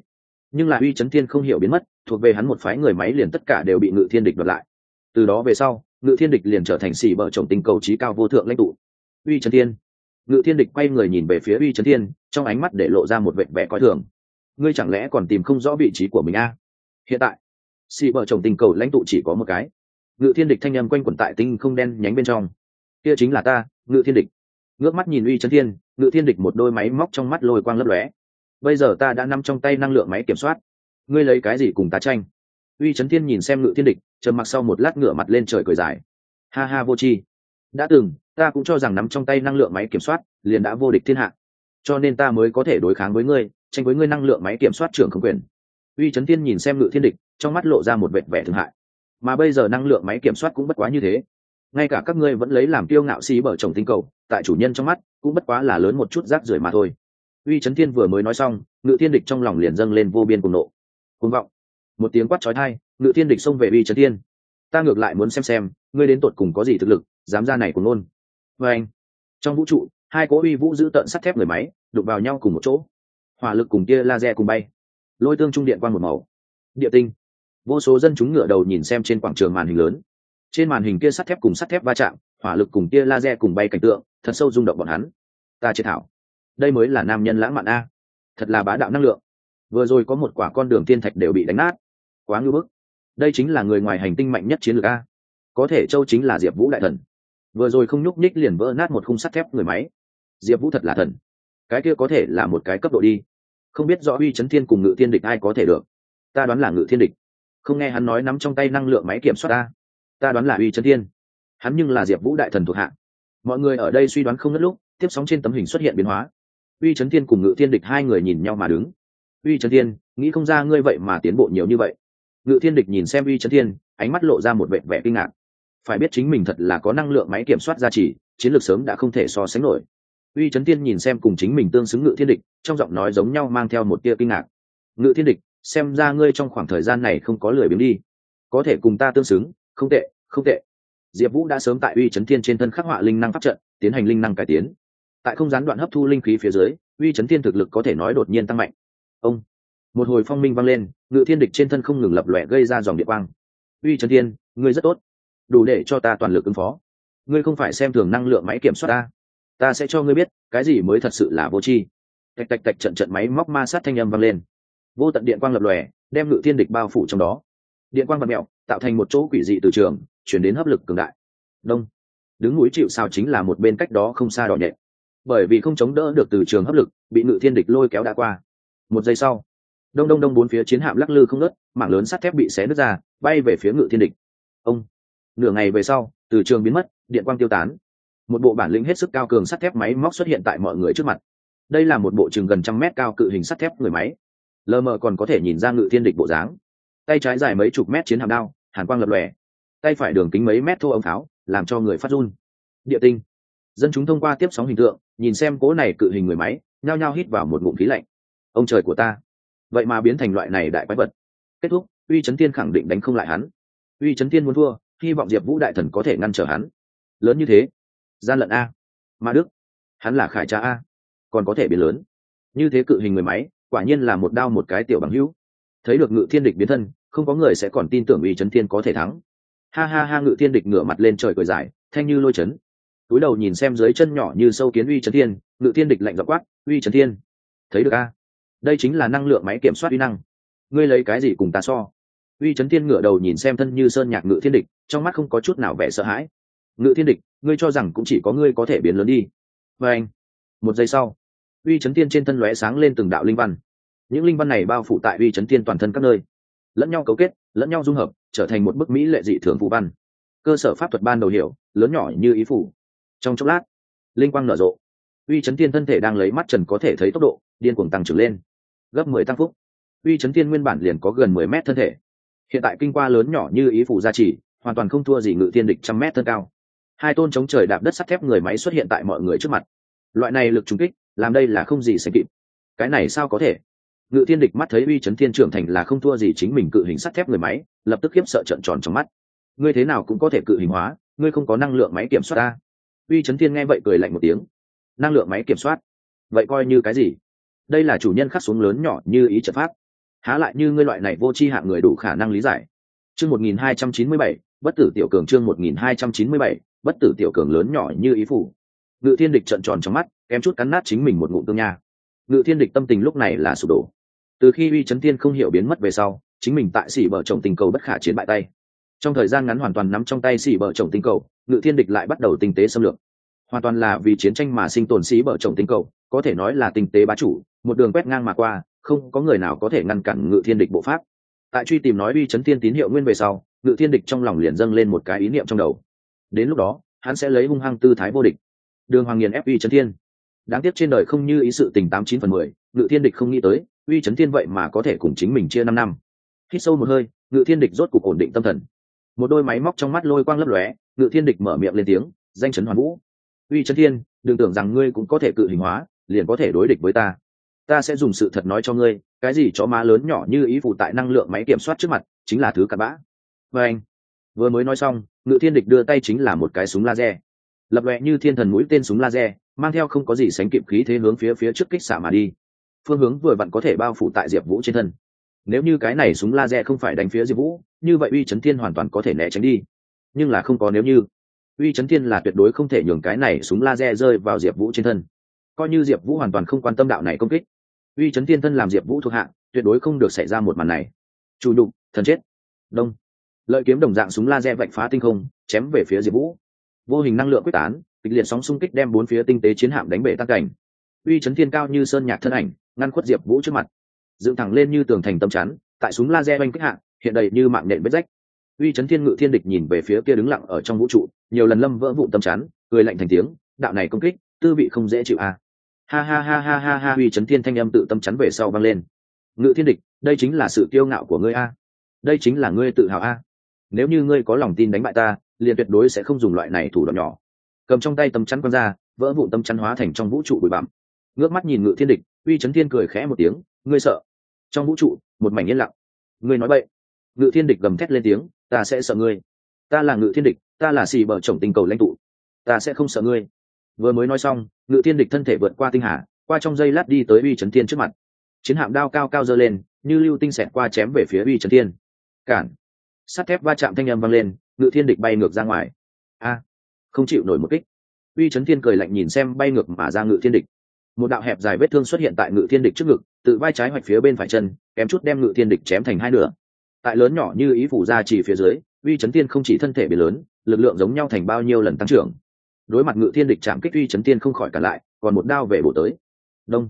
Speaker 1: Nhưng là uy chấn thiên không hiểu biến mất, thuộc về hắn một phái người máy liền tất cả đều bị ngự thiên địch đoạt lại. Từ đó về sau, ngự thiên địch liền trở thành xỉ bờ chồng tình cầu trí cao vô thượng lãnh tụ. Uy trấn thiên ngự thiên địch quay người nhìn về phía uy trấn thiên, trong ánh mắt để lộ ra một vệ vẻ coi thường. Ngươi chẳng lẽ còn tìm không rõ vị trí của mình a? À? hiện tại xỉ bở chồng tình cầu lãnh tụ chỉ có một cái. Ngự thiên địch thanh âm quanh quẩn tại tinh không đen nhánh bên trong. Kia chính là ta, ngự thiên địch. Ngước mắt nhìn uy trấn thiên, ngự thiên địch một đôi máy móc trong mắt lôi quang lấp lóe. Bây giờ ta đã nằm trong tay năng lượng máy kiểm soát. Ngươi lấy cái gì cùng ta tranh? Uy trấn thiên nhìn xem ngự thiên địch, trầm mặc sau một lát ngửa mặt lên trời cười dài. Ha ha vô chi đã từng, ta cũng cho rằng nắm trong tay năng lượng máy kiểm soát liền đã vô địch thiên hạ. Cho nên ta mới có thể đối kháng với ngươi, tranh với ngươi năng lượng máy kiểm soát trưởng không quyền. Uy trấn thiên nhìn xem ngự thiên địch, trong mắt lộ ra một vẹn vẻ thương hại. Mà bây giờ năng lượng máy kiểm soát cũng bất quá như thế. Ngay cả các ngươi vẫn lấy làm kiêu ngạo xí bở chồng tinh cầu, tại chủ nhân trong mắt cũng bất quá là lớn một chút rác rưởi mà thôi. Uy trấn thiên vừa mới nói xong, ngự thiên địch trong lòng liền dâng lên vô biên cùng nộ. Côn vọng. Một tiếng quát trói thai ngự thiên địch xông về uy trấn thiên. Ta ngược lại muốn xem xem ngươi đến tột cùng có gì thực lực, dám ra này cùng ngôn. Và anh, trong vũ trụ, hai cỗ uy vũ giữ tận sắt thép người máy, đụng vào nhau cùng một chỗ. Hỏa lực cùng kia laser cùng bay. Lôi tương trung điện quan một màu. Địa tinh. Vô số dân chúng ngựa đầu nhìn xem trên quảng trường màn hình lớn. Trên màn hình kia sắt thép cùng sắt thép va chạm, hỏa lực cùng kia laser cùng bay cảnh tượng, thật sâu rung động bọn hắn. Ta chế thảo. Đây mới là nam nhân lãng mạn a. Thật là bá đạo năng lượng. Vừa rồi có một quả con đường tiên thạch đều bị đánh nát. Quá ngưỡng bức. Đây chính là người ngoài hành tinh mạnh nhất chiến lược a có thể châu chính là diệp vũ đại thần. Vừa rồi không nhúc nhích liền vỡ nát một khung sắt thép người máy. Diệp vũ thật là thần. Cái kia có thể là một cái cấp độ đi. Không biết rõ uy chấn thiên cùng ngự thiên địch ai có thể được. Ta đoán là ngự thiên địch. Không nghe hắn nói nắm trong tay năng lượng máy kiểm soát ta. Ta đoán là uy chấn thiên. Hắn nhưng là diệp vũ đại thần thuộc hạ. Mọi người ở đây suy đoán không ngất lúc, tiếp sóng trên tấm hình xuất hiện biến hóa. Uy chấn thiên cùng ngự thiên địch hai người nhìn nhau mà đứng. Uy chấn thiên, nghĩ không ra ngươi vậy mà tiến bộ nhiều như vậy. Ngự thiên địch nhìn xem uy chấn thiên, ánh mắt lộ ra một vệ vẻ kinh ngạc phải biết chính mình thật là có năng lượng máy kiểm soát gia trì, chiến lược sớm đã không thể so sánh nổi. Uy chấn tiên nhìn xem cùng chính mình tương xứng ngự thiên địch, trong giọng nói giống nhau mang theo một tia kinh ngạc. Ngự thiên địch, xem ra ngươi trong khoảng thời gian này không có lười biếng đi. Có thể cùng ta tương xứng, không tệ không tệ. Diệp vũ đã sớm tại uy chấn thiên trên thân khắc họa linh năng pháp trận, tiến hành linh năng cải tiến. Tại không gián đoạn hấp thu linh khí phía dưới, uy chấn thiên thực lực có thể nói đột nhiên tăng mạnh. Ông! Một hồi phong minh vang lên, ngự thiên địch trên thân không ngừng lập lòe gây ra dòng địa quang. Uy chấn thiên, ngươi rất tốt đủ để cho ta toàn lực ứng phó. Ngươi không phải xem thường năng lượng máy kiểm soát ta. Ta sẽ cho ngươi biết, cái gì mới thật sự là vô tri. Tạch tạch tạch trận trận máy móc ma sát thanh âm vang lên. Vô tận điện quang lập lòe, đem ngự thiên địch bao phủ trong đó. Điện quang vật mẹo, tạo thành một chỗ quỷ dị từ trường, chuyển đến hấp lực cường đại. Đông. Đứng núi chịu sao chính là một bên cách đó không xa đỏ nhẹ bởi vì không chống đỡ được từ trường hấp lực, bị ngự thiên địch lôi kéo đã qua. Một giây sau, đông đông đông bốn phía chiến hạm lắc lư không ngớt, mảng lớn sắt thép bị xé nứt ra, bay về phía ngự thiên địch. Ông nửa ngày về sau, từ trường biến mất, điện quang tiêu tán. Một bộ bản lĩnh hết sức cao cường sắt thép máy móc xuất hiện tại mọi người trước mặt. Đây là một bộ chừng gần trăm mét cao cự hình sắt thép người máy. Lờ mờ còn có thể nhìn ra ngự thiên địch bộ dáng. Tay trái dài mấy chục mét chiến hạm đao, hàn quang lập lòe. Tay phải đường kính mấy mét thô ống tháo, làm cho người phát run. Địa tinh. Dân chúng thông qua tiếp sóng hình tượng, nhìn xem cố này cự hình người máy, nhao nhao hít vào một ngụm khí lạnh. Ông trời của ta. Vậy mà biến thành loại này đại quái vật. Kết thúc, uy chấn tiên khẳng định đánh không lại hắn. Uy chấn tiên muốn thua hy vọng diệp vũ đại thần có thể ngăn trở hắn. Lớn như thế, gian lận a. Ma đức, hắn là khải cha a. Còn có thể biến lớn. Như thế cự hình người máy, quả nhiên là một đao một cái tiểu bằng hữu. Thấy được ngự thiên địch biến thân, không có người sẽ còn tin tưởng uy Trấn thiên có thể thắng. Ha ha ha, ngự thiên địch ngửa mặt lên trời cười dài, thanh như lôi chấn. Túi đầu nhìn xem dưới chân nhỏ như sâu kiến uy Trấn thiên, ngự thiên địch lạnh dọc quát, uy Trấn thiên, thấy được a? Đây chính là năng lượng máy kiểm soát uy năng. Ngươi lấy cái gì cùng ta so? Uy Trấn thiên ngửa đầu nhìn xem thân như sơn nhạc ngự thiên địch, trong mắt không có chút nào vẻ sợ hãi. Ngự thiên địch, ngươi cho rằng cũng chỉ có ngươi có thể biến lớn đi. Và anh. Một giây sau, uy Trấn thiên trên thân lóe sáng lên từng đạo linh văn. Những linh văn này bao phủ tại uy Trấn thiên toàn thân các nơi, lẫn nhau cấu kết, lẫn nhau dung hợp, trở thành một bức mỹ lệ dị thường phụ văn. Cơ sở pháp thuật ban đầu hiểu, lớn nhỏ như ý phủ. Trong chốc lát, linh quang nở rộ. Uy chấn thiên thân thể đang lấy mắt trần có thể thấy tốc độ, điên cuồng tăng trưởng lên. Gấp mười tăng phúc. Uy chấn thiên nguyên bản liền có gần mười mét thân thể hiện tại kinh qua lớn nhỏ như ý phủ gia trì, hoàn toàn không thua gì ngự thiên địch trăm mét thân cao. Hai tôn chống trời đạp đất sắt thép người máy xuất hiện tại mọi người trước mặt. Loại này lực trúng kích, làm đây là không gì sánh kịp. Cái này sao có thể? Ngự thiên địch mắt thấy uy chấn thiên trưởng thành là không thua gì chính mình cự hình sắt thép người máy, lập tức khiếp sợ trận tròn trong mắt. Ngươi thế nào cũng có thể cự hình hóa, ngươi không có năng lượng máy kiểm soát ta. Uy chấn thiên nghe vậy cười lạnh một tiếng. Năng lượng máy kiểm soát? Vậy coi như cái gì? Đây là chủ nhân khắc xuống lớn nhỏ như ý trận pháp há lại như ngươi loại này vô tri hạng người đủ khả năng lý giải. Chương một nghìn hai trăm chín mươi bảy, bất tử tiểu cường chương một nghìn hai trăm chín mươi bảy, bất tử tiểu cường lớn nhỏ như ý phủ. Ngự thiên địch trận tròn trong mắt, kém chút cắn nát chính mình một ngụm tương nha. Ngự thiên địch tâm tình lúc này là sụp đổ. Từ khi uy chấn thiên không hiểu biến mất về sau, chính mình tại xỉ bờ chồng tình cầu bất khả chiến bại tay. Trong thời gian ngắn hoàn toàn nắm trong tay xỉ bờ chồng tinh cầu, ngự thiên địch lại bắt đầu tinh tế xâm lược. Hoàn toàn là vì chiến tranh mà sinh tồn xỉ bờ chồng tinh cầu, có thể nói là tinh tế bá chủ, một đường quét ngang mà qua không có người nào có thể ngăn cản ngự thiên địch bộ pháp. Tại truy tìm nói uy chấn thiên tín hiệu nguyên về sau, ngự thiên địch trong lòng liền dâng lên một cái ý niệm trong đầu. Đến lúc đó, hắn sẽ lấy hung hăng tư thái vô địch. Đường hoàng nghiền ép uy chấn thiên. Đáng tiếc trên đời không như ý sự tình tám chín phần mười, ngự thiên địch không nghĩ tới, uy chấn thiên vậy mà có thể cùng chính mình chia năm năm. Hít sâu một hơi, ngự thiên địch rốt cục ổn định tâm thần. Một đôi máy móc trong mắt lôi quang lấp lóe, ngự thiên địch mở miệng lên tiếng, danh chấn hoàn vũ. Uy chấn thiên, đừng tưởng rằng ngươi cũng có thể cự hình hóa, liền có thể đối địch với ta ta sẽ dùng sự thật nói cho ngươi, cái gì chó má lớn nhỏ như ý phụ tại năng lượng máy kiểm soát trước mặt, chính là thứ cặn bã. Vê anh, vừa mới nói xong, ngự thiên địch đưa tay chính là một cái súng laser. Lập lệ như thiên thần mũi tên súng laser, mang theo không có gì sánh kịp khí thế hướng phía phía trước kích xả mà đi. Phương hướng vừa vặn có thể bao phủ tại diệp vũ trên thân. Nếu như cái này súng laser không phải đánh phía diệp vũ, như vậy uy chấn thiên hoàn toàn có thể né tránh đi. Nhưng là không có nếu như. Uy chấn thiên là tuyệt đối không thể nhường cái này súng laser rơi vào diệp vũ trên thân coi như diệp vũ hoàn toàn không quan tâm đạo này công kích uy chấn thiên thân làm diệp vũ thuộc hạ tuyệt đối không được xảy ra một màn này chủ đụng thần chết đông lợi kiếm đồng dạng súng laser vạch phá tinh không chém về phía diệp vũ vô hình năng lượng quyết tán kịch liệt sóng xung kích đem bốn phía tinh tế chiến hạm đánh bể tăng cảnh uy chấn thiên cao như sơn nhạc thân ảnh ngăn khuất diệp vũ trước mặt dựng thẳng lên như tường thành tâm chắn tại súng laser oanh kích hạ hiện đầy như mạng nện vết rách uy chấn thiên ngự thiên địch nhìn về phía kia đứng lặng ở trong vũ trụ nhiều lần lâm vỡ vụ tâm chắn cười lạnh thành tiếng đạo này công kích tư vị không dễ chịu à ha ha ha ha ha ha, uy chấn thiên thanh âm tự tâm chắn về sau vang lên. Ngự thiên địch, đây chính là sự kiêu ngạo của ngươi a. Đây chính là ngươi tự hào a. Nếu như ngươi có lòng tin đánh bại ta, liền tuyệt đối sẽ không dùng loại này thủ đoạn nhỏ. Cầm trong tay tấm chắn quăng ra, vỡ vụ tấm chắn hóa thành trong vũ trụ bụi bặm. Ngước mắt nhìn ngự thiên địch, uy chấn thiên cười khẽ một tiếng, ngươi sợ? Trong vũ trụ, một mảnh yên lặng. Ngươi nói vậy ngự thiên địch gầm thét lên tiếng, ta sẽ sợ ngươi. Ta là ngự thiên địch, ta là xì bờ chồng tình cầu lãnh tụ. Ta sẽ không sợ ngươi. Vừa mới nói xong ngự thiên địch thân thể vượt qua tinh hà, qua trong dây lát đi tới uy trấn thiên trước mặt. Chiến hạm đao cao cao dơ lên, như lưu tinh xẹt qua chém về phía uy trấn thiên. Cản. Sắt thép va chạm thanh âm vang lên, ngự thiên địch bay ngược ra ngoài. A, không chịu nổi một kích. Uy trấn thiên cười lạnh nhìn xem bay ngược mà ra ngự thiên địch. Một đạo hẹp dài vết thương xuất hiện tại ngự thiên địch trước ngực, tự vai trái hoạch phía bên phải chân, kém chút đem ngự thiên địch chém thành hai nửa. Tại lớn nhỏ như ý phủ ra chỉ phía dưới, uy Trấn Thiên không chỉ thân thể bị lớn, lực lượng giống nhau thành bao nhiêu lần tăng trưởng đối mặt ngự thiên địch chạm kích uy chấn tiên không khỏi cả lại, còn một đao về bổ tới. Đông.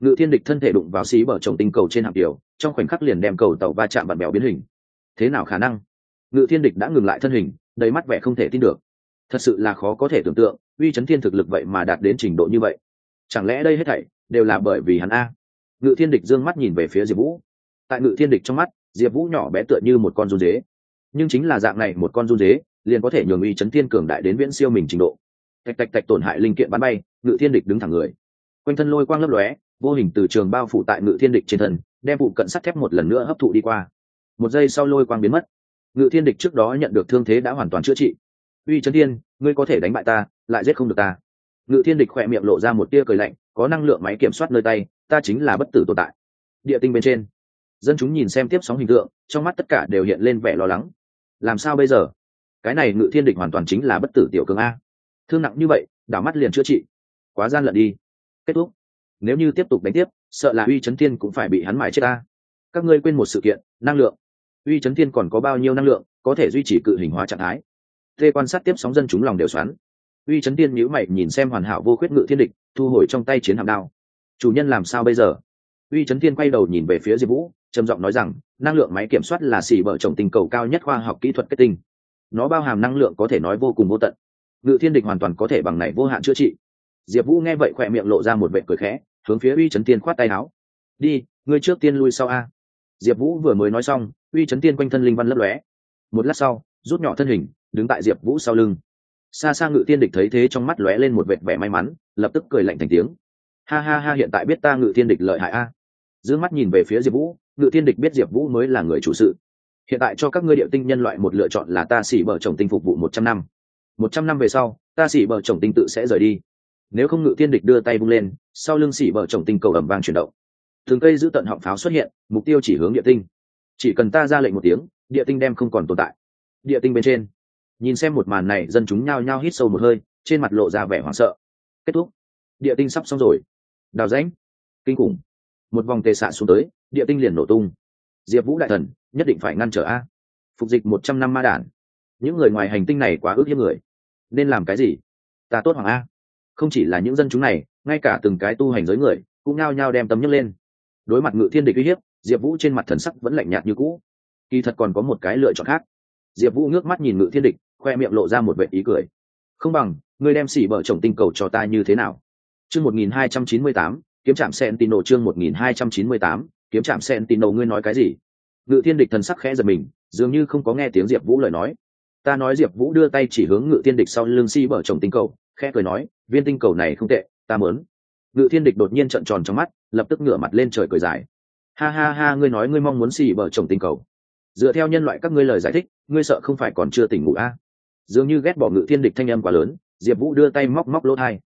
Speaker 1: Ngự thiên địch thân thể đụng vào xí bờ trồng tinh cầu trên hạm điều trong khoảnh khắc liền đem cầu tàu va chạm bạn béo biến hình. Thế nào khả năng? Ngự thiên địch đã ngừng lại thân hình, đầy mắt vẻ không thể tin được. Thật sự là khó có thể tưởng tượng, uy chấn thiên thực lực vậy mà đạt đến trình độ như vậy. Chẳng lẽ đây hết thảy đều là bởi vì hắn a? Ngự thiên địch d ư ơ n g mắt nhìn về phía diệp vũ. Tại ngự thiên địch trong mắt, diệp vũ nhỏ bé tựa như một con run dế. Nhưng chính là dạng này một con run dế, liền có thể nhường uy chấn thiên cường đại đến viễn siêu mình trình độ tạch tạch tạch tổn hại linh kiện bắn bay, ngự thiên địch đứng thẳng người. Quanh thân lôi quang lấp lóe, vô hình từ trường bao phủ tại ngự thiên địch trên thân, đem vụ cận sắt thép một lần nữa hấp thụ đi qua. Một giây sau lôi quang biến mất. Ngự thiên địch trước đó nhận được thương thế đã hoàn toàn chữa trị. Uy chấn thiên, ngươi có thể đánh bại ta, lại giết không được ta. Ngự thiên địch khỏe miệng lộ ra một tia cười lạnh, có năng lượng máy kiểm soát nơi tay, ta chính là bất tử tồn tại. Địa tinh bên trên, dân chúng nhìn xem tiếp sóng hình tượng, trong mắt tất cả đều hiện lên vẻ lo lắng. Làm sao bây giờ? Cái này ngự thiên địch hoàn toàn chính là bất tử tiểu cường a thương nặng như vậy, đảo mắt liền chữa trị. Quá gian lận đi. Kết thúc. Nếu như tiếp tục đánh tiếp, sợ là uy chấn thiên cũng phải bị hắn mãi chết ta. Các ngươi quên một sự kiện, năng lượng. Uy chấn thiên còn có bao nhiêu năng lượng, có thể duy trì cự hình hóa trạng thái? Tê quan sát tiếp sóng dân chúng lòng đều xoắn. Uy chấn tiên nhữ mày nhìn xem hoàn hảo vô khuyết ngự thiên địch, thu hồi trong tay chiến hạm đao. Chủ nhân làm sao bây giờ? Uy chấn tiên quay đầu nhìn về phía diệp vũ, trầm giọng nói rằng, năng lượng máy kiểm soát là xỉ vợ chồng tình cầu cao nhất khoa học kỹ thuật kết tinh. Nó bao hàm năng lượng có thể nói vô cùng vô tận ngự thiên địch hoàn toàn có thể bằng này vô hạn chữa trị. Diệp vũ nghe vậy khỏe miệng lộ ra một vệ cười khẽ, hướng phía uy Trấn tiên khoát tay áo. Đi, ngươi trước tiên lui sau a. Diệp vũ vừa mới nói xong, uy Trấn tiên quanh thân linh văn lấp lóe. Một lát sau, rút nhỏ thân hình, đứng tại diệp vũ sau lưng. Xa xa ngự tiên địch thấy thế trong mắt lóe lên một vệt vẻ may mắn, lập tức cười lạnh thành tiếng. Ha ha ha, hiện tại biết ta ngự tiên địch lợi hại a. À. mắt nhìn về phía diệp vũ, ngự tiên địch biết diệp vũ mới là người chủ sự. Hiện tại cho các ngươi địa tinh nhân loại một lựa chọn là ta xỉ bở chồng tinh phục vụ một trăm năm một trăm năm về sau, ta xỉ bờ chồng tinh tự sẽ rời đi. Nếu không ngự tiên địch đưa tay bung lên, sau lưng xỉ bờ chồng tinh cầu ẩm vang chuyển động. Thường cây giữ tận họng pháo xuất hiện, mục tiêu chỉ hướng địa tinh. Chỉ cần ta ra lệnh một tiếng, địa tinh đem không còn tồn tại. Địa tinh bên trên. Nhìn xem một màn này, dân chúng nhao nhao hít sâu một hơi, trên mặt lộ ra vẻ hoảng sợ. Kết thúc. Địa tinh sắp xong rồi. Đào rãnh. Kinh khủng. Một vòng tề xạ xuống tới, địa tinh liền nổ tung. Diệp vũ đại thần, nhất định phải ngăn trở a. Phục dịch một trăm năm ma đản những người ngoài hành tinh này quá ước hiếp người. Nên làm cái gì? Ta tốt hoàng a. Không chỉ là những dân chúng này, ngay cả từng cái tu hành giới người, cũng ngao nhao đem tấm nhấc lên. Đối mặt ngự thiên địch uy hiếp, diệp vũ trên mặt thần sắc vẫn lạnh nhạt như cũ. Kỳ thật còn có một cái lựa chọn khác. Diệp vũ ngước mắt nhìn ngự thiên địch, khoe miệng lộ ra một vệ ý cười. Không bằng, ngươi đem xỉ bở chồng tinh cầu cho ta như thế nào? Chương một nghìn hai trăm chín mươi tám, kiếm trạm sentino chương một nghìn hai trăm chín mươi tám, kiếm trạm sentino ngươi nói cái gì? Ngự thiên địch thần sắc khẽ giật mình, dường như không có nghe tiếng diệp vũ lời nói ta nói diệp vũ đưa tay chỉ hướng ngự thiên địch sau lưng si bở chồng tinh cầu, khẽ cười nói, viên tinh cầu này không tệ, ta mớn ngự thiên địch đột nhiên trợn tròn trong mắt, lập tức ngửa mặt lên trời cười dài. Ha ha ha, ngươi nói ngươi mong muốn xì bở chồng tinh cầu. Dựa theo nhân loại các ngươi lời giải thích, ngươi sợ không phải còn chưa tỉnh ngủ a? À? dường như ghét bỏ ngự thiên địch thanh âm quá lớn, diệp vũ đưa tay móc móc lỗ thai.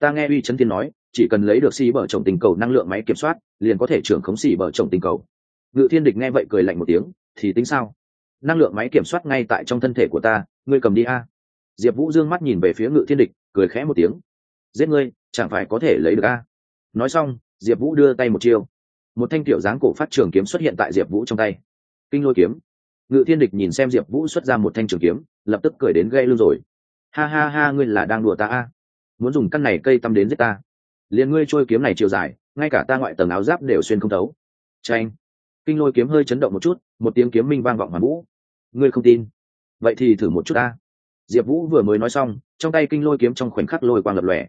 Speaker 1: Ta nghe uy chấn thiên nói, chỉ cần lấy được xì bờ trồng tình cầu năng lượng máy kiểm soát, liền có thể trưởng khống xì bờ trồng tình cầu. Ngự thiên địch nghe vậy cười lạnh một tiếng, thì tính sao? Năng lượng máy kiểm soát ngay tại trong thân thể của ta, ngươi cầm đi a. Diệp vũ d ư ơ n g mắt nhìn về phía ngự thiên địch, cười khẽ một tiếng. Giết ngươi, chẳng phải có thể lấy được a? Nói xong, diệp vũ đưa tay một chiêu. Một thanh tiểu dáng cổ phát trường kiếm xuất hiện tại diệp vũ trong tay. Kinh lôi kiếm. Ngự thiên địch nhìn xem diệp vũ xuất ra một thanh trường kiếm, lập tức cười đến gây lưng rồi. Ha ha ha, ngươi là đang đùa ta a? Muốn dùng căn này cây tăm đến giết ta. Liền ngươi trôi kiếm này chiều dài, ngay cả ta ngoại tầng áo giáp đều xuyên không thấu. Tranh kinh lôi kiếm hơi chấn động một chút, một tiếng kiếm minh vang vọng hoàn vũ ngươi không tin. Vậy thì thử một chút ta. Diệp vũ vừa mới nói xong, trong tay kinh lôi kiếm trong khoảnh khắc lôi quang lập lòe.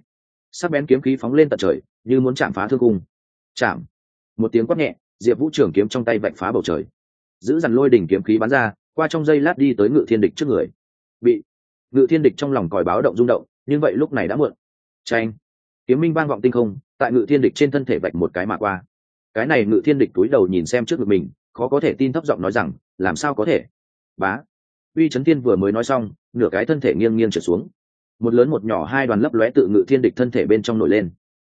Speaker 1: Sắc bén kiếm khí phóng lên tận trời, như muốn chạm phá thương cung. Chạm. Một tiếng quát nhẹ, diệp vũ trưởng kiếm trong tay vạch phá bầu trời. Giữ dằn lôi đỉnh kiếm khí bắn ra, qua trong dây lát đi tới ngự thiên địch trước người. Bị ngự thiên địch trong lòng còi báo động rung động, nhưng vậy lúc này đã muộn. Tranh kiếm minh vang vọng tinh không, tại ngự thiên địch trên thân thể vạch một cái mà qua. Cái này ngự thiên địch túi đầu nhìn xem trước ngực mình, khó có thể tin thấp giọng nói rằng, làm sao có thể? Bá. Uy trấn thiên vừa mới nói xong, nửa cái thân thể nghiêng nghiêng trở xuống. Một lớn một nhỏ hai đoàn lấp lóe tự ngự thiên địch thân thể bên trong nổi lên.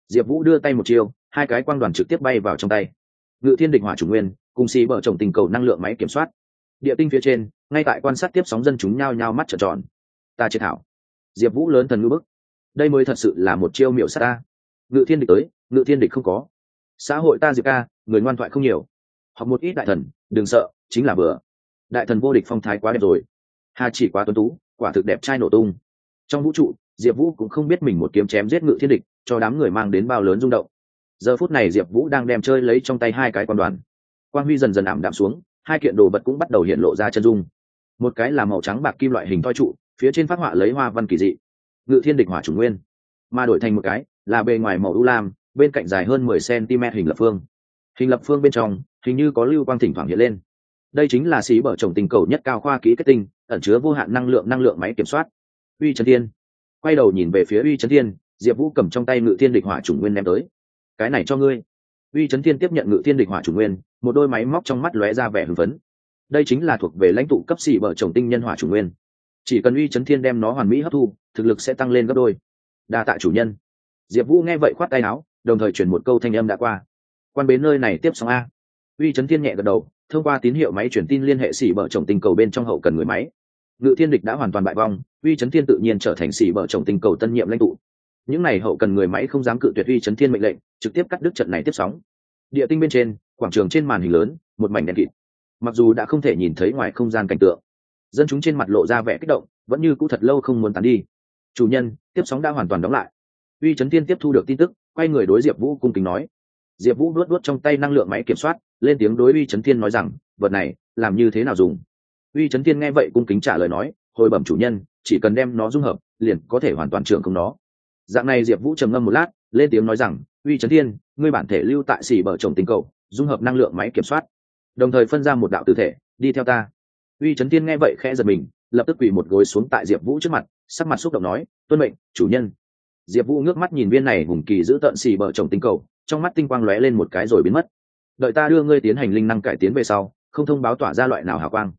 Speaker 1: Diệp vũ đưa tay một chiêu, hai cái quang đoàn trực tiếp bay vào trong tay. Ngự thiên địch hỏa chủ nguyên, cùng xì bờ chồng tình cầu năng lượng máy kiểm soát. Địa tinh phía trên, ngay tại quan sát tiếp sóng dân chúng nhao nhao mắt trợn tròn. Ta chế thảo. Diệp vũ lớn thần ngữ bức. Đây mới thật sự là một chiêu miệu sát ta. Ngự thiên địch tới, ngự thiên địch không có. Xã hội ta diệp ca, người ngoan thoại không nhiều. Học một ít đại thần, đừng sợ, chính là bừa đại thần vô địch phong thái quá đẹp rồi. Hà chỉ quá tuấn tú, quả thực đẹp trai nổ tung. Trong vũ trụ, diệp vũ cũng không biết mình một kiếm chém giết ngự thiên địch, cho đám người mang đến bao lớn rung động. Giờ phút này diệp vũ đang đem chơi lấy trong tay hai cái quan đoàn. Quan huy dần dần ảm đạm xuống, hai kiện đồ vật cũng bắt đầu hiện lộ ra chân dung. Một cái là màu trắng bạc kim loại hình thoi trụ, phía trên phát họa lấy hoa văn kỳ dị. Ngự thiên địch hỏa chủ nguyên. Mà đổi thành một cái, là bề ngoài màu u lam, bên cạnh dài hơn mười cm hình lập phương. Hình lập phương bên trong, hình như có lưu quang thỉnh thoảng hiện lên đây chính là xí bở trồng tình cầu nhất cao khoa kỹ kết tinh, ẩn chứa vô hạn năng lượng năng lượng máy kiểm soát. Uy trấn thiên. Quay đầu nhìn về phía uy trấn thiên, diệp vũ cầm trong tay ngự thiên địch hỏa chủ nguyên đem tới. Cái này cho ngươi. Uy trấn thiên tiếp nhận ngự thiên địch hỏa chủ nguyên, một đôi máy móc trong mắt lóe ra vẻ hưng phấn. Đây chính là thuộc về lãnh tụ cấp xỉ bở trồng tinh nhân hỏa chủ nguyên. Chỉ cần uy trấn thiên đem nó hoàn mỹ hấp thu, thực lực sẽ tăng lên gấp đôi. Đa tạ chủ nhân. Diệp vũ nghe vậy khoát tay áo, đồng thời chuyển một câu thanh âm đã qua. Quan bến nơi này tiếp sóng a. Uy trấn thiên nhẹ gật đầu thông qua tín hiệu máy truyền tin liên hệ xỉ bờ chồng tinh cầu bên trong hậu cần người máy. Ngự thiên địch đã hoàn toàn bại vong, uy trấn thiên tự nhiên trở thành xỉ bờ chồng tinh cầu tân nhiệm lãnh tụ. Những n à y hậu cần người máy không dám cự tuyệt uy trấn thiên mệnh lệnh, trực tiếp cắt đứt trận này tiếp sóng. Địa tinh bên trên, quảng trường trên màn hình lớn, một mảnh đèn kịt. Mặc dù đã không thể nhìn thấy ngoài không gian cảnh tượng, dân chúng trên mặt lộ ra vẻ kích động, vẫn như cũ thật lâu không muốn tán đi. Chủ nhân, tiếp sóng đã hoàn toàn đóng lại. Uy trấn thiên tiếp thu được tin tức, quay người đối diệp vũ cung kính nói diệp vũ luốt luốt trong tay năng lượng máy kiểm soát, lên tiếng đối uy trấn thiên nói rằng, vật này, làm như thế nào dùng? Uy trấn thiên nghe vậy cung kính trả lời nói, hồi bẩm chủ nhân, chỉ cần đem nó dung hợp, liền có thể hoàn toàn trưởng không nó. Dạng này diệp vũ trầm ngâm một lát, lên tiếng nói rằng, uy trấn thiên, ngươi bản thể lưu tại xỉ bờ chồng tình cầu, dung hợp năng lượng máy kiểm soát. Đồng thời phân ra một đạo tư thể, đi theo ta. Uy trấn thiên nghe vậy khẽ giật mình, lập tức quỳ một gối xuống tại diệp vũ trước mặt, sắc mặt xúc động nói, tuân mệnh, chủ nhân. Diệp vũ ngước mắt nhìn viên này hùng kỳ giữ tận xì bờ chồng tinh cầu trong mắt tinh quang lóe lên một cái rồi biến mất. Đợi ta đưa ngươi tiến hành linh năng cải tiến về sau, không thông báo tỏa ra loại nào hào quang.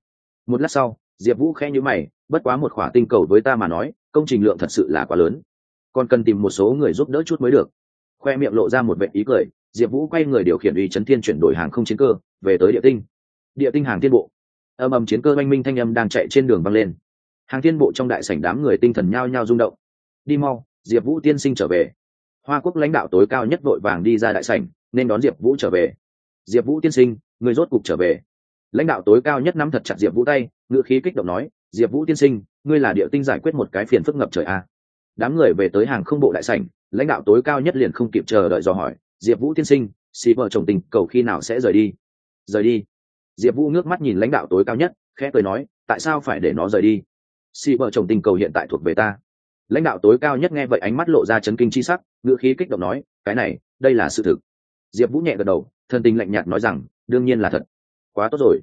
Speaker 1: Một lát sau, diệp vũ khẽ nhữ mày, bất quá một khỏa tinh cầu với ta mà nói, công trình lượng thật sự là quá lớn. Còn cần tìm một số người giúp đỡ chút mới được. Khoe miệng lộ ra một vệ ý cười, diệp vũ quay người điều khiển uy chấn thiên chuyển đổi hàng không chiến cơ, về tới địa tinh. Địa tinh hàng thiên bộ. Âm ầm chiến cơ oanh minh thanh âm đang chạy trên đường văng lên. Hàng thiên bộ trong đại sảnh đám người tinh thần nhao nhao rung động. Đi mau, diệp vũ tiên sinh trở về hoa quốc lãnh đạo tối cao nhất vội vàng đi ra đại sảnh, nên đón diệp vũ trở về. Diệp vũ tiên sinh, người rốt cục trở về. Lãnh đạo tối cao nhất nắm thật chặt diệp vũ tay ngựa khí kích động nói, diệp vũ tiên sinh, ngươi là địa tinh giải quyết một cái phiền phức ngập trời a à. đám người về tới hàng không bộ đại sảnh, lãnh đạo tối cao nhất liền không kịp chờ đợi dò hỏi, diệp vũ tiên sinh, xì vợ chồng tình, cầu khi nào sẽ rời đi? Rời đi? Diệp vũ ngước mắt nhìn lãnh đạo tối cao nhất, khẽ cười nói, tại sao phải để nó rời đi? Xì vợ chồng tình cầu hiện tại thuộc về ta lãnh đạo tối cao nhất nghe vậy ánh mắt lộ ra chấn kinh c h i sắc, ngữ khí kích động nói, cái này, đây là sự thực. Diệp vũ nhẹ gật đầu thân tình lạnh nhạt nói rằng, đương nhiên là thật. Quá tốt rồi.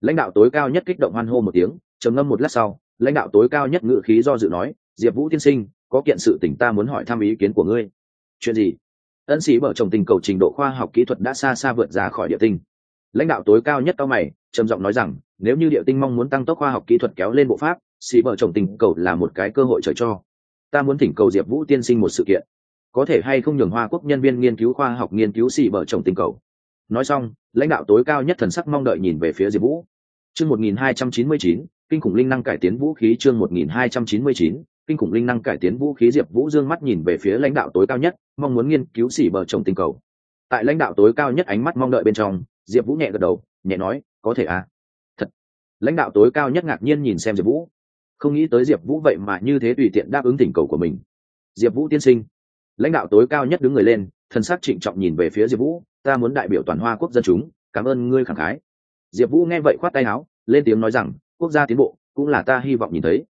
Speaker 1: Lãnh đạo tối cao nhất kích động hoan hô một tiếng, trầm ngâm một lát sau, lãnh đạo tối cao nhất ngữ khí do dự nói, diệp vũ tiên sinh, có kiện sự tỉnh ta muốn hỏi thăm ý kiến của ngươi. Chuyện gì? Ân sĩ mở trồng tình cầu trình độ khoa học kỹ thuật đã xa xa vượt ra khỏi địa tinh. Lãnh đạo tối cao nhất cao mày, trầm giọng nói rằng, nếu như địa tinh mong muốn tăng tốc khoa học kỹ thuật kéo lên bộ pháp, sĩ vợ chồng tình cầu là một cái cơ hội trời cho ta muốn thỉnh cầu diệp vũ tiên sinh một sự kiện. Có thể hay không nhường hoa quốc nhân viên nghiên cứu khoa học nghiên cứu xì vợ chồng tinh cầu. Nói xong, lãnh đạo tối cao nhất thần sắc mong đợi nhìn về phía diệp vũ. Chương một nghìn hai trăm chín mươi chín, kinh khủng linh năng cải tiến vũ khí chương một nghìn hai trăm chín mươi chín, kinh khủng linh năng cải tiến vũ khí diệp vũ dương mắt nhìn về phía lãnh đạo tối cao nhất, mong muốn nghiên cứu xỉ bờ trồng tinh cầu. Tại lãnh đạo tối cao nhất ánh mắt mong đợi bên trong, diệp vũ nhẹ gật đầu, nhẹ nói, có thể à. Thật. Lãnh đạo tối cao nhất ngạc nhiên nhìn xem diệp vũ không nghĩ tới diệp vũ vậy mà như thế tùy tiện đáp ứng thỉnh cầu của mình. Diệp vũ tiên sinh, lãnh đạo tối cao nhất đứng người lên thân xác trịnh trọng nhìn về phía diệp vũ, ta muốn đại biểu toàn hoa quốc dân chúng, cảm ơn ngươi khẳng khái. Diệp vũ nghe vậy khoát tay áo, lên tiếng nói rằng, quốc gia tiến bộ cũng là ta hy vọng nhìn thấy.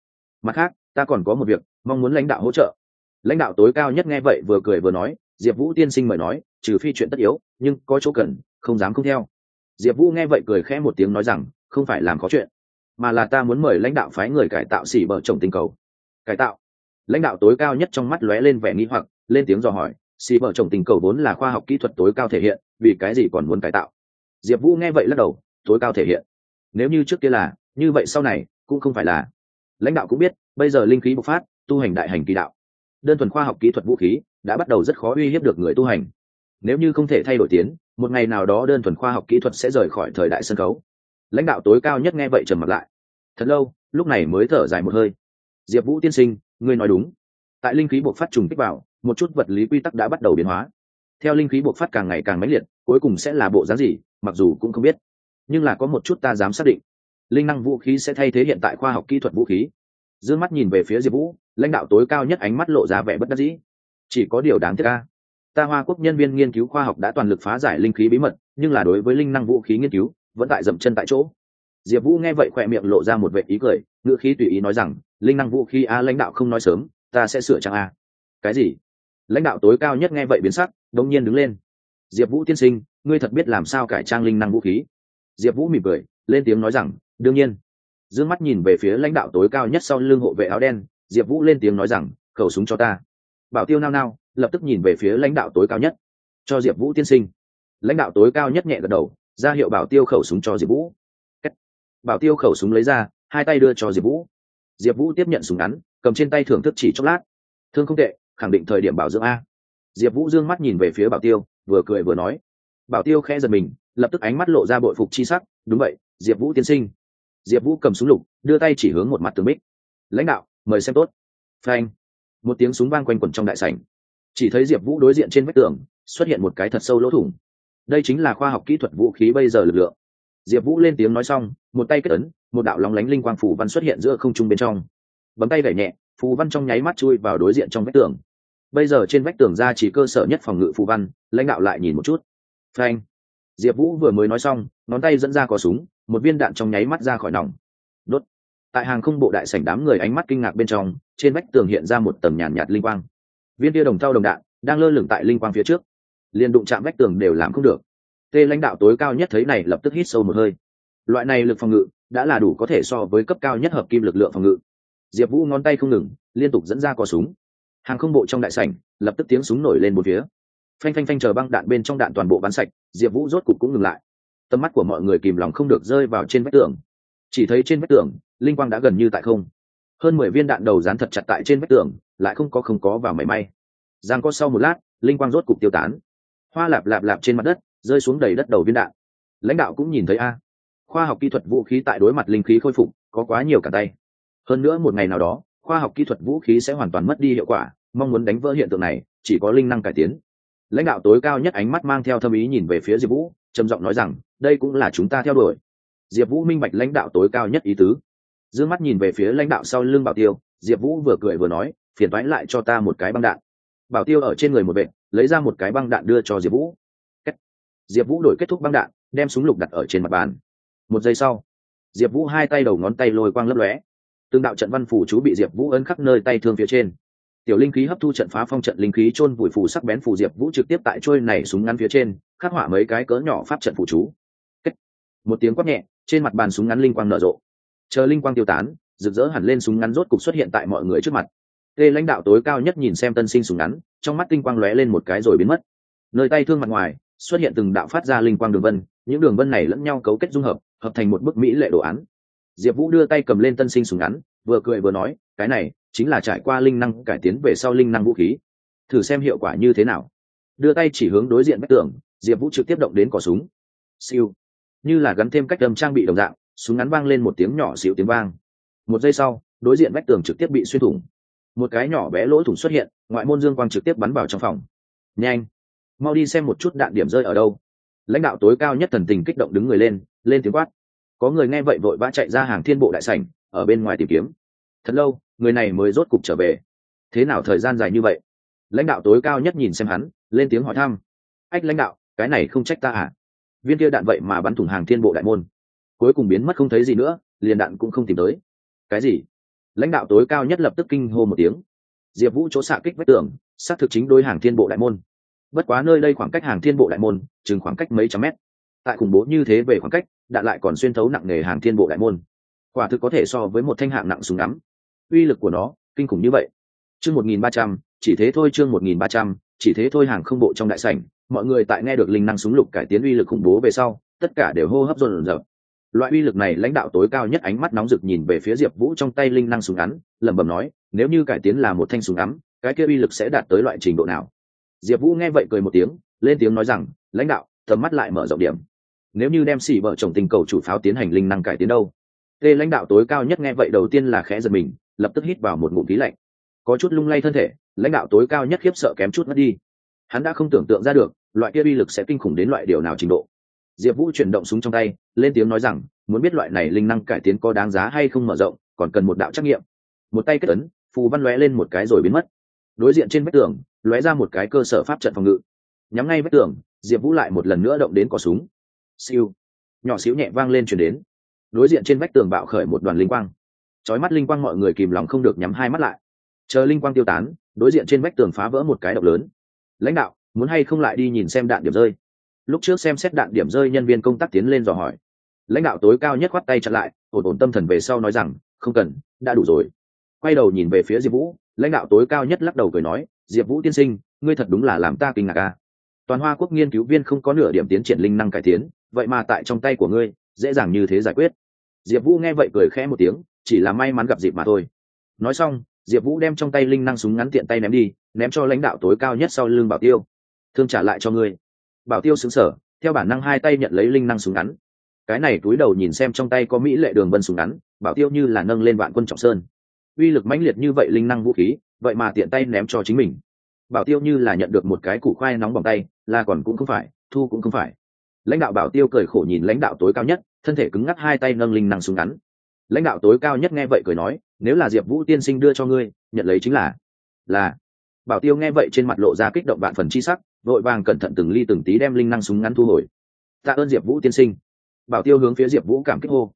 Speaker 1: Mặt khác, ta còn có một việc, mong muốn lãnh đạo hỗ trợ. Lãnh đạo tối cao nhất nghe vậy vừa cười vừa nói, diệp vũ tiên sinh mời nói, trừ phi chuyện tất yếu, nhưng có chỗ cần, không dám không theo. Diệp vũ nghe vậy cười khẽ một tiếng nói rằng, không phải làm khó chuyện mà là ta muốn mời lãnh đạo phái người cải tạo xỉ bờ trồng tinh cầu. Cải tạo? Lãnh đạo tối cao nhất trong mắt lóe lên vẻ nghĩ hoặc, lên tiếng dò hỏi, xỉ bờ trồng tinh cầu vốn là khoa học kỹ thuật tối cao thể hiện, vì cái gì còn muốn cải tạo? Diệp vũ nghe vậy lắc đầu, tối cao thể hiện. Nếu như trước kia là, như vậy sau này, cũng không phải là. Lãnh đạo cũng biết, bây giờ linh khí bộc phát, tu hành đại hành kỳ đạo. Đơn thuần khoa học kỹ thuật vũ khí, đã bắt đầu rất khó uy hiếp được người tu hành. Nếu như không thể thay đổi tiến, một ngày nào đó đơn thuần khoa học kỹ thuật sẽ rời khỏi thời đại sân khấu lãnh đạo tối cao nhất nghe vậy trầm mặt lại. Thật lâu, lúc này mới thở dài một hơi. Diệp vũ tiên sinh, ngươi nói đúng. Tại linh khí buộc phát trùng kích vào, một chút vật lý quy tắc đã bắt đầu biến hóa. Theo linh khí buộc phát càng ngày càng mãnh liệt, cuối cùng sẽ là bộ dáng gì, mặc dù cũng không biết. Nhưng là có một chút ta dám xác định. Linh năng vũ khí sẽ thay thế hiện tại khoa học kỹ thuật vũ khí. D ư ơ n g mắt nhìn về phía diệp vũ, lãnh đạo tối cao nhất ánh mắt lộ ra vẻ bất đắc dĩ. Chỉ có điều đáng tiếc ca ta hoa quốc nhân viên nghiên cứu khoa học đã toàn lực phá giải linh khí bí mật, nhưng là đối với linh năng vũ khí nghiên cứu vẫn tại dậm chân tại chỗ. Diệp vũ nghe vậy khỏe miệng lộ ra một vệ ý cười, ngữ khí tùy ý nói rằng, linh năng vũ khí a, lãnh đạo không nói sớm, ta sẽ sửa trang a? Cái gì? Lãnh đạo tối cao nhất nghe vậy biến sắc đông nhiên đứng lên. Diệp vũ tiên sinh, ngươi thật biết làm sao cải trang linh năng vũ khí? Diệp vũ mỉm cười, lên tiếng nói rằng, đương nhiên. D ư ơ n g mắt nhìn về phía lãnh đạo tối cao nhất sau lưng hộ vệ áo đen, diệp vũ lên tiếng nói rằng, khẩu súng cho ta. Bảo tiêu nao nao, lập tức nhìn về phía lãnh đạo tối cao nhất. Cho diệp vũ tiên sinh. Lãnh đạo tối cao nhất nhẹ gật đầu ra hiệu bảo tiêu khẩu súng cho diệp vũ. Bảo tiêu khẩu súng lấy ra, hai tay đưa cho diệp vũ. Diệp vũ tiếp nhận súng ngắn, cầm trên tay thưởng thức chỉ chốc lát. Thương không tệ, khẳng định thời điểm bảo dưỡng a. Diệp vũ d ư ơ n g mắt nhìn về phía bảo tiêu, vừa cười vừa nói. Bảo tiêu khẽ giật mình, lập tức ánh mắt lộ ra bội phục chi sắc. Đúng vậy, diệp vũ tiên sinh. Diệp vũ cầm súng lục, đưa tay chỉ hướng một mặt tường bích. Lãnh đạo, mời xem tốt. Phanh. Một tiếng súng vang quanh quẩn trong đại sảnh. Chỉ thấy diệp vũ đối diện trên vách tường, xuất hiện một cái thật sâu lỗ thủng đây chính là khoa học kỹ thuật vũ khí bây giờ lực lượng. Diệp vũ lên tiếng nói xong một tay kết ấn một đạo lóng lánh linh quang phủ văn xuất hiện giữa không trung bên trong. Bấm tay gảy nhẹ phù văn trong nháy mắt chui vào đối diện trong vách tường. Bây giờ trên vách tường ra chỉ cơ sở nhất phòng ngự phù văn lãnh đạo lại nhìn một chút. Frank diệp vũ vừa mới nói xong ngón tay dẫn ra có súng một viên đạn trong nháy mắt ra khỏi nòng. Đốt. Tại hàng không bộ đại sảnh đám người ánh mắt kinh ngạc bên trong trên vách tường hiện ra một tầng nhàn nhạt, nhạt linh quang. Viên tia đồng thau đồng đạn đang lơ lửng tại linh quang phía trước liền đụng chạm vách tường đều làm không được. Tê lãnh đạo tối cao nhất thấy này lập tức hít sâu một hơi. Loại này lực phòng ngự đã là đủ có thể so với cấp cao nhất hợp kim lực lượng phòng ngự. Diệp vũ ngón tay không ngừng, liên tục dẫn ra cò súng. Hàng không bộ trong đại sảnh, lập tức tiếng súng nổi lên một phía. Phanh phanh phanh chờ băng đạn bên trong đạn toàn bộ bắn sạch, diệp vũ rốt cục cũng ngừng lại. Tầm mắt của mọi người kìm lòng không được rơi vào trên vách tường. Chỉ thấy trên vách tường, linh quang đã gần như tại không. Hơn mười viên đạn đầu dán thật chặt tại trên vách tường, lại không có không có vào mảy may. Giang có sau một lát, linh quang rốt cục tiêu tán hoa lạp lạp lạp trên mặt đất, rơi xuống đầy đất đầu viên đạn. Lãnh đạo cũng nhìn thấy a. Khoa học kỹ thuật vũ khí tại đối mặt linh khí khôi phục, có quá nhiều cả tay. Hơn nữa một ngày nào đó, khoa học kỹ thuật vũ khí sẽ hoàn toàn mất đi hiệu quả, mong muốn đánh vỡ hiện tượng này, chỉ có linh năng cải tiến. Lãnh đạo tối cao nhất ánh mắt mang theo thâm ý nhìn về phía diệp vũ, trầm giọng nói rằng, đây cũng là chúng ta theo đuổi. Diệp vũ minh bạch lãnh đạo tối cao nhất ý tứ. D ư ơ n g mắt nhìn về phía lãnh đạo sau lưng bảo tiêu, diệp vũ vừa cười vừa nói, phiền toái lại cho ta một cái băng đạn bảo tiêu ở trên người một vệ, lấy ra một cái băng đạn đưa cho diệp vũ. Diệp vũ đổi kết thúc băng đạn, đem súng lục đặt ở trên mặt bàn. Một giây sau, diệp vũ hai tay đầu ngón tay lôi quang lấp lóe. Tương đạo trận văn phủ chú bị diệp vũ ấn khắp nơi tay thương phía trên. Tiểu linh khí hấp thu trận phá phong trận linh khí chôn vùi phù sắc bén phù diệp vũ trực tiếp tại trôi này súng ngắn phía trên, khắc họa mấy cái cỡ nhỏ pháp trận phù chú. Kết. một tiếng quát nhẹ, trên mặt bàn súng ngắn linh quang nở rộ. Chờ linh quang tiêu tán, rực rỡ hẳn lên súng ngắn rốt cục xuất hiện tại mọi người trước mặt tê lãnh đạo tối cao nhất nhìn xem tân sinh súng ngắn, trong mắt tinh quang lóe lên một cái rồi biến mất. Nơi tay thương mặt ngoài, xuất hiện từng đạo phát ra linh quang đường vân, những đường vân này lẫn nhau cấu kết dung hợp hợp thành một bức mỹ lệ đồ án. Diệp vũ đưa tay cầm lên tân sinh súng ngắn, vừa cười vừa nói, cái này chính là trải qua linh năng cải tiến về sau linh năng vũ khí. Thử xem hiệu quả như thế nào. Đưa tay chỉ hướng đối diện vách tường, diệp vũ trực tiếp động đến cỏ súng. Siêu. Như là gắn thêm cách đâm trang bị đồng dạng, súng ngắn vang lên một tiếng nhỏ xịu tiếng vang. Một giây sau, đối diện vách tường trực tiếp bị xuyên thủng một cái nhỏ bé lỗ thủng xuất hiện, ngoại môn dương quang trực tiếp bắn vào trong phòng. Nhanh, mau đi xem một chút đạn điểm rơi ở đâu. Lãnh đạo tối cao nhất thần tình kích động đứng người lên lên tiếng quát. Có người nghe vậy vội vã chạy ra hàng thiên bộ đại sảnh, ở bên ngoài tìm kiếm. Thật lâu, người này mới rốt cục trở về. Thế nào thời gian dài như vậy? Lãnh đạo tối cao nhất nhìn xem hắn, lên tiếng hỏi thăm. Ách lãnh đạo, cái này không trách ta à? Viên kia đạn vậy mà bắn thủng hàng thiên bộ đại môn. Cuối cùng biến mất không thấy gì nữa, liền đạn cũng không tìm tới. Cái gì? Lãnh đạo tối cao nhất lập tức kinh hô một tiếng. Diệp vũ chỗ xạ kích vách tường, xác thực chính đôi hàng thiên bộ đại môn. Bất quá nơi đây khoảng cách hàng thiên bộ đại môn, chừng khoảng cách mấy trăm mét. Tại khủng bố như thế về khoảng cách, đạn lại còn xuyên thấu nặng nề hàng thiên bộ đại môn. Quả thực có thể so với một thanh hạng nặng súng ngắm. Uy lực của nó, kinh khủng như vậy. Chương một nghìn ba trăm, chỉ thế thôi chương một nghìn ba trăm, chỉ thế thôi hàng không bộ trong đại sảnh. Mọi người tại nghe được linh năng súng lục cải tiến uy lực khủng bố về sau, tất cả đều hô hấp dồn dập loại uy lực này lãnh đạo tối cao nhất ánh mắt nóng rực nhìn về phía diệp vũ trong tay linh năng súng ngắn, lẩm bẩm nói, nếu như cải tiến là một thanh súng ngắm cái kia uy lực sẽ đạt tới loại trình độ nào? Diệp vũ nghe vậy cười một tiếng, lên tiếng nói rằng, lãnh đạo, tầm mắt lại mở rộng điểm. Nếu như đem xỉ vợ chồng tình cầu chủ pháo tiến hành linh năng cải tiến đâu? Tê lãnh đạo tối cao nhất nghe vậy đầu tiên là khẽ giật mình, lập tức hít vào một ngụm khí lạnh. Có chút lung lay thân thể, lãnh đạo tối cao nhất khiếp sợ kém chút mất đi. Hắn đã không tưởng tượng ra được, loại kia uy lực sẽ kinh khủng đến loại điều nào trình độ diệp vũ chuyển động súng trong tay, lên tiếng nói rằng, muốn biết loại này linh năng cải tiến có đáng giá hay không mở rộng, còn cần một đạo trắc nghiệm. Một tay kết ấn, phù văn lóe lên một cái rồi biến mất. Đối diện trên vách tường, lóe ra một cái cơ sở pháp trận phòng ngự. Nhắm ngay vách tường, diệp vũ lại một lần nữa động đến cỏ súng. Siêu. Nhỏ xíu nhẹ vang lên chuyển đến. Đối diện trên vách tường bạo khởi một đoàn linh quang. Trói mắt linh quang mọi người kìm lòng không được nhắm hai mắt lại. Chờ linh quang tiêu tán, đối diện trên vách tường phá vỡ một cái độc lớn. Lãnh đạo, muốn hay không lại đi nhìn xem đạn điểm rơi? Lúc trước xem xét đạn điểm rơi nhân viên công tác tiến lên dò hỏi. Lãnh đạo tối cao nhất khoát tay chặn lại, ổn ổn tâm thần về sau nói rằng, không cần, đã đủ rồi. Quay đầu nhìn về phía diệp vũ, lãnh đạo tối cao nhất lắc đầu cười nói, diệp vũ tiên sinh, ngươi thật đúng là làm ta kinh ngạc ca toàn hoa quốc nghiên cứu viên không có nửa điểm tiến triển linh năng cải tiến, vậy mà tại trong tay của ngươi, dễ dàng như thế giải quyết. Diệp vũ nghe vậy cười khẽ một tiếng, chỉ là may mắn gặp dịp mà thôi. Nói xong, diệp vũ đem trong tay linh năng súng ngắn tiện tay ném đi, ném cho lãnh đạo tối cao nhất sau lưng bảo tiêu. Thương trả lại cho ngươi bảo tiêu xứng sở theo bản năng hai tay nhận lấy linh năng súng ngắn. Cái này túi đầu nhìn xem trong tay có mỹ lệ đường vân súng ngắn, bảo tiêu như là nâng lên vạn quân trọng sơn. Uy lực mãnh liệt như vậy linh năng vũ khí, vậy mà tiện tay ném cho chính mình. Bảo tiêu như là nhận được một cái củ khoai nóng bằng tay, là còn cũng không phải, thu cũng không phải. Lãnh đạo bảo tiêu cười khổ nhìn lãnh đạo tối cao nhất, thân thể cứng ngắc hai tay nâng linh năng súng ngắn. Lãnh đạo tối cao nhất nghe vậy cười nói, nếu là diệp vũ tiên sinh đưa cho ngươi, nhận lấy chính là. Là. Bảo tiêu nghe vậy trên mặt lộ ra kích động vạn phần chi sắc vội vàng cẩn thận từng ly từng tí đem linh năng súng ngắn thu hồi. Tạ ơn diệp vũ tiên sinh. Bảo tiêu hướng phía diệp vũ cảm kích hô.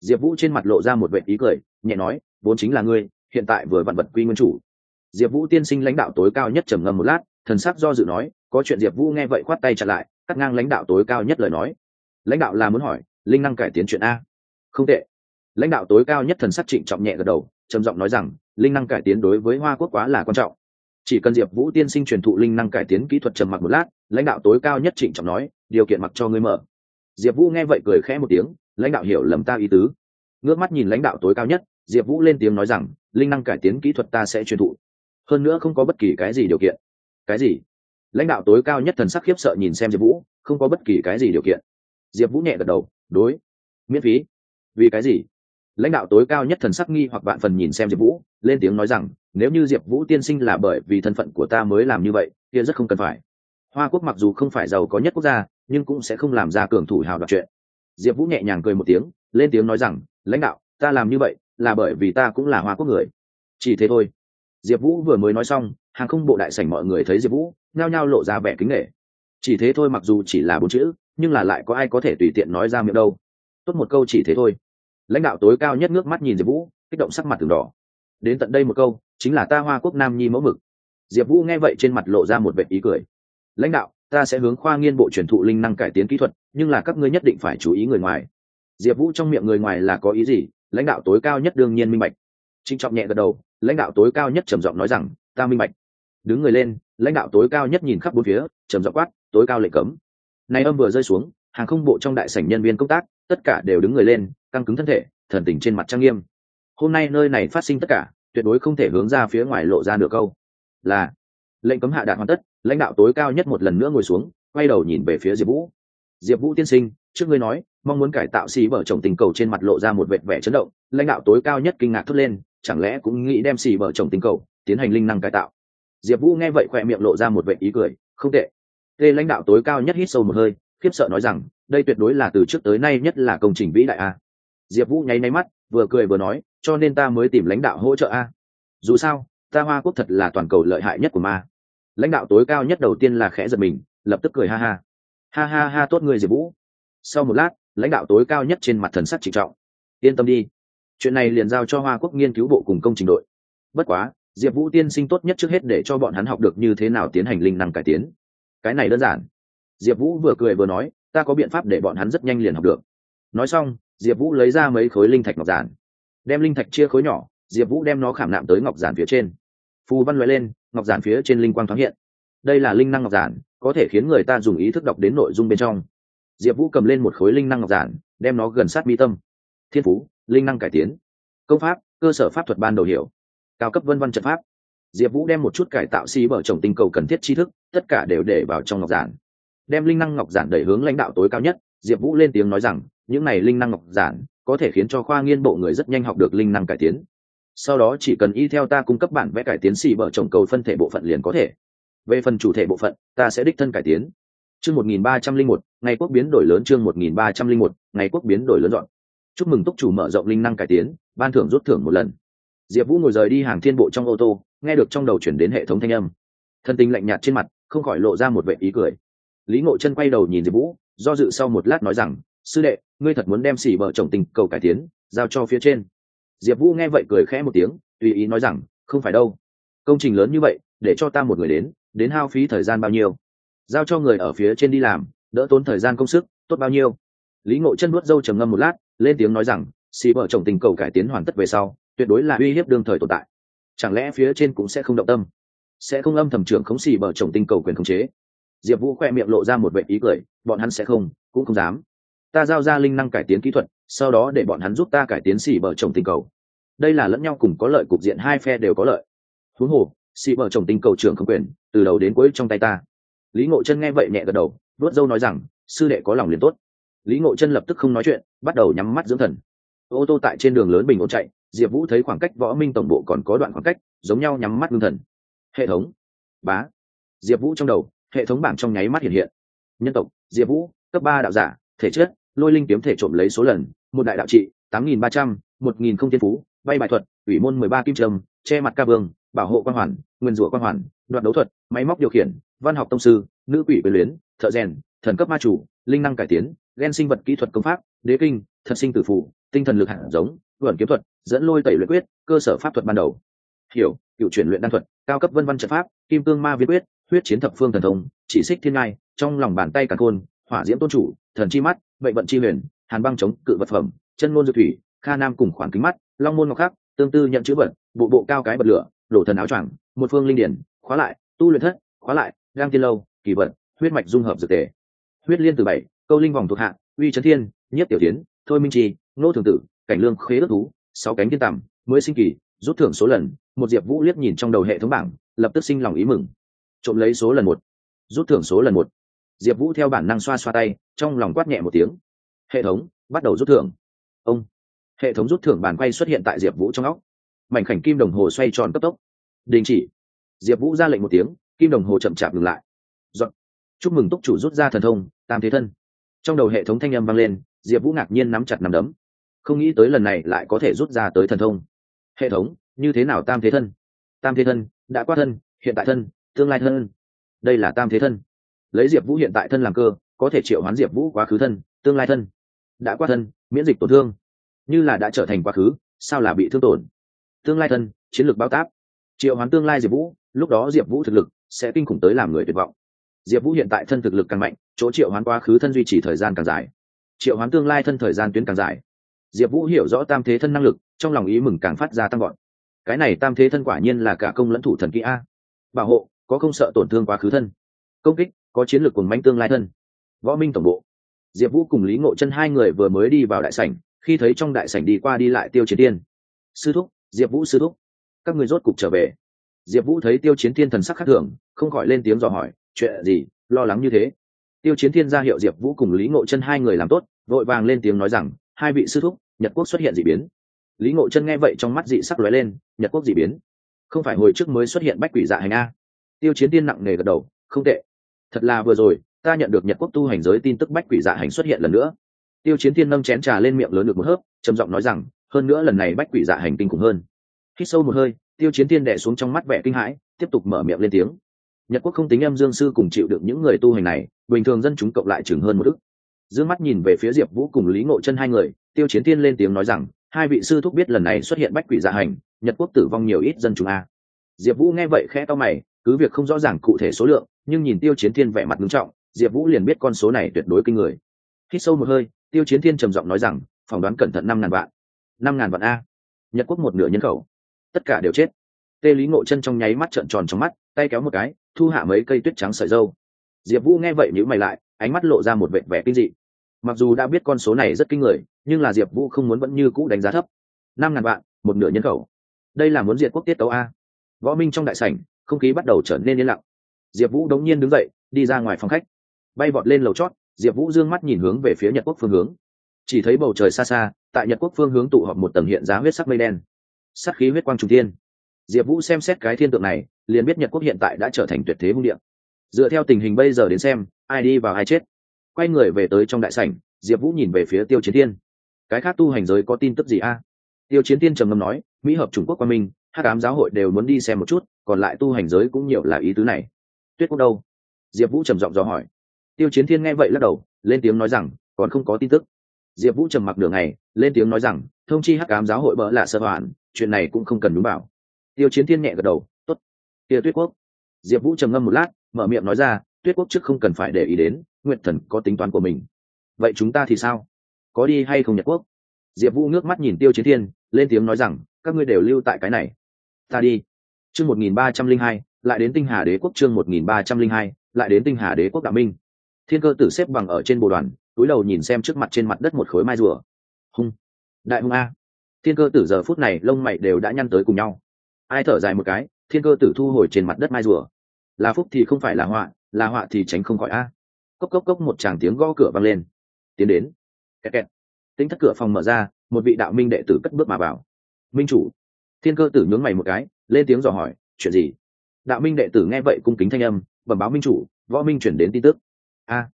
Speaker 1: Diệp vũ trên mặt lộ ra một vệ ý cười, nhẹ nói, vốn chính là ngươi, hiện tại vừa vặn vật quy nguyên chủ. Diệp vũ tiên sinh lãnh đạo tối cao nhất trầm ngâm một lát, thần sắc do dự nói, có chuyện diệp vũ nghe vậy khoát tay chặt lại, cắt ngang lãnh đạo tối cao nhất lời nói. Lãnh đạo là muốn hỏi, linh năng cải tiến chuyện a? Không tệ. Lãnh đạo tối cao nhất thần sắc trịnh trọng nhẹ gật đầu, trầm giọng nói rằng, linh năng cải tiến đối với hoa quốc quá là quan trọng chỉ cần diệp vũ tiên sinh truyền thụ linh năng cải tiến kỹ thuật trầm mặc một lát, lãnh đạo tối cao nhất trịnh trọng nói, điều kiện mặc cho ngươi mở. Diệp vũ nghe vậy cười khẽ một tiếng, lãnh đạo hiểu lầm ta ý tứ. Ngước mắt nhìn lãnh đạo tối cao nhất, diệp vũ lên tiếng nói rằng, linh năng cải tiến kỹ thuật ta sẽ truyền thụ. Hơn nữa không có bất kỳ cái gì điều kiện. Cái gì? Lãnh đạo tối cao nhất thần sắc khiếp sợ nhìn xem diệp vũ, không có bất kỳ cái gì điều kiện. Diệp vũ nhẹ gật đầu, đối. Miễn phí. Vì cái gì? Lãnh đạo tối cao nhất thần sắc nghi hoặc bạn phần nhìn xem diệp vũ, lên tiếng nói rằng nếu như diệp vũ tiên sinh là bởi vì thân phận của ta mới làm như vậy, kia rất không cần phải. Hoa quốc mặc dù không phải giàu có nhất quốc gia, nhưng cũng sẽ không làm ra cường thủ hào đoạt chuyện. Diệp vũ nhẹ nhàng cười một tiếng, lên tiếng nói rằng, lãnh đạo, ta làm như vậy là bởi vì ta cũng là hoa quốc người. Chỉ thế thôi. Diệp vũ vừa mới nói xong, hàng không bộ đại sảnh mọi người thấy diệp vũ, nhao nhao lộ ra vẻ kính nghệ chỉ thế thôi mặc dù chỉ là bốn chữ, nhưng là lại có ai có thể tùy tiện nói ra miệng đâu. Tốt một câu chỉ thế thôi. Lãnh đạo tối cao nhất nước mắt nhìn diệp vũ, kích động sắc mặt từng đỏ. Đến tận đây một câu chính là ta hoa quốc nam nhi mẫu mực. Diệp vũ nghe vậy trên mặt lộ ra một vệ ý cười. Lãnh đạo, ta sẽ hướng khoa nghiên bộ truyền thụ linh năng cải tiến kỹ thuật, nhưng là các ngươi nhất định phải chú ý người ngoài. Diệp vũ trong miệng người ngoài là có ý gì? Lãnh đạo tối cao nhất đương nhiên minh bạch. Trinh trọng nhẹ gật đầu, lãnh đạo tối cao nhất trầm giọng nói rằng, ta minh bạch. Đứng người lên, lãnh đạo tối cao nhất nhìn khắp bốn phía, trầm giọng quát, tối cao lệnh cấm. Nay âm vừa rơi xuống, hàng không bộ trong đại sảnh nhân viên công tác, tất cả đều đứng người lên, căng cứng thân thể, thần tình trên mặt trang nghiêm. Hôm nay nơi này phát sinh tất cả tuyệt đối không thể hướng ra phía ngoài lộ ra được câu. Là, lệnh cấm hạ đạt hoàn tất, lãnh đạo tối cao nhất một lần nữa ngồi xuống, quay đầu nhìn về phía diệp vũ. Diệp vũ tiên sinh, trước ngươi nói, mong muốn cải tạo xì bở chồng tình cầu trên mặt lộ ra một vệt vẻ chấn động, lãnh đạo tối cao nhất kinh ngạc thốt lên, chẳng lẽ cũng nghĩ đem xì bở chồng tình cầu tiến hành linh năng cải tạo? Diệp vũ nghe vậy khỏe miệng lộ ra một vệt ý cười, không tệ. Tê lãnh đạo tối cao nhất hít sâu một hơi, khiếp sợ nói rằng, đây tuyệt đối là từ trước tới nay nhất là công trình vĩ đại a diệp vũ nháy máy mắt, vừa cười vừa nói, cho nên ta mới tìm lãnh đạo hỗ trợ a. Dù sao, ta hoa quốc thật là toàn cầu lợi hại nhất của ma. Lãnh đạo tối cao nhất đầu tiên là khẽ giật mình, lập tức cười ha ha. Ha ha ha, tốt người diệp vũ. Sau một lát, lãnh đạo tối cao nhất trên mặt thần sắc trịnh trọng. Yên tâm đi. Chuyện này liền giao cho hoa quốc nghiên cứu bộ cùng công trình đội. Bất quá, diệp vũ tiên sinh tốt nhất trước hết để cho bọn hắn học được như thế nào tiến hành linh năng cải tiến. Cái này đơn giản. Diệp vũ vừa cười vừa nói, ta có biện pháp để bọn hắn rất nhanh liền học được nói xong, diệp vũ lấy ra mấy khối linh thạch ngọc giản. Đem linh thạch chia khối nhỏ, diệp vũ đem nó khảm nạm tới ngọc giản phía trên. Phù văn loại lên, ngọc giản phía trên linh quang thoáng hiện. Đây là linh năng ngọc giản, có thể khiến người ta dùng ý thức đọc đến nội dung bên trong. Diệp vũ cầm lên một khối linh năng ngọc giản, đem nó gần sát mi tâm. Thiên phú, linh năng cải tiến. Công pháp, cơ sở pháp thuật ban đầu hiểu. Cao cấp vân văn trận pháp. Diệp vũ đem một chút cải tạo xi bở trồng tinh cầu cần thiết tri thức, tất cả đều để vào trong ngọc giản. Đem linh năng ngọc giản đẩy hướng lãnh đạo tối cao nhất diệp vũ lên tiếng nói rằng, những này linh năng ngọc giản, có thể khiến cho khoa nghiên bộ người rất nhanh học được linh năng cải tiến. Sau đó chỉ cần y theo ta cung cấp bản vẽ cải tiến xì bở trồng cầu phân thể bộ phận liền có thể. Về phần chủ thể bộ phận, ta sẽ đích thân cải tiến. Chương một nghìn ba trăm linh một, ngày quốc biến đổi lớn chương một nghìn ba trăm linh một, ngày quốc biến đổi lớn dọn. Chúc mừng túc chủ mở rộng linh năng cải tiến, ban thưởng rút thưởng một lần. Diệp vũ ngồi rời đi hàng thiên bộ trong ô tô, nghe được trong đầu chuyển đến hệ thống thanh âm. Thân tình lạnh nhạt trên mặt, không khỏi lộ ra một vệ ý cười. Lý ngộ chân quay đầu nhìn diệp vũ do dự sau một lát nói rằng, sư đệ, ngươi thật muốn đem xỉ bờ chồng tình cầu cải tiến, giao cho phía trên. Diệp vũ nghe vậy cười khẽ một tiếng, tùy ý nói rằng, không phải đâu. Công trình lớn như vậy, để cho ta một người đến đến hao phí thời gian bao nhiêu? Giao cho người ở phía trên đi làm, đỡ tốn thời gian công sức, tốt bao nhiêu? Lý ngộ chân nuốt dâu trầm ngâm một lát, lên tiếng nói rằng xì vợ chồng tình cầu cải tiến hoàn tất về sau, tuyệt đối là uy hiếp đương thời tồn tại. Chẳng lẽ phía trên cũng sẽ không động tâm? Sẽ không âm thầm trưởng khống xì vợ chồng tinh cầu quyền khống chế? Diệp vũ khoe miệng lộ ra một vệ ý cười, bọn hắn sẽ không, cũng không dám. Ta giao ra linh năng cải tiến kỹ thuật, sau đó để bọn hắn giúp ta cải tiến xỉ bờ trồng tinh cầu. Đây là lẫn nhau cùng có lợi, cục diện hai phe đều có lợi. Huống hồ, xỉ bờ trồng tinh cầu trưởng không quyền, từ đầu đến cuối trong tay ta. Lý ngộ chân nghe vậy nhẹ gật đầu vớt dâu nói rằng, sư đệ có lòng liền tốt. Lý ngộ chân lập tức không nói chuyện, bắt đầu nhắm mắt dưỡng thần. Ô tô tại trên đường lớn bình ổn chạy, diệp vũ thấy khoảng cách võ minh tổng bộ còn có đoạn khoảng cách, giống nhau nhắm mắt ngưng thần. Hệ thống. Bá. Diệp vũ trong đầu hệ thống bảng trong nháy mắt hiện hiện. Nhân tộc, diệp vũ, cấp ba đạo giả, thể chất, lôi linh kiếm thể trộm lấy số lần, một đại đạo trị, tám nghìn ba trăm, một nghìn không thiên phú, bay bài thuật, ủy môn mười ba kim trâm, che mặt ca vương, bảo hộ quan hoàn, nguyên rủa quan hoàn, đoạt đấu thuật, máy móc điều khiển, văn học tông sư, nữ quỷ quyền luyến, thợ rèn, thần cấp ma chủ, linh năng cải tiến ghen sinh vật kỹ thuật công pháp, đế kinh, thật sinh tử phụ tinh thần lực hạng giống vẩn kiếm thuật, dẫn lôi tẩy luyện quyết, cơ sở pháp thuật ban đầu. Hiểu, cựu chuyển luyện đan thuật, cao cấp vân văn trận pháp, kim cương ma viên quyết huyết chiến thập phương thần thông, chỉ xích thiên ngai, trong lòng bàn tay cả khôn, hỏa diễm tôn chủ, thần chi mắt vậy vận chi huyền, hàn băng chống, cự vật phẩm, chân môn dược thủy, kha nam cùng khoảng kính mắt, long môn ngọc khắc, tương tư nhận chữ vật, bộ bộ cao cái bật lửa, đổ thần áo choàng, một phương linh điển, khóa lại, tu luyện thất, khóa lại gang tiên lâu, kỳ vật, huyết mạch dung hợp dược tề. Huyết liên từ bảy, câu linh vòng thuộc hạ, uy trấn thiên nhất tiểu tiến, thôi minh trì nô thường tử, cảnh lương khế ước thú, sáu cánh tiên tằm, mới sinh kỳ, rút thưởng số lần, một diệp vũ liếc nhìn trong đầu hệ thống bảng, lập tức sinh lòng ý mừng trộm lấy số lần một, rút thưởng số lần một. Diệp vũ theo bản năng xoa xoa tay, trong lòng quát nhẹ một tiếng. Hệ thống, bắt đầu rút thưởng. Ông. Hệ thống rút thưởng bàn quay xuất hiện tại diệp vũ trong óc. Mảnh khảnh kim đồng hồ xoay tròn cấp tốc. Đình chỉ. Diệp vũ ra lệnh một tiếng, kim đồng hồ chậm chạp ngừng lại. Dọn. chúc mừng túc chủ rút ra thần thông, tam thế thân. Trong đầu hệ thống thanh âm vang lên, diệp vũ ngạc nhiên nắm chặt nắm đấm. Không nghĩ tới lần này lại có thể rút ra tới thần thông. Hệ thống, như thế nào tam thế thân? Tam thế thân, đã qua thân, hiện tại thân tương lai thân. Đây là tam thế thân. Lấy diệp vũ hiện tại thân làm cơ, có thể triệu hoán diệp vũ quá khứ thân, tương lai thân. Đã qua thân, miễn dịch tổn thương. Như là đã trở thành quá khứ, sao là bị thương tổn? Tương lai thân, chiến lược bao táp triệu hoán tương lai diệp vũ, lúc đó diệp vũ thực lực sẽ kinh khủng tới làm người tuyệt vọng. Diệp vũ hiện tại thân thực lực càng mạnh, chỗ triệu hoán quá khứ thân duy trì thời gian càng dài. Triệu hoán tương lai thân thời gian tuyến càng dài. Diệp vũ hiểu rõ tam thế thân năng lực, trong lòng ý mừng càng phát ra tăng gọn cái này tam thế thân quả nhiên là cả công lẫn thủ thần kỹ a. Bảo hộ có không sợ tổn thương quá khứ thân. Công kích, có chiến lược cùng manh tương lai thân. Võ minh tổng bộ. Diệp vũ cùng lý ngộ chân hai người vừa mới đi vào đại sảnh, khi thấy trong đại sảnh đi qua đi lại tiêu chiến tiên sư thúc, diệp vũ sư thúc, các người rốt cục trở về. Diệp vũ thấy tiêu chiến tiên thần sắc khác thường, không khỏi lên tiếng dò hỏi, chuyện gì? Lo lắng như thế? Tiêu chiến thiên ra hiệu diệp vũ cùng lý ngộ chân hai người làm tốt, vội vàng lên tiếng nói rằng, hai vị sư thúc, nhật quốc xuất hiện d ị biến. Lý ngộ chân nghe vậy trong mắt dị sắc lóe lên, nhật quốc d ị biến? Không phải hồi trước mới xuất hiện bách quỷ dạ hành a? Tiêu chiến tiên nặng nề gật đầu, không tệ. Thật là vừa rồi, ta nhận được nhật quốc tu hành giới tin tức bách quỷ dạ hành xuất hiện lần nữa. Tiêu chiến tiên nâng chén trà lên miệng lớn được một hớp, trầm giọng nói rằng, hơn nữa lần này bách quỷ dạ hành kinh khủng hơn. Hít sâu một hơi, tiêu chiến tiên đẻ xuống trong mắt vẻ kinh hãi, tiếp tục mở miệng lên tiếng. Nhật quốc không tính em dương sư cùng chịu được những người tu hành này, bình thường dân chúng cộng lại chừng hơn một ức. D mắt nhìn về phía diệp vũ cùng lý ngộ chân hai người, tiêu chiến tiên lên tiếng nói rằng, hai vị sư thúc biết lần này xuất hiện bách quỷ dạ hành, nhật quốc tử vong nhiều ít dân chúng a. Diệp vũ nghe vậy khẽ to mày cứ việc không rõ ràng cụ thể số lượng, nhưng nhìn tiêu chiến thiên vẻ mặt nghiêm trọng, diệp vũ liền biết con số này tuyệt đối kinh người. Hít sâu một hơi, tiêu chiến thiên trầm giọng nói rằng, phỏng đoán cẩn thận năm ngàn vạn. Năm ngàn vạn a. Nhật quốc một nửa nhân khẩu. Tất cả đều chết. Tê lý ngộ chân trong nháy mắt trợn tròn trong mắt, tay kéo một cái, thu hạ mấy cây tuyết trắng sợi dâu. Diệp vũ nghe vậy nhữ mày lại, ánh mắt lộ ra một vệ vẻ kinh dị. Mặc dù đã biết con số này rất kinh người, nhưng là diệp vũ không muốn vẫn như cũ đánh giá thấp. Năm ngàn vạn, một nửa nhân khẩu. Đây là muốn diệt quốc tiết tấu a. Võ minh trong đại sảnh không khí bắt đầu trở nên yên lặng. Diệp vũ đống nhiên đứng dậy, đi ra ngoài phòng khách. Bay vọt lên lầu chót, diệp vũ d ư ơ n g mắt nhìn hướng về phía nhật quốc phương hướng. Chỉ thấy bầu trời xa xa, tại nhật quốc phương hướng tụ họp một tầng hiện giá huyết sắc mây đen. Sắc khí huyết quang trung thiên. Diệp vũ xem xét cái thiên tượng này, liền biết nhật quốc hiện tại đã trở thành tuyệt thế hung điện dựa theo tình hình bây giờ đến xem, ai đi vào ai chết. Quay người về tới trong đại sảnh, diệp vũ nhìn về phía tiêu chiến thiên. Cái khác tu hành giới có tin tức gì a? Tiêu chiến thiên trầm ngâm nói, mỹ hợp trung quốc qua minh hát cám giáo hội đều muốn đi xem một chút, còn lại tu hành giới cũng nhiều là ý tứ này. Tuyết quốc đâu? Diệp vũ trầm giọng dò hỏi. Tiêu chiến thiên nghe vậy lắc đầu, lên tiếng nói rằng, còn không có tin tức. Diệp vũ trầm mặc đường này lên tiếng nói rằng, thông chi hắc cám giáo hội bỡ là sơ hoàn chuyện này cũng không cần đúng bảo. Tiêu chiến thiên nhẹ gật đầu t ố t kia tuyết quốc. Diệp vũ trầm ngâm một lát, mở miệng nói ra, tuyết quốc trước không cần phải để ý đến nguyện thần có tính toán của mình. Vậy chúng ta thì sao? Có đi hay không nhật quốc? Diệp vũ ngước mắt nhìn tiêu chiến thiên, lên tiếng nói rằng, các ngươi đều lưu tại cái này ta đi. Chương một nghìn ba trăm linh hai, lại đến tinh hà đế quốc chương một nghìn ba trăm linh hai, lại đến tinh hà đế quốc đạo minh. Thiên cơ tử xếp bằng ở trên bồ đoàn, túi đầu nhìn xem trước mặt trên mặt đất một khối mai rùa. Hung. Đại hung a. Thiên cơ tử giờ phút này lông mày đều đã nhăn tới cùng nhau. Ai thở dài một cái, thiên cơ tử thu hồi trên mặt đất mai rùa. Là phúc thì không phải là họa là họa thì tránh không khỏi a. Cốc cốc cốc một tràng tiếng gõ cửa vang lên. Tiến đến. Kẹt kẹt. Tính thất cửa phòng mở ra, một vị đạo minh đệ tử cất bước mà vào. Minh chủ thiên cơ tử nhướng mày một cái, lên tiếng dò hỏi, chuyện gì? Đạo minh đệ tử nghe vậy cung kính thanh âm, bẩm báo minh chủ, võ minh chuyển đến tin tức. A.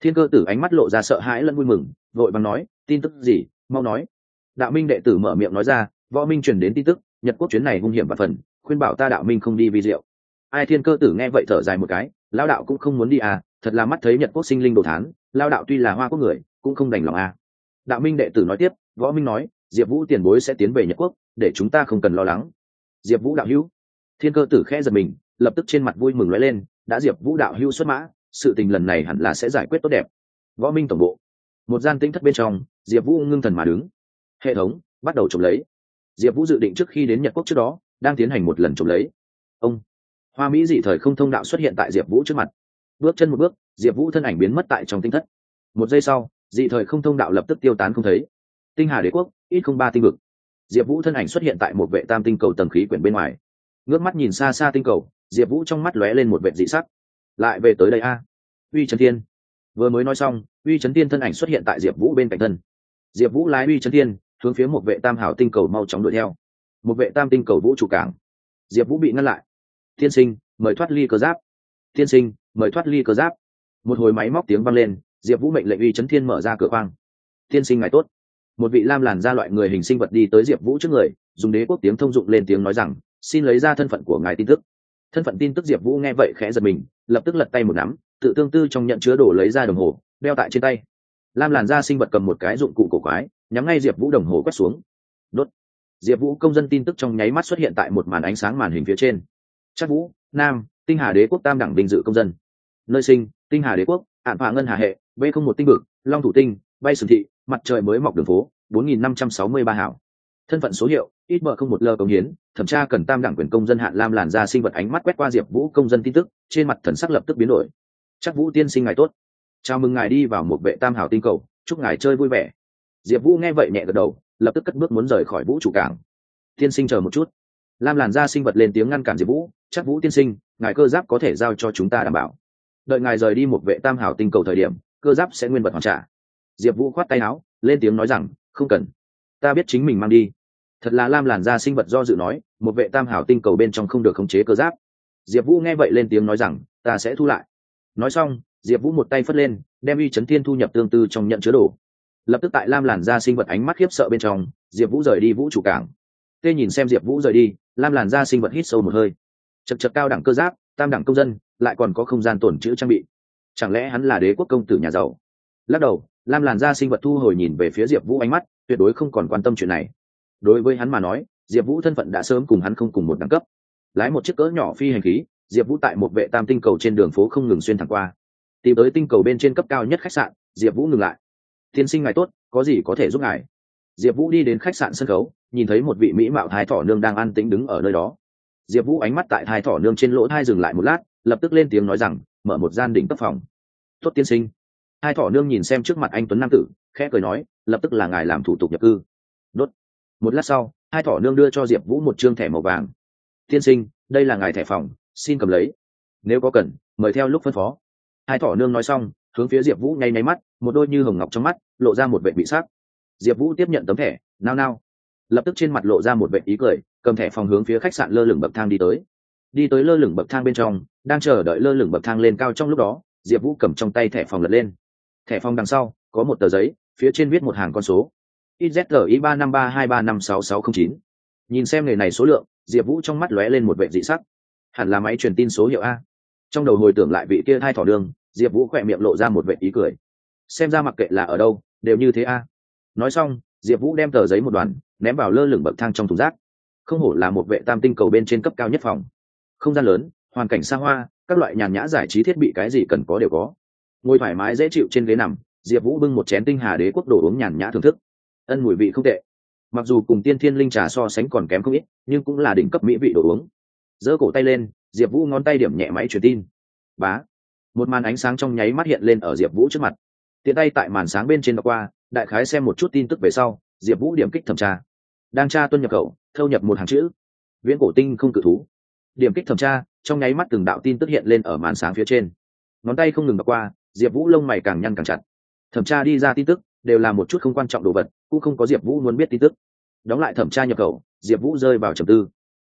Speaker 1: Thiên cơ tử ánh mắt lộ ra sợ hãi lẫn vui mừng, vội vàng nói, tin tức gì? Mau nói. Đạo minh đệ tử mở miệng nói ra, võ minh chuyển đến tin tức, nhật quốc chuyến này hung hiểm và phần, khuyên bảo ta đạo minh không đi vi diệu. Ai thiên cơ tử nghe vậy thở dài một cái lao đạo cũng không muốn đi à thật là mắt thấy nhật quốc sinh linh đồ thán lao đạo tuy là hoa quốc người, cũng không đành lòng à. Đạo minh đệ tử nói tiếp, võ minh nói, diệp vũ tiền bối sẽ tiến về nhật quốc để chúng ta không cần lo lắng. Diệp vũ đạo hữu. Thiên cơ tử khẽ giật mình, lập tức trên mặt vui mừng nói lên, đã diệp vũ đạo hữu xuất mã, sự tình lần này hẳn là sẽ giải quyết tốt đẹp. Võ minh tổng bộ. Một gian tinh thất bên trong, diệp vũ ngưng thần mà đứng. Hệ thống, bắt đầu trộm lấy. Diệp vũ dự định trước khi đến nhật quốc trước đó, đang tiến hành một lần trộm lấy. Ông. Hoa mỹ dị thời không thông đạo xuất hiện tại diệp vũ trước mặt. Bước chân một bước, diệp vũ thân ảnh biến mất tại trong tinh thất. Một giây sau, dị thời không thông đạo lập tức tiêu tán không thấy. Tinh hà đế quốc, ít không ba tinh vực diệp vũ thân ảnh xuất hiện tại một vệ tam tinh cầu tầng khí quyển bên ngoài. Ngước mắt nhìn xa xa tinh cầu, diệp vũ trong mắt lóe lên một vệ dị sắc. Lại về tới đây a. Uy trấn thiên. Vừa mới nói xong, uy trấn thiên thân ảnh xuất hiện tại diệp vũ bên cạnh thân. Diệp vũ lái uy trấn thiên, hướng phía một vệ tam hảo tinh cầu mau chóng đuổi theo. Một vệ tam tinh cầu vũ trụ cảng. Diệp vũ bị ngăn lại. Tiên sinh, mời thoát ly cơ giáp. Tiên sinh, mời thoát ly cơ giáp. Một hồi máy móc tiếng vang lên, diệp vũ mệnh lệnh uy trấn thiên mở ra cửa khoang. Tiên sinh, ngài tốt một vị lam làn ra loại người hình sinh vật đi tới diệp vũ trước người, dùng đế quốc tiếng thông dụng lên tiếng nói rằng, xin lấy ra thân phận của ngài tin tức. Thân phận tin tức diệp vũ nghe vậy khẽ giật mình, lập tức lật tay một nắm, tự tương tư trong nhận chứa đồ lấy ra đồng hồ, đeo tại trên tay. Lam làn da sinh vật cầm một cái dụng cụ cổ quái, nhắm ngay diệp vũ đồng hồ quét xuống. Đốt. Diệp vũ công dân tin tức trong nháy mắt xuất hiện tại một màn ánh sáng màn hình phía trên. Chắc vũ, nam, tinh hà đế quốc tam đẳng vinh dự công dân. Nơi sinh, tinh hà đế quốc, ạn phạ ngân hà hệ, b không một tinh vực, long thủ tinh bay sừng thị, mặt trời mới mọc đường phố, bốn nghìn năm trăm sáu mươi ba hảo. Thân phận số hiệu, ít bờ không một lơ công hiến, thẩm tra cần tam đẳng quyền công dân hạn lam làn ra sinh vật ánh mắt quét qua diệp vũ công dân tin tức, trên mặt thần sắc lập tức biến đổi. Chắc vũ tiên sinh ngài tốt. Chào mừng ngài đi vào một vệ tam hảo tinh cầu, chúc ngài chơi vui vẻ. Diệp vũ nghe vậy nhẹ gật đầu, lập tức cất bước muốn rời khỏi vũ trụ cảng. Tiên sinh chờ một chút. Lam làn ra sinh vật lên tiếng ngăn cản diệp vũ, chắc vũ tiên sinh, ngài cơ giáp có thể giao cho chúng ta đảm bảo. Đợi ngài rời đi một vệ tam hảo tinh cầu thời điểm, cơ giáp sẽ nguyên vật hoàn trả diệp vũ khoát tay áo, lên tiếng nói rằng, không cần. Ta biết chính mình mang đi. Thật là lam làn da sinh vật do dự nói, một vệ tam hảo tinh cầu bên trong không được khống chế cơ giáp. Diệp vũ nghe vậy lên tiếng nói rằng, ta sẽ thu lại. Nói xong, diệp vũ một tay phất lên, đem uy chấn thiên thu nhập tương tư trong nhận chứa đồ. Lập tức tại lam làn da sinh vật ánh mắt khiếp sợ bên trong, diệp vũ rời đi vũ chủ cảng. Tê nhìn xem diệp vũ rời đi, lam làn da sinh vật hít sâu một hơi. Chật chật cao đẳng cơ giáp, tam đẳng công dân, lại còn có không gian tổn chữ trang bị. Chẳng lẽ hắn là đế quốc công tử nhà giàu? Lắc đầu lam làn da sinh vật thu hồi nhìn về phía diệp vũ ánh mắt, tuyệt đối không còn quan tâm chuyện này. Đối với hắn mà nói, diệp vũ thân phận đã sớm cùng hắn không cùng một đẳng cấp. Lái một chiếc cỡ nhỏ phi hành khí, diệp vũ tại một vệ tam tinh cầu trên đường phố không ngừng xuyên thẳng qua. Tìm tới tinh cầu bên trên cấp cao nhất khách sạn, diệp vũ ngừng lại. Tiên sinh ngài tốt, có gì có thể giúp ngài? Diệp vũ đi đến khách sạn sân khấu, nhìn thấy một vị mỹ mạo thái thỏ nương đang an tĩnh đứng ở nơi đó. Diệp vũ ánh mắt tại thái thỏ nương trên lỗ thai dừng lại một lát, lập tức lên tiếng nói rằng, mở một gian đỉnh cấp phòng. Tốt tiên sinh hai thỏ nương nhìn xem trước mặt anh tuấn nam tử, khẽ cười nói, lập tức là ngài làm thủ tục nhập cư. Đốt. Một lát sau, hai thỏ nương đưa cho diệp vũ một chương thẻ màu vàng. Tiên sinh, đây là ngài thẻ phòng, xin cầm lấy. Nếu có cần, mời theo lúc phân phó. Hai thỏ nương nói xong, hướng phía diệp vũ nháy nháy mắt, một đôi như hồng ngọc trong mắt, lộ ra một vệ bị sắc. Diệp vũ tiếp nhận tấm thẻ, nao nao. Lập tức trên mặt lộ ra một vệ ý cười, cầm thẻ phòng hướng phía khách sạn lơ lửng bậc thang đi tới. Đi tới lơ lửng bậc thang bên trong, đang chờ đợi lơ lửng bậc thang lên cao trong lúc đó, diệp vũ cầm trong tay thẻ phòng lật lên thẻ phòng đằng sau, có một tờ giấy, phía trên viết một hàng con số. Izgi ba năm ba hai ba năm sáu sáu không chín. Nhìn xem nghề này số lượng, diệp vũ trong mắt lóe lên một vệ dị sắc. Hẳn là máy truyền tin số hiệu a. Trong đầu hồi tưởng lại vị kia thai thỏ đường, diệp vũ khỏe miệng lộ ra một vệ ý cười. Xem ra mặc kệ là ở đâu, đều như thế a. Nói xong, diệp vũ đem tờ giấy một đoàn, ném vào lơ lửng bậc thang trong thùng rác. Không hổ là một vệ tam tinh cầu bên trên cấp cao nhất phòng. Không gian lớn, hoàn cảnh xa hoa, các loại nhàn nhã giải trí thiết bị cái gì cần có đều có ngồi thoải mái dễ chịu trên ghế nằm, diệp vũ bưng một chén tinh hà đế quốc đồ uống nhàn nhã thưởng thức. Ân mùi vị không tệ. Mặc dù cùng tiên thiên linh trà so sánh còn kém không ít, nhưng cũng là đỉnh cấp mỹ vị đồ uống. Giơ cổ tay lên, diệp vũ ngón tay điểm nhẹ máy truyền tin. Bá. Một màn ánh sáng trong nháy mắt hiện lên ở diệp vũ trước mặt. Tiện tay tại màn sáng bên trên đọc qua, đại khái xem một chút tin tức về sau, diệp vũ điểm kích thẩm tra. Đang tra tuân nhập khẩu, thâu nhập một hàng chữ. Viễn cổ tinh không cự thú. Điểm kích thẩm tra, trong nháy mắt từng đạo tin tức hiện lên ở màn sáng phía trên. Ngón tay không ngừng đọc qua diệp vũ lông mày càng nhăn càng chặt. Thẩm tra đi ra tin tức, đều là một chút không quan trọng đồ vật, cũng không có diệp vũ muốn biết tin tức. Đóng lại thẩm tra nhập khẩu, diệp vũ rơi vào trầm tư.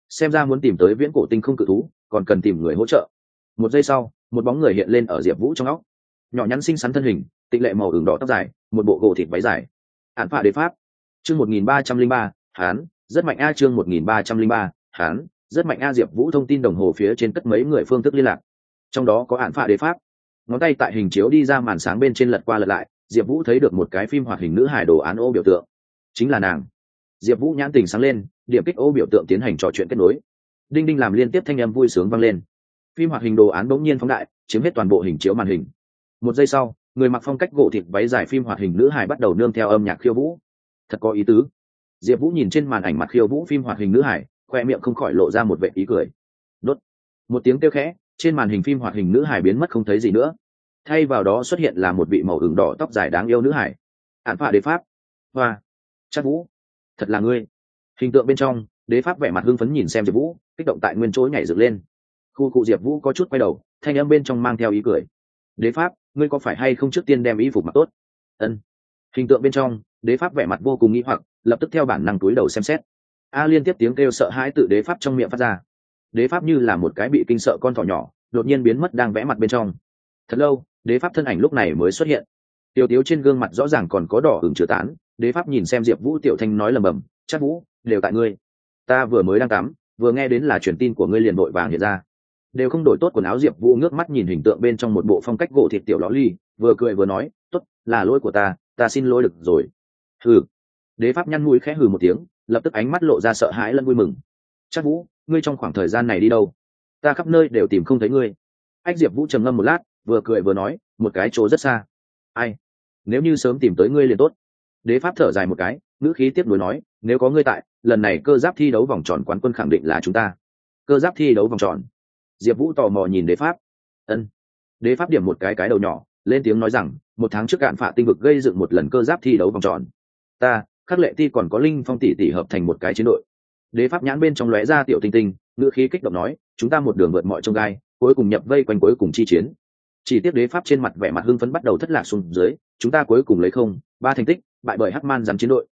Speaker 1: Xem ra muốn tìm tới viễn cổ tinh không cự thú, còn cần tìm người hỗ trợ. Một giây sau, một bóng người hiện lên ở diệp vũ trong óc. Nhỏ nhắn xinh xắn thân hình, tịnh lệ màu ửng đỏ tóc dài, một bộ gỗ thịt váy dài. Hạn phạ đế pháp. Chương một nghìn ba trăm linh ba, hán, rất mạnh a chương một nghìn ba trăm linh ba, hán, rất mạnh a diệp vũ thông tin đồng hồ phía trên cất mấy người phương thức liên lạc. Trong đó có hạn phạ đế pháp ngón tay tại hình chiếu đi ra màn sáng bên trên lật qua lật lại, diệp vũ thấy được một cái phim hoạt hình nữ hải đồ án ô biểu tượng. Chính là nàng. Diệp vũ nhãn tình sáng lên, điểm kích ô biểu tượng tiến hành trò chuyện kết nối. Đinh đinh làm liên tiếp thanh âm vui sướng vang lên. Phim hoạt hình đồ án bỗng nhiên phóng đại, chiếm hết toàn bộ hình chiếu màn hình. Một giây sau, người mặc phong cách gỗ thịt váy dài phim hoạt hình nữ hải bắt đầu nương theo âm nhạc khiêu vũ. Thật có ý tứ. Diệp vũ nhìn trên màn ảnh mặt khiêu vũ phim hoạt hình nữ hải khoe miệng không khỏi lộ ra một vệ ý cười. Đốt. Một tiếng kêu khẽ trên màn hình phim hoạt hình nữ hải biến mất không thấy gì nữa. Thay vào đó xuất hiện là một vị màu ửng đỏ tóc dài đáng yêu nữ hải. Ạn phạ đế pháp. Hoa. Chắc vũ. Thật là ngươi. Hình tượng bên trong, đế pháp vẻ mặt hưng phấn nhìn xem diệp vũ, kích động tại nguyên chỗ nhảy dựng lên. Khu cụ diệp vũ có chút quay đầu, thanh âm bên trong mang theo ý cười. Đế pháp, ngươi có phải hay không trước tiên đem y phục mặc tốt? Ân. Hình tượng bên trong, đế pháp vẻ mặt vô cùng nghĩ hoặc, lập tức theo bản năng túi đầu xem xét. A liên tiếp tiếng kêu sợ hãi tự đế pháp trong miệng phát ra đế pháp như là một cái bị kinh sợ con thỏ nhỏ, đột nhiên biến mất đang vẽ mặt bên trong. Thật lâu, đế pháp thân ảnh lúc này mới xuất hiện. Tiểu tiếu trên gương mặt rõ ràng còn có đỏ ửng chứa tán, đế pháp nhìn xem diệp vũ, tiểu thanh nói lầm bầm, chắc vũ, đều tại ngươi. Ta vừa mới đang tắm, vừa nghe đến là truyền tin của ngươi liền đội vàng hiện ra. Đều không đổi tốt quần áo, diệp vũ ngước mắt nhìn hình tượng bên trong một bộ phong cách gỗ thịt tiểu ló ly, vừa cười vừa nói t ố t là lỗi của ta ta xin lỗi được rồi. Hừ. Đế pháp nhăn mũi khẽ hừ một tiếng, lập tức ánh mắt lộ ra sợ hãi lẫn vui mừng. Chắc vũ ngươi trong khoảng thời gian này đi đâu? Ta khắp nơi đều tìm không thấy ngươi. Ách diệp vũ trầm ngâm một lát, vừa cười vừa nói, một cái chỗ rất xa. Ai? Nếu như sớm tìm tới ngươi liền tốt. Đế pháp thở dài một cái, ngữ khí tiếp nối nói, nếu có ngươi tại, lần này cơ giáp thi đấu vòng tròn quán quân khẳng định là chúng ta. Cơ giáp thi đấu vòng tròn? Diệp vũ tò mò nhìn đế pháp. Ân. Đế pháp điểm một cái cái đầu nhỏ, lên tiếng nói rằng, một tháng trước cạn phạ tinh vực gây dựng một lần cơ giáp thi đấu vòng tròn. Ta, khắc lệ ti còn có linh phong tỷ tỷ hợp thành một cái chiến đội đế pháp nhãn bên trong lóe ra tiểu tinh tinh, ngữ khí kích động nói, chúng ta một đường vượt mọi trông gai, cuối cùng nhập vây quanh cuối cùng chi chiến. Chỉ tiếp đế pháp trên mặt vẻ mặt hưng phấn bắt đầu thất lạc xuống dưới, chúng ta cuối cùng lấy không, ba thành tích, bại bởi hắc man dám chiến đội.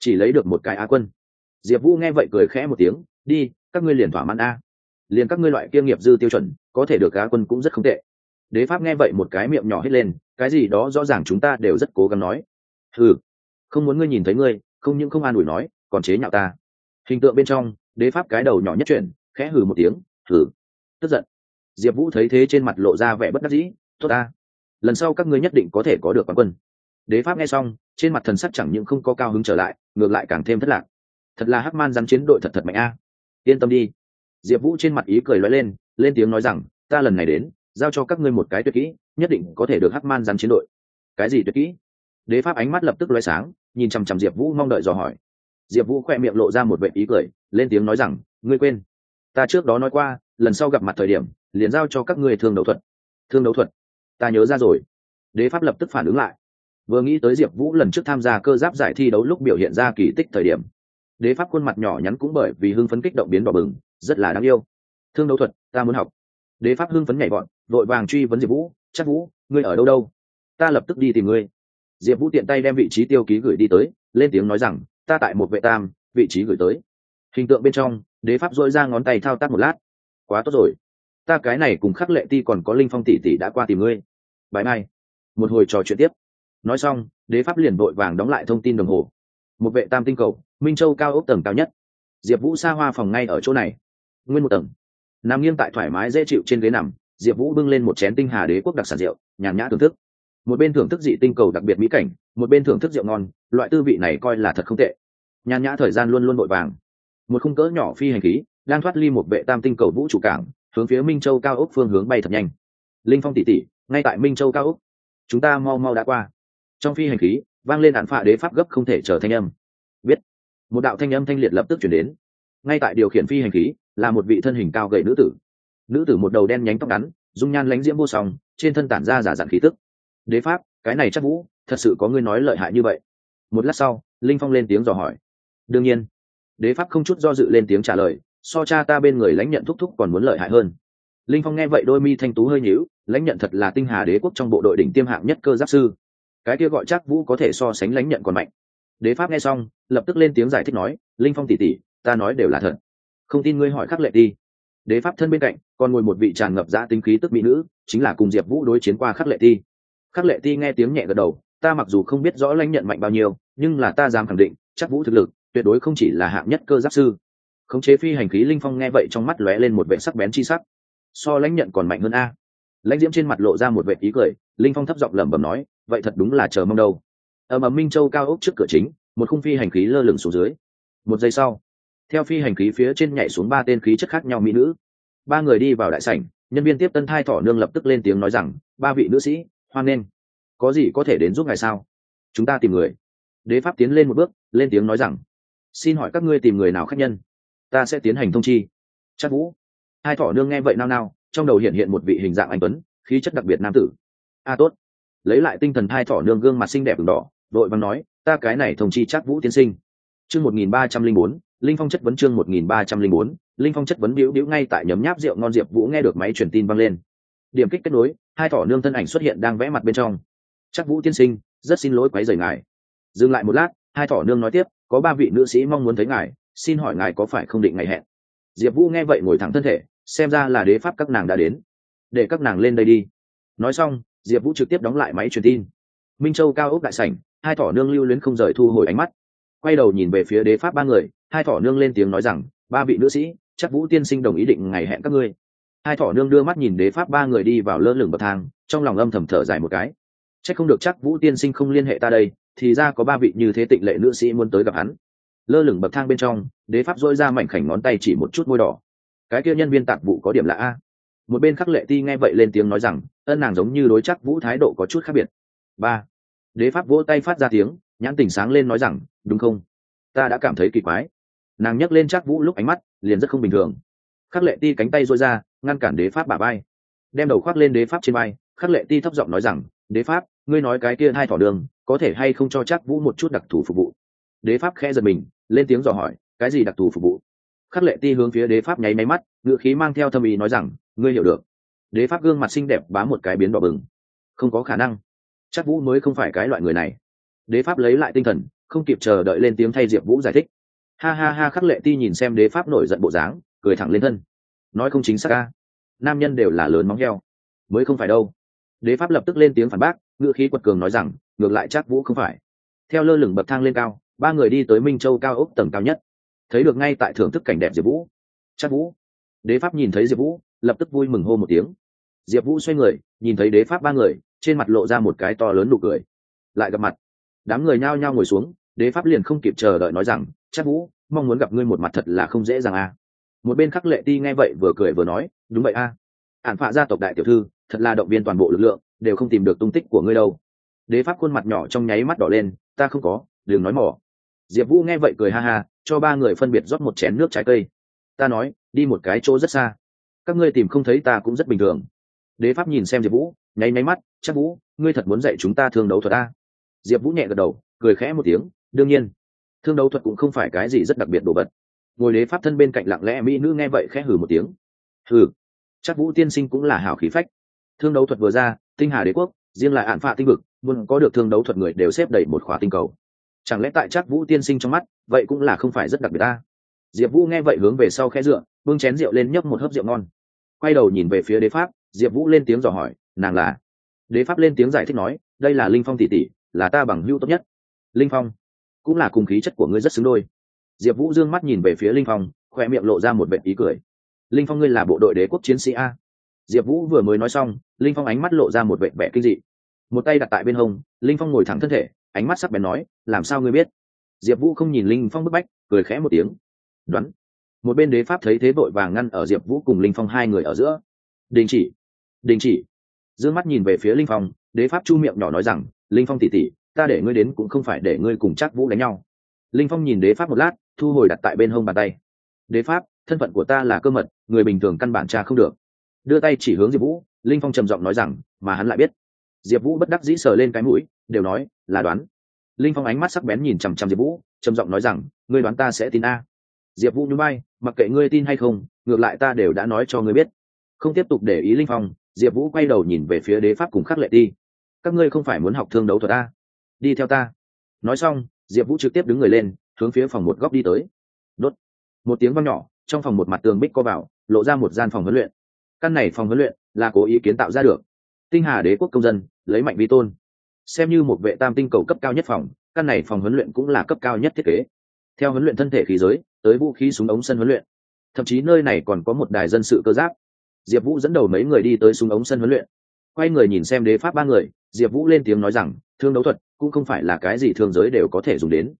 Speaker 1: Chỉ lấy được một cái á quân. Diệp vũ nghe vậy cười khẽ một tiếng, đi, các ngươi liền thỏa mãn a. Liền các ngươi loại kia nghiệp dư tiêu chuẩn, có thể được á quân cũng rất không tệ. Đế pháp nghe vậy một cái miệng nhỏ hết lên, cái gì đó rõ ràng chúng ta đều rất cố gắng nói. Ừ không muốn ngươi nhìn thấy ngươi, không những không an ủi nói, còn chế nhạo ta hình tượng bên trong, đế pháp cái đầu nhỏ nhất chuyển, khẽ hừ một tiếng, hừ. Tức giận. Diệp vũ thấy thế trên mặt lộ ra vẻ bất đắc dĩ, tốt ta. Lần sau các ngươi nhất định có thể có được quán quân. Đế pháp nghe xong, trên mặt thần sắc chẳng những không có cao hứng trở lại, ngược lại càng thêm thất lạc. Thật là hắc man dám chiến đội thật thật mạnh a. Yên tâm đi. Diệp vũ trên mặt ý cười loay lên lên tiếng nói rằng, ta lần này đến, giao cho các ngươi một cái tuyệt kỹ, nhất định có thể được hắc man dám chiến đội. Cái gì tuyệt kỹ? Đế pháp ánh mắt lập tức loay sáng, nhìn chằm chằm diệp vũ mong đợi dò hỏi diệp vũ khoe miệng lộ ra một vệ ý cười, lên tiếng nói rằng, ngươi quên, ta trước đó nói qua, lần sau gặp mặt thời điểm, liền giao cho các ngươi thương đấu thuật. Thương đấu thuật? Ta nhớ ra rồi. Đế pháp lập tức phản ứng lại. Vừa nghĩ tới diệp vũ lần trước tham gia cơ giáp giải thi đấu lúc biểu hiện ra kỳ tích thời điểm, đế pháp khuôn mặt nhỏ nhắn cũng bởi vì hưng phấn kích động biến đỏ bừng, rất là đáng yêu. Thương đấu thuật, ta muốn học. Đế pháp hưng phấn nhảy bọn vội vàng truy vấn diệp vũ, chắc vũ, ngươi ở đâu đâu? Ta lập tức đi tìm ngươi. Diệp vũ tiện tay đem vị trí tiêu ký gửi đi tới, lên tiếng nói rằng ta tại một vệ tam vị trí gửi tới. Hình tượng bên trong, đế pháp dội ra ngón tay thao tác một lát. Quá tốt rồi. Ta cái này cùng khắc lệ ti còn có linh phong tỷ tỷ đã qua tìm ngươi. Bãi mai. Một hồi trò chuyện tiếp. Nói xong, đế pháp liền vội vàng đóng lại thông tin đồng hồ. Một vệ tam tinh cầu, minh châu cao ốc tầng cao nhất. Diệp vũ xa hoa phòng ngay ở chỗ này. Nguyên một tầng. Nằm nghiêng tại thoải mái dễ chịu trên ghế nằm, diệp vũ bưng lên một chén tinh hà đế quốc đặc sản rượu, nhàn nhã thưởng thức. Một bên thưởng thức dị tinh cầu đặc biệt mỹ cảnh một bên thưởng thức rượu ngon, loại tư vị này coi là thật không tệ. Nhàn nhã thời gian luôn luôn vội vàng. Một khung cỡ nhỏ phi hành khí, đang thoát ly một vệ tam tinh cầu vũ trụ cảng, hướng phía minh châu cao ốc phương hướng bay thật nhanh. Linh phong tỷ tỷ, ngay tại minh châu cao ốc. Chúng ta mau mau đã qua. Trong phi hành khí, vang lên đạn phạ đế pháp gấp không thể chờ thanh âm. Biết. Một đạo thanh âm thanh liệt lập tức chuyển đến. Ngay tại điều khiển phi hành khí, là một vị thân hình cao gầy nữ tử. Nữ tử một đầu đen nhánh tóc ngắn, dung nhan lánh diễm vô song, trên thân tản ra giả dạng khí tức. Đế pháp, cái này chắc vũ thật sự có ngươi nói lợi hại như vậy. Một lát sau, linh phong lên tiếng dò hỏi. Đương nhiên, đế pháp không chút do dự lên tiếng trả lời, so cha ta bên người lãnh nhận thúc thúc còn muốn lợi hại hơn. Linh phong nghe vậy đôi mi thanh tú hơi nhíu, lãnh nhận thật là tinh hà đế quốc trong bộ đội đỉnh tiêm hạng nhất cơ giáp sư. Cái kia gọi chắc vũ có thể so sánh lãnh nhận còn mạnh. Đế pháp nghe xong, lập tức lên tiếng giải thích nói, linh phong tỉ tỉ ta nói đều là thật. Không tin ngươi hỏi khắc lệ đi. Đế pháp thân bên cạnh, còn ngồi một vị tràn ngập ra tinh khí tức mỹ nữ, chính là cùng diệp vũ đối chiến qua khắc lệ ti. Khắc lệ ti nghe tiếng nhẹ gật đầu ta mặc dù không biết rõ lãnh nhận mạnh bao nhiêu, nhưng là ta dám khẳng định, chắc vũ thực lực, tuyệt đối không chỉ là hạng nhất cơ giáp sư. Khống chế phi hành khí linh phong nghe vậy trong mắt lóe lên một vệ sắc bén chi sắc. So lãnh nhận còn mạnh hơn a. Lãnh diễm trên mặt lộ ra một vệ ý cười, linh phong thấp giọng lẩm bẩm nói, vậy thật đúng là chờ mong đâu. Ở ầm minh châu cao ốc trước cửa chính, một khung phi hành khí lơ lửng xuống dưới. Một giây sau, theo phi hành khí phía trên nhảy xuống ba tên khí chất khác nhau mỹ nữ. Ba người đi vào đại sảnh, nhân viên tiếp tân thai thỏ nương lập tức lên tiếng nói rằng, ba vị nữ sĩ, hoan nghênh có gì có thể đến giúp ngài sao? Chúng ta tìm người. Đế pháp tiến lên một bước, lên tiếng nói rằng, xin hỏi các ngươi tìm người nào khách nhân? Ta sẽ tiến hành thông chi. Chắc vũ. Hai thỏ nương nghe vậy nao nao, trong đầu hiện hiện một vị hình dạng anh tuấn, khí chất đặc biệt nam tử. A, tốt. Lấy lại tinh thần, hai thỏ nương gương mặt xinh đẹp đường đỏ, đội văn nói, ta cái này thông chi chắc vũ tiến sinh. Chương một nghìn ba trăm linh bốn, linh phong chất vấn chương một nghìn ba trăm linh bốn, linh phong chất vấn biểu biểu ngay tại nhấm nháp rượu ngon diệp vũ nghe được máy truyền tin vang lên. Điểm kích kết nối, hai thỏ nương thân ảnh xuất hiện đang vẽ mặt bên trong chắc vũ tiên sinh, rất xin lỗi quấy rầy ngài. Dừng lại một lát, hai thỏ nương nói tiếp, có ba vị nữ sĩ mong muốn thấy ngài, xin hỏi ngài có phải không định ngày hẹn? Diệp vũ nghe vậy ngồi thẳng thân thể, xem ra là đế pháp các nàng đã đến. Để các nàng lên đây đi. Nói xong, diệp vũ trực tiếp đóng lại máy truyền tin. Minh châu cao ốc đại sảnh, hai thỏ nương lưu luyến không rời thu hồi ánh mắt. Quay đầu nhìn về phía đế pháp ba người, hai thỏ nương lên tiếng nói rằng, ba vị nữ sĩ, chắc vũ tiên sinh đồng ý định ngày hẹn các ngươi. Hai thỏ nương đưa mắt nhìn đế pháp ba người đi vào lơ lửng bậc thang, trong lòng âm thầm thở dài một cái chắc không được chắc vũ tiên sinh không liên hệ ta đây, thì ra có ba vị như thế tịnh lệ nữ sĩ muốn tới gặp hắn. Lơ lửng bậc thang bên trong, đế pháp dỗi ra mảnh khảnh ngón tay chỉ một chút môi đỏ. Cái kia nhân viên tạp vụ có điểm lạ a. Một bên khắc lệ ti nghe vậy lên tiếng nói rằng, ân nàng giống như đối chắc vũ thái độ có chút khác biệt. Ba. Đế pháp vỗ tay phát ra tiếng, nhãn tỉnh sáng lên nói rằng, đúng không? Ta đã cảm thấy kỳ quái. Nàng nhấc lên chắc vũ lúc ánh mắt, liền rất không bình thường. Khắc lệ ti cánh tay dôi ra, ngăn cản đế pháp bà bay đem đầu khoác lên đế pháp trên vai, khắc lệ ti thấp giọng nói rằng, đế pháp ngươi nói cái kia hai thỏ đường, có thể hay không cho chắc vũ một chút đặc thù phục vụ? Đế pháp khẽ giật mình, lên tiếng dò hỏi, cái gì đặc thù phục vụ? Khắc lệ ti hướng phía đế pháp nháy máy mắt ngựa khí mang theo thâm ý nói rằng, ngươi hiểu được. Đế pháp gương mặt xinh đẹp bám một cái biến đỏ bừng. Không có khả năng. Chắc vũ mới không phải cái loại người này. Đế pháp lấy lại tinh thần, không kịp chờ đợi lên tiếng thay diệp vũ giải thích. Ha ha ha, khắc lệ ti nhìn xem đế pháp nổi giận bộ dáng, cười thẳng lên thân. Nói không chính xác ca nam nhân đều là lớn móng heo. Mới không phải đâu đế pháp lập tức lên tiếng phản bác, ngữ khí quật cường nói rằng, ngược lại chắc vũ không phải. Theo lơ lửng bậc thang lên cao, ba người đi tới minh châu cao ốc tầng cao nhất. Thấy được ngay tại thưởng thức cảnh đẹp diệp vũ. Chắc vũ. Đế pháp nhìn thấy diệp vũ, lập tức vui mừng hô một tiếng. Diệp vũ xoay người, nhìn thấy đế pháp ba người, trên mặt lộ ra một cái to lớn nụ cười. Lại gặp mặt. Đám người nhao nhao ngồi xuống, đế pháp liền không kịp chờ đợi nói rằng, chắc vũ, mong muốn gặp ngươi một mặt thật là không dễ dàng a à. một bên khắc lệ ti nghe vậy vừa cười vừa nói, đúng vậy a. À. ản phạ gia tộc đại tiểu thư thật là động viên toàn bộ lực lượng, đều không tìm được tung tích của ngươi đâu. Đế pháp khuôn mặt nhỏ trong nháy mắt đỏ lên, ta không có, đừng nói mỏ. Diệp vũ nghe vậy cười ha ha, cho ba người phân biệt rót một chén nước trái cây. Ta nói, đi một cái chỗ rất xa. Các ngươi tìm không thấy ta cũng rất bình thường. Đế pháp nhìn xem diệp vũ, nháy nháy mắt, chắc vũ, ngươi thật muốn dạy chúng ta thương đấu thuật ta diệp vũ nhẹ gật đầu, cười khẽ một tiếng, đương nhiên. Thương đấu thuật cũng không phải cái gì rất đặc biệt đồ vật. Ngồi đế pháp thân bên cạnh lặng lẽ mỹ nữ nghe vậy khẽ hử một tiếng. Hử chắc vũ tiên sinh cũng là hảo khí phách thương đấu thuật vừa ra, tinh hà đế quốc, riêng lại ạn phạ tinh vực, luôn có được thương đấu thuật người đều xếp đầy một khóa tinh cầu. Chẳng lẽ tại chắc vũ tiên sinh trong mắt, vậy cũng là không phải rất đặc biệt ta? Diệp vũ nghe vậy hướng về sau khe dựa, bưng chén rượu lên nhấp một hớp rượu ngon. Quay đầu nhìn về phía đế pháp, diệp vũ lên tiếng dò hỏi, nàng là? Đế pháp lên tiếng giải thích nói, đây là linh phong tỷ tỷ, là ta bằng hưu tốt nhất. Linh phong, cũng là cùng khí chất của ngươi rất xứng đôi. Diệp vũ d ư ơ n g mắt nhìn về phía linh phong, khoe miệng lộ ra một vệ ý cười. Linh phong ngươi là bộ đội đế quốc chiến sĩ a diệp vũ vừa mới nói xong, linh phong ánh mắt lộ ra một vệ vẻ kinh dị. Một tay đặt tại bên hông, linh phong ngồi thẳng thân thể, ánh mắt sắc bén nói, làm sao ngươi biết? Diệp vũ không nhìn linh phong bức bách, cười khẽ một tiếng. Đoán. Một bên đế pháp thấy thế vội vàng ngăn ở diệp vũ cùng linh phong hai người ở giữa. Đình chỉ đình chỉ. D ư ơ n g mắt nhìn về phía linh phong, đế pháp chu miệng nhỏ nói rằng, linh phong tỉ tỉ ta để ngươi đến cũng không phải để ngươi cùng chắc vũ đánh nhau. Linh phong nhìn đế pháp một lát, thu hồi đặt tại bên hông bàn tay. Đế pháp, thân phận của ta là cơ mật, người bình thường căn bản tra không được đưa tay chỉ hướng diệp vũ, linh phong trầm giọng nói rằng, mà hắn lại biết. Diệp vũ bất đắc dĩ sờ lên cái mũi, đều nói, là đoán. Linh phong ánh mắt sắc bén nhìn chằm chằm diệp vũ, trầm giọng nói rằng, ngươi đoán ta sẽ tin a. Diệp vũ nhún bay mặc kệ ngươi tin hay không, ngược lại ta đều đã nói cho ngươi biết. Không tiếp tục để ý linh phong, diệp vũ quay đầu nhìn về phía đế pháp cùng khắc lệ đi. các ngươi không phải muốn học thương đấu thuật ta? đi theo ta. Nói xong, diệp vũ trực tiếp đứng người lên, hướng phía phòng một góc đi tới. Đốt. Một tiếng văng nhỏ, trong phòng một mặt tường bích co vào, lộ ra một gian phòng huấn luyện căn này phòng huấn luyện là cố ý kiến tạo ra được. Tinh hà đế quốc công dân lấy mạnh vi tôn, xem như một vệ tam tinh cầu cấp cao nhất phòng, căn này phòng huấn luyện cũng là cấp cao nhất thiết kế. Theo huấn luyện thân thể khí giới, tới vũ khí súng ống sân huấn luyện. Thậm chí nơi này còn có một đài dân sự cơ giáp. Diệp vũ dẫn đầu mấy người đi tới súng ống sân huấn luyện. Quay người nhìn xem đế pháp ba người, diệp vũ lên tiếng nói rằng, thương đấu thuật cũng không phải là cái gì thương giới đều có thể dùng đến.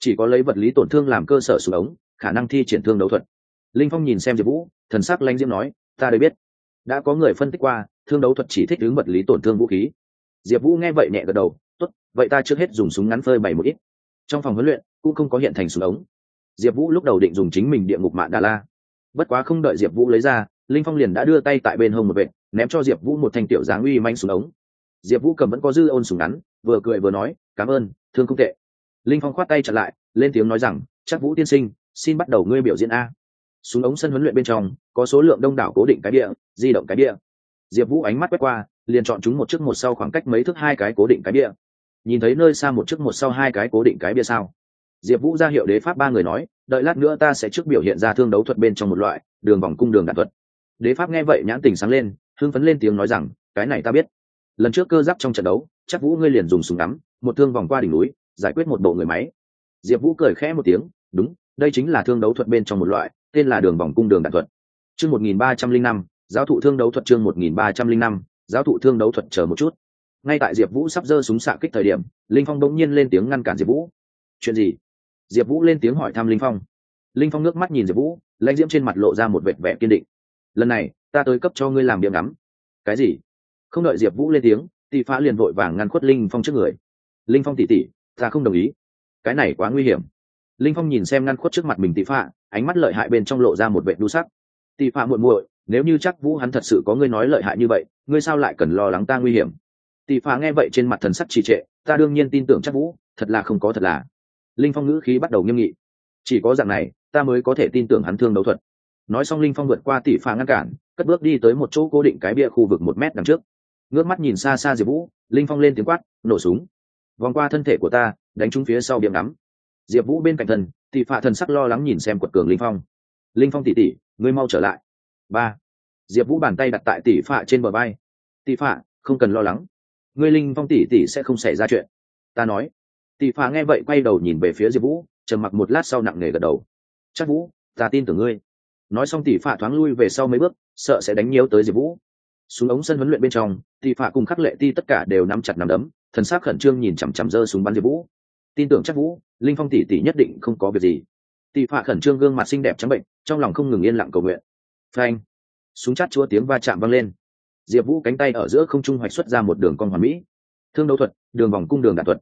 Speaker 1: Chỉ có lấy vật lý tổn thương làm cơ sở súng ống, khả năng thi triển thương đấu thuật. Linh phong nhìn xem diệp vũ, thần sắc lanh diễm nói, ta đây biết đã có người phân tích qua, thương đấu thuật chỉ thích ứng vật lý tổn thương vũ khí. Diệp vũ nghe vậy nhẹ gật đầu, tốt, vậy ta trước hết dùng súng ngắn phơi bày một ít. Trong phòng huấn luyện cũng không có hiện thành súng ống. Diệp vũ lúc đầu định dùng chính mình địa ngục mạng đà la. Bất quá không đợi diệp vũ lấy ra, linh phong liền đã đưa tay tại bên hông một vệ ném cho diệp vũ một thanh tiểu dáng uy manh súng ống. Diệp vũ cầm vẫn có dư ôn súng ngắn, vừa cười vừa nói, cảm ơn, thương không tệ. Linh phong khoát tay chặt lại, lên tiếng nói rằng, chắc vũ tiên sinh, xin bắt đầu ngươi biểu diễn a. Súng ống sân huấn luyện bên trong, có số lượng đông đảo cố định cái địa di động cái địa diệp vũ ánh mắt quét qua, liền chọn chúng một chiếc một sau khoảng cách mấy thước hai cái cố định cái địa nhìn thấy nơi xa một chiếc một sau hai cái cố định cái bia sao? Diệp vũ ra hiệu đế pháp ba người nói, đợi lát nữa ta sẽ trước biểu hiện ra thương đấu thuật bên trong một loại, đường vòng cung đường đạn thuật. Đế pháp nghe vậy nhãn tình sáng lên, hưng phấn lên tiếng nói rằng, cái này ta biết. Lần trước cơ giáp trong trận đấu, chắc vũ ngươi liền dùng súng ngắm, một thương vòng qua đỉnh núi, giải quyết một bộ người máy. Diệp vũ cười khẽ một tiếng, đúng, đây chính là thương đấu thuật bên trong một loại, tên là đường vòng cung đường đạn thuật. Chương một nghìn ba trăm linh năm giáo thụ thương đấu thuật chương một nghìn ba trăm linh năm, giáo thụ thương đấu thuật chờ một chút. Ngay tại diệp vũ sắp giơ súng xạ kích thời điểm, linh phong bỗng nhiên lên tiếng ngăn cản diệp vũ. Chuyện gì? Diệp vũ lên tiếng hỏi thăm linh phong. Linh phong nước mắt nhìn diệp vũ, lãnh diễm trên mặt lộ ra một vệt vẻ kiên định. Lần này, ta tới cấp cho ngươi làm điểm ngắm. Cái gì? Không đợi diệp vũ lên tiếng tỷ phá liền vội vàng ngăn khuất linh phong trước người. Linh phong tỉ tỉ ta không đồng ý. Cái này quá nguy hiểm. Linh phong nhìn xem ngăn khuất trước mặt mình tỷ phạ, ánh mắt lợi hại bên trong lộ ra một vệ đu sắc. Tỷ phạ muội muội nếu như chắc vũ hắn thật sự có ngươi nói lợi hại như vậy ngươi sao lại cần lo lắng ta nguy hiểm? Tỷ phá nghe vậy trên mặt thần sắc trì trệ ta đương nhiên tin tưởng chắc vũ thật là không có thật là. Linh phong ngữ khí bắt đầu nghiêm nghị. Chỉ có dạng này ta mới có thể tin tưởng hắn thương đấu thuật. Nói xong linh phong vượt qua tỷ phá ngăn cản cất bước đi tới một chỗ cố định cái bia khu vực một mét đằng trước. Ngước mắt nhìn xa xa diệp vũ linh phong lên tiếng quát nổ súng. Vòng qua thân thể của ta đánh trúng phía sau biếm ngắm. Diệp vũ bên cạnh thần, tỷ phạ thần sắc lo lắng nhìn xem quật cường linh phong. Linh phong tỉ tỉ ngươi mau trở lại ba. Diệp vũ bàn tay đặt tại tỷ phạ trên bờ bay tỷ phạ, không cần lo lắng. Ngươi linh phong tỷ tỷ sẽ không xảy ra chuyện. Ta nói. Tỷ phạ nghe vậy quay đầu nhìn về phía diệp vũ, trầm mặc một lát sau nặng nề gật đầu. Chắc vũ, ta tin tưởng ngươi. Nói xong tỷ phạ thoáng lui về sau mấy bước, sợ sẽ đánh nhiều tới diệp vũ. Xuống ống sân huấn luyện bên trong, tỷ phạ cùng khắc lệ ti tất cả đều nắm chặt nắm đấm, thần s á c khẩn trương nhìn chằm chằm dơ súng bắn diệp vũ. Tin tưởng chắc vũ, linh phong tỷ tỷ nhất định không có việc gì. Tỷ phạ khẩn trương gương mặt xinh đẹp trắng bệnh, trong lòng không ngừng yên lặng cầu nguyện phanh. Súng chát chúa tiếng va chạm vang lên. Diệp vũ cánh tay ở giữa không trung hoạch xuất ra một đường con hoàn mỹ. Thương đấu thuật, đường vòng cung đường đạn thuật.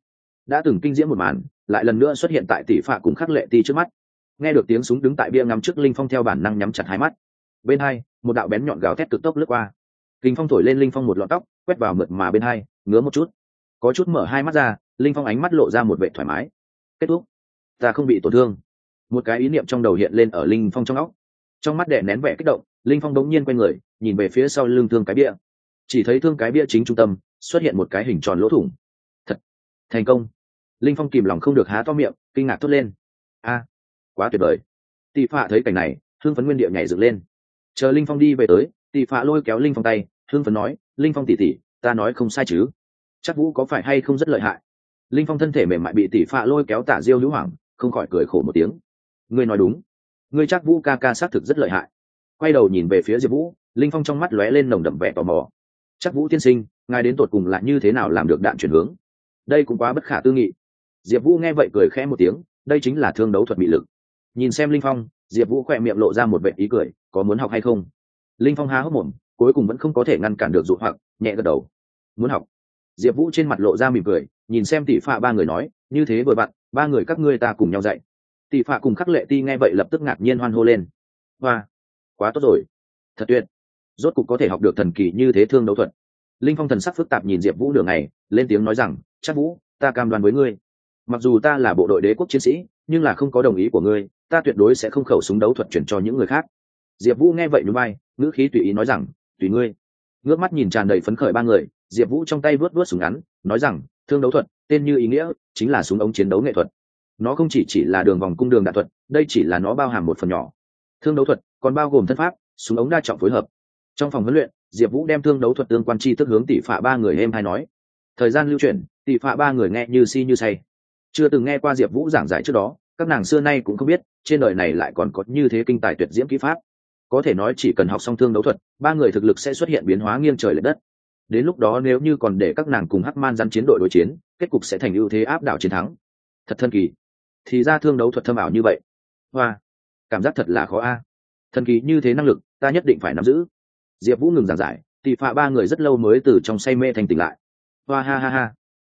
Speaker 1: Đã từng kinh diễm một màn, lại lần nữa xuất hiện tại tỷ phạ cùng khắc lệ ti trước mắt. Nghe được tiếng súng đứng tại bia ngắm trước linh phong theo bản năng nhắm chặt hai mắt. Bên hai, một đạo bén nhọn gào thét cực tốc lướt qua. Kinh phong thổi lên linh phong một lọn tóc, quét vào mượt mà bên hai, ngứa một chút. Có chút mở hai mắt ra, linh phong ánh mắt lộ ra một vệ thoải mái. Kết thúc. Ta không bị tổn thương. Một cái ý niệm trong đầu hiện lên ở linh phong trong óc trong mắt đẻ nén vẻ kích động, linh phong đống nhiên quay người, nhìn về phía sau lưng thương cái bia. Chỉ thấy thương cái bia chính trung tâm, xuất hiện một cái hình tròn lỗ thủng. Thật, thành công. Linh phong kìm lòng không được há to miệng, kinh ngạc thốt lên. A, quá tuyệt vời. Tị phạ thấy cảnh này hương phấn nguyên điệu nhảy dựng lên. Chờ linh phong đi về tới, tị phạ lôi kéo linh phong tay hương phấn nói, linh phong tỉ tỉ ta nói không sai chứ? Chắc vũ có phải hay không rất lợi hại? Linh phong thân thể mềm mại bị tỉ phạ lôi kéo tả diêu hữu hoảng, không khỏi cười khổ một tiếng. Ngươi nói đúng ngươi chắc vũ ca ca xác thực rất lợi hại. Quay đầu nhìn về phía diệp vũ, linh phong trong mắt lóe lên nồng đậm vẻ tò mò. Chắc vũ tiên sinh, ngài đến tột cùng lại như thế nào làm được đạn chuyển hướng? Đây cũng quá bất khả tư nghị. Diệp vũ nghe vậy cười khẽ một tiếng, đây chính là thương đấu thuật bị lực. Nhìn xem linh phong, diệp vũ khỏe miệng lộ ra một vệ ý cười, có muốn học hay không? Linh phong há hốc mồm, cuối cùng vẫn không có thể ngăn cản được dụ hoặc, nhẹ gật đầu. Muốn học. Diệp vũ trên mặt lộ ra mỉm cười, nhìn xem tỷ phạ ba người nói, như thế vừa vặn, ba người các ngươi ta cùng nhau dạy tỷ phạ cùng khắc lệ ti nghe vậy lập tức ngạc nhiên hoan hô lên. Hoa, quá tốt rồi. Thật tuyệt. Rốt cục có thể học được thần kỳ như thế thương đấu thuật. Linh phong thần sắc phức tạp nhìn diệp vũ đường này lên tiếng nói rằng, chắc vũ, ta cam đoan với ngươi. Mặc dù ta là bộ đội đế quốc chiến sĩ, nhưng là không có đồng ý của ngươi, ta tuyệt đối sẽ không khẩu súng đấu thuật chuyển cho những người khác. Diệp vũ nghe vậy núi bay ngữ khí tùy ý nói rằng, tùy ngươi. Ngước mắt nhìn tràn đầy phấn khởi ba người, diệp vũ trong tay vớt vớt súng ngắn, nói rằng, thương đấu thuật, tên như ý nghĩa, chính là súng ống chiến đấu nghệ thuật nó không chỉ chỉ là đường vòng cung đường đạn thuật, đây chỉ là nó bao hàm một phần nhỏ. Thương đấu thuật, còn bao gồm thân pháp, súng ống đa trọng phối hợp. Trong phòng huấn luyện, diệp vũ đem thương đấu thuật tương quan chi thức hướng tỷ phạ ba người êm hay nói. Thời gian lưu chuyển, tỷ phạ ba người nghe như si như say. Chưa từng nghe qua diệp vũ giảng giải trước đó, các nàng xưa nay cũng không biết, trên đời này lại còn có như thế kinh tài tuyệt diễm kỹ pháp. Có thể nói chỉ cần học song thương đấu thuật, ba người thực lực sẽ xuất hiện biến hóa nghiêng trời l ệ đất. Đến lúc đó nếu như còn để các nàng cùng hắc man dăn chiến đội đối chiến, kết cục sẽ thành ưu thế áp đảo chiến thắng. Thật thân kỳ thì ra thương đấu thuật thâm ảo như vậy. Hoa, cảm giác thật là khó a. Thần kỳ như thế năng lực, ta nhất định phải nắm giữ. Diệp vũ ngừng giảng giải tị phạ ba người rất lâu mới từ trong say mê thành tỉnh lại. Hoa ha ha ha,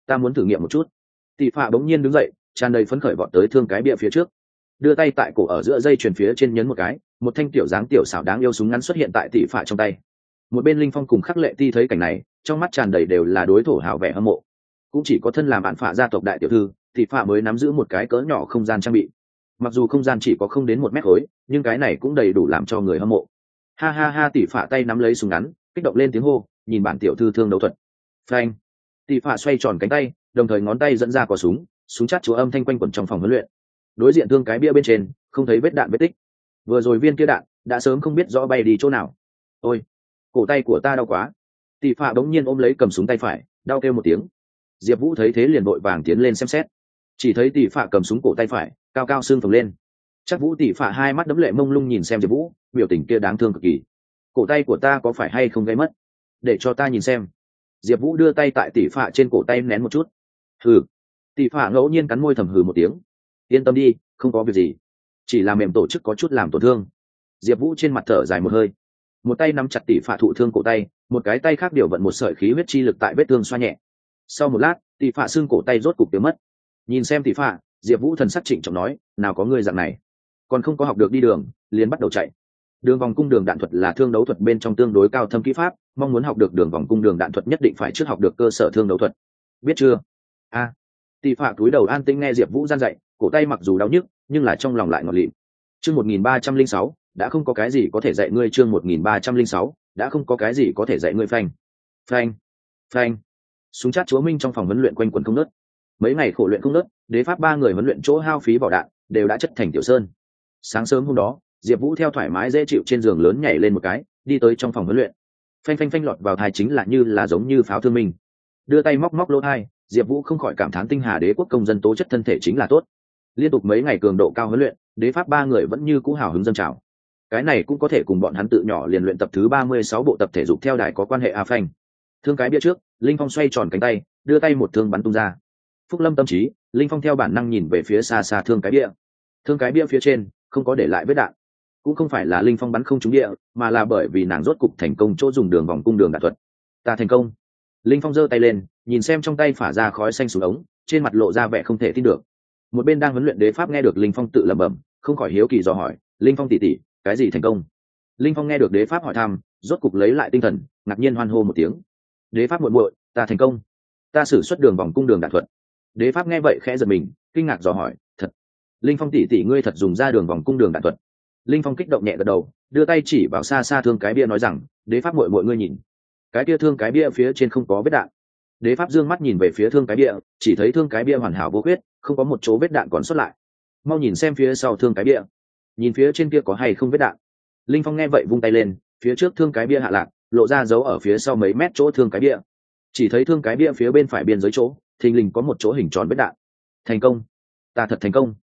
Speaker 1: ta muốn thử nghiệm một chút. Tị phạ bỗng nhiên đứng dậy, tràn đầy phấn khởi vọt tới thương cái bịa phía trước. Đưa tay tại cổ ở giữa dây chuyền phía trên nhấn một cái, một thanh tiểu dáng tiểu xảo đáng yêu súng ngắn xuất hiện tại tị phạ trong tay. Một bên linh phong cùng khắc lệ ti thấy cảnh này, trong mắt tràn đầy đều là đối thủ hào vẻ hâm mộ. Cũng chỉ có thân làm bạn phạ gia tộc đại tiểu thư tị phạ mới nắm giữ một cái cỡ nhỏ không gian trang bị. Mặc dù không gian chỉ có không đến một mét khối, nhưng cái này cũng đầy đủ làm cho người hâm mộ. Ha ha ha, tỷ phạ tay nắm lấy súng ngắn, kích động lên tiếng hô, nhìn bản tiểu thư thương đấu thuật. Phanh. Tỷ phạ xoay tròn cánh tay, đồng thời ngón tay dẫn ra cò súng súng chát chúa âm thanh quanh quẩn trong phòng huấn luyện. Đối diện thương cái bia bên trên, không thấy vết đạn vết tích. Vừa rồi viên kia đạn, đã sớm không biết rõ bay đi chỗ nào. Ôi, cổ tay của ta đau quá. Tỷ phạ bỗng nhiên ôm lấy cầm súng tay phải, đau kêu một tiếng. Diệp vũ thấy thế liền vội vàng tiến lên xem xét chỉ thấy tỷ phạ cầm súng cổ tay phải, cao cao xương phồng lên. Chắc vũ tỷ phạ hai mắt đấm lệ mông lung nhìn xem diệp vũ, biểu tình kia đáng thương cực kỳ. Cổ tay của ta có phải hay không gây mất? Để cho ta nhìn xem. Diệp vũ đưa tay tại tỷ phạ trên cổ tay nén một chút. Hừ. Tỷ phạ ngẫu nhiên cắn môi thầm hừ một tiếng. Yên tâm đi, không có việc gì. Chỉ là mềm tổ chức có chút làm tổn thương. Diệp vũ trên mặt thở dài một hơi. Một tay nắm chặt tỷ phạ thụ thương cổ tay, một cái tay khác điều vận một sợi khí huyết chi lực tại vết thương xoa nhẹ. Sau một lát, tỷ phạ xương cổ tay rốt cục tiêu mất nhìn xem tỷ phạ diệp vũ thần sắc trịnh trọng nói nào có ngươi dạng này. Còn không có học được đi đường liền bắt đầu chạy. Đường vòng cung đường đạn thuật là thương đấu thuật bên trong tương đối cao thâm kỹ pháp mong muốn học được đường vòng cung đường đạn thuật nhất định phải trước học được cơ sở thương đấu thuật. Biết chưa? A. À, tị phạ túi đầu an tĩnh nghe diệp vũ gian dạy cổ tay mặc dù đau nhức nhưng là trong lòng lại ngọt lịm. Chương một nghìn ba trăm linh sáu đã không có cái gì có thể dạy ngươi chương một nghìn ba trăm linh sáu đã không có cái gì có thể dạy ngươi phanh. Phanh. Phanh. Súng chát chúa minh trong phòng huấn luyện quanh quần không nớt mấy ngày khổ luyện không nớt, đế pháp ba người huấn luyện chỗ hao phí vỏ đạn đều đã chất thành tiểu sơn. Sáng sớm hôm đó, diệp vũ theo thoải mái dễ chịu trên giường lớn nhảy lên một cái, đi tới trong phòng huấn luyện. Phanh phanh phanh lọt vào thai chính là như là giống như pháo thương minh. Đưa tay móc móc lỗ thai, diệp vũ không khỏi cảm thán tinh hà đế quốc công dân tố chất thân thể chính là tốt. Liên tục mấy ngày cường độ cao huấn luyện, đế pháp ba người vẫn như cũ hào hứng dân trào. Cái này cũng có thể cùng bọn hắn tự nhỏ liền luyện tập thứ ba mươi sáu bộ tập thể dục theo đài có quan hệ a phanh. Thương cái bia trước, linh phong xoay tròn cánh tay, đưa tay một thương bắn tung ra phúc lâm tâm trí, linh phong theo bản năng nhìn về phía xa xa thương cái bia. Thương cái bia phía trên, không có để lại vết đạn. Cũng không phải là linh phong bắn không trúng địa, mà là bởi vì nàng rốt cục thành công chỗ dùng đường vòng cung đường đạn thuật. Ta thành công. Linh phong giơ tay lên, nhìn xem trong tay phả ra khói xanh xuống ống, trên mặt lộ ra vẻ không thể tin được. Một bên đang huấn luyện đế pháp nghe được linh phong tự lẩm bẩm, không khỏi hiếu kỳ dò hỏi, linh phong tỉ tỉ cái gì thành công? Linh phong nghe được đế pháp hỏi thăm, rốt cục lấy lại tinh thần, ngạc nhiên hoan hô một tiếng. Đế pháp muộn muội, ta thành công. Ta xử suất đường vòng cung đường đạn thuật đế pháp nghe vậy khẽ giật mình, kinh ngạc dò hỏi, thật, linh phong tỉ tỉ ngươi thật dùng ra đường vòng cung đường đạn thuật. Linh phong kích động nhẹ gật đầu, đưa tay chỉ vào xa xa thương cái bia nói rằng, đế pháp muội muội ngươi nhìn, cái kia thương cái bia phía trên không có vết đạn. Đế pháp dương mắt nhìn về phía thương cái bia, chỉ thấy thương cái bia hoàn hảo vô khuyết, không có một chỗ vết đạn còn xuất lại. Mau nhìn xem phía sau thương cái bia. Nhìn phía trên kia có hay không vết đạn. Linh phong nghe vậy vung tay lên, phía trước thương cái bia hạ lạc, lộ ra dấu ở phía sau mấy mét chỗ thương cái bia. Chỉ thấy thương cái bia phía bên phải biên giới chỗ thình lình có một chỗ hình tròn vết đạn. Thành công. Ta thật thành công.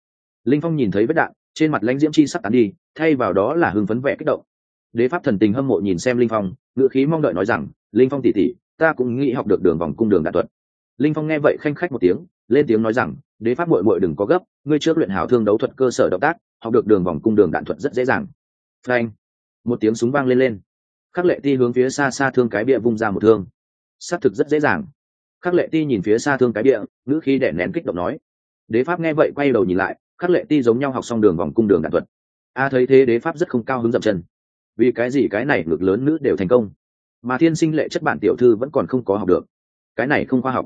Speaker 1: Linh phong nhìn thấy vết đạn, trên mặt lãnh diễm chi sắp tán đi, thay vào đó là hưng phấn vẻ kích động. Đế pháp thần tình hâm mộ nhìn xem linh phong ngự khí mong đợi nói rằng, linh phong tỉ tỉ ta cũng nghĩ học được đường vòng cung đường đạn thuật. Linh phong nghe vậy khanh khách một tiếng, lên tiếng nói rằng, đế pháp mội mội đừng có gấp, ngươi trước luyện hào thương đấu thuật cơ sở động tác, học được đường vòng cung đường đạn thuật rất dễ dàng. Frank một tiếng súng vang lên lên. Khắc lệ ti hướng phía xa xa thương cái bịa vung ra một thương. Xác thực rất dễ dàng khắc lệ ti nhìn phía xa thương cái địa, ngữ khi đẻ nén kích động nói. Đế pháp nghe vậy quay đầu nhìn lại khắc lệ ti giống nhau học xong đường vòng cung đường đạn thuật. A thấy thế đế pháp rất không cao hứng dậm chân. Vì cái gì cái này ngược lớn nữ đều thành công? Mà thiên sinh lệ chất bản tiểu thư vẫn còn không có học được. Cái này không khoa học.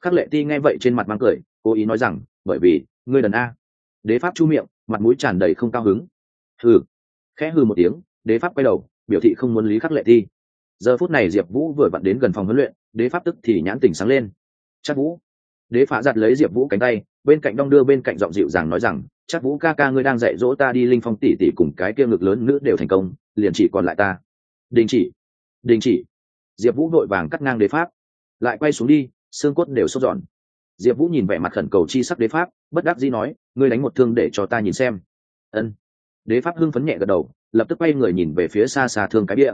Speaker 1: Khắc lệ ti nghe vậy trên mặt mang cười cố ý nói rằng bởi vì ngươi đần a. Đế pháp chu miệng mặt mũi tràn đầy không cao hứng. Hừ. Khẽ hừ một tiếng đế pháp quay đầu biểu thị không muốn lý khắc lệ thi giờ phút này diệp vũ vừa vặn đến gần phòng huấn luyện đế pháp tức thì nhãn tình sáng lên. Chắc vũ. Đế phá giặt lấy diệp vũ cánh tay, bên cạnh đong đưa bên cạnh giọng dịu dàng nói rằng, chắc vũ ca ca ngươi đang dạy dỗ ta đi linh phong tỷ tỷ cùng cái kia ngực lớn nữ đều thành công, liền chỉ còn lại ta. Đình chỉ. Đình chỉ. Diệp vũ vội vàng cắt ngang đế pháp. Lại quay xuống đi, xương cốt đều sốt giòn diệp vũ nhìn vẻ mặt khẩn cầu chi sắc đế pháp, bất đắc dĩ nói, ngươi đánh một thương để cho ta nhìn xem. Ân. Đế pháp hưng phấn nhẹ gật đầu, lập tức quay người nhìn về phía xa xa thương cái bia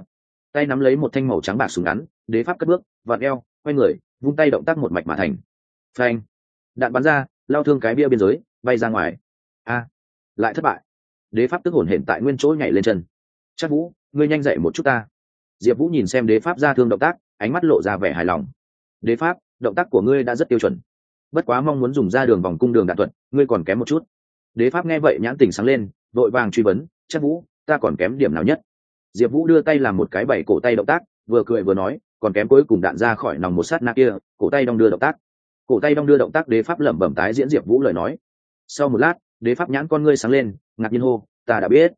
Speaker 1: tay nắm lấy một thanh màu trắng bạc súng ngắn đế pháp cất bước, vặn eo, quay người, vung tay động tác một mạch mà thành. Phanh. Đạn bắn ra, lao thương cái bia biên giới, bay ra ngoài. A. Lại thất bại. Đế pháp tức hổn hển tại nguyên chỗ nhảy lên chân. Chắc vũ, ngươi nhanh dậy một chút ta. Diệp vũ nhìn xem đế pháp ra thương động tác, ánh mắt lộ ra vẻ hài lòng. Đế pháp, động tác của ngươi đã rất tiêu chuẩn. Bất quá mong muốn dùng ra đường vòng cung đường đạn thuật, ngươi còn kém một chút. Đế pháp nghe vậy nhãn tình sáng lên, vội vàng truy vấn, chắc vũ, ta còn kém điểm nào nhất? Diệp vũ đưa tay làm một cái bảy cổ tay động tác, vừa cười vừa nói còn kém cuối cùng đạn ra khỏi nòng một sát na kia, cổ tay đong đưa động tác. Cổ tay đong đưa động tác đế pháp lẩm bẩm tái diễn diệp vũ lời nói. Sau một lát, đế pháp nhãn con ngươi sáng lên, ngạc nhiên hô, ta đã biết.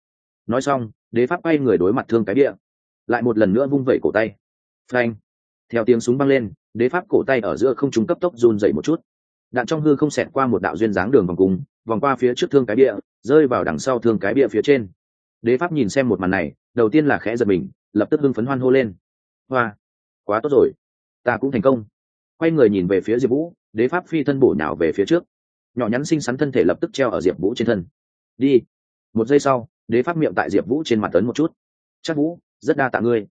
Speaker 1: Nói xong, đế pháp bay người đối mặt thương cái địa, lại một lần nữa vung vẩy cổ tay. Phanh! Theo tiếng súng băng lên, đế pháp cổ tay ở giữa không trung cấp tốc run dậy một chút. Đạn trong hư không xẹt qua một đạo duyên dáng đường vòng cung vòng qua phía trước thương cái địa, rơi vào đằng sau thương cái địa phía trên. Đế pháp nhìn xem một màn này, đầu tiên là khẽ giật mình, lập tức hưng phấn hoan hô lên. Hoa! Quá tốt rồi. Ta cũng thành công. Quay người nhìn về phía diệp vũ, đế pháp phi thân bổ nhào về phía trước. Nhỏ nhắn xinh xắn thân thể lập tức treo ở diệp vũ trên thân. Đi. Một giây sau, đế pháp miệng tại diệp vũ trên mặt tấn một chút. Chắc vũ, rất đa tạ ngươi.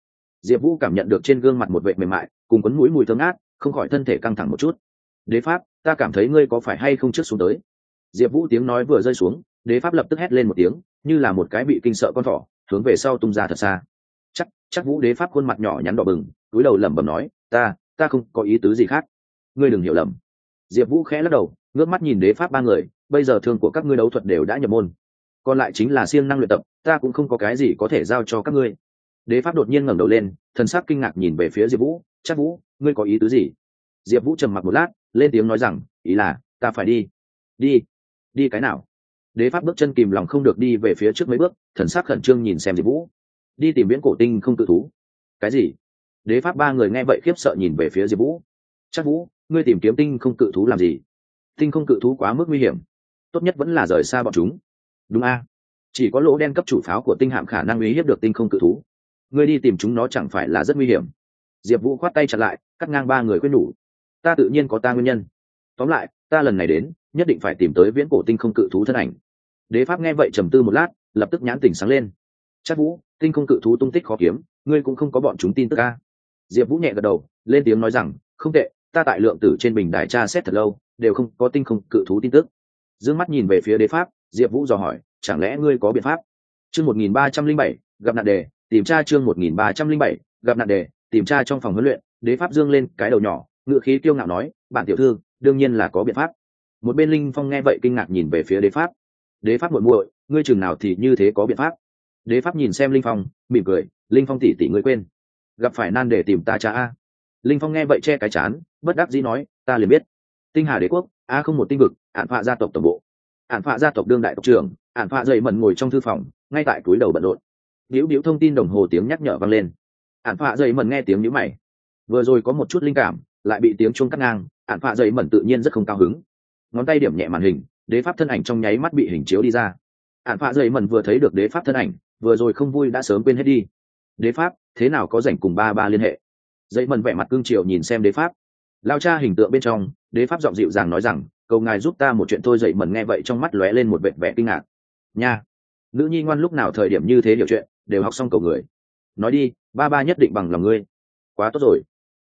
Speaker 1: Diệp vũ cảm nhận được trên gương mặt một vệ mềm mại, cùng quấn mũi mùi thơm át không khỏi thân thể căng thẳng một chút. Đế pháp, ta cảm thấy ngươi có phải hay không trước xuống tới? Diệp vũ tiếng nói vừa rơi xuống, đế pháp lập tức hét lên một tiếng, như là một cái bị kinh sợ con thỏ, hướng về sau tung ra thật xa. Chắc chắc vũ đế pháp khuôn mặt nhỏ nhắn đỏ bừng túi đầu lẩm bẩm nói, ta ta không có ý tứ gì khác. Ngươi đừng hiểu lầm. Diệp vũ khẽ lắc đầu, ngước mắt nhìn đế pháp ba người, bây giờ thương của các ngươi đấu thuật đều đã nhập môn. Còn lại chính là siêng năng luyện tập, ta cũng không có cái gì có thể giao cho các ngươi. Đế pháp đột nhiên ngẩng đầu lên, thần sắc kinh ngạc nhìn về phía diệp vũ, chắc vũ, ngươi có ý tứ gì? Diệp vũ trầm mặc một lát, lên tiếng nói rằng, ý là, ta phải đi. Đi? Đi cái nào? Đế pháp bước chân kìm lòng không được đi về phía trước mấy bước, thần sắc khẩn trương nhìn xem diệp vũ. Đi tìm viễn cổ tinh không tự thú. Cái gì? Đế pháp ba người nghe vậy khiếp sợ nhìn về phía diệp vũ. Chắc vũ, ngươi tìm kiếm tinh không cự thú làm gì? Tinh không cự thú quá mức nguy hiểm, tốt nhất vẫn là rời xa bọn chúng. Đúng a, chỉ có lỗ đen cấp chủ pháo của tinh hạm khả năng uy hiếp được tinh không cự thú. Ngươi đi tìm chúng nó chẳng phải là rất nguy hiểm. Diệp vũ khoát tay chặt lại, cắt ngang ba người quyết nhủ. Ta tự nhiên có ta nguyên nhân. Tóm lại, ta lần này đến, nhất định phải tìm tới viễn cổ tinh không cự thú thân ảnh. Đế pháp nghe vậy trầm tư một lát, lập tức nhãn tỉnh sáng lên. Chắc vũ, tinh không cự thú tung tích khó kiếm, ngươi cũng không có bọn chúng tin tức ca diệp vũ nhẹ gật đầu, lên tiếng nói rằng, không tệ, ta tại lượng tử trên bình đài tra xét thật lâu, đều không có tinh không cự thú tin tức. D ư ơ n g mắt nhìn về phía đế pháp, diệp vũ dò hỏi, chẳng lẽ ngươi có biện pháp? Chương một nghìn ba trăm linh bảy, gặp nạn đề, tìm tra chương một nghìn ba trăm linh bảy, gặp nạn đề, tìm tra trong phòng huấn luyện, đế pháp dương lên cái đầu nhỏ ngự khí kiêu ngạo nói, bản tiểu thư, đương nhiên là có biện pháp. Một bên linh phong nghe vậy kinh ngạc nhìn về phía đế pháp. Đế pháp muội muội, ngươi chừng nào thì như thế có biện pháp? Đế pháp nhìn xem linh phong, mỉm cười, linh phong tỉ tỉ ngươi quên gặp phải nan để tìm ta cha a. Linh phong nghe vậy che cái chán, bất đắc dĩ nói, ta liền biết. Tinh hà đế quốc, a không một tinh vực ạn phạ gia tộc tổng bộ. Ạn phạ gia tộc đương đại tộc trưởng ạn phạ dậy mẩn ngồi trong thư phòng, ngay tại túi đầu bận rộn. Điếu điếu thông tin đồng hồ tiếng nhắc nhở vang lên. Ạn phạ dậy mẩn nghe tiếng nhíu mày. Vừa rồi có một chút linh cảm, lại bị tiếng chuông cắt ngang ạn phạ dậy mẩn tự nhiên rất không cao hứng. Ngón tay điểm nhẹ màn hình, đế pháp thân ảnh trong nháy mắt bị hình chiếu đi ra. Ạn phạ dậy mẩn vừa thấy được đế pháp thân ảnh, vừa rồi không vui đã sớm quên hết đi. Đế pháp thế nào có rảnh cùng ba ba liên hệ. Dậy mần vẻ mặt cương triều nhìn xem đế pháp. Lao cha hình tượng bên trong, đế pháp giọng dịu dàng nói rằng, cầu ngài giúp ta một chuyện thôi. Dậy mần nghe vậy trong mắt lóe lên một vệt vẻ kinh ngạc. Nha, nữ nhi ngoan lúc nào thời điểm như thế hiểu chuyện, đều học xong cầu người. Nói đi, ba ba nhất định bằng lòng ngươi. Quá tốt rồi.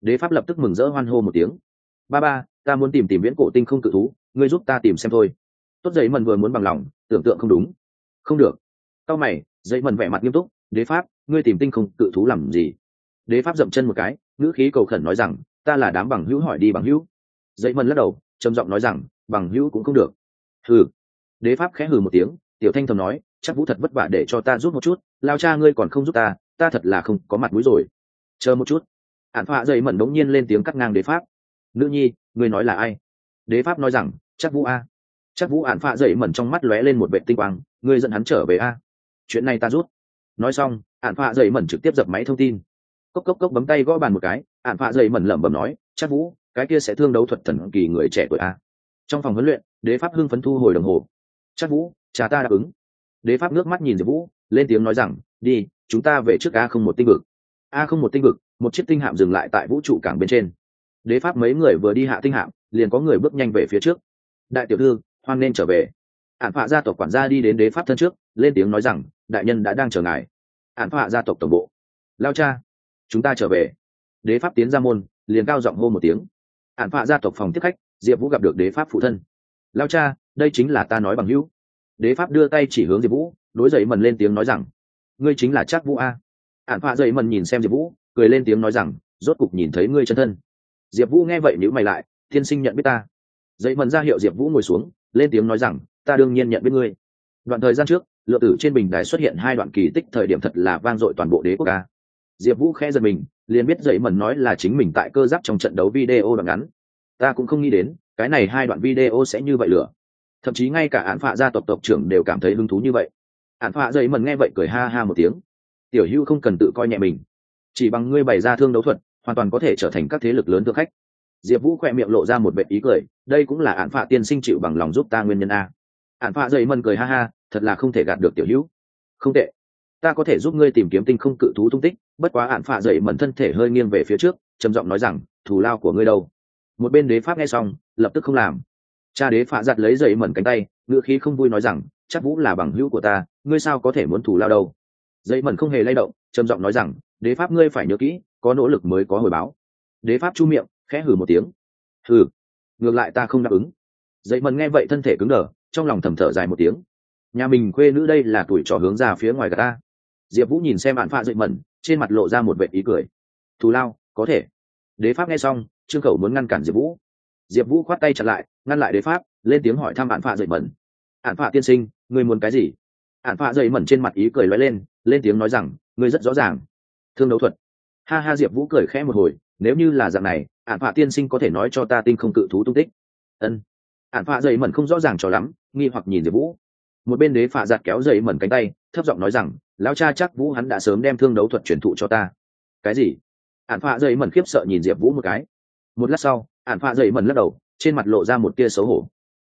Speaker 1: Đế pháp lập tức mừng rỡ hoan hô một tiếng. Ba ba, ta muốn tìm tìm viễn cổ tinh không cự thú, ngươi giúp ta tìm xem thôi. Tốt, dậy mần vừa muốn bằng lòng, tưởng tượng không đúng. Không được. Tao mày, dậy mần vẻ mặt nghiêm túc, đế pháp ngươi tìm tinh không, cự thú làm gì? Đế pháp dậm chân một cái, ngữ khí cầu khẩn nói rằng, ta là đám bằng hữu hỏi đi bằng hữu. Dậy mần lắc đầu, trầm giọng nói rằng, bằng hữu cũng không được. Hừ. Đế pháp khẽ hừ một tiếng, tiểu thanh thầm nói, chắc vũ thật vất vả để cho ta giúp một chút, lao cha ngươi còn không giúp ta ta thật là không có mặt mũi rồi. Chờ một chút. Ạn phạ dậy mẩn đống nhiên lên tiếng cắt ngang đế pháp. Nữ nhi, ngươi nói là ai? Đế pháp nói rằng, chắc vũ a. Chắc vũ ạn phạ dậy mẩn trong mắt lóe lên một vệ tinh quang, ngươi dẫn hắn trở về a. Chuyện này ta rút. Nói xong ạn phạ dậy mẩn trực tiếp dập máy thông tin. Cốc cốc cốc bấm tay gõ bàn một cái ạn phạ dậy mẩn lẩm bẩm nói, chắc vũ, cái kia sẽ thương đấu thuật thần kỳ người trẻ tuổi a. Trong phòng huấn luyện, đế pháp hưng phấn thu hồi đồng hồ. Chắc vũ, cha ta đáp ứng. Đế pháp nước mắt nhìn diệp vũ, lên tiếng nói rằng, đi, chúng ta về trước a không một tinh vực. A không một tinh vực, một chiếc tinh hạm dừng lại tại vũ trụ cảng bên trên. Đế pháp mấy người vừa đi hạ tinh hạm, liền có người bước nhanh về phía trước. Đại tiểu thư, hoan nên trở về. Ạn phạ gia tộc quản gia đi đến đế pháp thân trước, lên tiếng nói rằng, đại nhân đã đang chờ ngài ạn phạ gia tộc tổng bộ. Lao cha, chúng ta trở về. Đế pháp tiến ra môn, liền cao giọng hô một tiếng. Ạn phạ gia tộc phòng tiếp khách, diệp vũ gặp được đế pháp phụ thân. Lao cha, đây chính là ta nói bằng hữu. Đế pháp đưa tay chỉ hướng diệp vũ, đối dậy mần lên tiếng nói rằng, ngươi chính là chắc vũ a. Ạn phạ dậy mần nhìn xem diệp vũ, cười lên tiếng nói rằng, rốt cục nhìn thấy ngươi chân thân. Diệp vũ nghe vậy nhữ mày lại, thiên sinh nhận biết ta. Dậy mần ra hiệu diệp vũ ngồi xuống, lên tiếng nói rằng, ta đương nhiên nhận biết ngươi đoạn thời gian trước lựa tử trên bình đài xuất hiện hai đoạn kỳ tích thời điểm thật là vang dội toàn bộ đế quốc ca. Diệp vũ khẽ giật mình, liền biết dậy mần nói là chính mình tại cơ giáp trong trận đấu video đoạn ngắn. Ta cũng không nghĩ đến, cái này hai đoạn video sẽ như vậy lửa. Thậm chí ngay cả án phạ gia tộc tộc trưởng đều cảm thấy hứng thú như vậy. Án phạ dậy mần nghe vậy cười ha ha một tiếng. Tiểu Hưu không cần tự coi nhẹ mình. Chỉ bằng ngươi bày ra thương đấu thuật, hoàn toàn có thể trở thành các thế lực lớn thượng khách. Diệp vũ khỏe miệng lộ ra một vệ ý cười, đây cũng là án phạ tiên sinh chịu bằng lòng giúp ta nguyên nhân a. Ản phạ dậy mần cười ha ha, thật là không thể gạt được tiểu hữu. Không tệ. Ta có thể giúp ngươi tìm kiếm tinh không cự thú tung tích, bất quá Ản phạ dậy mần thân thể hơi nghiêng về phía trước, trầm giọng nói rằng, thù lao của ngươi đâu? Một bên đế pháp nghe xong, lập tức không làm. Cha đế phạ giặt lấy dậy mẩn cánh tay ngựa khí không vui nói rằng, chắc vũ là bằng hữu của ta, ngươi sao có thể muốn thủ lao đâu? Dậy mẩn không hề lay động, trầm giọng nói rằng, đế pháp ngươi phải nhớ kỹ, có nỗ lực mới có hồi báo. Đế pháp chu miệng, khẽ hử một tiếng. Hử ngược lại ta không đáp ứng. Dậy mẩn nghe vậy thân thể cứng đờ trong lòng thầm thở dài một tiếng. Nhà mình quê nữ đây là tuổi trò hướng ra phía ngoài gà ta. Diệp vũ nhìn xem bạn pha dậy mẩn, trên mặt lộ ra một vệ ý cười. Thù lao, có thể. Đế pháp nghe xong, trương khẩu muốn ngăn cản diệp vũ. Diệp vũ khoát tay chặt lại, ngăn lại đế pháp, lên tiếng hỏi thăm hạn pha dậy mẩn. Hạn phạ tiên sinh, ngươi muốn cái gì? Ạn phạ dậy mẩn trên mặt ý cười lóe lên lên tiếng nói rằng, ngươi rất rõ ràng. Thương đấu thuật. Ha ha, diệp vũ cười khẽ một hồi, nếu như là dạng này ạn phạ tiên sinh có thể nói cho ta tinh không cự thú tung tích. Ân ạn phạ dậy mẩn không rõ ràng cho lắm, nghi hoặc nhìn diệp vũ. Một bên đế phạ giặt kéo dậy mẩn cánh tay, thấp giọng nói rằng, lão cha chắc vũ hắn đã sớm đem thương đấu thuật truyền thụ cho ta. Cái gì? Ạn phạ dậy mẩn khiếp sợ nhìn diệp vũ một cái. Một lát sau ạn phạ dậy mẩn lắc đầu, trên mặt lộ ra một tia xấu hổ.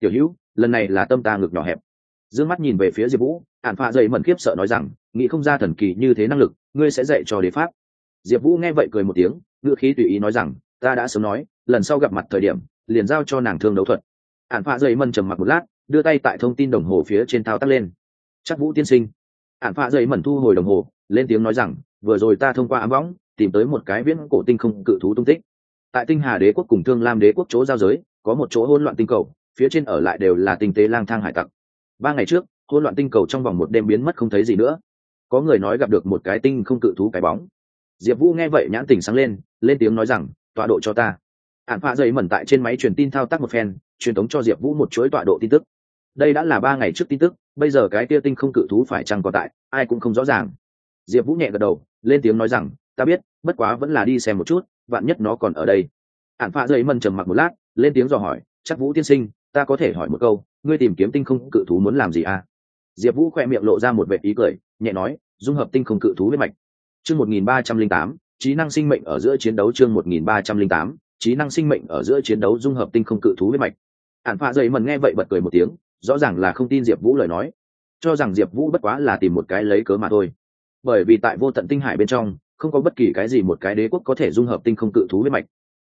Speaker 1: Tiểu hữu, lần này là tâm ta ngực nhỏ hẹp. D ư ơ n g mắt nhìn về phía diệp vũ ạn phạ dậy mẩn khiếp sợ nói rằng, nghĩ không ra thần kỳ như thế năng lực, ngươi sẽ dạy cho đế pháp. Diệp vũ nghe vậy cười một tiếng, ngữ khí tùy ý nói rằng, ta đã sớm nói, lần sau gặp mặt thời điểm, liền giao cho nàng thương đấu thuật ản phạ dậy mẩn trầm mặc một lát, đưa tay tại thông tin đồng hồ phía trên thao tác lên. Chắc vũ tiên sinh. Ản phạ dậy mẩn thu hồi đồng hồ, lên tiếng nói rằng, vừa rồi ta thông qua ám võng, tìm tới một cái viễn cổ tinh không cự thú tung tích. Tại tinh hà đế quốc cùng thương lam đế quốc chỗ giao giới, có một chỗ hỗn loạn tinh cầu, phía trên ở lại đều là tinh tế lang thang hải tặc. Ba ngày trước, hỗn loạn tinh cầu trong vòng một đêm biến mất không thấy gì nữa. Có người nói gặp được một cái tinh không cự thú cái bóng. Diệp vũ nghe vậy nhãn tình sáng lên lên tiếng nói rằng, tọa độ cho ta. Ạn phạ dậy mẩn tại trên máy truyền tin thao tác một phen truyền tống cho diệp vũ một chuỗi tọa độ tin tức. Đây đã là ba ngày trước tin tức, bây giờ cái kia tinh không cự thú phải chăng còn tại, ai cũng không rõ ràng. Diệp vũ nhẹ gật đầu, lên tiếng nói rằng, ta biết, bất quá vẫn là đi xem một chút, vạn nhất nó còn ở đây. Ạn phạ dậy mần trầm mặc một lát, lên tiếng dò hỏi, chắc vũ tiên sinh, ta có thể hỏi một câu, ngươi tìm kiếm tinh không cự thú muốn làm gì à? Diệp vũ khoe miệng lộ ra một vệ ý cười, nhẹ nói, dung hợp tinh không cự thú huyết mạch. Chương một nghìn ba trăm linh tám, trí năng sinh mệnh ở giữa chiến đấu chương một nghìn ba trăm linh tám, trí năng sinh mệnh ở giữa chiến đấu dung hợp tinh không cự thú huyết mạch ạn phạ dậy mần nghe vậy bật cười một tiếng, rõ ràng là không tin diệp vũ lời nói. Cho rằng diệp vũ bất quá là tìm một cái lấy cớ mà thôi. Bởi vì tại vô tận tinh hải bên trong, không có bất kỳ cái gì một cái đế quốc có thể dung hợp tinh không cự thú huyết mạch.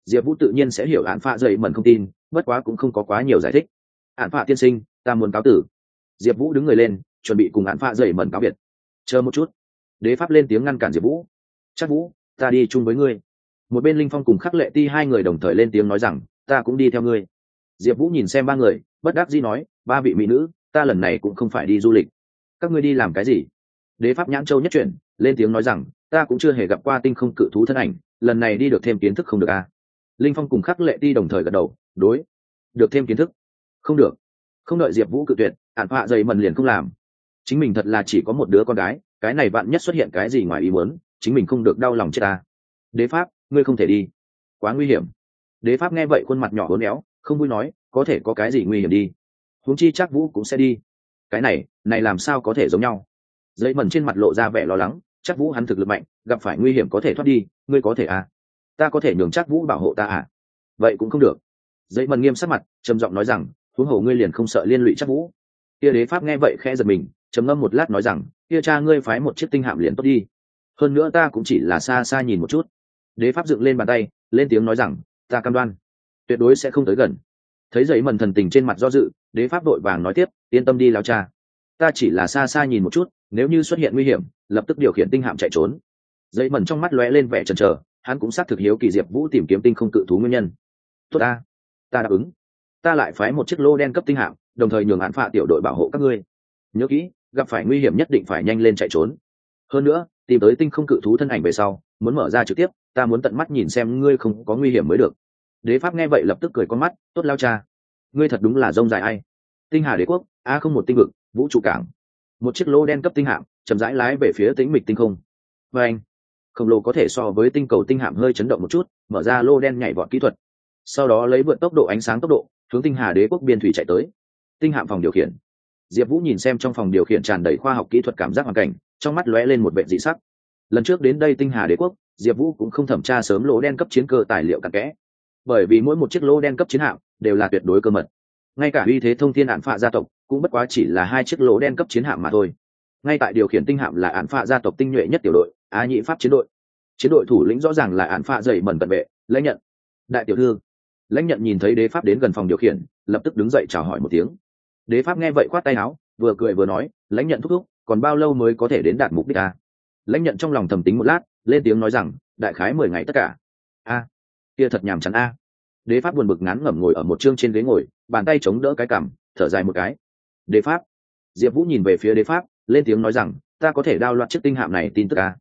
Speaker 1: Diệp vũ tự nhiên sẽ hiểu Ản phạ dậy mẩn không tin, bất quá cũng không có quá nhiều giải thích. Ản phạ tiên sinh, ta muốn cáo tử. Diệp vũ đứng người lên, chuẩn bị cùng Ản phạ dậy mẩn cáo biệt. Chờ một chút. Đế pháp lên tiếng ngăn cản diệp vũ. Chắc vũ, ta đi chung với ngươi. Một bên linh phong cùng khắc lệ ti hai người đồng thời lên tiếng nói rằng, ta cũng đi theo ngươi diệp vũ nhìn xem ba người, bất đắc dĩ nói, ba vị mỹ nữ, ta lần này cũng không phải đi du lịch. Các ngươi đi làm cái gì? Đế pháp nhãn châu nhất chuyển, lên tiếng nói rằng, ta cũng chưa hề gặp qua tinh không cự thú thân ảnh, lần này đi được thêm kiến thức không được à. linh phong cùng khắc lệ đi đồng thời gật đầu, đối, được thêm kiến thức. Không được. Không đợi diệp vũ cự tuyệt ạn họa dày mần liền không làm. Chính mình thật là chỉ có một đứa con gái, cái này bạn nhất xuất hiện cái gì ngoài ý muốn, chính mình không được đau lòng chết ta. Đế pháp, ngươi không thể đi. Quá nguy hiểm. Đế pháp nghe vậy khuôn mặt nhỏ hốn éo không vui nói, có thể có cái gì nguy hiểm đi. Huống chi chắc vũ cũng sẽ đi. Cái này này làm sao có thể giống nhau? Dây mần trên mặt lộ ra vẻ lo lắng, chắc vũ hắn thực lực mạnh, gặp phải nguy hiểm có thể thoát đi, ngươi có thể à? Ta có thể nhường chắc vũ bảo hộ ta à? Vậy cũng không được. Dây mần nghiêm sắc mặt, trầm giọng nói rằng, huống hồ ngươi liền không sợ liên lụy chắc vũ. Kia đế pháp nghe vậy khẽ giật mình, trầm ngâm một lát nói rằng, kia cha ngươi phái một chiếc tinh hạm liền tốt đi. Hơn nữa ta cũng chỉ là xa xa nhìn một chút. Đế pháp dựng lên bàn tay, lên tiếng nói rằng, ta cam đoan tuyệt đối sẽ không tới gần. Thấy giấy mần thần tình trên mặt do dự, đế pháp đội vàng nói tiếp, yên tâm đi lao cha. Ta chỉ là xa xa nhìn một chút, nếu như xuất hiện nguy hiểm, lập tức điều khiển tinh hạm chạy trốn. Dây mần trong mắt lóe lên vẻ chần chờ, hắn cũng xác thực hiếu kỳ diệp vũ tìm kiếm tinh không cự thú nguyên nhân. Tốt ta ta đáp ứng. Ta lại phái một chiếc lô đen cấp tinh hạm, đồng thời nhường hạn phạ tiểu đội bảo hộ các ngươi. Nhớ kỹ, gặp phải nguy hiểm nhất định phải nhanh lên chạy trốn. Hơn nữa, tìm tới tinh không cự thú thân ảnh về sau, muốn mở ra trực tiếp, ta muốn tận mắt nhìn xem ngươi không có nguy hiểm mới được đế pháp nghe vậy lập tức cười con mắt, tốt lao cha, ngươi thật đúng là rông dài ai. Tinh hà đế quốc, a không một tinh vực, vũ trụ cảng. Một chiếc lô đen cấp tinh hạm, chậm rãi lái về phía tĩnh mịch tinh không. Và anh, khổng lồ có thể so với tinh cầu tinh hạm hơi chấn động một chút, mở ra lô đen nhảy vọt kỹ thuật. Sau đó lấy vượt tốc độ ánh sáng tốc độ, hướng tinh hà đế quốc biên thủy chạy tới. Tinh hạm phòng điều khiển. Diệp vũ nhìn xem trong phòng điều khiển tràn đầy khoa học kỹ thuật cảm giác hoàn cảnh, trong mắt lóe lên một vệ dị sắc. Lần trước đến đây tinh hà đế quốc, diệp vũ cũng không thẩm tra sớm lô đen cấp chiến cơ tài liệu cặn kẽ bởi vì mỗi một chiếc lô đen cấp chiến hạm đều là tuyệt đối cơ mật. Ngay cả uy thế thông thiên ản phạ gia tộc cũng bất quá chỉ là hai chiếc lỗ đen cấp chiến hạm mà thôi. Ngay tại điều khiển tinh hạm là ản phạ gia tộc tinh nhuệ nhất tiểu đội á nhị pháp chiến đội. Chiến đội thủ lĩnh rõ ràng là ản phạ dày mẩn cận vệ, lãnh nhận. Đại tiểu thư. Lãnh nhận nhìn thấy đế pháp đến gần phòng điều khiển, lập tức đứng dậy chào hỏi một tiếng. Đế pháp nghe vậy khoát tay áo, vừa cười vừa nói, lãnh nhận thúc thúc, còn bao lâu mới có thể đến đạt mục đích ta? Lãnh nhận trong lòng thầm tính một lát, lên tiếng nói rằng, đại khái mười ngày tất cả. A kia thật nhàm chán a. Đế pháp buồn bực ngán ngẩm ngồi ở một chương trên ghế ngồi, bàn tay chống đỡ cái cằm, thở dài một cái. Đế pháp. Diệp vũ nhìn về phía đế pháp, lên tiếng nói rằng, ta có thể đao loạt chiếc tinh hạm này tin tức ca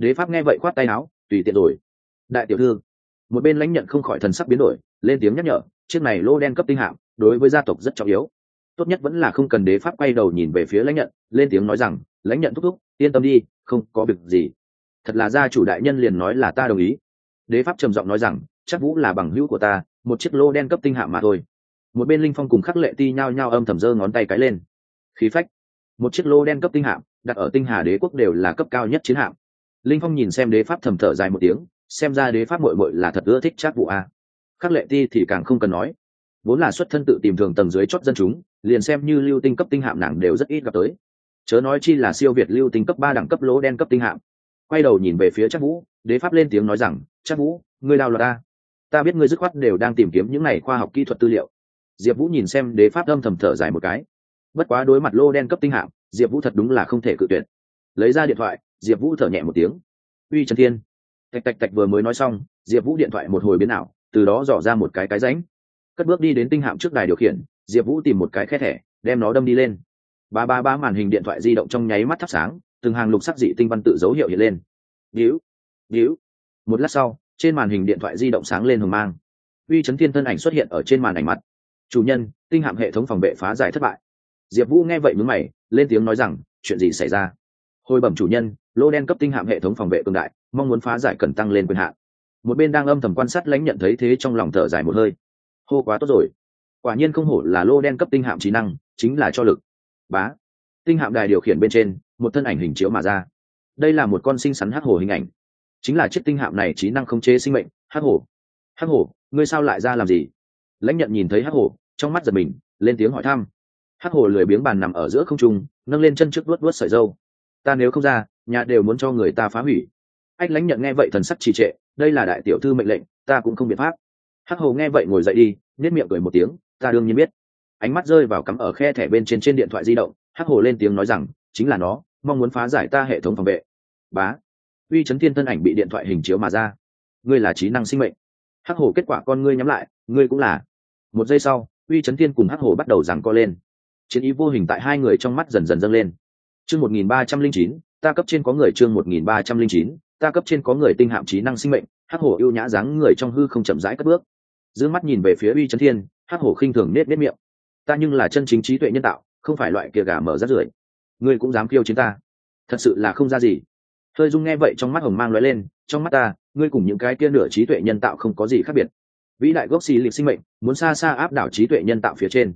Speaker 1: đế pháp nghe vậy khoát tay áo, tùy tiện rồi đại tiểu thư. Một bên lãnh nhận không khỏi thần sắc biến đổi, lên tiếng nhắc nhở, chiếc này lô đen cấp tinh hạm, đối với gia tộc rất trọng yếu. Tốt nhất vẫn là không cần đế pháp quay đầu nhìn về phía lãnh nhận, lên tiếng nói rằng, lãnh nhận thúc thúc, yên tâm đi, không có việc gì. Thật là gia chủ đại nhân liền nói là ta đồng ý. Đế pháp trầm giọng nói rằng chắc vũ là bằng hữu của ta, một chiếc lô đen cấp tinh hạ mà thôi. Một bên linh phong cùng khắc lệ ti nhao nhao âm thầm giơ ngón tay cái lên. Khí phách. Một chiếc lô đen cấp tinh hạm đặt ở tinh hà đế quốc đều là cấp cao nhất chiến hạm. Linh phong nhìn xem đế pháp thầm thở dài một tiếng, xem ra đế pháp mội mội là thật ưa thích chắc vụ a. Khắc lệ ti thì càng không cần nói. Vốn là xuất thân tự tìm thường tầng dưới chót dân chúng, liền xem như lưu tinh cấp tinh hạm nàng đều rất ít gặp tới. Chớ nói chi là siêu việt lưu tinh cấp ba đẳng cấp lỗ đen cấp tinh hạm. Quay đầu nhìn về phía chắc vũ, đế pháp lên tiếng nói rằng, chắc vũ, ngươi đào là ta ta biết ngươi dứt khoát đều đang tìm kiếm những này khoa học kỹ thuật tư liệu. Diệp vũ nhìn xem đế pháp âm thầm thở dài một cái. Bất quá đối mặt lô đen cấp tinh hạm, diệp vũ thật đúng là không thể cự tuyệt. Lấy ra điện thoại, diệp vũ thở nhẹ một tiếng. Uy trần thiên. Tạch tạch tạch vừa mới nói xong, diệp vũ điện thoại một hồi biến ảo, từ đó dò ra một cái cái ránh cất bước đi đến tinh hạm trước đài điều khiển, diệp vũ tìm một cái khe thẻ, đem nó đâm đi lên. Ba ba ba màn hình điện thoại di động trong nháy mắt thắp sáng, từng hàng lục sắc dị tinh văn tự dấu hiệu hiện lên. Víu víu một lát sau trên màn hình điện thoại di động sáng lên hồng mang. Uy chấn thiên thân ảnh xuất hiện ở trên màn ảnh mặt. Chủ nhân, tinh hạm hệ thống phòng vệ phá giải thất bại. Diệp vũ nghe vậy mướn mày, lên tiếng nói rằng, chuyện gì xảy ra? Hồi bẩm chủ nhân, lô đen cấp tinh hạm hệ thống phòng vệ cường đại, mong muốn phá giải cần tăng lên quyền hạn. Một bên đang âm thầm quan sát lãnh nhận thấy thế trong lòng thở dài một hơi. Hô, quá tốt rồi. Quả nhiên không hổ là lô đen cấp tinh hạm trí năng, chính là cho lực. Bá. Tinh hạm đài điều khiển bên trên, một thân ảnh hình chiếu mà ra. Đây là một con sinh sắn hắc hồ hình ảnh chính là chiếc tinh hạm này trí năng không chế sinh mệnh hắc Hổ. hắc Hổ, ngươi sao lại ra làm gì? Lãnh nhận nhìn thấy hắc Hổ, trong mắt giật mình lên tiếng hỏi thăm. Hắc Hổ lười biếng bàn nằm ở giữa không trung nâng lên chân trước luốt luốt sợi dâu ta nếu không ra nhà đều muốn cho người ta phá hủy. Anh lãnh nhận nghe vậy thần sắc trì trệ đây là đại tiểu thư mệnh lệnh ta cũng không biện pháp. Hắc Hổ nghe vậy ngồi dậy đi nết miệng cười một tiếng ta đương nhiên biết. Ánh mắt rơi vào cắm ở khe thẻ bên trên trên điện thoại di động hắc Hổ lên tiếng nói rằng chính là nó mong muốn phá giải ta hệ thống phòng vệ. Bá uy chấn thiên thân ảnh bị điện thoại hình chiếu mà ra. Ngươi là trí năng sinh mệnh. Hắc hồ kết quả con ngươi nhắm lại, ngươi cũng là. Một giây sau, uy chấn thiên cùng hắc hồ bắt đầu rằng co lên. Chiến ý vô hình tại hai người trong mắt dần dần dâng lên. Chương một nghìn ba trăm linh chín, ta cấp trên có người chương một nghìn ba trăm linh chín, ta cấp trên có người tinh hạm trí năng sinh mệnh, hắc hổ ưu nhã dáng người trong hư không chậm rãi cất bước. Giữ mắt nhìn về phía uy trấn thiên, hắc hổ khinh thường nết nết miệng. Ta nhưng là chân chính trí tuệ nhân tạo, không phải loại kia gà mở rát rưởi. Ngươi cũng dám kêu chiến ta. Thật sự là không ra gì hơi dung nghe vậy trong mắt hồng mang lóe lên, trong mắt ta, ngươi cùng những cái kia nửa trí tuệ nhân tạo không có gì khác biệt. Vĩ đại gốc xì lịch sinh mệnh, muốn xa xa áp đảo trí tuệ nhân tạo phía trên.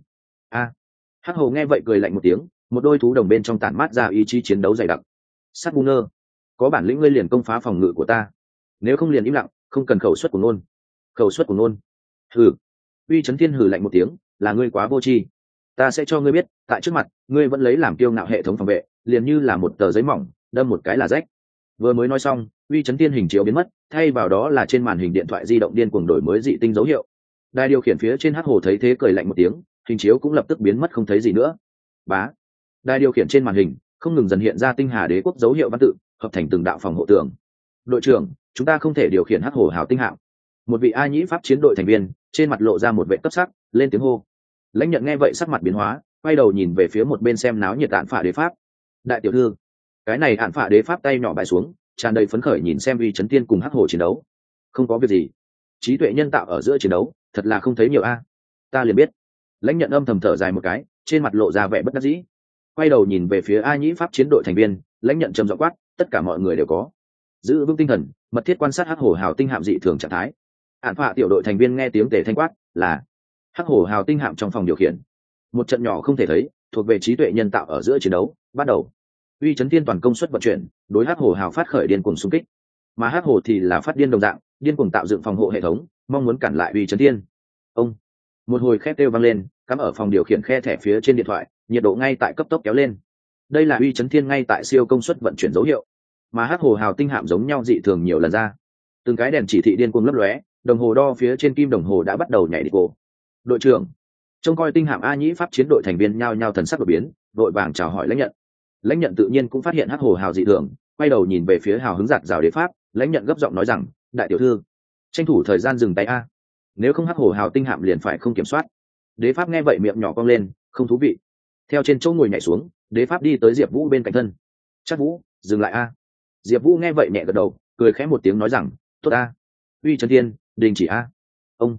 Speaker 1: A. Hắc hồ nghe vậy cười lạnh một tiếng, một đôi thú đồng bên trong tản mát ra ý chí chiến đấu dày đặc. Sát bu nơ có bản lĩnh ngươi liền công phá phòng ngự của ta. Nếu không liền im lặng, không cần khẩu suất của nôn khẩu suất của nôn hừ. Uy chấn thiên hừ lạnh một tiếng, là ngươi quá vô tri. Ta sẽ cho ngươi biết, tại trước mặt, ngươi vẫn lấy làm kiêu ngạo hệ thống phòng vệ, liền như là một tờ giấy mỏng, đâm một cái là rách vừa mới nói xong, uy chấn thiên hình chiếu biến mất, thay vào đó là trên màn hình điện thoại di động điên cuồng đổi mới dị tinh dấu hiệu. Đài điều khiển phía trên hát hồ thấy thế cười lạnh một tiếng, hình chiếu cũng lập tức biến mất không thấy gì nữa. Bá. Đài điều khiển trên màn hình, không ngừng dần hiện ra tinh hà đế quốc dấu hiệu văn tự, hợp thành từng đạo phòng hộ tường. Đội trưởng, chúng ta không thể điều khiển hát hồ hào tinh hạo. một vị a nhĩ pháp chiến đội thành viên, trên mặt lộ ra một vệ cấp sắc, lên tiếng hô. Lãnh nhận nghe vậy sắc mặt biến hóa, quay đầu nhìn về phía một bên xem náo nhiệt đạn phả đế pháp. Đại tiểu thư cái này hạn phạ đế pháp tay nhỏ bài xuống, tràn đầy phấn khởi nhìn xem vi trấn tiên cùng hắc hồ chiến đấu. Không có việc gì. Trí tuệ nhân tạo ở giữa chiến đấu, thật là không thấy nhiều a. Ta liền biết. Lãnh nhận âm thầm thở dài một cái, trên mặt lộ ra vẻ bất đắc dĩ. Quay đầu nhìn về phía a nhĩ pháp chiến đội thành viên, lãnh nhận trầm dọ quát, tất cả mọi người đều có. Giữ vững tinh thần, mật thiết quan sát hắc hồ hào tinh hạm dị thường trạng thái. Hạn phạ tiểu đội thành viên nghe tiếng tề thanh quát, là, hắc hồ hào tinh hạm trong phòng điều khiển. Một trận nhỏ không thể thấy, thuộc về trí tuệ nhân tạo ở giữa chiến đấu, bắt đầu uy chấn thiên toàn công suất vận chuyển, đối hắc hồ hào phát khởi điên cuồng xung kích. Mà hắc hồ thì là phát điên đồng dạng, điên cuồng tạo dựng phòng hộ hệ thống, mong muốn cản lại uy chấn thiên. Ông, một hồi khe têu vang lên, cắm ở phòng điều khiển khe thẻ phía trên điện thoại, nhiệt độ ngay tại cấp tốc kéo lên. Đây là uy chấn thiên ngay tại siêu công suất vận chuyển dấu hiệu. Mà hát hồ hào tinh hạm giống nhau dị thường nhiều lần ra. Từng cái đèn chỉ thị điên cuồng lấp lóe, đồng hồ đo phía trên kim đồng hồ đã bắt đầu nhảy đi cổ đội trưởng, trông coi tinh hạm a nhĩ pháp chiến đội thành viên nhao nhao thần sắc đột biến đội vàng chào hỏi lãnh nhận lãnh nhận tự nhiên cũng phát hiện hắc hồ hào dị thường, quay đầu nhìn về phía hào hứng giạt rào đế pháp, lãnh nhận gấp giọng nói rằng, đại tiểu thư, tranh thủ thời gian dừng tay a. Nếu không hắc hồ hào tinh hạm liền phải không kiểm soát. Đế pháp nghe vậy miệng nhỏ cong lên, không thú vị. Theo trên chỗ ngồi nhảy xuống, đế pháp đi tới diệp vũ bên cạnh thân. Chắc vũ, dừng lại a. Diệp vũ nghe vậy nhẹ gật đầu, cười khẽ một tiếng nói rằng, tốt a. Uy trần thiên, đình chỉ a. Ông.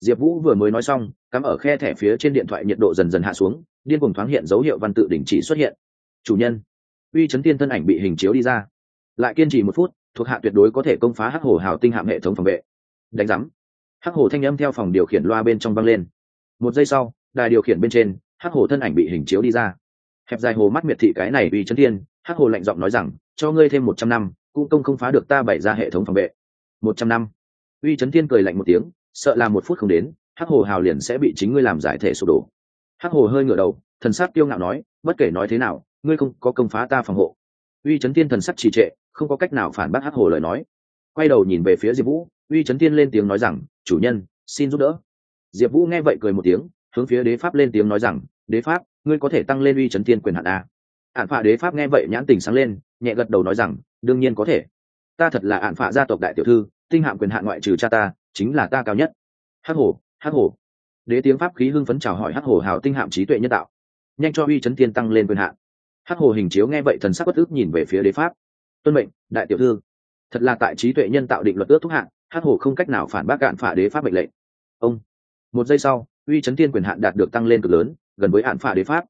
Speaker 1: Diệp vũ vừa mới nói xong, cắm ở khe thẻ phía trên điện thoại nhiệt độ dần dần hạ xuống, điên cùng thoáng hiện dấu hiệu văn tự đình chỉ xuất hiện chủ nhân. Uy chấn tiên thân ảnh bị hình chiếu đi ra. Lại kiên trì một phút, thuộc hạ tuyệt đối có thể công phá hắc hồ hào tinh hạm hệ thống phòng vệ. Đánh giám. Hắc hồ thanh âm theo phòng điều khiển loa bên trong văng lên. Một giây sau, đài điều khiển bên trên, hắc hồ thân ảnh bị hình chiếu đi ra. Hẹp dài hồ mắt miệt thị cái này uy chấn tiên hắc hồ lạnh giọng nói rằng, cho ngươi thêm một trăm năm, cũng công không phá được ta bày ra hệ thống phòng vệ. Một trăm năm. Uy chấn tiên cười lạnh một tiếng, sợ là một phút không đến, hắc hồ hào liền sẽ bị chính ngươi làm giải thể sụp đổ. Hắc hồ hơi ngửa đầu, thần sắc tiêu ngạo nói, bất kể nói thế nào ngươi không có công phá ta phòng hộ. Uy Trấn tiên thần sắc trì trệ, không có cách nào phản bác hắc hồ lời nói. Quay đầu nhìn về phía diệp vũ, uy Trấn tiên lên tiếng nói rằng, chủ nhân, xin giúp đỡ. Diệp vũ nghe vậy cười một tiếng, hướng phía đế pháp lên tiếng nói rằng, đế pháp, ngươi có thể tăng lên uy Trấn tiên quyền hạn à? a ạn phạ đế pháp nghe vậy nhãn tình sáng lên, nhẹ gật đầu nói rằng, đương nhiên có thể. Ta thật là ạn phạ gia tộc đại tiểu thư, tinh Hạm quyền hạn ngoại trừ cha ta, chính là ta cao nhất. Hắc hồ hắc hồ. Đế tiếng pháp khí hưng phấn chào hỏi hắc hồ hào tinh hạm trí tuệ nhân tạo. Nhanh cho uy Trấn tiên tăng lên quyền hạn hắc hồ hình chiếu nghe vậy thần sắc bất ức nhìn về phía đế pháp. Tuân mệnh, đại tiểu thư. Thật là tại trí tuệ nhân tạo định luật ước thúc hạn hắc hồ không cách nào phản bác cạn phả đế pháp mệnh lệnh. Ông. Một giây sau, uy chấn thiên quyền hạn đạt được tăng lên cực lớn, gần với hạn phả đế pháp.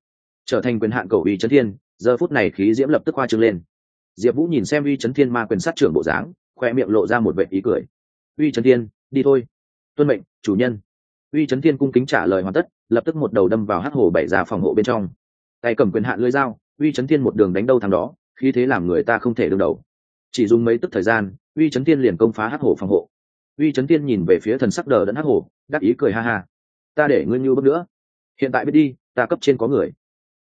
Speaker 1: Trở thành quyền hạn cầu uy chấn thiên, giờ phút này khí diễm lập tức hoa trương lên. Diệp vũ nhìn xem uy chấn thiên ma quyền sát trưởng bộ dáng, khoe miệng lộ ra một vệ ý cười. Uy chấn thiên, đi thôi. Tuân mệnh, chủ nhân. Uy chấn thiên cung kính trả lời hoàn tất, lập tức một đầu đâm vào hắc hồ bảy già phòng hộ bên trong. Tay cầm quyền hạn lưới dao uy chấn thiên một đường đánh đâu thằng đó khi thế làm người ta không thể đương đầu. Chỉ dùng mấy tức thời gian, uy chấn thiên liền công phá hắc hồ phòng hộ. Uy chấn thiên nhìn về phía thần sắc đờ đẫn hắc hồ, đắc ý cười ha ha. Ta để ngươi như bước nữa. Hiện tại biết đi, ta cấp trên có người.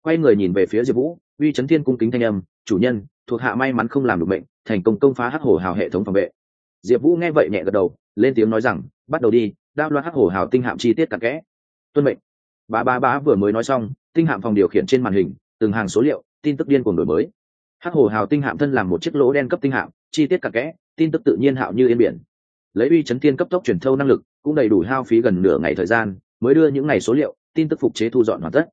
Speaker 1: Quay người nhìn về phía diệp vũ, uy chấn thiên cung kính thanh âm, chủ nhân, thuộc hạ may mắn không làm được mệnh, thành công công phá hắc hồ hào hệ thống phòng vệ. Diệp vũ nghe vậy nhẹ gật đầu, lên tiếng nói rằng, bắt đầu đi, đao loạt hắc hồ hào tinh hạm chi tiết cặn kẽ. Tuân mệnh. Bá bá bá vừa mới nói xong, tinh hạm phòng điều khiển trên màn hình từng hàng số liệu, tin tức điên cuồng đổi mới. Hắc hồ hào tinh hạm thân làm một chiếc lỗ đen cấp tinh hạm, chi tiết cặn kẽ, tin tức tự nhiên hạo như yên biển. Lấy uy chấn tiên cấp tốc truyền thâu năng lực, cũng đầy đủ hao phí gần nửa ngày thời gian, mới đưa những ngày số liệu, tin tức phục chế thu dọn hoàn tất.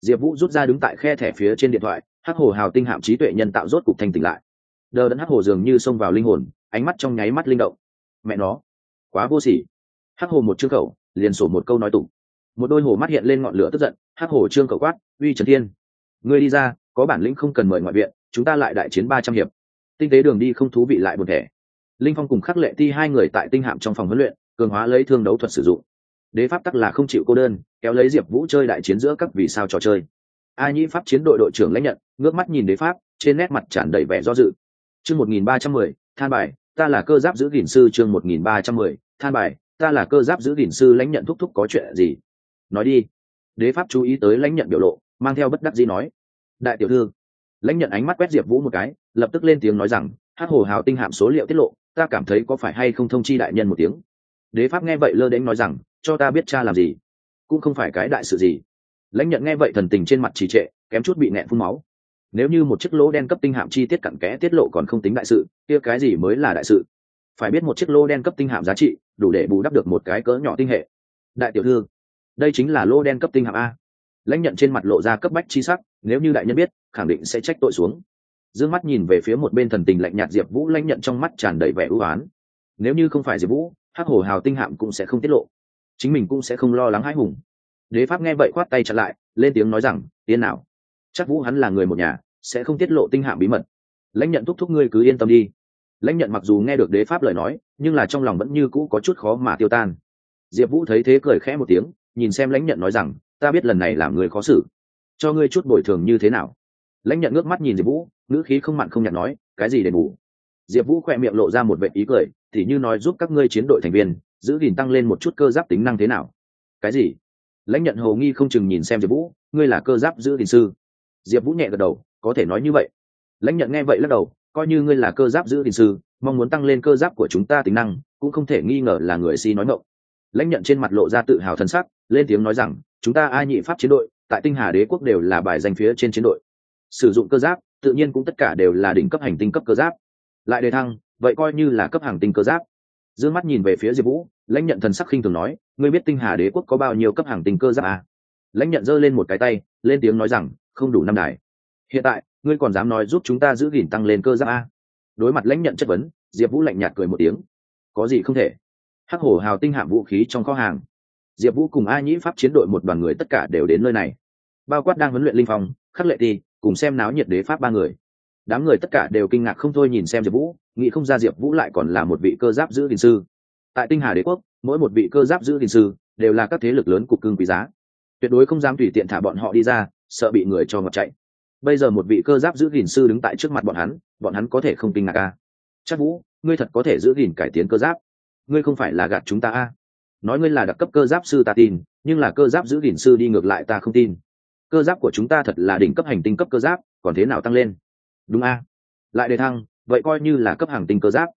Speaker 1: Diệp vũ rút ra đứng tại khe thẻ phía trên điện thoại, hắc hồ hào tinh hạm trí tuệ nhân tạo rốt cục thành tỉnh lại. Đờ đẫn hắc hồ dường như xông vào linh hồn, ánh mắt trong nháy mắt linh động. Mẹ nó, quá vô sỉ. Hắc hồ một chữ khẩu, liền sổ một câu nói tụng một đôi hồ mắt hiện lên ngọn lửa tức giận, hắc hồ trương cầu quát, uy trần thiên, ngươi đi ra, có bản lĩnh không cần mời ngoại viện, chúng ta lại đại chiến ba trăm hiệp. Tinh tế đường đi không thú vị lại một thẻ. Linh phong cùng khắc lệ thi hai người tại tinh hạm trong phòng huấn luyện, cường hóa lấy thương đấu thuật sử dụng. Đế pháp tắc là không chịu cô đơn, kéo lấy diệp vũ chơi đại chiến giữa các vì sao trò chơi. A nhĩ pháp chiến đội đội trưởng lãnh nhận, ngước mắt nhìn đế pháp, trên nét mặt tràn đầy vẻ do dự. Chương một nghìn ba trăm mười, than bài, ta là cơ giáp giữ gìn sư, chương một nghìn ba trăm mười, than bài, ta là cơ giáp giữ gìn sư, lãnh nhận thúc thúc có chuyện gì? Nói đi. Đế pháp chú ý tới lãnh nhận biểu lộ, mang theo bất đắc dĩ nói. Đại tiểu thư. Lãnh nhận ánh mắt quét diệp vũ một cái, lập tức lên tiếng nói rằng hát hồ hào tinh hạm số liệu tiết lộ, ta cảm thấy có phải hay không thông chi đại nhân một tiếng. Đế pháp nghe vậy lơ đến nói rằng, cho ta biết cha làm gì. Cũng không phải cái đại sự gì. Lãnh nhận nghe vậy thần tình trên mặt trì trệ, kém chút bị nẹn phun máu. Nếu như một chiếc lỗ đen cấp tinh hạm chi tiết cặn kẽ tiết lộ còn không tính đại sự, kia cái gì mới là đại sự? Phải biết một chiếc lô đen cấp tinh hạm giá trị, đủ để bù đắp được một cái cỡ nhỏ tinh hệ. Đại tiểu thư đây chính là lô đen cấp tinh hạng a. Lãnh nhận trên mặt lộ ra cấp bách chi sắc, nếu như đại nhân biết, khẳng định sẽ trách tội xuống. D ư ơ n g mắt nhìn về phía một bên thần tình lạnh nhạt diệp vũ, lãnh nhận trong mắt tràn đầy vẻ ưu á n nếu như không phải diệp vũ, hắc hồ hào tinh hạm cũng sẽ không tiết lộ. Chính mình cũng sẽ không lo lắng hãi hùng. Đế pháp nghe vậy khoát tay chặn lại, lên tiếng nói rằng, yên nào, chắc vũ hắn là người một nhà, sẽ không tiết lộ tinh hạm bí mật. Lãnh nhận thúc thúc ngươi cứ yên tâm đi. Lãnh nhận mặc dù nghe được đế pháp lời nói, nhưng là trong lòng vẫn như cũ có chút khó mà tiêu tan. Diệp vũ thấy thế cười khẽ một tiếng nhìn xem lãnh nhận nói rằng, ta biết lần này làm người khó xử. Cho ngươi chút bồi thường như thế nào? Lãnh nhận ngước mắt nhìn diệp vũ, ngữ khí không mặn không nhạt nói, cái gì để bù? Diệp vũ khỏe miệng lộ ra một vệ ý cười, thì như nói giúp các ngươi chiến đội thành viên, giữ gìn tăng lên một chút cơ giáp tính năng thế nào? Cái gì? Lãnh nhận hầu nghi không chừng nhìn xem diệp vũ, ngươi là cơ giáp giữ gìn sư? Diệp vũ nhẹ gật đầu, có thể nói như vậy. Lãnh nhận nghe vậy lắc đầu, coi như ngươi là cơ giáp giữ gìn sư, mong muốn tăng lên cơ giáp của chúng ta tính năng, cũng không thể nghi ngờ là người si nói ngộng lãnh nhận trên mặt lộ ra tự hào thân sắc, lên tiếng nói rằng, chúng ta ai nhị pháp chiến đội, tại tinh hà đế quốc đều là bài danh phía trên chiến đội. Sử dụng cơ giáp, tự nhiên cũng tất cả đều là đỉnh cấp hành tinh cấp cơ giáp. Lại đề thăng, vậy coi như là cấp hàng tinh cơ giáp. D ư ơ n g mắt nhìn về phía diệp vũ, lãnh nhận thần sắc khinh thường nói, ngươi biết tinh hà đế quốc có bao nhiêu cấp hàng tinh cơ giáp à? lãnh nhận giơ lên một cái tay, lên tiếng nói rằng, không đủ năm đài. Hiện tại, ngươi còn dám nói giúp chúng ta giữ gìn tăng lên cơ giáp à? đối mặt lãnh nhận chất vấn, diệp vũ lạnh nhạt cười một tiếng. Có gì không thể? Hắc hổ hào tinh hạm vũ khí trong kho hàng. Diệp vũ cùng a nhĩ pháp chiến đội một đoàn người tất cả đều đến nơi này. Bao quát đang huấn luyện linh phong, khắc lệ ti, cùng xem náo nhiệt đế pháp ba người. Đám người tất cả đều kinh ngạc không thôi nhìn xem diệp vũ, nghĩ không ra diệp vũ lại còn là một vị cơ giáp giữ gìn sư. Tại tinh hà đế quốc, mỗi một vị cơ giáp giữ gìn sư đều là các thế lực lớn cục cưng quý giá. Tuyệt đối không dám tùy tiện thả bọn họ đi ra, sợ bị người cho ngọt chạy. Bây giờ một vị cơ giáp giữ gìn sư đứng tại trước mặt bọn hắn bọn hắn có thể không kinh ngạc ca chắc vũ, ngươi thật có thể giữ gìn cải tiến cơ giáp ngươi không phải là gạt chúng ta a? Nói ngươi là đặc cấp cơ giáp sư ta tin, nhưng là cơ giáp giữ gìn sư đi ngược lại ta không tin. Cơ giáp của chúng ta thật là đỉnh cấp hành tinh cấp cơ giáp, còn thế nào tăng lên? Đúng a. Lại đề thăng, vậy coi như là cấp hàng tinh cơ giáp.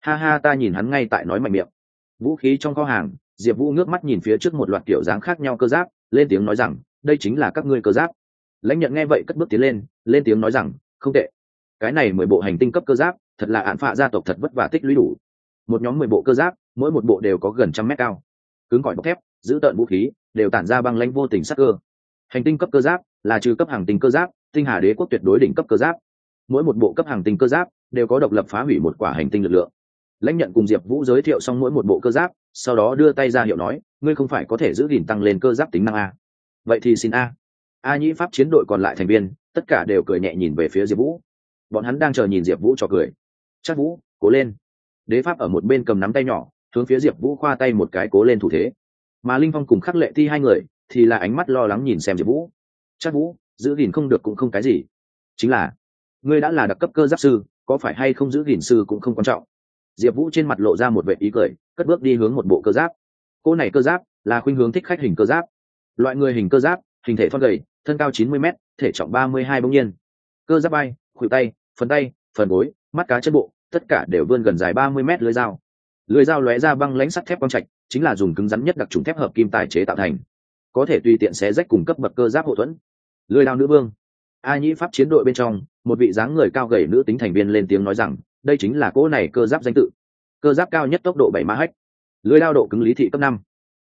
Speaker 1: Ha ha, ta nhìn hắn ngay tại nói mạnh miệng. Vũ khí trong kho hàng, diệp vũ ngước mắt nhìn phía trước một loạt kiểu dáng khác nhau cơ giáp, lên tiếng nói rằng, đây chính là các ngươi cơ giáp. Lãnh nhận nghe vậy cất bước tiến lên lên tiếng nói rằng, không tệ. Cái này mười bộ hành tinh cấp cơ giáp, thật là ạn phạ gia tộc thật vất vả tích lũy đủ một nhóm mười bộ cơ giáp, mỗi một bộ đều có gần trăm mét cao. Cứng cỏi bọc thép, giữ tợn vũ khí, đều tản ra băng lãnh vô tình sắc cơ. Hành tinh cấp cơ giáp là trừ cấp hàng tinh cơ giáp, tinh hà đế quốc tuyệt đối đỉnh cấp cơ giáp. Mỗi một bộ cấp hàng tinh cơ giáp đều có độc lập phá hủy một quả hành tinh lực lượng. Lãnh nhận cùng diệp vũ giới thiệu xong mỗi một bộ cơ giáp, sau đó đưa tay ra hiệu nói, ngươi không phải có thể giữ gìn tăng lên cơ giáp tính năng a? Vậy thì xin a. A nhĩ pháp chiến đội còn lại thành viên, tất cả đều cười nhẹ nhìn về phía diệp vũ. Bọn hắn đang chờ nhìn diệp vũ cho cười. Chắc vũ, cố lên đế pháp ở một bên cầm nắm tay nhỏ, hướng phía diệp vũ khoa tay một cái cố lên thủ thế. Mà linh phong cùng khắc lệ thi hai người, thì là ánh mắt lo lắng nhìn xem diệp vũ. Chắc vũ, giữ gìn không được cũng không cái gì. Chính là, ngươi đã là đặc cấp cơ giáp sư, có phải hay không giữ gìn sư cũng không quan trọng. Diệp vũ trên mặt lộ ra một vệ ý cười, cất bước đi hướng một bộ cơ giáp. Cô này cơ giáp, là khuynh hướng thích khách hình cơ giáp. Loại người hình cơ giáp, hình thể thon gầy, thân cao chín mươi m thể trọng ba mươi hai bông nhiên. Cơ giáp bay, khuỷu tay, phần tay, phần gối, mắt cá chân bộ tất cả đều vươn gần dài ba mươi mét lưới dao. Lưới dao lóe ra băng lãnh sắt thép quang trạch, chính là dùng cứng rắn nhất đặc trùng thép hợp kim tài chế tạo thành. Có thể tùy tiện xé rách cùng cấp bậc cơ giáp hậu thuẫn. Lưới đao nữ vương. A nhĩ pháp chiến đội bên trong, một vị dáng người cao gầy nữ tính thành viên lên tiếng nói rằng, đây chính là cỗ này cơ giáp danh tự. Cơ giáp cao nhất tốc độ bảy mã hách. Lưới lao độ cứng lý thị cấp năm.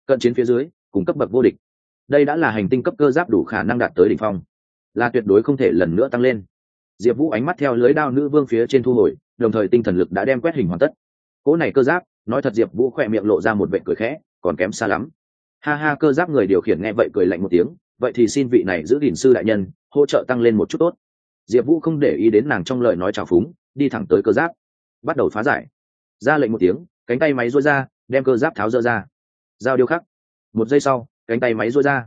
Speaker 1: Cận chiến phía dưới, cùng cấp bậc vô địch. Đây đã là hành tinh cấp cơ giáp đủ khả năng đạt tới đỉnh phong. Là tuyệt đối không thể lần nữa tăng lên. Diệp vũ ánh mắt theo lưới đao nữ vương phía trên thu hồi đồng thời tinh thần lực đã đem quét hình hoàn tất. Cỗ này cơ giáp, nói thật diệp vũ khỏe miệng lộ ra một vệ cười khẽ, còn kém xa lắm. Ha ha, cơ giáp người điều khiển nghe vậy cười lạnh một tiếng, vậy thì xin vị này giữ gìn sư đại nhân, hỗ trợ tăng lên một chút tốt. Diệp vũ không để ý đến nàng trong lời nói trào phúng, đi thẳng tới cơ giáp. Bắt đầu phá giải. Ra lệnh một tiếng, cánh tay máy rối ra, đem cơ giáp tháo dỡ ra. Dao điêu khắc. Một giây sau, cánh tay máy rối ra.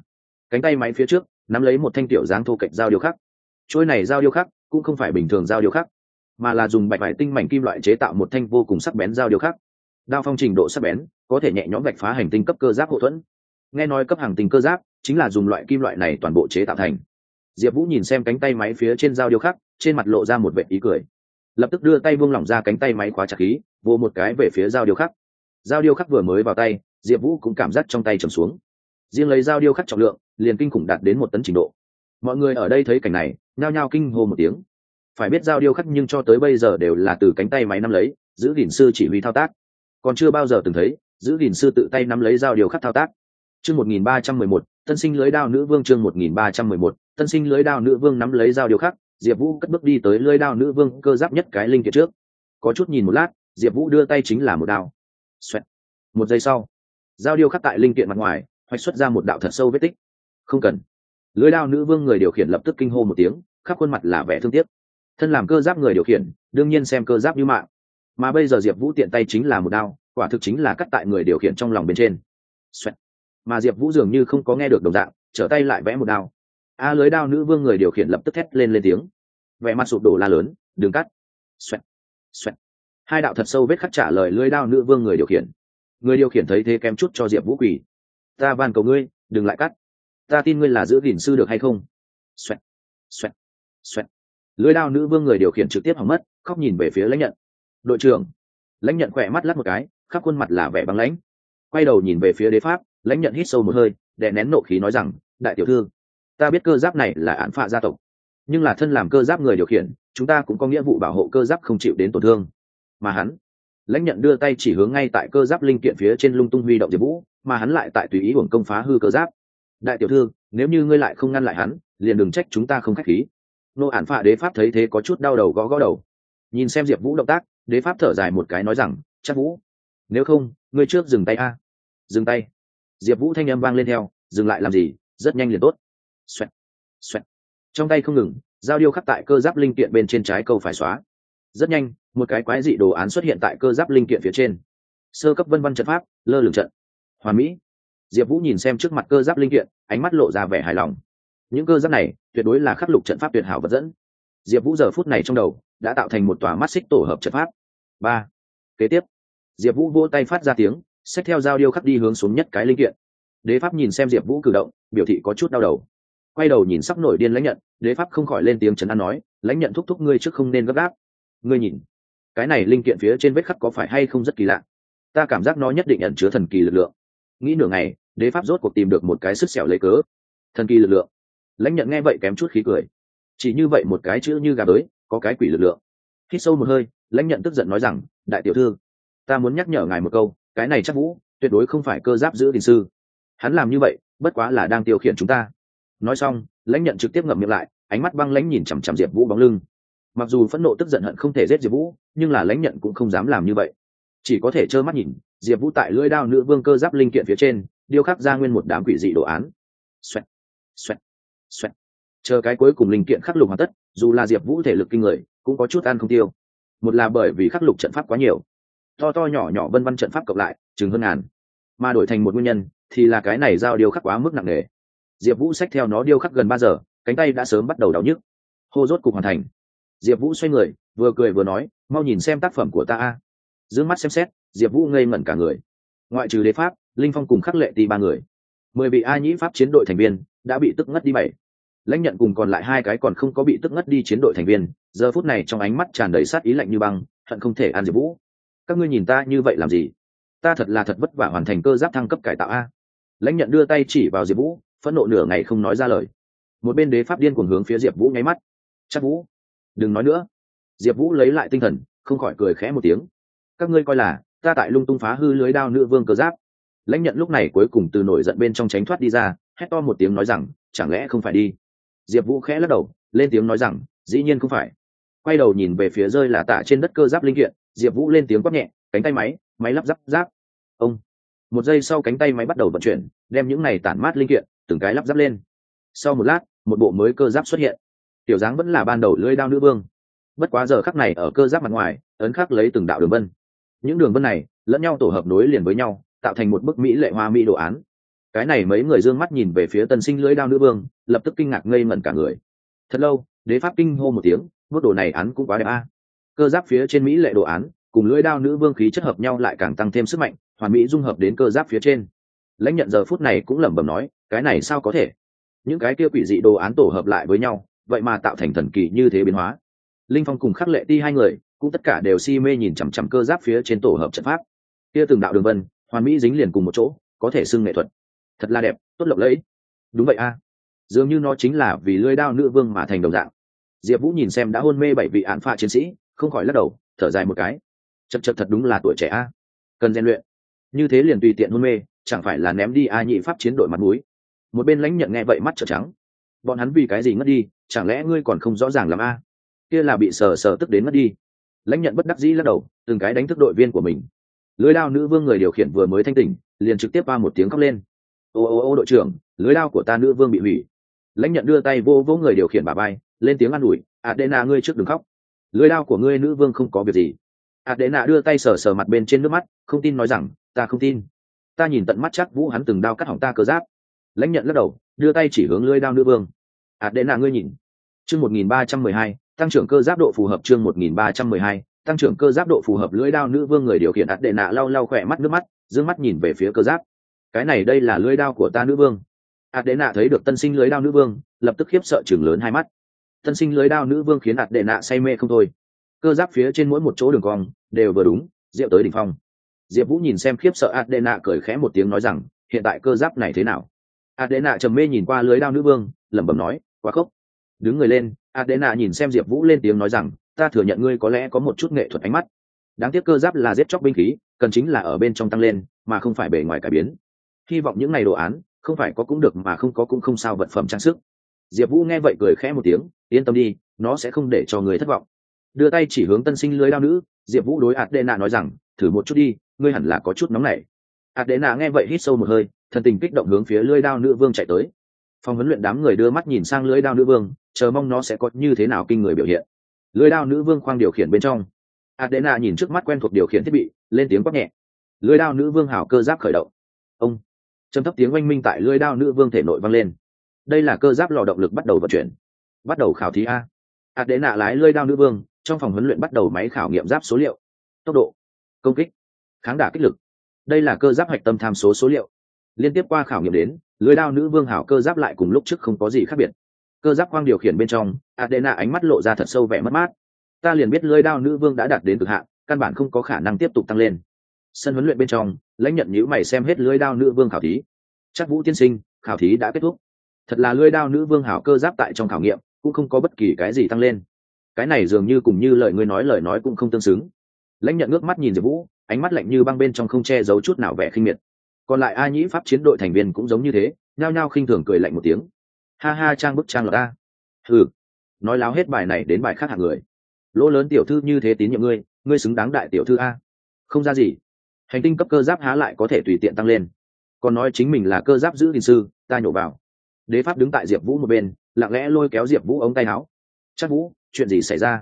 Speaker 1: Cánh tay máy phía trước, nắm lấy một thanh tiểu dáng thô cạnh dao điêu khắc. Trôi này dao điêu khắc cũng không phải bình thường dao điêu khắc mà là dùng bạch vải tinh mảnh kim loại chế tạo một thanh vô cùng sắc bén dao điều khắc đao phong trình độ sắc bén, có thể nhẹ nhõm vạch phá hành tinh cấp cơ giáp hậu thuẫn. Nghe nói cấp hàng tinh cơ giáp chính là dùng loại kim loại này toàn bộ chế tạo thành. Diệp vũ nhìn xem cánh tay máy phía trên dao điêu khắc trên mặt lộ ra một vệ ý cười. Lập tức đưa tay buông lỏng ra cánh tay máy khóa chặt khí, vô một cái về phía dao điêu khắc dao điêu khắc vừa mới vào tay, diệp vũ cũng cảm giác trong tay trầm xuống. Riêng lấy dao điêu khắc trọng lượng, liền kinh khủng đạt đến một tấn trình độ. Mọi người ở đây thấy cảnh này, nhao nhao kinh hô một tiếng phải biết giao điêu khắc nhưng cho tới bây giờ đều là từ cánh tay máy nắm lấy, giữ gìn sư chỉ huy thao tác. Còn chưa bao giờ từng thấy, giữ gìn sư tự tay nắm lấy giao điêu khắc thao tác. Chương một nghìn ba trăm mười một, tân sinh lưới đao nữ vương chương một nghìn ba trăm mười một, tân sinh lưới đao nữ vương nắm lấy giao điêu khắc, diệp vũ cất bước đi tới lưới đao nữ vương cơ giáp nhất cái linh kiện trước. Có chút nhìn một lát, diệp vũ đưa tay chính là một đao. Xoẹt. một giây sau, giao điêu khắc tại linh kiện mặt ngoài, hoạch xuất ra một đạo thật sâu vết tích. Không cần. Lưới đao nữ vương người điều khiển lập tức kinh hô một tiếng, khắp khuôn mặt là vẻ thương tiếc thân làm cơ giáp người điều khiển, đương nhiên xem cơ giáp như mạng. Mà bây giờ diệp vũ tiện tay chính là một đao, quả thực chính là cắt tại người điều khiển trong lòng bên trên、Xoẹt. Mà diệp vũ dường như không có nghe được đồng dạng, trở tay lại vẽ một đao. A lưới đao nữ vương người điều khiển lập tức thét lên lên tiếng. Vẻ mặt sụp đổ la lớn, đừng cắt. Xoẹt. Xoẹt. Hai đạo thật sâu vết khắc trả lời lưới đao nữ vương người điều khiển. Người điều khiển thấy thế kém chút cho diệp vũ quỳ. Ta van cầu ngươi, đừng lại cắt. Ta tin ngươi là giữ gìn sư được hay không? Xoẹt. Xoẹt. Xoẹt lưới đao nữ vương người điều khiển trực tiếp hỏng mất, khóc nhìn về phía lãnh nhận. Đội trưởng. Lãnh nhận khỏe mắt lắt một cái, khắp khuôn mặt là vẻ băng lãnh. Quay đầu nhìn về phía đế pháp, lãnh nhận hít sâu một hơi, đè nén nộ khí nói rằng, đại tiểu thư, ta biết cơ giáp này là án phạ gia tộc, nhưng là thân làm cơ giáp người điều khiển, chúng ta cũng có nghĩa vụ bảo hộ cơ giáp không chịu đến tổn thương. Mà hắn, lãnh nhận đưa tay chỉ hướng ngay tại cơ giáp linh kiện phía trên lung tung huy động diệp vũ, mà hắn lại tại tùy ý hưởng công phá hư cơ giáp. Đại tiểu thư, nếu như ngươi lại không ngăn lại hắn, liền đừng trách chúng ta không k h á c h khí nô ản phạ đế pháp thấy thế có chút đau đầu gõ gõ đầu. Nhìn xem diệp vũ động tác, đế pháp thở dài một cái nói rằng, chắc vũ, nếu không, ngươi trước dừng tay a. Dừng tay? Diệp vũ thanh â m vang lên theo, dừng lại làm gì? Rất nhanh liền tốt. Xoẹt. Xoẹt. trong tay không ngừng dao điêu khắc tại cơ giáp linh kiện bên trên trái câu phải xóa. Rất nhanh, một cái quái dị đồ án xuất hiện tại cơ giáp linh kiện phía trên. Sơ cấp vân văn trận pháp, lơ lửng trận. Hoàn mỹ. Diệp vũ nhìn xem trước mặt cơ giáp linh kiện, ánh mắt lộ ra vẻ hài lòng những cơ giáp này tuyệt đối là khắc lục trận pháp tuyệt hảo vật dẫn. Diệp vũ giờ phút này trong đầu đã tạo thành một tòa mắt xích tổ hợp trận pháp. Ba. Kế tiếp, diệp vũ vỗ tay phát ra tiếng, xách theo dao điêu khắc đi hướng xuống nhất cái linh kiện. Đế pháp nhìn xem diệp vũ cử động, biểu thị có chút đau đầu. Quay đầu nhìn sắp nổi điên lãnh nhận, đế pháp không khỏi lên tiếng chấn an nói, lãnh nhận thúc thúc ngươi trước không nên gấp gáp. Ngươi nhìn, cái này linh kiện phía trên vết khắc có phải hay không rất kỳ lạ? Ta cảm giác nó nhất định ẩn chứa thần kỳ lực lượng. Nghĩ nửa ngày, đế pháp rốt cuộc tìm được một cái sức xẻo lấy cớ. Thần kỳ lực lượng lãnh nhận nghe vậy kém chút khí cười. Chỉ như vậy một cái chữ như gà bới có cái quỷ lực lượng. Hít sâu một hơi lãnh nhận tức giận nói rằng đại tiểu thư ta muốn nhắc nhở ngài một câu cái này chắc vũ tuyệt đối không phải cơ giáp giữ đình sư. Hắn làm như vậy bất quá là đang tiêu khiển chúng ta. Nói xong lãnh nhận trực tiếp ngậm miệng lại ánh mắt băng lãnh nhìn chằm chằm diệp vũ bóng lưng. Mặc dù phẫn nộ tức giận hận không thể giết diệp vũ nhưng là lãnh nhận cũng không dám làm như vậy. Chỉ có thể trơ mắt nhìn diệp vũ tại lưỡi đao nữ vương cơ giáp linh kiện phía trên điêu khắc ra nguyên một đám quỷ dị đồ án. Xoẹt, xoẹt, xoẹt. chờ cái cuối cùng linh kiện khắc lục hoàn tất, dù là diệp vũ thể lực kinh người, cũng có chút ăn không tiêu. Một là bởi vì khắc lục trận pháp quá nhiều. To to nhỏ nhỏ vân văn trận pháp cộng lại, chừng hơn ngàn. Mà đổi thành một nguyên nhân, thì là cái này giao điêu khắc quá mức nặng nề. Diệp vũ xách theo nó điêu khắc gần ba giờ, cánh tay đã sớm bắt đầu đau nhức. Hô rốt cục hoàn thành. Diệp vũ xoay người, vừa cười vừa nói, mau nhìn xem tác phẩm của ta a. D mắt xem xét, diệp vũ ngây ngẩn cả người. Ngoại trừ đế pháp, linh phong cùng khắc lệ ti ba người. Mười vị a nhĩ pháp chiến đội thành viên đã bị tức ngất đi bảy lãnh nhận cùng còn lại hai cái còn không có bị tức ngất đi chiến đội thành viên, giờ phút này trong ánh mắt tràn đầy sát ý lạnh như băng, hận không thể an diệp vũ. Các ngươi nhìn ta như vậy làm gì? Ta thật là thật vất vả hoàn thành cơ giáp thăng cấp cải tạo a. Lãnh nhận đưa tay chỉ vào diệp vũ, phẫn nộ nửa ngày không nói ra lời. Một bên đế pháp điên cuồng hướng phía diệp vũ nháy mắt. Chắc vũ, đừng nói nữa. Diệp vũ lấy lại tinh thần, không khỏi cười khẽ một tiếng. Các ngươi coi là, ta tại lung tung phá hư lưới đao nữ vương cơ giáp. Lãnh nhận lúc này cuối cùng từ nổi giận bên trong tránh thoát đi ra, hét to một tiếng nói rằng, chẳng lẽ không phải đi? Diệp vũ khẽ lắc đầu, lên tiếng nói rằng, dĩ nhiên không phải. Quay đầu nhìn về phía rơi là tạ trên đất cơ giáp linh kiện, diệp vũ lên tiếng quát nhẹ, cánh tay máy máy lắp ráp giáp ông. Một giây sau cánh tay máy bắt đầu vận chuyển, đem những này tản mát linh kiện, từng cái lắp ráp lên. Sau một lát, một bộ mới cơ giáp xuất hiện. Tiểu dáng vẫn là ban đầu lưỡi đao nữ vương. Bất quá giờ khắc này ở cơ giáp mặt ngoài, ấn khắc lấy từng đạo đường vân. Những đường vân này, lẫn nhau tổ hợp nối liền với nhau, tạo thành một bức mỹ lệ hoa mỹ đồ án cái này mấy người d ư ơ n g mắt nhìn về phía tân sinh lưỡi đao nữ vương, lập tức kinh ngạc ngây mẩn cả người. Thật lâu, đế pháp kinh hô một tiếng bức đồ này án cũng quá đẹp a. Cơ giáp phía trên mỹ lệ đồ án, cùng lưỡi đao nữ vương khí chất hợp nhau lại càng tăng thêm sức mạnh, hoàn mỹ dung hợp đến cơ giáp phía trên. Lãnh nhận giờ phút này cũng lẩm bẩm nói, cái này sao có thể? Những cái kia quỷ dị đồ án tổ hợp lại với nhau, vậy mà tạo thành thần kỳ như thế biến hóa. Linh phong cùng khắc lệ ti hai người, cũng tất cả đều si mê nhìn chằm chằm cơ giáp phía trên tổ hợp trận pháp. Kia từng đạo đường vân, hoàn mỹ dính liền cùng một chỗ, có thể xưng nghệ thuật thật là đẹp, tốt lộng lẫy. Đúng vậy a. Dường như nó chính là vì lưỡi đao nữ vương mà thành đồng dạng. Diệp vũ nhìn xem đã hôn mê bảy vị án pha chiến sĩ, không khỏi lắc đầu, thở dài một cái. Chật chật thật đúng là tuổi trẻ a. Cần rèn luyện. Như thế liền tùy tiện hôn mê, chẳng phải là ném đi a nhị pháp chiến đội mặt mũi. Một bên lãnh nhận nghe vậy mắt trợn trắng. Bọn hắn vì cái gì ngất đi, chẳng lẽ ngươi còn không rõ ràng làm a? Kia là bị sờ sờ tức đến ngất đi. Lãnh nhận bất đắc dĩ lắc đầu, từng cái đánh thức đội viên của mình. Lưới đao nữ vương người điều khiển vừa mới thanh tỉnh, liền trực tiếp ba một tiếng khóc lên ô ô ô đội trưởng lưới lao của ta nữ vương bị hủy. Lãnh nhận đưa tay vô vô người điều khiển bà bay lên tiếng an ủi adena ngươi trước đừng khóc. Lưới lao của ngươi nữ vương không có việc gì. Adena đưa tay sờ sờ mặt bên trên nước mắt không tin nói rằng ta không tin. Ta nhìn tận mắt chắc vũ hắn từng đao cắt hỏng ta cơ giáp. Lãnh nhận lắc đầu đưa tay chỉ hướng lưới đao nữ vương. Adena ngươi nhìn. Chương một nghìn ba trăm mười hai tăng trưởng cơ giáp độ phù hợp chương 1312, tăng trưởng cơ giáp độ phù hợp lưỡi đao nữ vương người điều khiển ạt đệ nạ lau lau khỏe mắt nước mắt dương mắt nhìn về phía cơ giáp cái này đây là lưới đao của ta nữ vương. Ạt đệ nạ thấy được tân sinh lưới đao nữ vương, lập tức khiếp sợ chừng lớn hai mắt. Tân sinh lưới đao nữ vương khiến ạt đệ nạ say mê không thôi. Cơ giáp phía trên mỗi một chỗ đường cong đều vừa đúng diệu tới đỉnh phong. Diệp vũ nhìn xem khiếp sợ ạt đệ nạ cười khẽ một tiếng nói rằng, hiện tại cơ giáp này thế nào? Ạt đệ nạ trầm mê nhìn qua lưới đao nữ vương, lẩm bẩm nói, quá khốc. Đứng người lên, adena nhìn xem diệp vũ lên tiếng nói rằng, ta thừa nhận ngươi có lẽ có một chút nghệ thuật ánh mắt. Đáng tiếc cơ giáp là giết chóc binh khí, cần chính là ở bên trong tăng lên, mà không phải bề ngoài cải biến hy vọng những ngày đồ án, không phải có cũng được mà không có cũng không sao vật phẩm trang sức. Diệp vũ nghe vậy cười khẽ một tiếng, yên tâm đi, nó sẽ không để cho người thất vọng. Đưa tay chỉ hướng tân sinh lưới đao nữ, diệp vũ đối adena nói rằng, thử một chút đi, ngươi hẳn là có chút nóng nảy. Adena nghe vậy hít sâu một hơi, thần tình kích động hướng phía lưới đao nữ vương chạy tới. Phòng huấn luyện đám người đưa mắt nhìn sang lưới đao nữ vương, chờ mong nó sẽ có như thế nào kinh người biểu hiện. Lưới đao nữ vương khoang điều khiển bên trong. Adena nhìn trước mắt quen thuộc điều khiển thiết bị, lên tiếng quát nhẹ. Lưới đao nữ vương hảo cơ giáp khởi động. Ông trầm thấp tiếng oanh minh tại lưỡi đao nữ vương thể nội vang lên. Đây là cơ giáp lò động lực bắt đầu vận chuyển. Bắt đầu khảo thí a. Adena lái lưỡi đao nữ vương, trong phòng huấn luyện bắt đầu máy khảo nghiệm giáp số liệu. Tốc độ, công kích, kháng đả kích lực. Đây là cơ giáp hạch tâm tham số số liệu. Liên tiếp qua khảo nghiệm đến lưới đao nữ vương hảo cơ giáp lại cùng lúc trước không có gì khác biệt. Cơ giáp khoang điều khiển bên trong, adena ánh mắt lộ ra thật sâu vẻ mất mát. Ta liền biết lưới đao nữ vương đã đạt đến cực hạn, căn bản không có khả năng tiếp tục tăng lên sân huấn luyện bên trong, lãnh nhận nhữ mày xem hết lưới đao nữ vương khảo thí. Chắc vũ tiên sinh, khảo thí đã kết thúc. Thật là lưới đao nữ vương hảo cơ giáp tại trong khảo nghiệm, cũng không có bất kỳ cái gì tăng lên. Cái này dường như cùng như lời ngươi nói lời nói cũng không tương xứng. Lãnh nhận ngước mắt nhìn diệp vũ, ánh mắt lạnh như băng bên trong không che giấu chút nào vẻ khinh miệt. Còn lại a nhĩ pháp chiến đội thành viên cũng giống như thế, nhao nhao khinh thường cười lạnh một tiếng. Ha ha, trang bức trang là ta ừ nói láo hết bài này đến bài khác hạng người. Lỗ lớn tiểu thư như thế tín nhiệm ngươi ngươi xứng đáng đại tiểu thư a. Không ra gì hành tinh cấp cơ giáp há lại có thể tùy tiện tăng lên. Còn nói chính mình là cơ giáp giữ hình sư, ta nhổ vào. Đế pháp đứng tại diệp vũ một bên, lặng lẽ lôi kéo diệp vũ ống tay áo. Chắc vũ, chuyện gì xảy ra?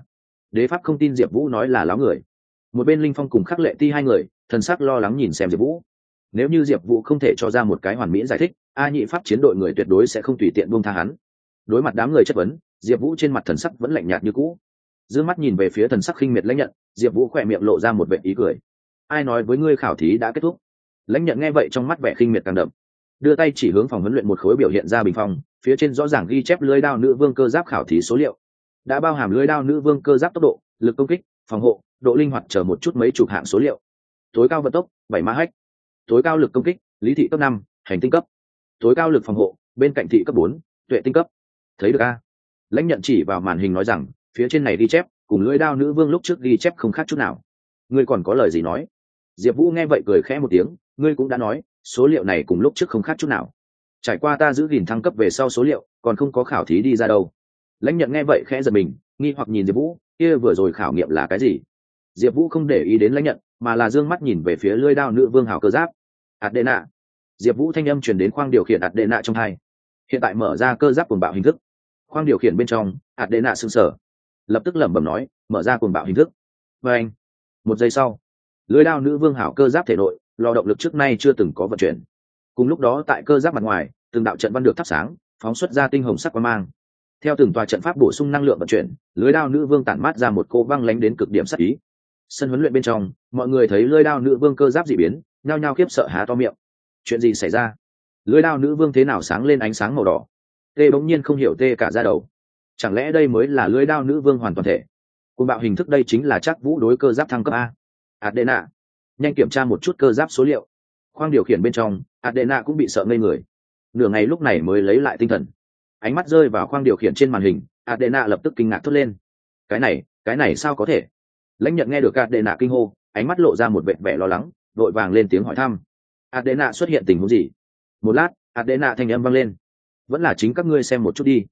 Speaker 1: Đế pháp không tin diệp vũ nói là láo người. Một bên linh phong cùng khắc lệ ti hai người, thần sắc lo lắng nhìn xem diệp vũ. Nếu như diệp vũ không thể cho ra một cái hoàn mỹ giải thích, a nhị pháp chiến đội người tuyệt đối sẽ không tùy tiện buông tha hắn. Đối mặt đám người chất vấn, diệp vũ trên mặt thần sắc vẫn lạnh nhạt như cũ. D ư ơ n g mắt nhìn về phía thần sắc khinh miệt lãnh nhận, diệp vũ khỏe miệng lộ ra một vệ ý cười ai nói với ngươi khảo thí đã kết thúc? Lãnh nhận nghe vậy trong mắt vẻ khinh miệt càng đậm. Đưa tay chỉ hướng phòng huấn luyện một khối biểu hiện ra bình phong, phía trên rõ ràng ghi chép lưới đao nữ vương cơ giáp khảo thí số liệu. Đã bao hàm lưới đao nữ vương cơ giáp tốc độ, lực công kích, phòng hộ, độ linh hoạt chờ một chút mấy chục hạng số liệu. Tối cao vận tốc, bảy mã hách. Tối cao lực công kích, lý thị cấp năm, hành tinh cấp. Tối cao lực phòng hộ, bên cạnh thị cấp bốn, tuệ tinh cấp. Thấy được a? Lãnh nhận chỉ vào màn hình nói rằng, phía trên này ghi chép, cùng lưỡi đao nữ vương lúc trước ghi chép không khác chút nào. Ngươi còn có lời gì nói? Diệp vũ nghe vậy cười khẽ một tiếng, ngươi cũng đã nói, số liệu này cùng lúc trước không khác chút nào. Trải qua ta giữ gìn thăng cấp về sau số liệu, còn không có khảo thí đi ra đâu. Lãnh nhận nghe vậy khẽ giật mình, nghi hoặc nhìn diệp vũ, kia vừa rồi khảo nghiệm là cái gì? Diệp vũ không để ý đến lãnh nhận mà là d ư ơ n g mắt nhìn về phía lưỡi đao nữ vương hào cơ giáp. Hạt đế nạ. diệp vũ thanh âm chuyển đến khoang điều khiển hạt đế nạ trong hai. Hiện tại mở ra cơ giáp cuồng bạo hình thức. Khoang điều khiển bên trong, adena sưng sở lập tức lẩm bẩm nói, mở ra cuồng bạo hình thức. Và anh, một giây sau lưới đao nữ vương hảo cơ giáp thể nội, lò động lực trước nay chưa từng có vận chuyển. Cùng lúc đó tại cơ giáp mặt ngoài, từng đạo trận văn được thắp sáng, phóng xuất ra tinh hồng sắc quang mang. Theo từng tòa trận pháp bổ sung năng lượng vận chuyển, lưới đao nữ vương tản mát ra một cô văng lánh đến cực điểm sắc ý. Sân huấn luyện bên trong, mọi người thấy lưới đao nữ vương cơ giáp dị biến, nhao nhao khiếp sợ há to miệng. Chuyện gì xảy ra? Lưới đao nữ vương thế nào sáng lên ánh sáng màu đỏ? Tê bỗng nhiên không hiểu tê cả ra đầu. Chẳng lẽ đây mới là lưới đao nữ vương hoàn toàn thể? Côn bạo hình thức đây chính là chắc vũ đối cơ giáp thăng cấp a adena. Nhanh kiểm tra một chút cơ giáp số liệu. Khoang điều khiển bên trong, adena cũng bị sợ ngây người. Nửa ngày lúc này mới lấy lại tinh thần. Ánh mắt rơi vào khoang điều khiển trên màn hình, adena lập tức kinh ngạc thốt lên. Cái này cái này sao có thể? Lãnh nhận nghe được adena kinh hô, ánh mắt lộ ra một vệ vẻ lo lắng, vội vàng lên tiếng hỏi thăm. Adena xuất hiện tình huống gì? Một lát, adena thanh âm vang lên. Vẫn là chính các ngươi xem một chút đi.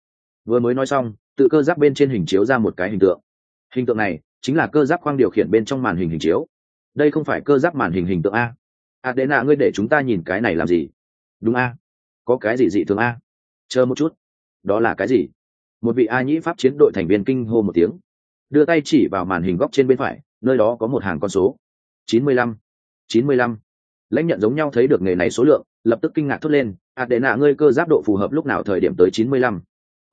Speaker 1: Vừa mới nói xong, tự cơ giáp bên trên hình chiếu ra một cái hình tượng. Hình tượng này chính là cơ giáp khoang điều khiển bên trong màn hình hình chiếu đây không phải cơ giáp màn hình hình tượng a. À, adena ngươi để chúng ta nhìn cái này làm gì? Đúng a. Có cái gì dị thường a? Chờ một chút. Đó là cái gì? Một vị a nhĩ pháp chiến đội thành viên kinh hô một tiếng. Đưa tay chỉ vào màn hình góc trên bên phải, nơi đó có một hàng con số. Chín mươi lăm. Chín mươi lăm. Lãnh nhận giống nhau thấy được nghề này số lượng, lập tức kinh ngạc thốt lên. À, adena ngươi cơ giáp độ phù hợp lúc nào thời điểm tới chín mươi lăm?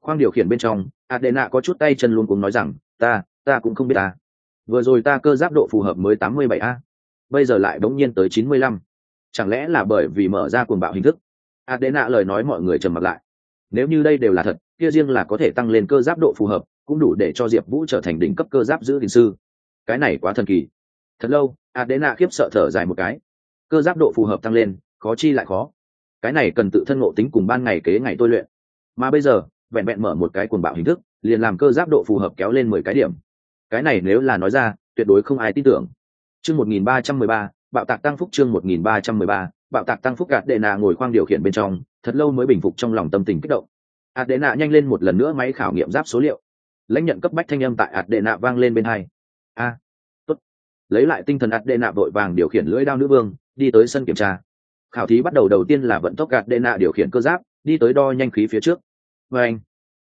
Speaker 1: Khoang điều khiển bên trong à, adena có chút tay chân luôn cũng nói rằng, ta ta cũng không biết ta vừa rồi ta cơ giáp độ phù hợp mới tám mươi bảy a. Bây giờ lại bỗng nhiên tới chín mươi lăm. Chẳng lẽ là bởi vì mở ra cuồng bạo hình thức? Adena lời nói mọi người trầm mặc lại. Nếu như đây đều là thật, kia riêng là có thể tăng lên cơ giáp độ phù hợp, cũng đủ để cho diệp vũ trở thành đỉnh cấp cơ giáp giữ gìn sư. Cái này quá thần kỳ. Thật lâu, adena khiếp sợ thở dài một cái. Cơ giáp độ phù hợp tăng lên, khó chi lại khó. Cái này cần tự thân ngộ tính cùng ban ngày kế ngày tôi luyện. Mà bây giờ, vẹn vẹn mở một cái cuồng bạo hình thức, liền làm cơ giáp độ phù hợp kéo lên mười cái điểm cái này nếu là nói ra, tuyệt đối không ai tin tưởng. Chương một nghìn ba trăm mười ba, bạo tạc tăng phúc chương một nghìn ba trăm mười ba, bạo tạc tăng phúc gạt đệ nạ ngồi khoang điều khiển bên trong, thật lâu mới bình phục trong lòng tâm tình kích động. Ạt đệ nạ nhanh lên một lần nữa máy khảo nghiệm giáp số liệu. Lãnh nhận cấp bách thanh âm tại ạt đệ nạ vang lên bên hai. A, tốt. Lấy lại tinh thần ạt đệ nạ vội vàng điều khiển lưỡi đao nữ vương, đi tới sân kiểm tra. Khảo thí bắt đầu đầu tiên là vận tốc gạt đệ nạ điều khiển cơ giáp, đi tới đo nhanh khí phía trước. Và anh,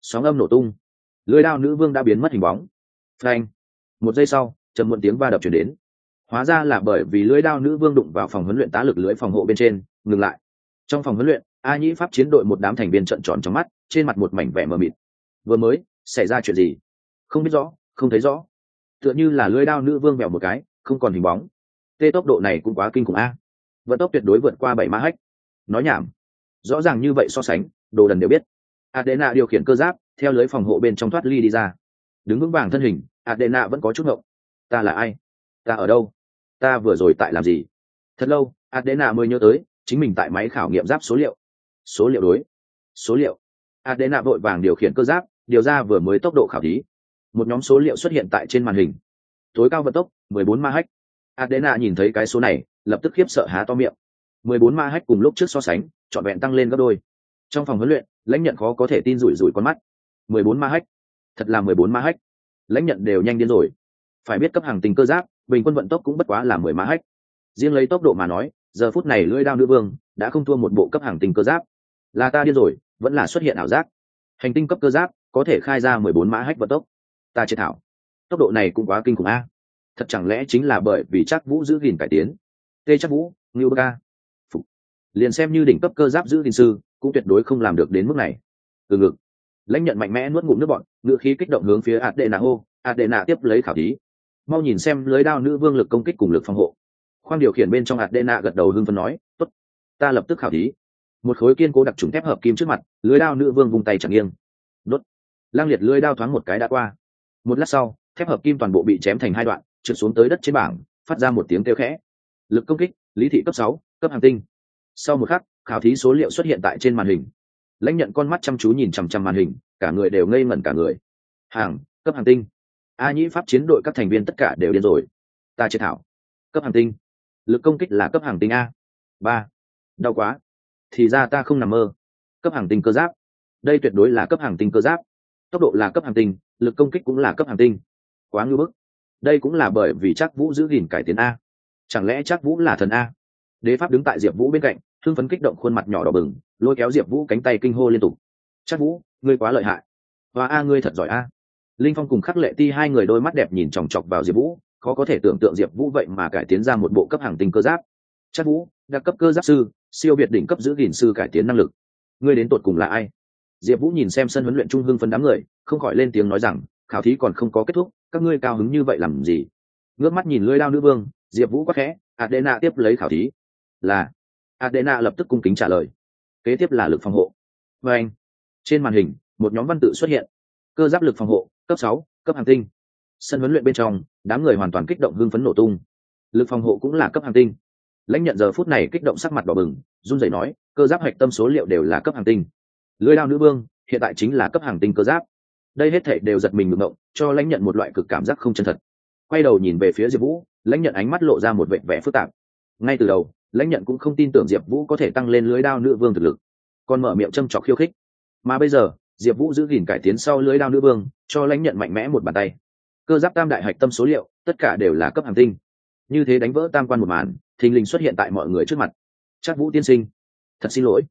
Speaker 1: sóng âm nổ tung. Lưỡi đao nữ vương đã biến mất hình bóng phanh. Một giây sau trầm muộn tiếng va đập chuyển đến. Hóa ra là bởi vì lưỡi đao nữ vương đụng vào phòng huấn luyện tá lực lưỡi phòng hộ bên trên, ngừng lại. Trong phòng huấn luyện, a nhĩ pháp chiến đội một đám thành viên trận tròn trong mắt, trên mặt một mảnh vẻ mờ mịt. Vừa mới, xảy ra chuyện gì? Không biết rõ, không thấy rõ. Tựa như là lưỡi đao nữ vương vẹo một cái, không còn hình bóng. Tê tốc độ này cũng quá kinh khủng a. Vận tốc tuyệt đối vượt qua bảy ma hách. Nói nhảm. Rõ ràng như vậy so sánh, đồ đần đều biết. Adena điều khiển cơ giáp, theo lưới phòng hộ bên trong thoát ly đi ra đứng vững vàng thân hình, adena vẫn có chút ngộng. Ta là ai? Ta ở đâu? Ta vừa rồi tại làm gì? Thật lâu, adena mới nhớ tới, chính mình tại máy khảo nghiệm giáp số liệu. Số liệu đối. Số liệu. Adena vội vàng điều khiển cơ giáp, điều ra vừa mới tốc độ khảo thí. Một nhóm số liệu xuất hiện tại trên màn hình. Tối cao vận tốc 14 ma hách. Adena nhìn thấy cái số này, lập tức khiếp sợ há to miệng. 14 ma hách cùng lúc trước so sánh, trọn vẹn tăng lên gấp đôi. Trong phòng huấn luyện, lãnh nhận khó có thể tin rủi rủi con mắt. 14 ma hách thật là 14 ma hách. Lãnh nhận đều nhanh điên rồi. Phải biết cấp hàng tình cơ giáp, bình quân vận tốc cũng bất quá là 10 ma hách. Riêng lấy tốc độ mà nói, giờ phút này lưỡi đao nữ vương đã không thua một bộ cấp hàng tinh cơ giáp. Là ta điên rồi, vẫn là xuất hiện ảo giác. Hành tinh cấp cơ giáp có thể khai ra 14 mã hách vận tốc. Ta chế thảo. Tốc độ này cũng quá kinh khủng a. Thật chẳng lẽ chính là bởi vì chắc vũ giữ gìn cải tiến? Tê chắc vũ, ngưu bơ ca. Liền xem như đỉnh cấp cơ giáp giữ gìn sư, cũng tuyệt đối không làm được đến mức này. Từ ngực lãnh nhận mạnh mẽ nuốt ngụm nước bọn ngựa khí kích động hướng phía ạt đệ nạ hô ạt đệ nạ tiếp lấy khảo thí. Mau nhìn xem lưới đao nữ vương lực công kích cùng lực phòng hộ. Khoang điều khiển bên trong ạt đệ nạ gật đầu hưng phân nói, tốt, ta lập tức khảo thí. Một khối kiên cố đặc trùng thép hợp kim trước mặt, lưới đao nữ vương vùng tay chẳng nghiêng. Đốt. Lang liệt lưới đao thoáng một cái đã qua. Một lát sau, thép hợp kim toàn bộ bị chém thành hai đoạn, trượt xuống tới đất trên bảng, phát ra một tiếng kêu khẽ. Lực công kích, lý thị cấp sáu, cấp hàng tinh. Sau một khắc, khảo thí số liệu xuất hiện tại trên màn hình lãnh nhận con mắt chăm chú nhìn chằm chằm màn hình, cả người đều ngây ngẩn cả người. Hàng, cấp hàng tinh. A nhĩ pháp chiến đội các thành viên tất cả đều điên rồi. Ta chế thảo. Cấp hàng tinh. Lực công kích là cấp hàng tinh a. Ba. Đau quá. Thì ra ta không nằm mơ. Cấp hàng tinh cơ giáp. Đây tuyệt đối là cấp hàng tinh cơ giáp. Tốc độ là cấp hàng tinh, lực công kích cũng là cấp hàng tinh. Quá ngưỡng bức. Đây cũng là bởi vì chắc vũ giữ gìn cải tiến a. Chẳng lẽ chắc vũ là thần a? Đế pháp đứng tại diệp vũ bên cạnh thương phấn kích động khuôn mặt nhỏ đỏ bừng lôi kéo diệp vũ cánh tay kinh hô liên tục. Chắc vũ, ngươi quá lợi hại. Và a, ngươi thật giỏi a. Linh phong cùng khắc lệ ti hai người đôi mắt đẹp nhìn chòng chọc vào diệp vũ, khó có thể tưởng tượng diệp vũ vậy mà cải tiến ra một bộ cấp hàng tinh cơ giáp. Chắc vũ, đặc cấp cơ giáp sư, siêu biệt đỉnh cấp giữ gìn sư cải tiến năng lực. Ngươi đến tột cùng là ai? Diệp vũ nhìn xem sân huấn luyện trung hưng phân đám người, không khỏi lên tiếng nói rằng, khảo thí còn không có kết thúc, các ngươi cao hứng như vậy làm gì? Ngước mắt nhìn lưới đao nữ vương, diệp vũ quắc khẽ, adena tiếp lấy khảo thí. Là, adena lập tức cung kính trả lời kế tiếp là lực phòng hộ. Và anh, trên màn hình, một nhóm văn tự xuất hiện. Cơ giáp lực phòng hộ, cấp sáu, cấp hàng tinh. Sân huấn luyện bên trong, đám người hoàn toàn kích động hưng phấn nổ tung. Lực phòng hộ cũng là cấp hàng tinh. Lãnh nhận giờ phút này kích động sắc mặt đỏ bừng, run rẩy nói, cơ giáp hạch tâm số liệu đều là cấp hàng tinh. Lưới đao nữ vương, hiện tại chính là cấp hàng tinh cơ giáp. Đây hết thảy đều giật mình ngượng ngộng cho lãnh nhận một loại cực cảm giác không chân thật. Quay đầu nhìn về phía diệp vũ, lãnh nhận ánh mắt lộ ra một vẻ vẻ phức tạp. Ngay từ đầu lãnh nhận cũng không tin tưởng diệp vũ có thể tăng lên lưới đao nữ vương thực lực. Còn mở miệng châm trọc khiêu khích. Mà bây giờ, diệp vũ giữ gìn cải tiến sau lưới đao nữ vương, cho lãnh nhận mạnh mẽ một bàn tay. Cơ giáp tam đại hạch tâm số liệu, tất cả đều là cấp hàng tinh. Như thế đánh vỡ tam quan một màn, thình lình xuất hiện tại mọi người trước mặt. Chắc vũ tiên sinh, thật xin lỗi.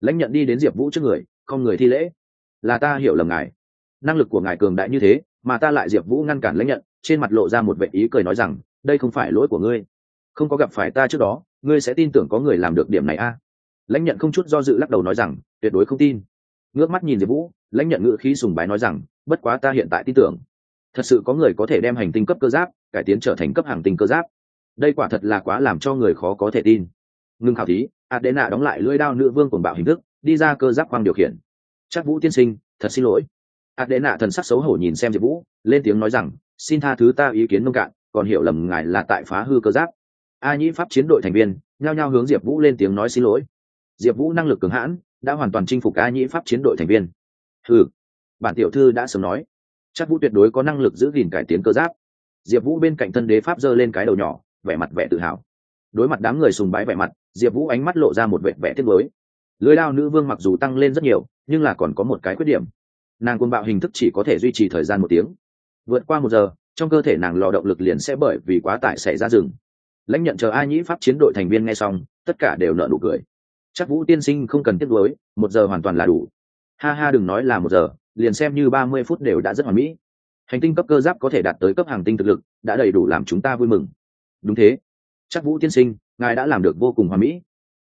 Speaker 1: Lãnh nhận đi đến diệp vũ trước người, không người thi lễ. Là ta hiểu lầm ngài. Năng lực của ngài cường đại như thế, mà ta lại diệp vũ ngăn cản lãnh nhận, trên mặt lộ ra một vệ ý cười nói rằng, đây không phải lỗi của ngươi không có gặp phải ta trước đó, ngươi sẽ tin tưởng có người làm được điểm này a. À? lãnh nhận không chút do dự lắc đầu nói rằng, tuyệt đối không tin. Ngước mắt nhìn diệp vũ, lãnh nhận ngữ khí sùng bái nói rằng, bất quá ta hiện tại tin tưởng. Thật sự có người có thể đem hành tinh cấp cơ giáp, cải tiến trở thành cấp hàng tinh cơ giáp. Đây quả thật là quá làm cho người khó có thể tin. Ngưng khảo thí, adena đóng lại lưỡi đao nữ vương cuồng bạo hình thức, đi ra cơ giáp khoang điều khiển. Chắc vũ tiên sinh, thật xin lỗi. Adena thần sắc xấu hổ nhìn xem diệp vũ, lên tiếng nói rằng, xin tha thứ ta ý kiến nông cạn, còn hiểu lầm ngài là tại phá hư cơ giáp a nhĩ pháp chiến đội thành viên, nhao nhao hướng diệp vũ lên tiếng nói xin lỗi. Diệp vũ năng lực cường hãn, đã hoàn toàn chinh phục a nhĩ pháp chiến đội thành viên. Ừ bản tiểu thư đã sớm nói. Chắc vũ tuyệt đối có năng lực giữ gìn cải tiến cơ giáp. Diệp vũ bên cạnh thân đế pháp giơ lên cái đầu nhỏ, vẻ mặt vẻ tự hào. Đối mặt đám người sùng bái vẻ mặt, diệp vũ ánh mắt lộ ra một vẻ vẻ tiếc mới lưới đao nữ vương mặc dù tăng lên rất nhiều, nhưng là còn có một cái khuyết điểm. Nàng côn bạo hình thức chỉ có thể duy trì thời gian một tiếng. Vượt qua một giờ, trong cơ thể nàng lò động lực liền sẽ bởi vì quá tải xảy ra rừng lãnh nhận chờ a nhĩ pháp chiến đội thành viên nghe xong, tất cả đều nợ nụ cười. Chắc vũ tiên sinh không cần tiếc nuối một giờ hoàn toàn là đủ. Ha ha, đừng nói là một giờ, liền xem như ba mươi phút đều đã rất hoàn mỹ. Hành tinh cấp cơ giáp có thể đạt tới cấp hàng tinh thực lực, đã đầy đủ làm chúng ta vui mừng. Đúng thế. Chắc vũ tiên sinh, ngài đã làm được vô cùng hoàn mỹ.